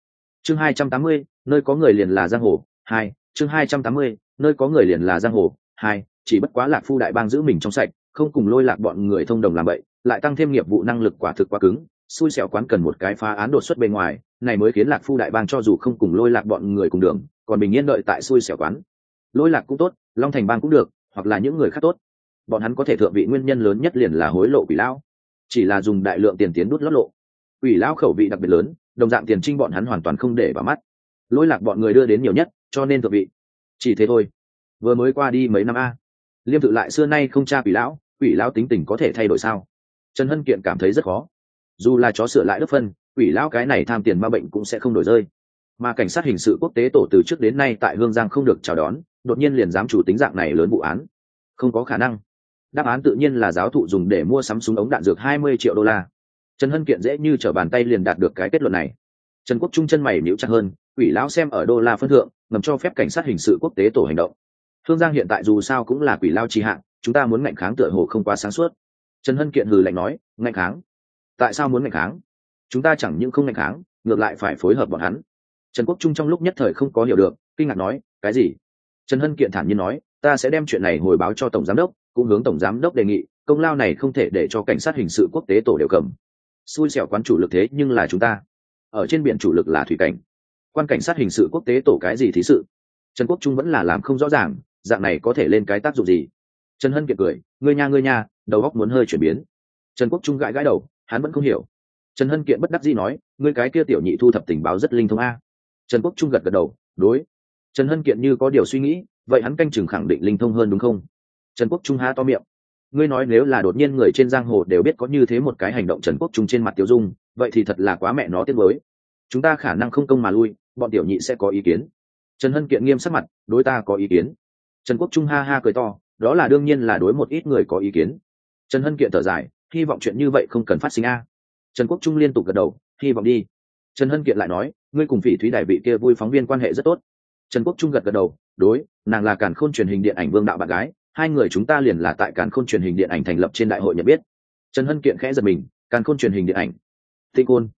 Chương hai trăm tám mươi, nơi có người liền là giang hồ, hai, chương hai trăm tám mươi, nơi có người liền là giang hồ, hai chỉ bất quá lạc phu đại bang giữ mình trong sạch, không cùng lôi lạc bọn người thông đồng làm vậy, lại tăng thêm nghiệp vụ năng lực quả thực quá cứng, xui xẻo quán cần một cái phá án đột xuất bên ngoài, này mới khiến lạc phu đại bang cho dù không cùng lôi lạc bọn người cùng đường, còn bình yên đợi tại xui xẻo quán. Lôi lạc cũng tốt, long thành bang cũng được, hoặc là những người khác tốt. Bọn hắn có thể thượng vị nguyên nhân lớn nhất liền là hối lộ quỷ lão. Chỉ là dùng đại lượng tiền tiến đút lót lộ. Quỷ lão khẩu vị đặc biệt lớn, đồng dạng tiền trinh bọn hắn hoàn toàn không để vào mắt. Lỗi lạc bọn người đưa đến nhiều nhất, cho nên thượng vị. Chỉ thế thôi. Vừa mới qua đi mấy năm a liêm tự lại xưa nay không tra quỷ lão quỷ lão tính tình có thể thay đổi sao? Trần hân kiện cảm thấy rất khó. Dù là chó sửa lại đất phân, quỷ lão cái này tham tiền ma bệnh cũng sẽ không đổi rơi. Mà cảnh sát hình sự quốc tế tổ từ trước đến nay tại hương giang không được chào đón, đột nhiên liền dám chủ tính dạng này lớn vụ án. Không có khả năng. Đáp án tự nhiên là giáo thụ dùng để mua sắm súng ống đạn dược hai mươi triệu đô la. Trần hân kiện dễ như t r ở bàn tay liền đạt được cái kết luận này. Trần quốc trung chân mày níu chặt hơn ủy lão xem ở đô la phân thượng, ngầm cho phép cảnh sát hình sự quốc tế tổ hành động thương giang hiện tại dù sao cũng là quỷ lao trì hạng, chúng ta muốn ngạnh kháng tựa hồ không quá sáng suốt. Trần hân kiện hừ lạnh nói ngạnh kháng? Tại sao muốn ngạnh kháng? Chúng ta chẳng những không ngạnh kháng ngược lại phải phối hợp bọn hắn. Trần quốc trung trong lúc nhất thời không có hiểu được kinh ngạc nói cái gì? Trần hân kiện thản nhiên nói ta sẽ đem chuyện này hồi báo cho tổng giám đốc cũng hướng tổng giám đốc đề nghị công lao này không thể để cho cảnh sát hình sự quốc tế tổ đều cầm. Xui xẻo quán chủ lực thế nhưng là chúng ta. Ở trên biển chủ lực là thủy cảnh. Quan cảnh sát hình sự quốc tế tổ cái gì thí sự? Trần quốc trung vẫn là làm không rõ ràng dạng này có thể lên cái tác dụng gì? Trần hân kiệt cười, ngươi nha ngươi nha, đầu góc muốn hơi chuyển biến. Trần quốc trung gãi gãi đầu, hắn vẫn không hiểu. Trần hân kiện bất đắc dĩ nói, ngươi cái kia tiểu nhị thu thập tình báo rất linh thông a. Trần quốc trung gật gật đầu, đối. Trần hân kiện như có điều suy nghĩ, vậy hắn canh chừng khẳng định linh thông hơn đúng không? Trần quốc trung há to miệng, ngươi nói nếu là đột nhiên người trên giang hồ đều biết có như thế một cái hành động trần quốc trung trên mặt tiêu dung, vậy thì thật là quá mẹ nó tiếc mới chúng ta khả năng không công mà lui, bọn tiểu nhị sẽ có ý kiến. Trần hân kiện nghiêm sắc mặt, đối ta có ý kiến trần quốc trung ha ha cười to, đó là đương nhiên là đối một ít người có ý kiến. Trần hân kiện thở dài, hy vọng chuyện như vậy không cần phát sinh a. Trần quốc trung liên tục gật đầu, hy vọng đi. Trần hân kiện lại nói, ngươi cùng phỉ thúy đại vị kia vui phóng viên quan hệ rất tốt. Trần quốc trung gật gật đầu, đối, nàng là càn khôn truyền hình điện ảnh vương đạo bạn gái, hai người chúng ta liền là tại càn khôn truyền hình điện ảnh thành lập trên đại hội nhận biết. Trần hân kiện khẽ giật mình, càn khôn truyền hình điện ảnh. Tịnh côn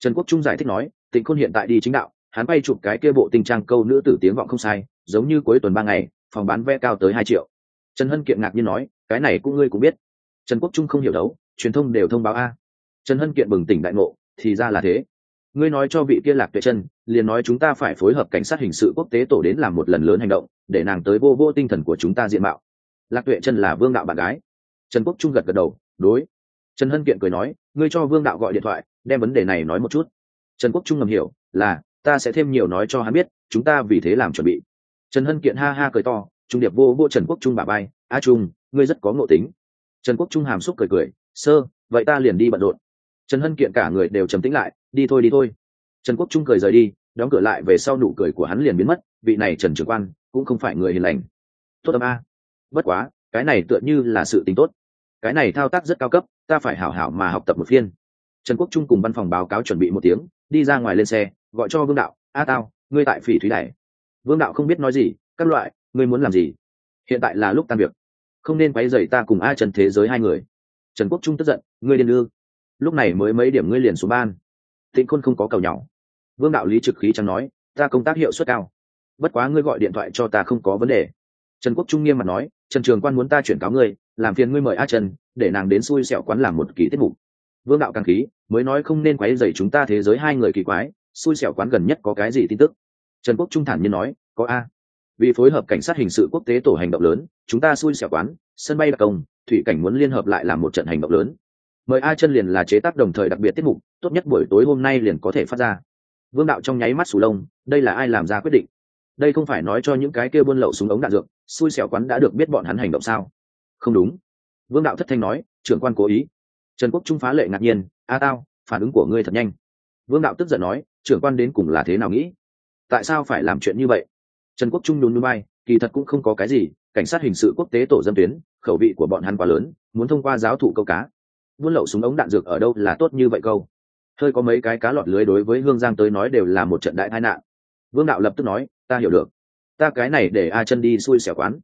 trần quốc trung giải thích nói, tịnh côn hiện tại đi chính đạo, hắn bay chụp cái kia bộ tình trang câu nữ tử tiếng vọng không sai, giống như cuối tuần ba ngày phòng bán vé cao tới hai triệu. Trần hân kiện ngạc nhiên nói, cái này cũng ngươi cũng biết. Trần quốc trung không hiểu đấu, truyền thông đều thông báo a. Trần hân kiện bừng tỉnh đại ngộ, thì ra là thế. Ngươi nói cho vị kia lạc tuệ chân liền nói chúng ta phải phối hợp cảnh sát hình sự quốc tế tổ đến làm một lần lớn hành động, để nàng tới vô vô tinh thần của chúng ta diện mạo. Lạc tuệ chân là vương đạo bạn gái. Trần quốc trung gật gật đầu, đối. Trần hân kiện cười nói, ngươi cho vương đạo gọi điện thoại, đem vấn đề này nói một chút. Trần quốc trung ngầm hiểu, là, ta sẽ thêm nhiều nói cho hắn biết, chúng ta vì thế làm chuẩn bị trần hân kiện ha ha cười to, trung điệp vô vô trần quốc trung bà bay a trung, ngươi rất có ngộ tính. Trần quốc trung hàm xúc cười cười, sơ, vậy ta liền đi bận rộn. Trần hân kiện cả người đều trầm tĩnh lại, đi thôi đi thôi. Trần quốc trung cười rời đi, đóng cửa lại về sau nụ cười của hắn liền biến mất, vị này trần trưởng quan cũng không phải người hiền lành. Tốt tâm a, bất quá, cái này tựa như là sự tính tốt. Cái này thao tác rất cao cấp, ta phải hảo hảo mà học tập một phiên. Trần quốc trung cùng văn phòng báo cáo chuẩn bị một tiếng, đi ra ngoài lên xe, gọi cho vương đạo, a tao, ngươi tại phỉ thúy đài vương đạo không biết nói gì, các loại, ngươi muốn làm gì? Hiện tại là lúc tan việc. Không nên quấy dày ta cùng a trần thế giới hai người. Trần quốc trung tức giận, ngươi điên ư? Lúc này mới mấy điểm ngươi liền xuống ban. Tịnh khôn không có cầu nhỏ. Vương đạo lý trực khí chẳng nói, ta công tác hiệu suất cao. Bất quá ngươi gọi điện thoại cho ta không có vấn đề. Trần quốc trung nghiêm mặt nói, trần trường quan muốn ta chuyển cáo ngươi, làm phiền ngươi mời a trần, để nàng đến xui xẻo quán làm một kỳ tiết mục. Vương đạo càng khí, mới nói không nên quấy dày chúng ta thế giới hai người kỳ quái, xui xẻo quán gần nhất có cái gì tin tức? Trần quốc trung thản nhiên nói, có a. Vì phối hợp cảnh sát hình sự quốc tế tổ hành động lớn, chúng ta xui xẻo quán, sân bay đặc công, thủy cảnh muốn liên hợp lại làm một trận hành động lớn. Mời a chân liền là chế tác đồng thời đặc biệt tiết mục, tốt nhất buổi tối hôm nay liền có thể phát ra. Vương đạo trong nháy mắt sù lông, đây là ai làm ra quyết định? Đây không phải nói cho những cái kia buôn lậu súng ống đạn dược, xui xẻo quán đã được biết bọn hắn hành động sao? Không đúng. Vương đạo thất thanh nói, trưởng quan cố ý. Trần quốc trung phá lệ ngạc nhiên, a tao, phản ứng của ngươi thật nhanh. Vương đạo tức giận nói, trưởng quan đến cùng là thế nào nghĩ? Tại sao phải làm chuyện như vậy? Trần quốc trung nhún núi bay kỳ thật cũng không có cái gì, cảnh sát hình sự quốc tế tổ dân tuyến, khẩu vị của bọn hắn quá lớn, muốn thông qua giáo thụ câu cá. Buôn lậu súng ống đạn dược ở đâu là tốt như vậy câu? Hơi có mấy cái cá lọt lưới đối với hương giang tới nói đều là một trận đại tai nạn. Vương đạo lập tức nói, ta hiểu được. Ta cái này để a chân đi xui xẻo quán.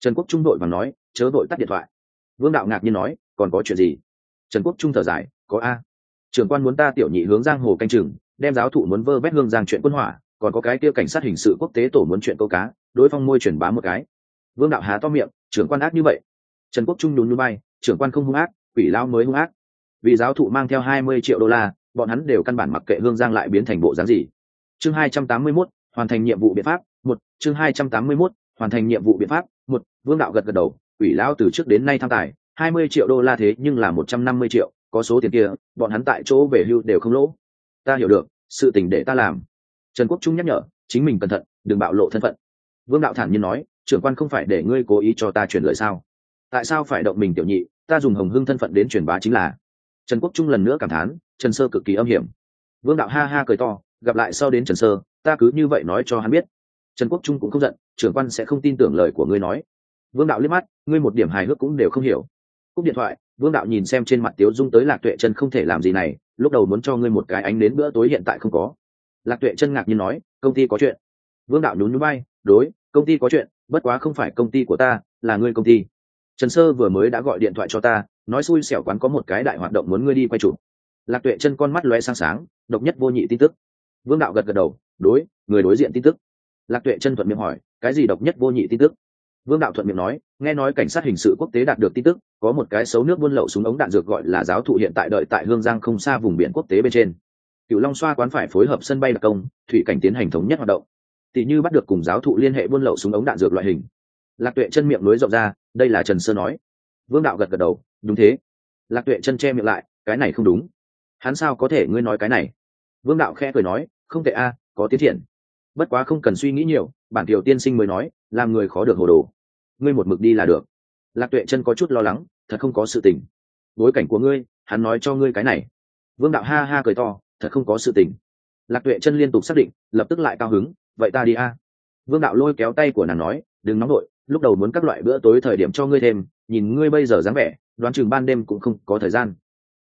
Trần quốc trung đội và nói, chớ đội tắt điện thoại. Vương đạo ngạc nhiên nói, còn có chuyện gì? Trần quốc trung thở dài, có a. Trưởng quan muốn ta tiểu nhị hướng giang hồ canh chừng, đem giáo thụ muốn vơ vét hương giang chuyện quân hỏa còn có cái kia cảnh sát hình sự quốc tế tổ muốn chuyện câu cá đối phong môi truyền bá một cái. Vương đạo há to miệng trưởng quan ác như vậy. Trần quốc trung nhún núi bay trưởng quan không hung ác quỷ lao mới hung ác. Vì giáo thụ mang theo hai mươi triệu đô la bọn hắn đều căn bản mặc kệ hương giang lại biến thành bộ dáng gì. Chương hai trăm tám mươi 281, hoàn thành nhiệm vụ biện pháp một. Chương hai trăm tám mươi 281, hoàn thành nhiệm vụ biện pháp một. Vương đạo gật gật đầu quỷ lao từ trước đến nay tham tài hai mươi triệu đô la thế nhưng là một trăm năm mươi triệu có số tiền kia bọn hắn tại chỗ về hưu đều không lỗ. Ta hiểu được sự tình để ta làm trần quốc trung nhắc nhở, chính mình cẩn thận, đừng bạo lộ thân phận. Vương đạo thản nhiên nói, trưởng quan không phải để ngươi cố ý cho ta truyền lời sao? Tại sao phải động mình, tiểu nhị? Ta dùng hồng hưng thân phận đến truyền bá chính là. Trần quốc trung lần nữa cảm thán, trần sơ cực kỳ âm hiểm. Vương đạo ha ha cười to, gặp lại sau đến trần sơ, ta cứ như vậy nói cho hắn biết. Trần quốc trung cũng không giận, trưởng quan sẽ không tin tưởng lời của ngươi nói. Vương đạo liếc mắt, ngươi một điểm hài hước cũng đều không hiểu. Cúp điện thoại, vương đạo nhìn xem trên mặt tiếu dung tới lạc tuệ chân không thể làm gì này, lúc đầu muốn cho ngươi một cái ánh đến bữa tối hiện tại không có lạc tuệ chân ngạc nhiên nói, công ty có chuyện. Vương đạo nhún nhún bay đối, công ty có chuyện, bất quá không phải công ty của ta, là ngươi công ty. Trần sơ vừa mới đã gọi điện thoại cho ta, nói xui xẻo quán có một cái đại hoạt động muốn ngươi đi quay chụp. Lạc tuệ chân con mắt lóe sáng sáng, độc nhất vô nhị tin tức. Vương đạo gật gật đầu, đối, người đối diện tin tức. Lạc tuệ chân thuận miệng hỏi, cái gì độc nhất vô nhị tin tức? Vương đạo thuận miệng nói, nghe nói cảnh sát hình sự quốc tế đạt được tin tức, có một cái xấu nước buôn lậu súng ống đạn dược gọi là giáo thụ hiện tại đợi tại hương giang không xa vùng biển quốc tế bên trên cựu long xoa quán phải phối hợp sân bay đặc công, thủy cảnh tiến hành thống nhất hoạt động. Tỷ như bắt được cùng giáo thụ liên hệ buôn lậu súng ống đạn dược loại hình. Lạc tuệ chân miệng nối rộng ra, đây là trần sơ nói. Vương đạo gật gật đầu, đúng thế. Lạc tuệ chân che miệng lại, cái này không đúng. Hắn sao có thể ngươi nói cái này? Vương đạo khẽ cười nói, không tệ a, có tiến triển. Bất quá không cần suy nghĩ nhiều, bản tiểu tiên sinh mới nói, làm người khó được hồ đồ. Ngươi một mực đi là được. Lạc tuệ chân có chút lo lắng, thật không có sự tình. Bối cảnh của ngươi, hắn nói cho ngươi cái này. Vương đạo ha ha cười to thật không có sự tình. Lạc tuệ chân liên tục xác định, lập tức lại cao hứng, vậy ta đi a. Vương đạo lôi kéo tay của nàng nói, đừng nóng đội lúc đầu muốn các loại bữa tối thời điểm cho ngươi thêm, nhìn ngươi bây giờ dáng vẻ, đoán chừng ban đêm cũng không có thời gian.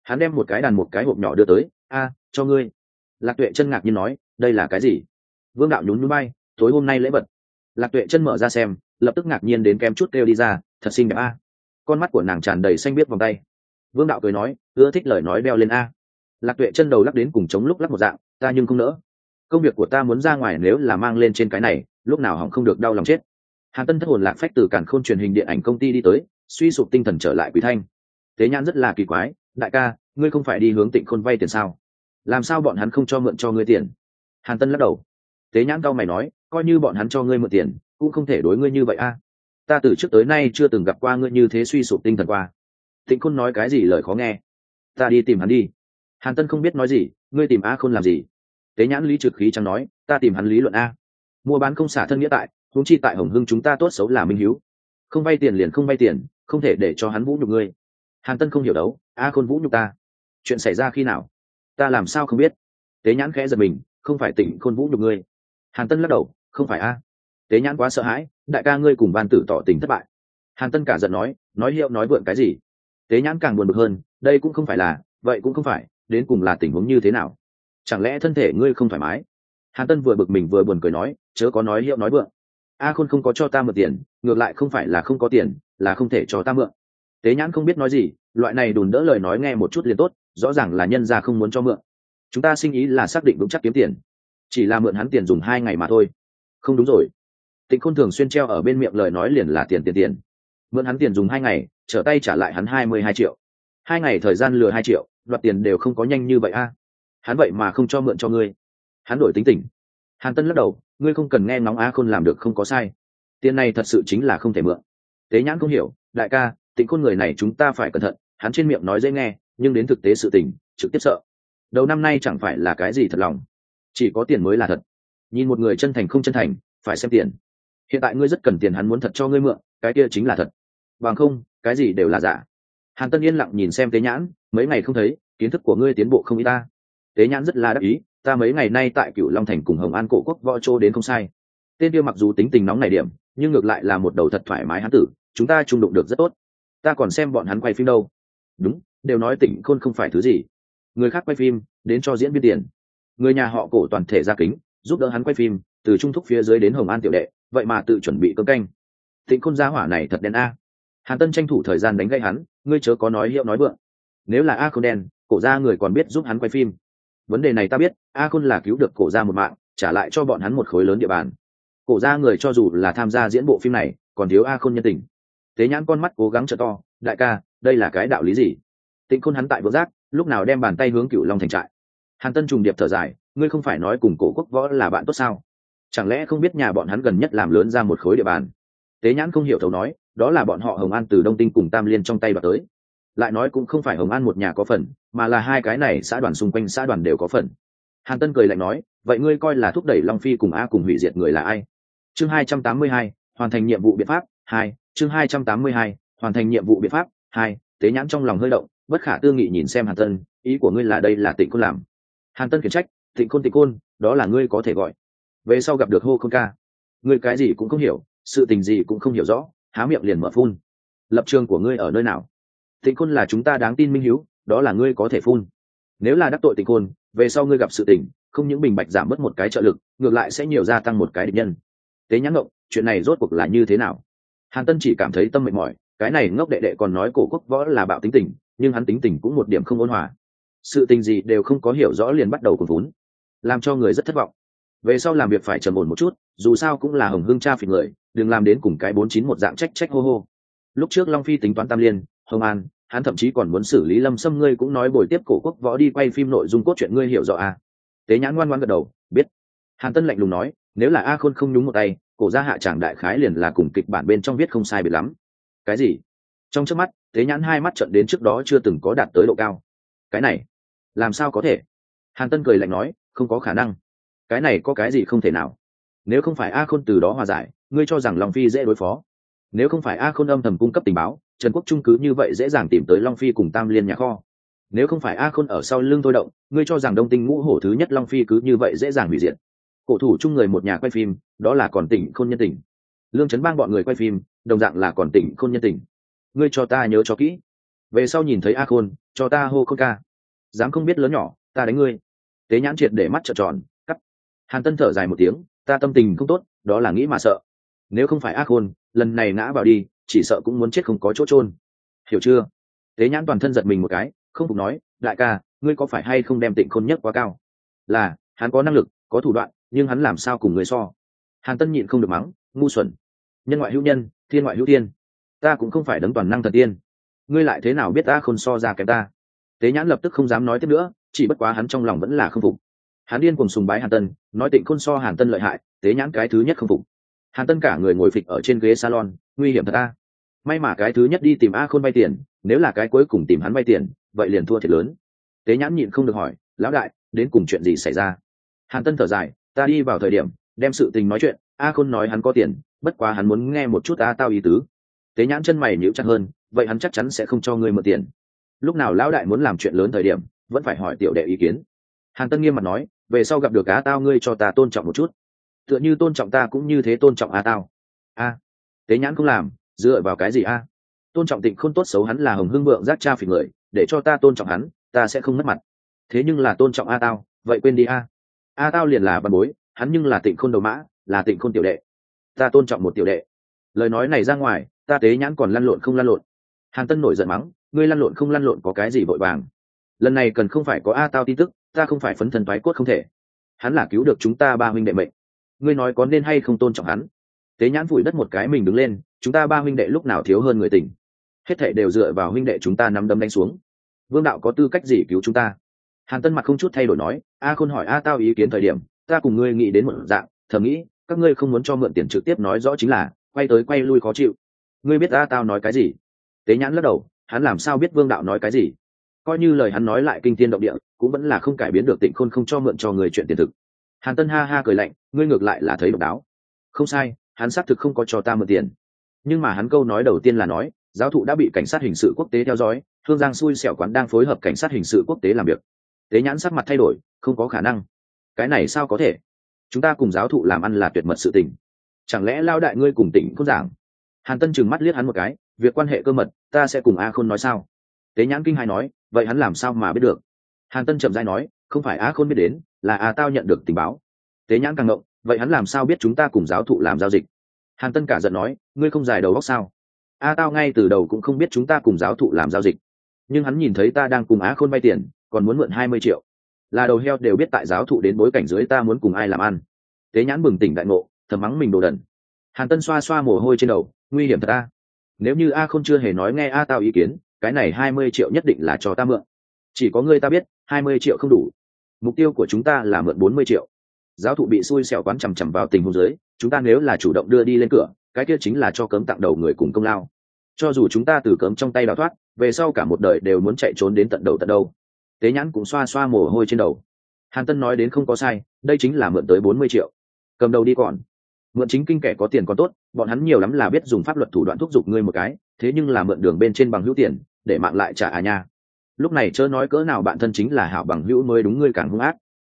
Hắn đem một cái đàn một cái hộp nhỏ đưa tới, a, cho ngươi. Lạc tuệ chân ngạc nhiên nói, đây là cái gì? Vương đạo nhún núi bay tối hôm nay lễ vật. Lạc tuệ chân mở ra xem, lập tức ngạc nhiên đến kém chút kêu đi ra, thật xinh đẹp a. Con mắt của nàng tràn đầy xanh biết vòng tay. Vương đạo cười nói, ưa thích lời nói đeo lên a lạc tuệ chân đầu lắc đến cùng chống lúc lắc một dạng, ta nhưng không nỡ. Công việc của ta muốn ra ngoài nếu là mang lên trên cái này, lúc nào hỏng không được đau lòng chết. Hàn tân thất hồn lạc phách từ cản khôn truyền hình điện ảnh công ty đi tới, suy sụp tinh thần trở lại quý thanh. Tế nhan rất là kỳ quái, đại ca, ngươi không phải đi hướng tịnh khôn vay tiền sao? Làm sao bọn hắn không cho mượn cho ngươi tiền? Hàn tân lắc đầu. Tế nhãn cao mày nói, coi như bọn hắn cho ngươi mượn tiền, cũng không thể đối ngươi như vậy a. Ta từ trước tới nay chưa từng gặp qua ngươi như thế suy sụp tinh thần qua. Tịnh khôn nói cái gì lời khó nghe. Ta đi tìm hắn đi hàn tân không biết nói gì, ngươi tìm a khôn làm gì? Tế nhãn lý trực khí chẳng nói, ta tìm hắn lý luận a. Mua bán không xả thân nghĩa tại, huống chi tại hồng hưng chúng ta tốt xấu là minh hiếu. Không vay tiền liền không vay tiền, không thể để cho hắn vũ nhục ngươi. Hàn tân không hiểu đấu, a khôn vũ nhục ta? Chuyện xảy ra khi nào? Ta làm sao không biết? Tế nhãn khẽ giật mình, không phải tỉnh khôn vũ nhục ngươi. Hàn tân lắc đầu, không phải a. Tế nhãn quá sợ hãi, đại ca ngươi cùng ban tử tỏ tình thất bại. Hàn tân cả giận nói nói hiệu nói vượn cái gì? Tế nhãn càng buồn bực hơn, đây cũng không phải là, vậy cũng không phải đến cùng là tình huống như thế nào? Chẳng lẽ thân thể ngươi không thoải mái? Hàn tân vừa bực mình vừa buồn cười nói, chớ có nói hiệu nói vượng. A khôn không có cho ta mượn tiền, ngược lại không phải là không có tiền, là không thể cho ta mượn. Tế nhãn không biết nói gì, loại này đùn đỡ lời nói nghe một chút liền tốt, rõ ràng là nhân ra không muốn cho mượn. Chúng ta sinh ý là xác định vững chắc kiếm tiền, chỉ là mượn hắn tiền dùng hai ngày mà thôi. Không đúng rồi. Tịnh khôn thường xuyên treo ở bên miệng lời nói liền là tiền tiền tiền. Mượn hắn tiền dùng hai ngày, trở tay trả lại hắn hai mươi hai triệu. Hai ngày thời gian lừa hai triệu đoạt tiền đều không có nhanh như vậy a. Hắn vậy mà không cho mượn cho ngươi. Hắn đổi tính tình. Hàn tân lắc đầu, ngươi không cần nghe nóng a khôn làm được không có sai. Tiền này thật sự chính là không thể mượn. Tế nhãn không hiểu, đại ca, tịnh khôn người này chúng ta phải cẩn thận, hắn trên miệng nói dễ nghe, nhưng đến thực tế sự tình, trực tiếp sợ. Đầu năm nay chẳng phải là cái gì thật lòng. Chỉ có tiền mới là thật. Nhìn một người chân thành không chân thành, phải xem tiền. Hiện tại ngươi rất cần tiền hắn muốn thật cho ngươi mượn, cái kia chính là thật. Bằng không, cái gì đều là giả hàn tân yên lặng nhìn xem tế nhãn, mấy ngày không thấy, kiến thức của ngươi tiến bộ không y ta. Tế nhãn rất là đắc ý, ta mấy ngày nay tại cựu long thành cùng hồng an cổ quốc võ châu đến không sai. Tên kia mặc dù tính tình nóng này điểm, nhưng ngược lại là một đầu thật thoải mái hán tử, chúng ta trung đụng được rất tốt. Ta còn xem bọn hắn quay phim đâu. Đúng, đều nói tỉnh khôn không phải thứ gì. Người khác quay phim, đến cho diễn viên tiền. Người nhà họ cổ toàn thể ra kính, giúp đỡ hắn quay phim, từ trung thúc phía dưới đến hồng an tiểu đệ, vậy mà tự chuẩn bị cơm canh. Tịnh khôn gia hỏa này thật đen a hàn tân tranh thủ thời gian đánh gây hắn, ngươi chớ có nói hiệu nói vượng. Nếu là a khôn đen, cổ ra người còn biết giúp hắn quay phim. Vấn đề này ta biết a khôn là cứu được cổ ra một mạng, trả lại cho bọn hắn một khối lớn địa bàn. Cổ ra người cho dù là tham gia diễn bộ phim này, còn thiếu a khôn nhân tình. Tế nhãn con mắt cố gắng trợ to, đại ca, đây là cái đạo lý gì? Tịnh khôn hắn tại vỡ giác lúc nào đem bàn tay hướng cựu long thành trại. Hàn tân trùng điệp thở dài, ngươi không phải nói cùng cổ quốc võ là bạn tốt sao? Chẳng lẽ không biết nhà bọn hắn gần nhất làm lớn ra một khối địa bàn? Tế nhãn không hiểu thấu nói đó là bọn họ hồng an từ đông tinh cùng tam liên trong tay đoạt tới. Lại nói cũng không phải hồng an một nhà có phần, mà là hai cái này xã đoàn xung quanh xã đoàn đều có phần. Hàn tân cười lạnh nói, vậy ngươi coi là thúc đẩy long phi cùng a cùng hủy diệt người là ai? Chương hai trăm tám mươi hai, hoàn thành nhiệm vụ biện pháp, hai, chương hai trăm tám mươi hai, hoàn thành nhiệm vụ biện pháp, hai, tế nhãn trong lòng hơi động, bất khả tư nghị nhìn xem hàn tân, ý của ngươi là đây là tịnh côn làm? Hàn tân khiển trách, tịnh côn tịnh côn, đó là ngươi có thể gọi. Về sau gặp được hô khôn ca. Ngươi cái gì cũng không hiểu, sự tình gì cũng không hiểu rõ há miệng liền mở phun. Lập trường của ngươi ở nơi nào? Tịnh côn là chúng ta đáng tin minh hiếu, đó là ngươi có thể phun. Nếu là đắc tội tịnh côn về sau ngươi gặp sự tình, không những bình bạch giảm mất một cái trợ lực, ngược lại sẽ nhiều gia tăng một cái địch nhân. Tế nhãn ngộng, chuyện này rốt cuộc là như thế nào? Hàn tân chỉ cảm thấy tâm mệt mỏi, cái này ngốc đệ đệ còn nói cổ quốc võ là bạo tính tình, nhưng hắn tính tình cũng một điểm không ôn hòa. Sự tình gì đều không có hiểu rõ liền bắt đầu cuồng vốn, làm cho người rất thất vọng. Về sau làm việc phải trầm ổn một chút, dù sao cũng là hồng hương cha phỉ người đừng làm đến cùng cái bốn chín một dạng trách trách hô hô. Lúc trước long phi tính toán tam liên, hồng an, hắn thậm chí còn muốn xử lý lâm xâm ngươi cũng nói bồi tiếp cổ quốc võ đi quay phim nội dung cốt truyện ngươi hiểu rõ à. tế nhãn ngoan ngoan gật đầu, biết. Hàn tân lạnh lùng nói, nếu là a khôn không nhúng một tay, cổ gia hạ tràng đại khái liền là cùng kịch bản bên trong viết không sai biệt lắm. Cái gì? Trong trước mắt, tế nhãn hai mắt trận đến trước đó chưa từng có đạt tới độ cao. Cái này, làm sao có thể? Hàn tân cười lạnh nói, không có khả năng. Cái này có cái gì không thể nào? Nếu không phải a khôn từ đó hòa giải ngươi cho rằng long phi dễ đối phó. Nếu không phải a khôn âm thầm cung cấp tình báo, trần quốc trung cứ như vậy dễ dàng tìm tới long phi cùng tam liên nhà kho. Nếu không phải a khôn ở sau lưng thôi động, ngươi cho rằng đông tinh ngũ hổ thứ nhất long phi cứ như vậy dễ dàng hủy diệt. Cổ thủ chung người một nhà quay phim, đó là còn tỉnh khôn nhân Tỉnh. lương chấn bang bọn người quay phim, đồng dạng là còn tỉnh khôn nhân Tỉnh. ngươi cho ta nhớ cho kỹ. Về sau nhìn thấy a khôn, cho ta hô khôn ca. Dám không biết lớn nhỏ, ta đánh ngươi. Tế nhãn triệt để mắt trợn tròn, cắt. Hàn tân thở dài một tiếng, ta tâm tình không tốt, đó là nghĩ mà sợ nếu không phải ác hôn, lần này ngã vào đi, chỉ sợ cũng muốn chết không có chỗ trôn hiểu chưa? Tế nhãn toàn thân giật mình một cái, không phục nói, đại ca, ngươi có phải hay không đem tịnh khôn nhất quá cao? Là, hắn có năng lực, có thủ đoạn, nhưng hắn làm sao cùng người so? Hàn tân nhịn không được mắng, ngu xuẩn. Nhân ngoại hữu nhân, thiên ngoại hữu tiên ta cũng không phải đấng toàn năng thần tiên. Ngươi lại thế nào biết ta không so ra kém ta? Tế nhãn lập tức không dám nói tiếp nữa, chỉ bất quá hắn trong lòng vẫn là không phục. Hắn điên cùng sùng bái hàn tân, nói tịnh khôn so hàn tân lợi hại, tế nhãn cái thứ nhất không phục hàn tân cả người ngồi phịch ở trên ghế salon, nguy hiểm thật a. May mà cái thứ nhất đi tìm a khôn vay tiền, nếu là cái cuối cùng tìm hắn vay tiền, vậy liền thua thiệt lớn. Tế nhãn nhịn không được hỏi, lão đại, đến cùng chuyện gì xảy ra? Hàn tân thở dài, ta đi vào thời điểm, đem sự tình nói chuyện, a khôn nói hắn có tiền, bất quá hắn muốn nghe một chút a tao ý tứ. Tế nhãn chân mày nhíu chặt hơn, vậy hắn chắc chắn sẽ không cho ngươi mượn tiền. Lúc nào lão đại muốn làm chuyện lớn thời điểm, vẫn phải hỏi tiểu đệ ý kiến. Hàn tân nghiêm mặt nói, về sau gặp được cá tao ngươi cho ta tôn trọng một chút tựa như tôn trọng ta cũng như thế tôn trọng a tao. A, tế nhãn không làm, dựa vào cái gì a? Tôn trọng tịnh không tốt xấu hắn là hồng hưng vượng giác cha phỉ người, để cho ta tôn trọng hắn, ta sẽ không mất mặt. Thế nhưng là tôn trọng a tao, vậy quên đi a. A tao liền là văn bối, hắn nhưng là tịnh khôn đầu mã, là tịnh khôn tiểu đệ. Ta tôn trọng một tiểu đệ. Lời nói này ra ngoài, ta tế nhãn còn lăn lộn không lăn lộn. Hàn tân nổi giận mắng, ngươi lăn lộn không lăn lộn có cái gì vội vàng. Lần này cần không phải có a tao tin tức, ta không phải phấn thần thoái cốt không thể. Hắn là cứu được chúng ta ba huynh đệ mệnh ngươi nói có nên hay không tôn trọng hắn? Tế nhãn vùi đất một cái mình đứng lên, chúng ta ba huynh đệ lúc nào thiếu hơn người tình? Hết thệ đều dựa vào huynh đệ chúng ta nắm đấm đánh xuống. Vương đạo có tư cách gì cứu chúng ta? Hàn tân mặt không chút thay đổi nói, a khôn hỏi, a tao ý kiến thời điểm, ta cùng ngươi nghĩ đến một dạng, thầm nghĩ, các ngươi không muốn cho mượn tiền trực tiếp nói rõ chính là, quay tới quay lui khó chịu. Ngươi biết a tao nói cái gì? Tế nhãn lắc đầu, hắn làm sao biết vương đạo nói cái gì? Coi như lời hắn nói lại kinh tiên động địa, cũng vẫn là không cải biến được tịnh khôn không cho mượn cho người chuyện tiền thực hàn tân ha ha cười lạnh, ngươi ngược lại là thấy độc đáo. Không sai, hắn xác thực không có cho ta mượn tiền. Nhưng mà hắn câu nói đầu tiên là nói, giáo thụ đã bị cảnh sát hình sự quốc tế theo dõi, thương giang xui xẻo quán đang phối hợp cảnh sát hình sự quốc tế làm việc. Tế nhãn sắc mặt thay đổi, không có khả năng. Cái này sao có thể? Chúng ta cùng giáo thụ làm ăn là tuyệt mật sự tình. Chẳng lẽ lao đại ngươi cùng tỉnh không giảng? Hàn tân chừng mắt liếc hắn một cái, việc quan hệ cơ mật, ta sẽ cùng a khôn nói sao? Tế nhãn kinh hai nói, vậy hắn làm sao mà biết được? Hàn tân chậm dai nói, không phải a khôn biết đến là a tao nhận được tình báo. Tế nhãn càng ngộng, vậy hắn làm sao biết chúng ta cùng giáo thụ làm giao dịch? Hàn tân cả giận nói, ngươi không dài đầu góc sao? A tao ngay từ đầu cũng không biết chúng ta cùng giáo thụ làm giao dịch. Nhưng hắn nhìn thấy ta đang cùng á khôn vay tiền, còn muốn mượn hai mươi triệu. Là đầu heo đều biết tại giáo thụ đến bối cảnh dưới ta muốn cùng ai làm ăn. Tế nhãn bừng tỉnh đại ngộ, thầm mắng mình đồ đần. Hàn tân xoa xoa mồ hôi trên đầu, nguy hiểm thật a nếu như a không chưa hề nói nghe a tao ý kiến, cái này hai mươi triệu nhất định là cho ta mượn. Chỉ có ngươi ta biết, hai mươi triệu không đủ mục tiêu của chúng ta là mượn bốn mươi triệu. Giáo thụ bị xui xẻo quán chằm chằm vào tình huống dưới, chúng ta nếu là chủ động đưa đi lên cửa, cái kia chính là cho cấm tặng đầu người cùng công lao. Cho dù chúng ta từ cấm trong tay đào thoát, về sau cả một đời đều muốn chạy trốn đến tận đầu tận đâu. Tế nhãn cũng xoa xoa mồ hôi trên đầu. Hàn tân nói đến không có sai, đây chính là mượn tới bốn mươi triệu. Cầm đầu đi còn. Mượn chính kinh kẻ có tiền còn tốt, bọn hắn nhiều lắm là biết dùng pháp luật thủ đoạn thúc giục ngươi một cái, thế nhưng là mượn đường bên trên bằng hữu tiền, để mạng lại trả à nha lúc này chớ nói cỡ nào bạn thân chính là hảo bằng hữu mới đúng ngươi càng hung ác.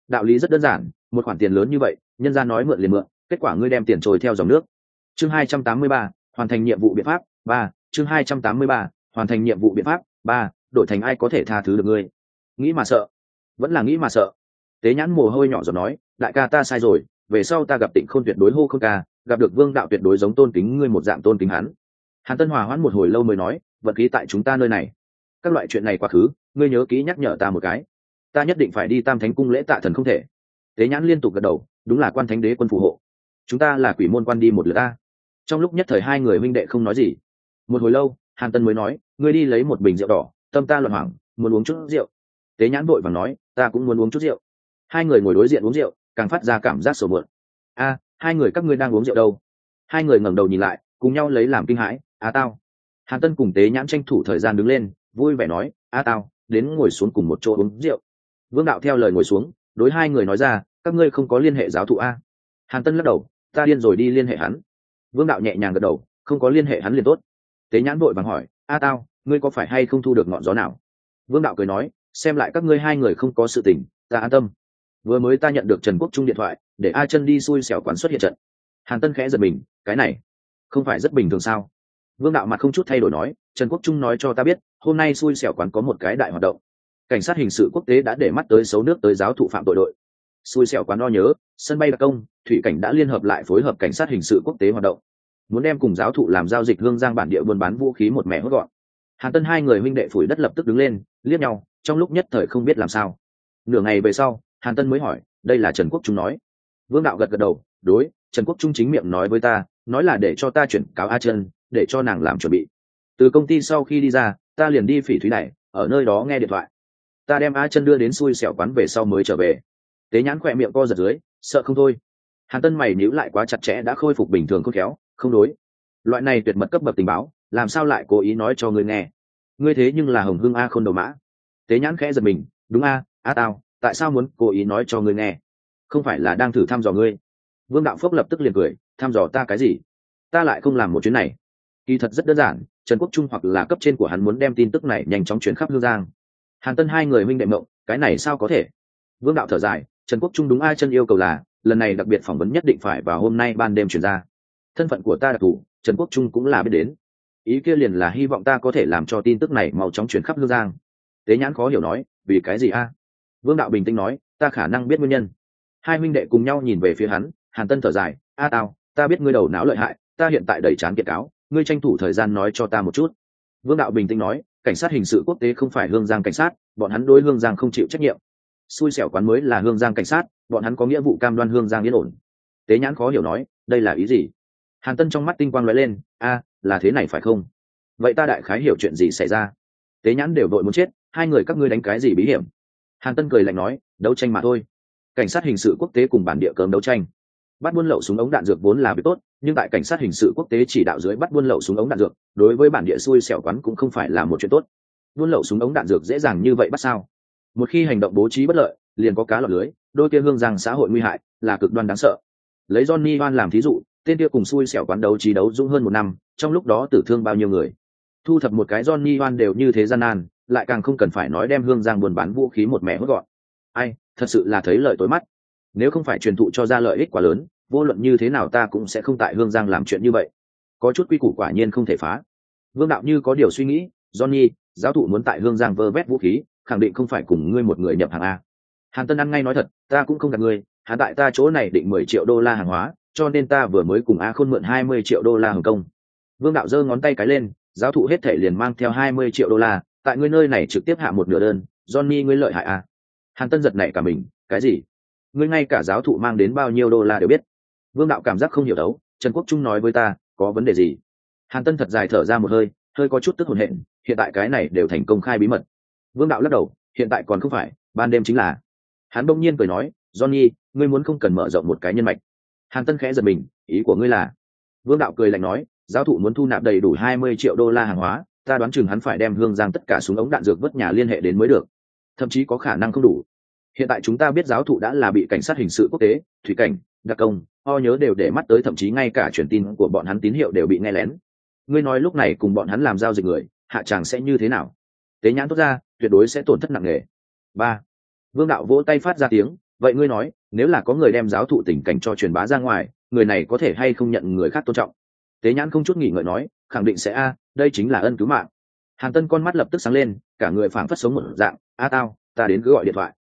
Đạo lý rất đơn giản, một khoản tiền lớn như vậy, nhân ra nói mượn liền mượn, kết quả ngươi đem tiền trồi theo dòng nước. Chương hai trăm tám mươi ba, hoàn thành nhiệm vụ biện pháp, ba. Chương hai trăm tám mươi ba, hoàn thành nhiệm vụ biện pháp, ba. Đổi thành ai có thể tha thứ được ngươi? Nghĩ mà sợ. Vẫn là nghĩ mà sợ. Tế nhãn mồ hôi nhỏ giọt nói, đại ca ta sai rồi, về sau ta gặp tịnh khôn tuyệt đối hô không ca, gặp được vương đạo tuyệt đối giống tôn kính ngươi một dạng tôn kính hắn. Hàn tân hòa hoãn một hồi lâu mới nói vật khí tại chúng ta nơi này các loại chuyện này quá khứ, ngươi nhớ kỹ nhắc nhở ta một cái. Ta nhất định phải đi tam thánh cung lễ tạ thần không thể. Tế nhãn liên tục gật đầu, đúng là quan thánh đế quân phù hộ. Chúng ta là quỷ môn quan đi một lượt ta. Trong lúc nhất thời hai người minh đệ không nói gì. Một hồi lâu, hàn tân mới nói, ngươi đi lấy một bình rượu đỏ, tâm ta loạn hoảng, muốn uống chút rượu. Tế nhãn vội và nói, ta cũng muốn uống chút rượu. Hai người ngồi đối diện uống rượu, càng phát ra cảm giác sầu mượn a, hai người các ngươi đang uống rượu đâu? Hai người ngẩng đầu nhìn lại, cùng nhau lấy làm kinh hãi à tao. Hàn tân cùng tế nhãn tranh thủ thời gian đứng lên vui vẻ nói, a tao, đến ngồi xuống cùng một chỗ uống rượu. Vương đạo theo lời ngồi xuống, đối hai người nói ra, các ngươi không có liên hệ giáo thụ a. Hàn tân lắc đầu, ta điên rồi đi liên hệ hắn. Vương đạo nhẹ nhàng gật đầu, không có liên hệ hắn liền tốt. Tế nhãn vội vàng hỏi, a tao, ngươi có phải hay không thu được ngọn gió nào? Vương đạo cười nói, xem lại các ngươi hai người không có sự tình, ta an tâm. Vừa mới ta nhận được trần quốc trung điện thoại, để a chân đi xui xẻo quán xuất hiện trận. Hàn tân khẽ giật mình, cái này không phải rất bình thường sao? Vương đạo mặt không chút thay đổi nói trần quốc trung nói cho ta biết, hôm nay xui xẻo quán có một cái đại hoạt động. Cảnh sát hình sự quốc tế đã để mắt tới xấu nước tới giáo thụ phạm tội đội. Xui xẻo quán lo nhớ, sân bay đặc công, thủy cảnh đã liên hợp lại phối hợp cảnh sát hình sự quốc tế hoạt động. Muốn đem cùng giáo thụ làm giao dịch hương giang bản địa buôn bán vũ khí một mẻ hốt gọn. Hàn tân hai người huynh đệ phủi đất lập tức đứng lên, liếc nhau, trong lúc nhất thời không biết làm sao. Nửa ngày về sau, hàn tân mới hỏi, đây là trần quốc trung nói. Vương đạo gật gật đầu, đối, trần quốc trung chính miệng nói với ta, nói là để cho ta chuyển cáo a chân để cho nàng làm chuẩn bị từ công ty sau khi đi ra, ta liền đi phỉ thúy này ở nơi đó nghe điện thoại. Ta đem a chân đưa đến xui xẻo quán về sau mới trở về. Tế nhãn khỏe miệng co giật dưới, sợ không thôi. Hàn tân mày níu lại quá chặt chẽ đã khôi phục bình thường khôn khéo, không đối. Loại này tuyệt mật cấp bậc tình báo, làm sao lại cố ý nói cho ngươi nghe? Ngươi thế nhưng là hồng hưng a khôn đầu mã. Tế nhãn khẽ giật mình, đúng a a tao, tại sao muốn cố ý nói cho ngươi nghe? Không phải là đang thử thăm dò ngươi. Vương đạo phước lập tức liền cười, thăm dò ta cái gì? Ta lại không làm một chuyến này. Kỳ thật rất đơn giản trần quốc trung hoặc là cấp trên của hắn muốn đem tin tức này nhanh chóng chuyển khắp hương giang. Hàn tân hai người minh đệ mộng, cái này sao có thể? Vương đạo thở dài, trần quốc trung đúng ai chân yêu cầu là, lần này đặc biệt phỏng vấn nhất định phải vào hôm nay ban đêm chuyển ra. Thân phận của ta đặc thù, trần quốc trung cũng là biết đến. Ý kia liền là hy vọng ta có thể làm cho tin tức này mau chóng chuyển khắp hương giang. Tế nhãn khó hiểu nói, vì cái gì a? Vương đạo bình tĩnh nói, ta khả năng biết nguyên nhân. Hai minh đệ cùng nhau nhìn về phía hắn, hàn tân thở dài, a tao ta biết ngươi đầu não lợi hại, ta hiện tại đầy chán kiệt cáo ngươi tranh thủ thời gian nói cho ta một chút. Vương đạo bình tĩnh nói, cảnh sát hình sự quốc tế không phải hương giang cảnh sát, bọn hắn đối hương giang không chịu trách nhiệm. Xui xẻo quán mới là hương giang cảnh sát, bọn hắn có nghĩa vụ cam đoan hương giang yên ổn. Tế nhãn khó hiểu nói, đây là ý gì? Hàn tân trong mắt tinh quang lóe lên, a, là thế này phải không? Vậy ta đại khái hiểu chuyện gì xảy ra? Tế nhãn đều đội muốn chết, hai người các ngươi đánh cái gì bí hiểm? Hàn tân cười lạnh nói, đấu tranh mà thôi. Cảnh sát hình sự quốc tế cùng bản địa cấm đấu tranh bắt buôn lậu súng ống đạn dược vốn là việc tốt, nhưng tại cảnh sát hình sự quốc tế chỉ đạo dưới bắt buôn lậu súng ống đạn dược, đối với bản địa xui xẻo quán cũng không phải là một chuyện tốt. Buôn lậu súng ống đạn dược dễ dàng như vậy bắt sao? Một khi hành động bố trí bất lợi, liền có cá lọt lưới, đôi kia hương rằng xã hội nguy hại, là cực đoan đáng sợ. Lấy johnny van làm thí dụ, tên kia cùng xui xẻo quán đấu trí đấu dũng hơn một năm, trong lúc đó tử thương bao nhiêu người? Thu thập một cái johnny van đều như thế gian nan, lại càng không cần phải nói đem hương giang buôn bán vũ khí một mẻ hốt gọn. Ai, thật sự là thấy lợi tối mắt. Nếu không phải truyền thụ cho ra lợi ích quá lớn vô luận như thế nào ta cũng sẽ không tại hương giang làm chuyện như vậy. Có chút quy củ quả nhiên không thể phá. Vương đạo như có điều suy nghĩ, johnny, giáo thụ muốn tại hương giang vơ vét vũ khí, khẳng định không phải cùng ngươi một người nhập hàng a. Hàn tân ăn ngay nói thật, ta cũng không gặp ngươi hàn tại ta chỗ này định mười triệu đô la hàng hóa, cho nên ta vừa mới cùng a khôn mượn hai mươi triệu đô la hồng công vương đạo giơ ngón tay cái lên, giáo thụ hết thể liền mang theo hai mươi triệu đô la, tại ngươi nơi này trực tiếp hạ một nửa đơn, johnny ngươi lợi hại A. hàn tân giật nảy cả mình, cái gì? Ngươi ngay cả giáo thụ mang đến bao nhiêu đô la đều biết vương đạo cảm giác không hiểu đấu, trần quốc trung nói với ta, có vấn đề gì? Hàn tân thật dài thở ra một hơi hơi có chút tức hồn hện, hiện tại cái này đều thành công khai bí mật. Vương đạo lắc đầu, hiện tại còn không phải, ban đêm chính là. Hắn bỗng nhiên cười nói, johnny, ngươi muốn không cần mở rộng một cái nhân mạch. Hàn tân khẽ giật mình, ý của ngươi là? Vương đạo cười lạnh nói, giáo thụ muốn thu nạp đầy đủ hai mươi triệu đô la hàng hóa, ta đoán chừng hắn phải đem hương giang tất cả súng ống đạn dược vất nhà liên hệ đến mới được. Thậm chí có khả năng không đủ hiện tại chúng ta biết giáo thụ đã là bị cảnh sát hình sự quốc tế, thủy cảnh, đặc công ho nhớ đều để mắt tới thậm chí ngay cả truyền tin của bọn hắn tín hiệu đều bị nghe lén. Ngươi nói lúc này cùng bọn hắn làm giao dịch người, hạ tràng sẽ như thế nào? Tế nhãn tốt ra, tuyệt đối sẽ tổn thất nặng nề. Ba. Vương đạo vỗ tay phát ra tiếng, vậy ngươi nói, nếu là có người đem giáo thụ tình cảnh cho truyền bá ra ngoài, người này có thể hay không nhận người khác tôn trọng? Tế nhãn không chút nghỉ ngợi nói, khẳng định sẽ a, đây chính là ân cứu mạng. Hàn tân con mắt lập tức sáng lên, cả người phảng phất sống một dạng, a tao, ta đến cứ gọi điện thoại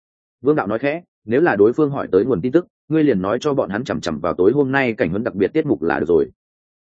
vương đạo nói khẽ, nếu là đối phương hỏi tới nguồn tin tức, ngươi liền nói cho bọn hắn chằm chằm vào tối hôm nay cảnh huấn đặc biệt tiết mục là được rồi.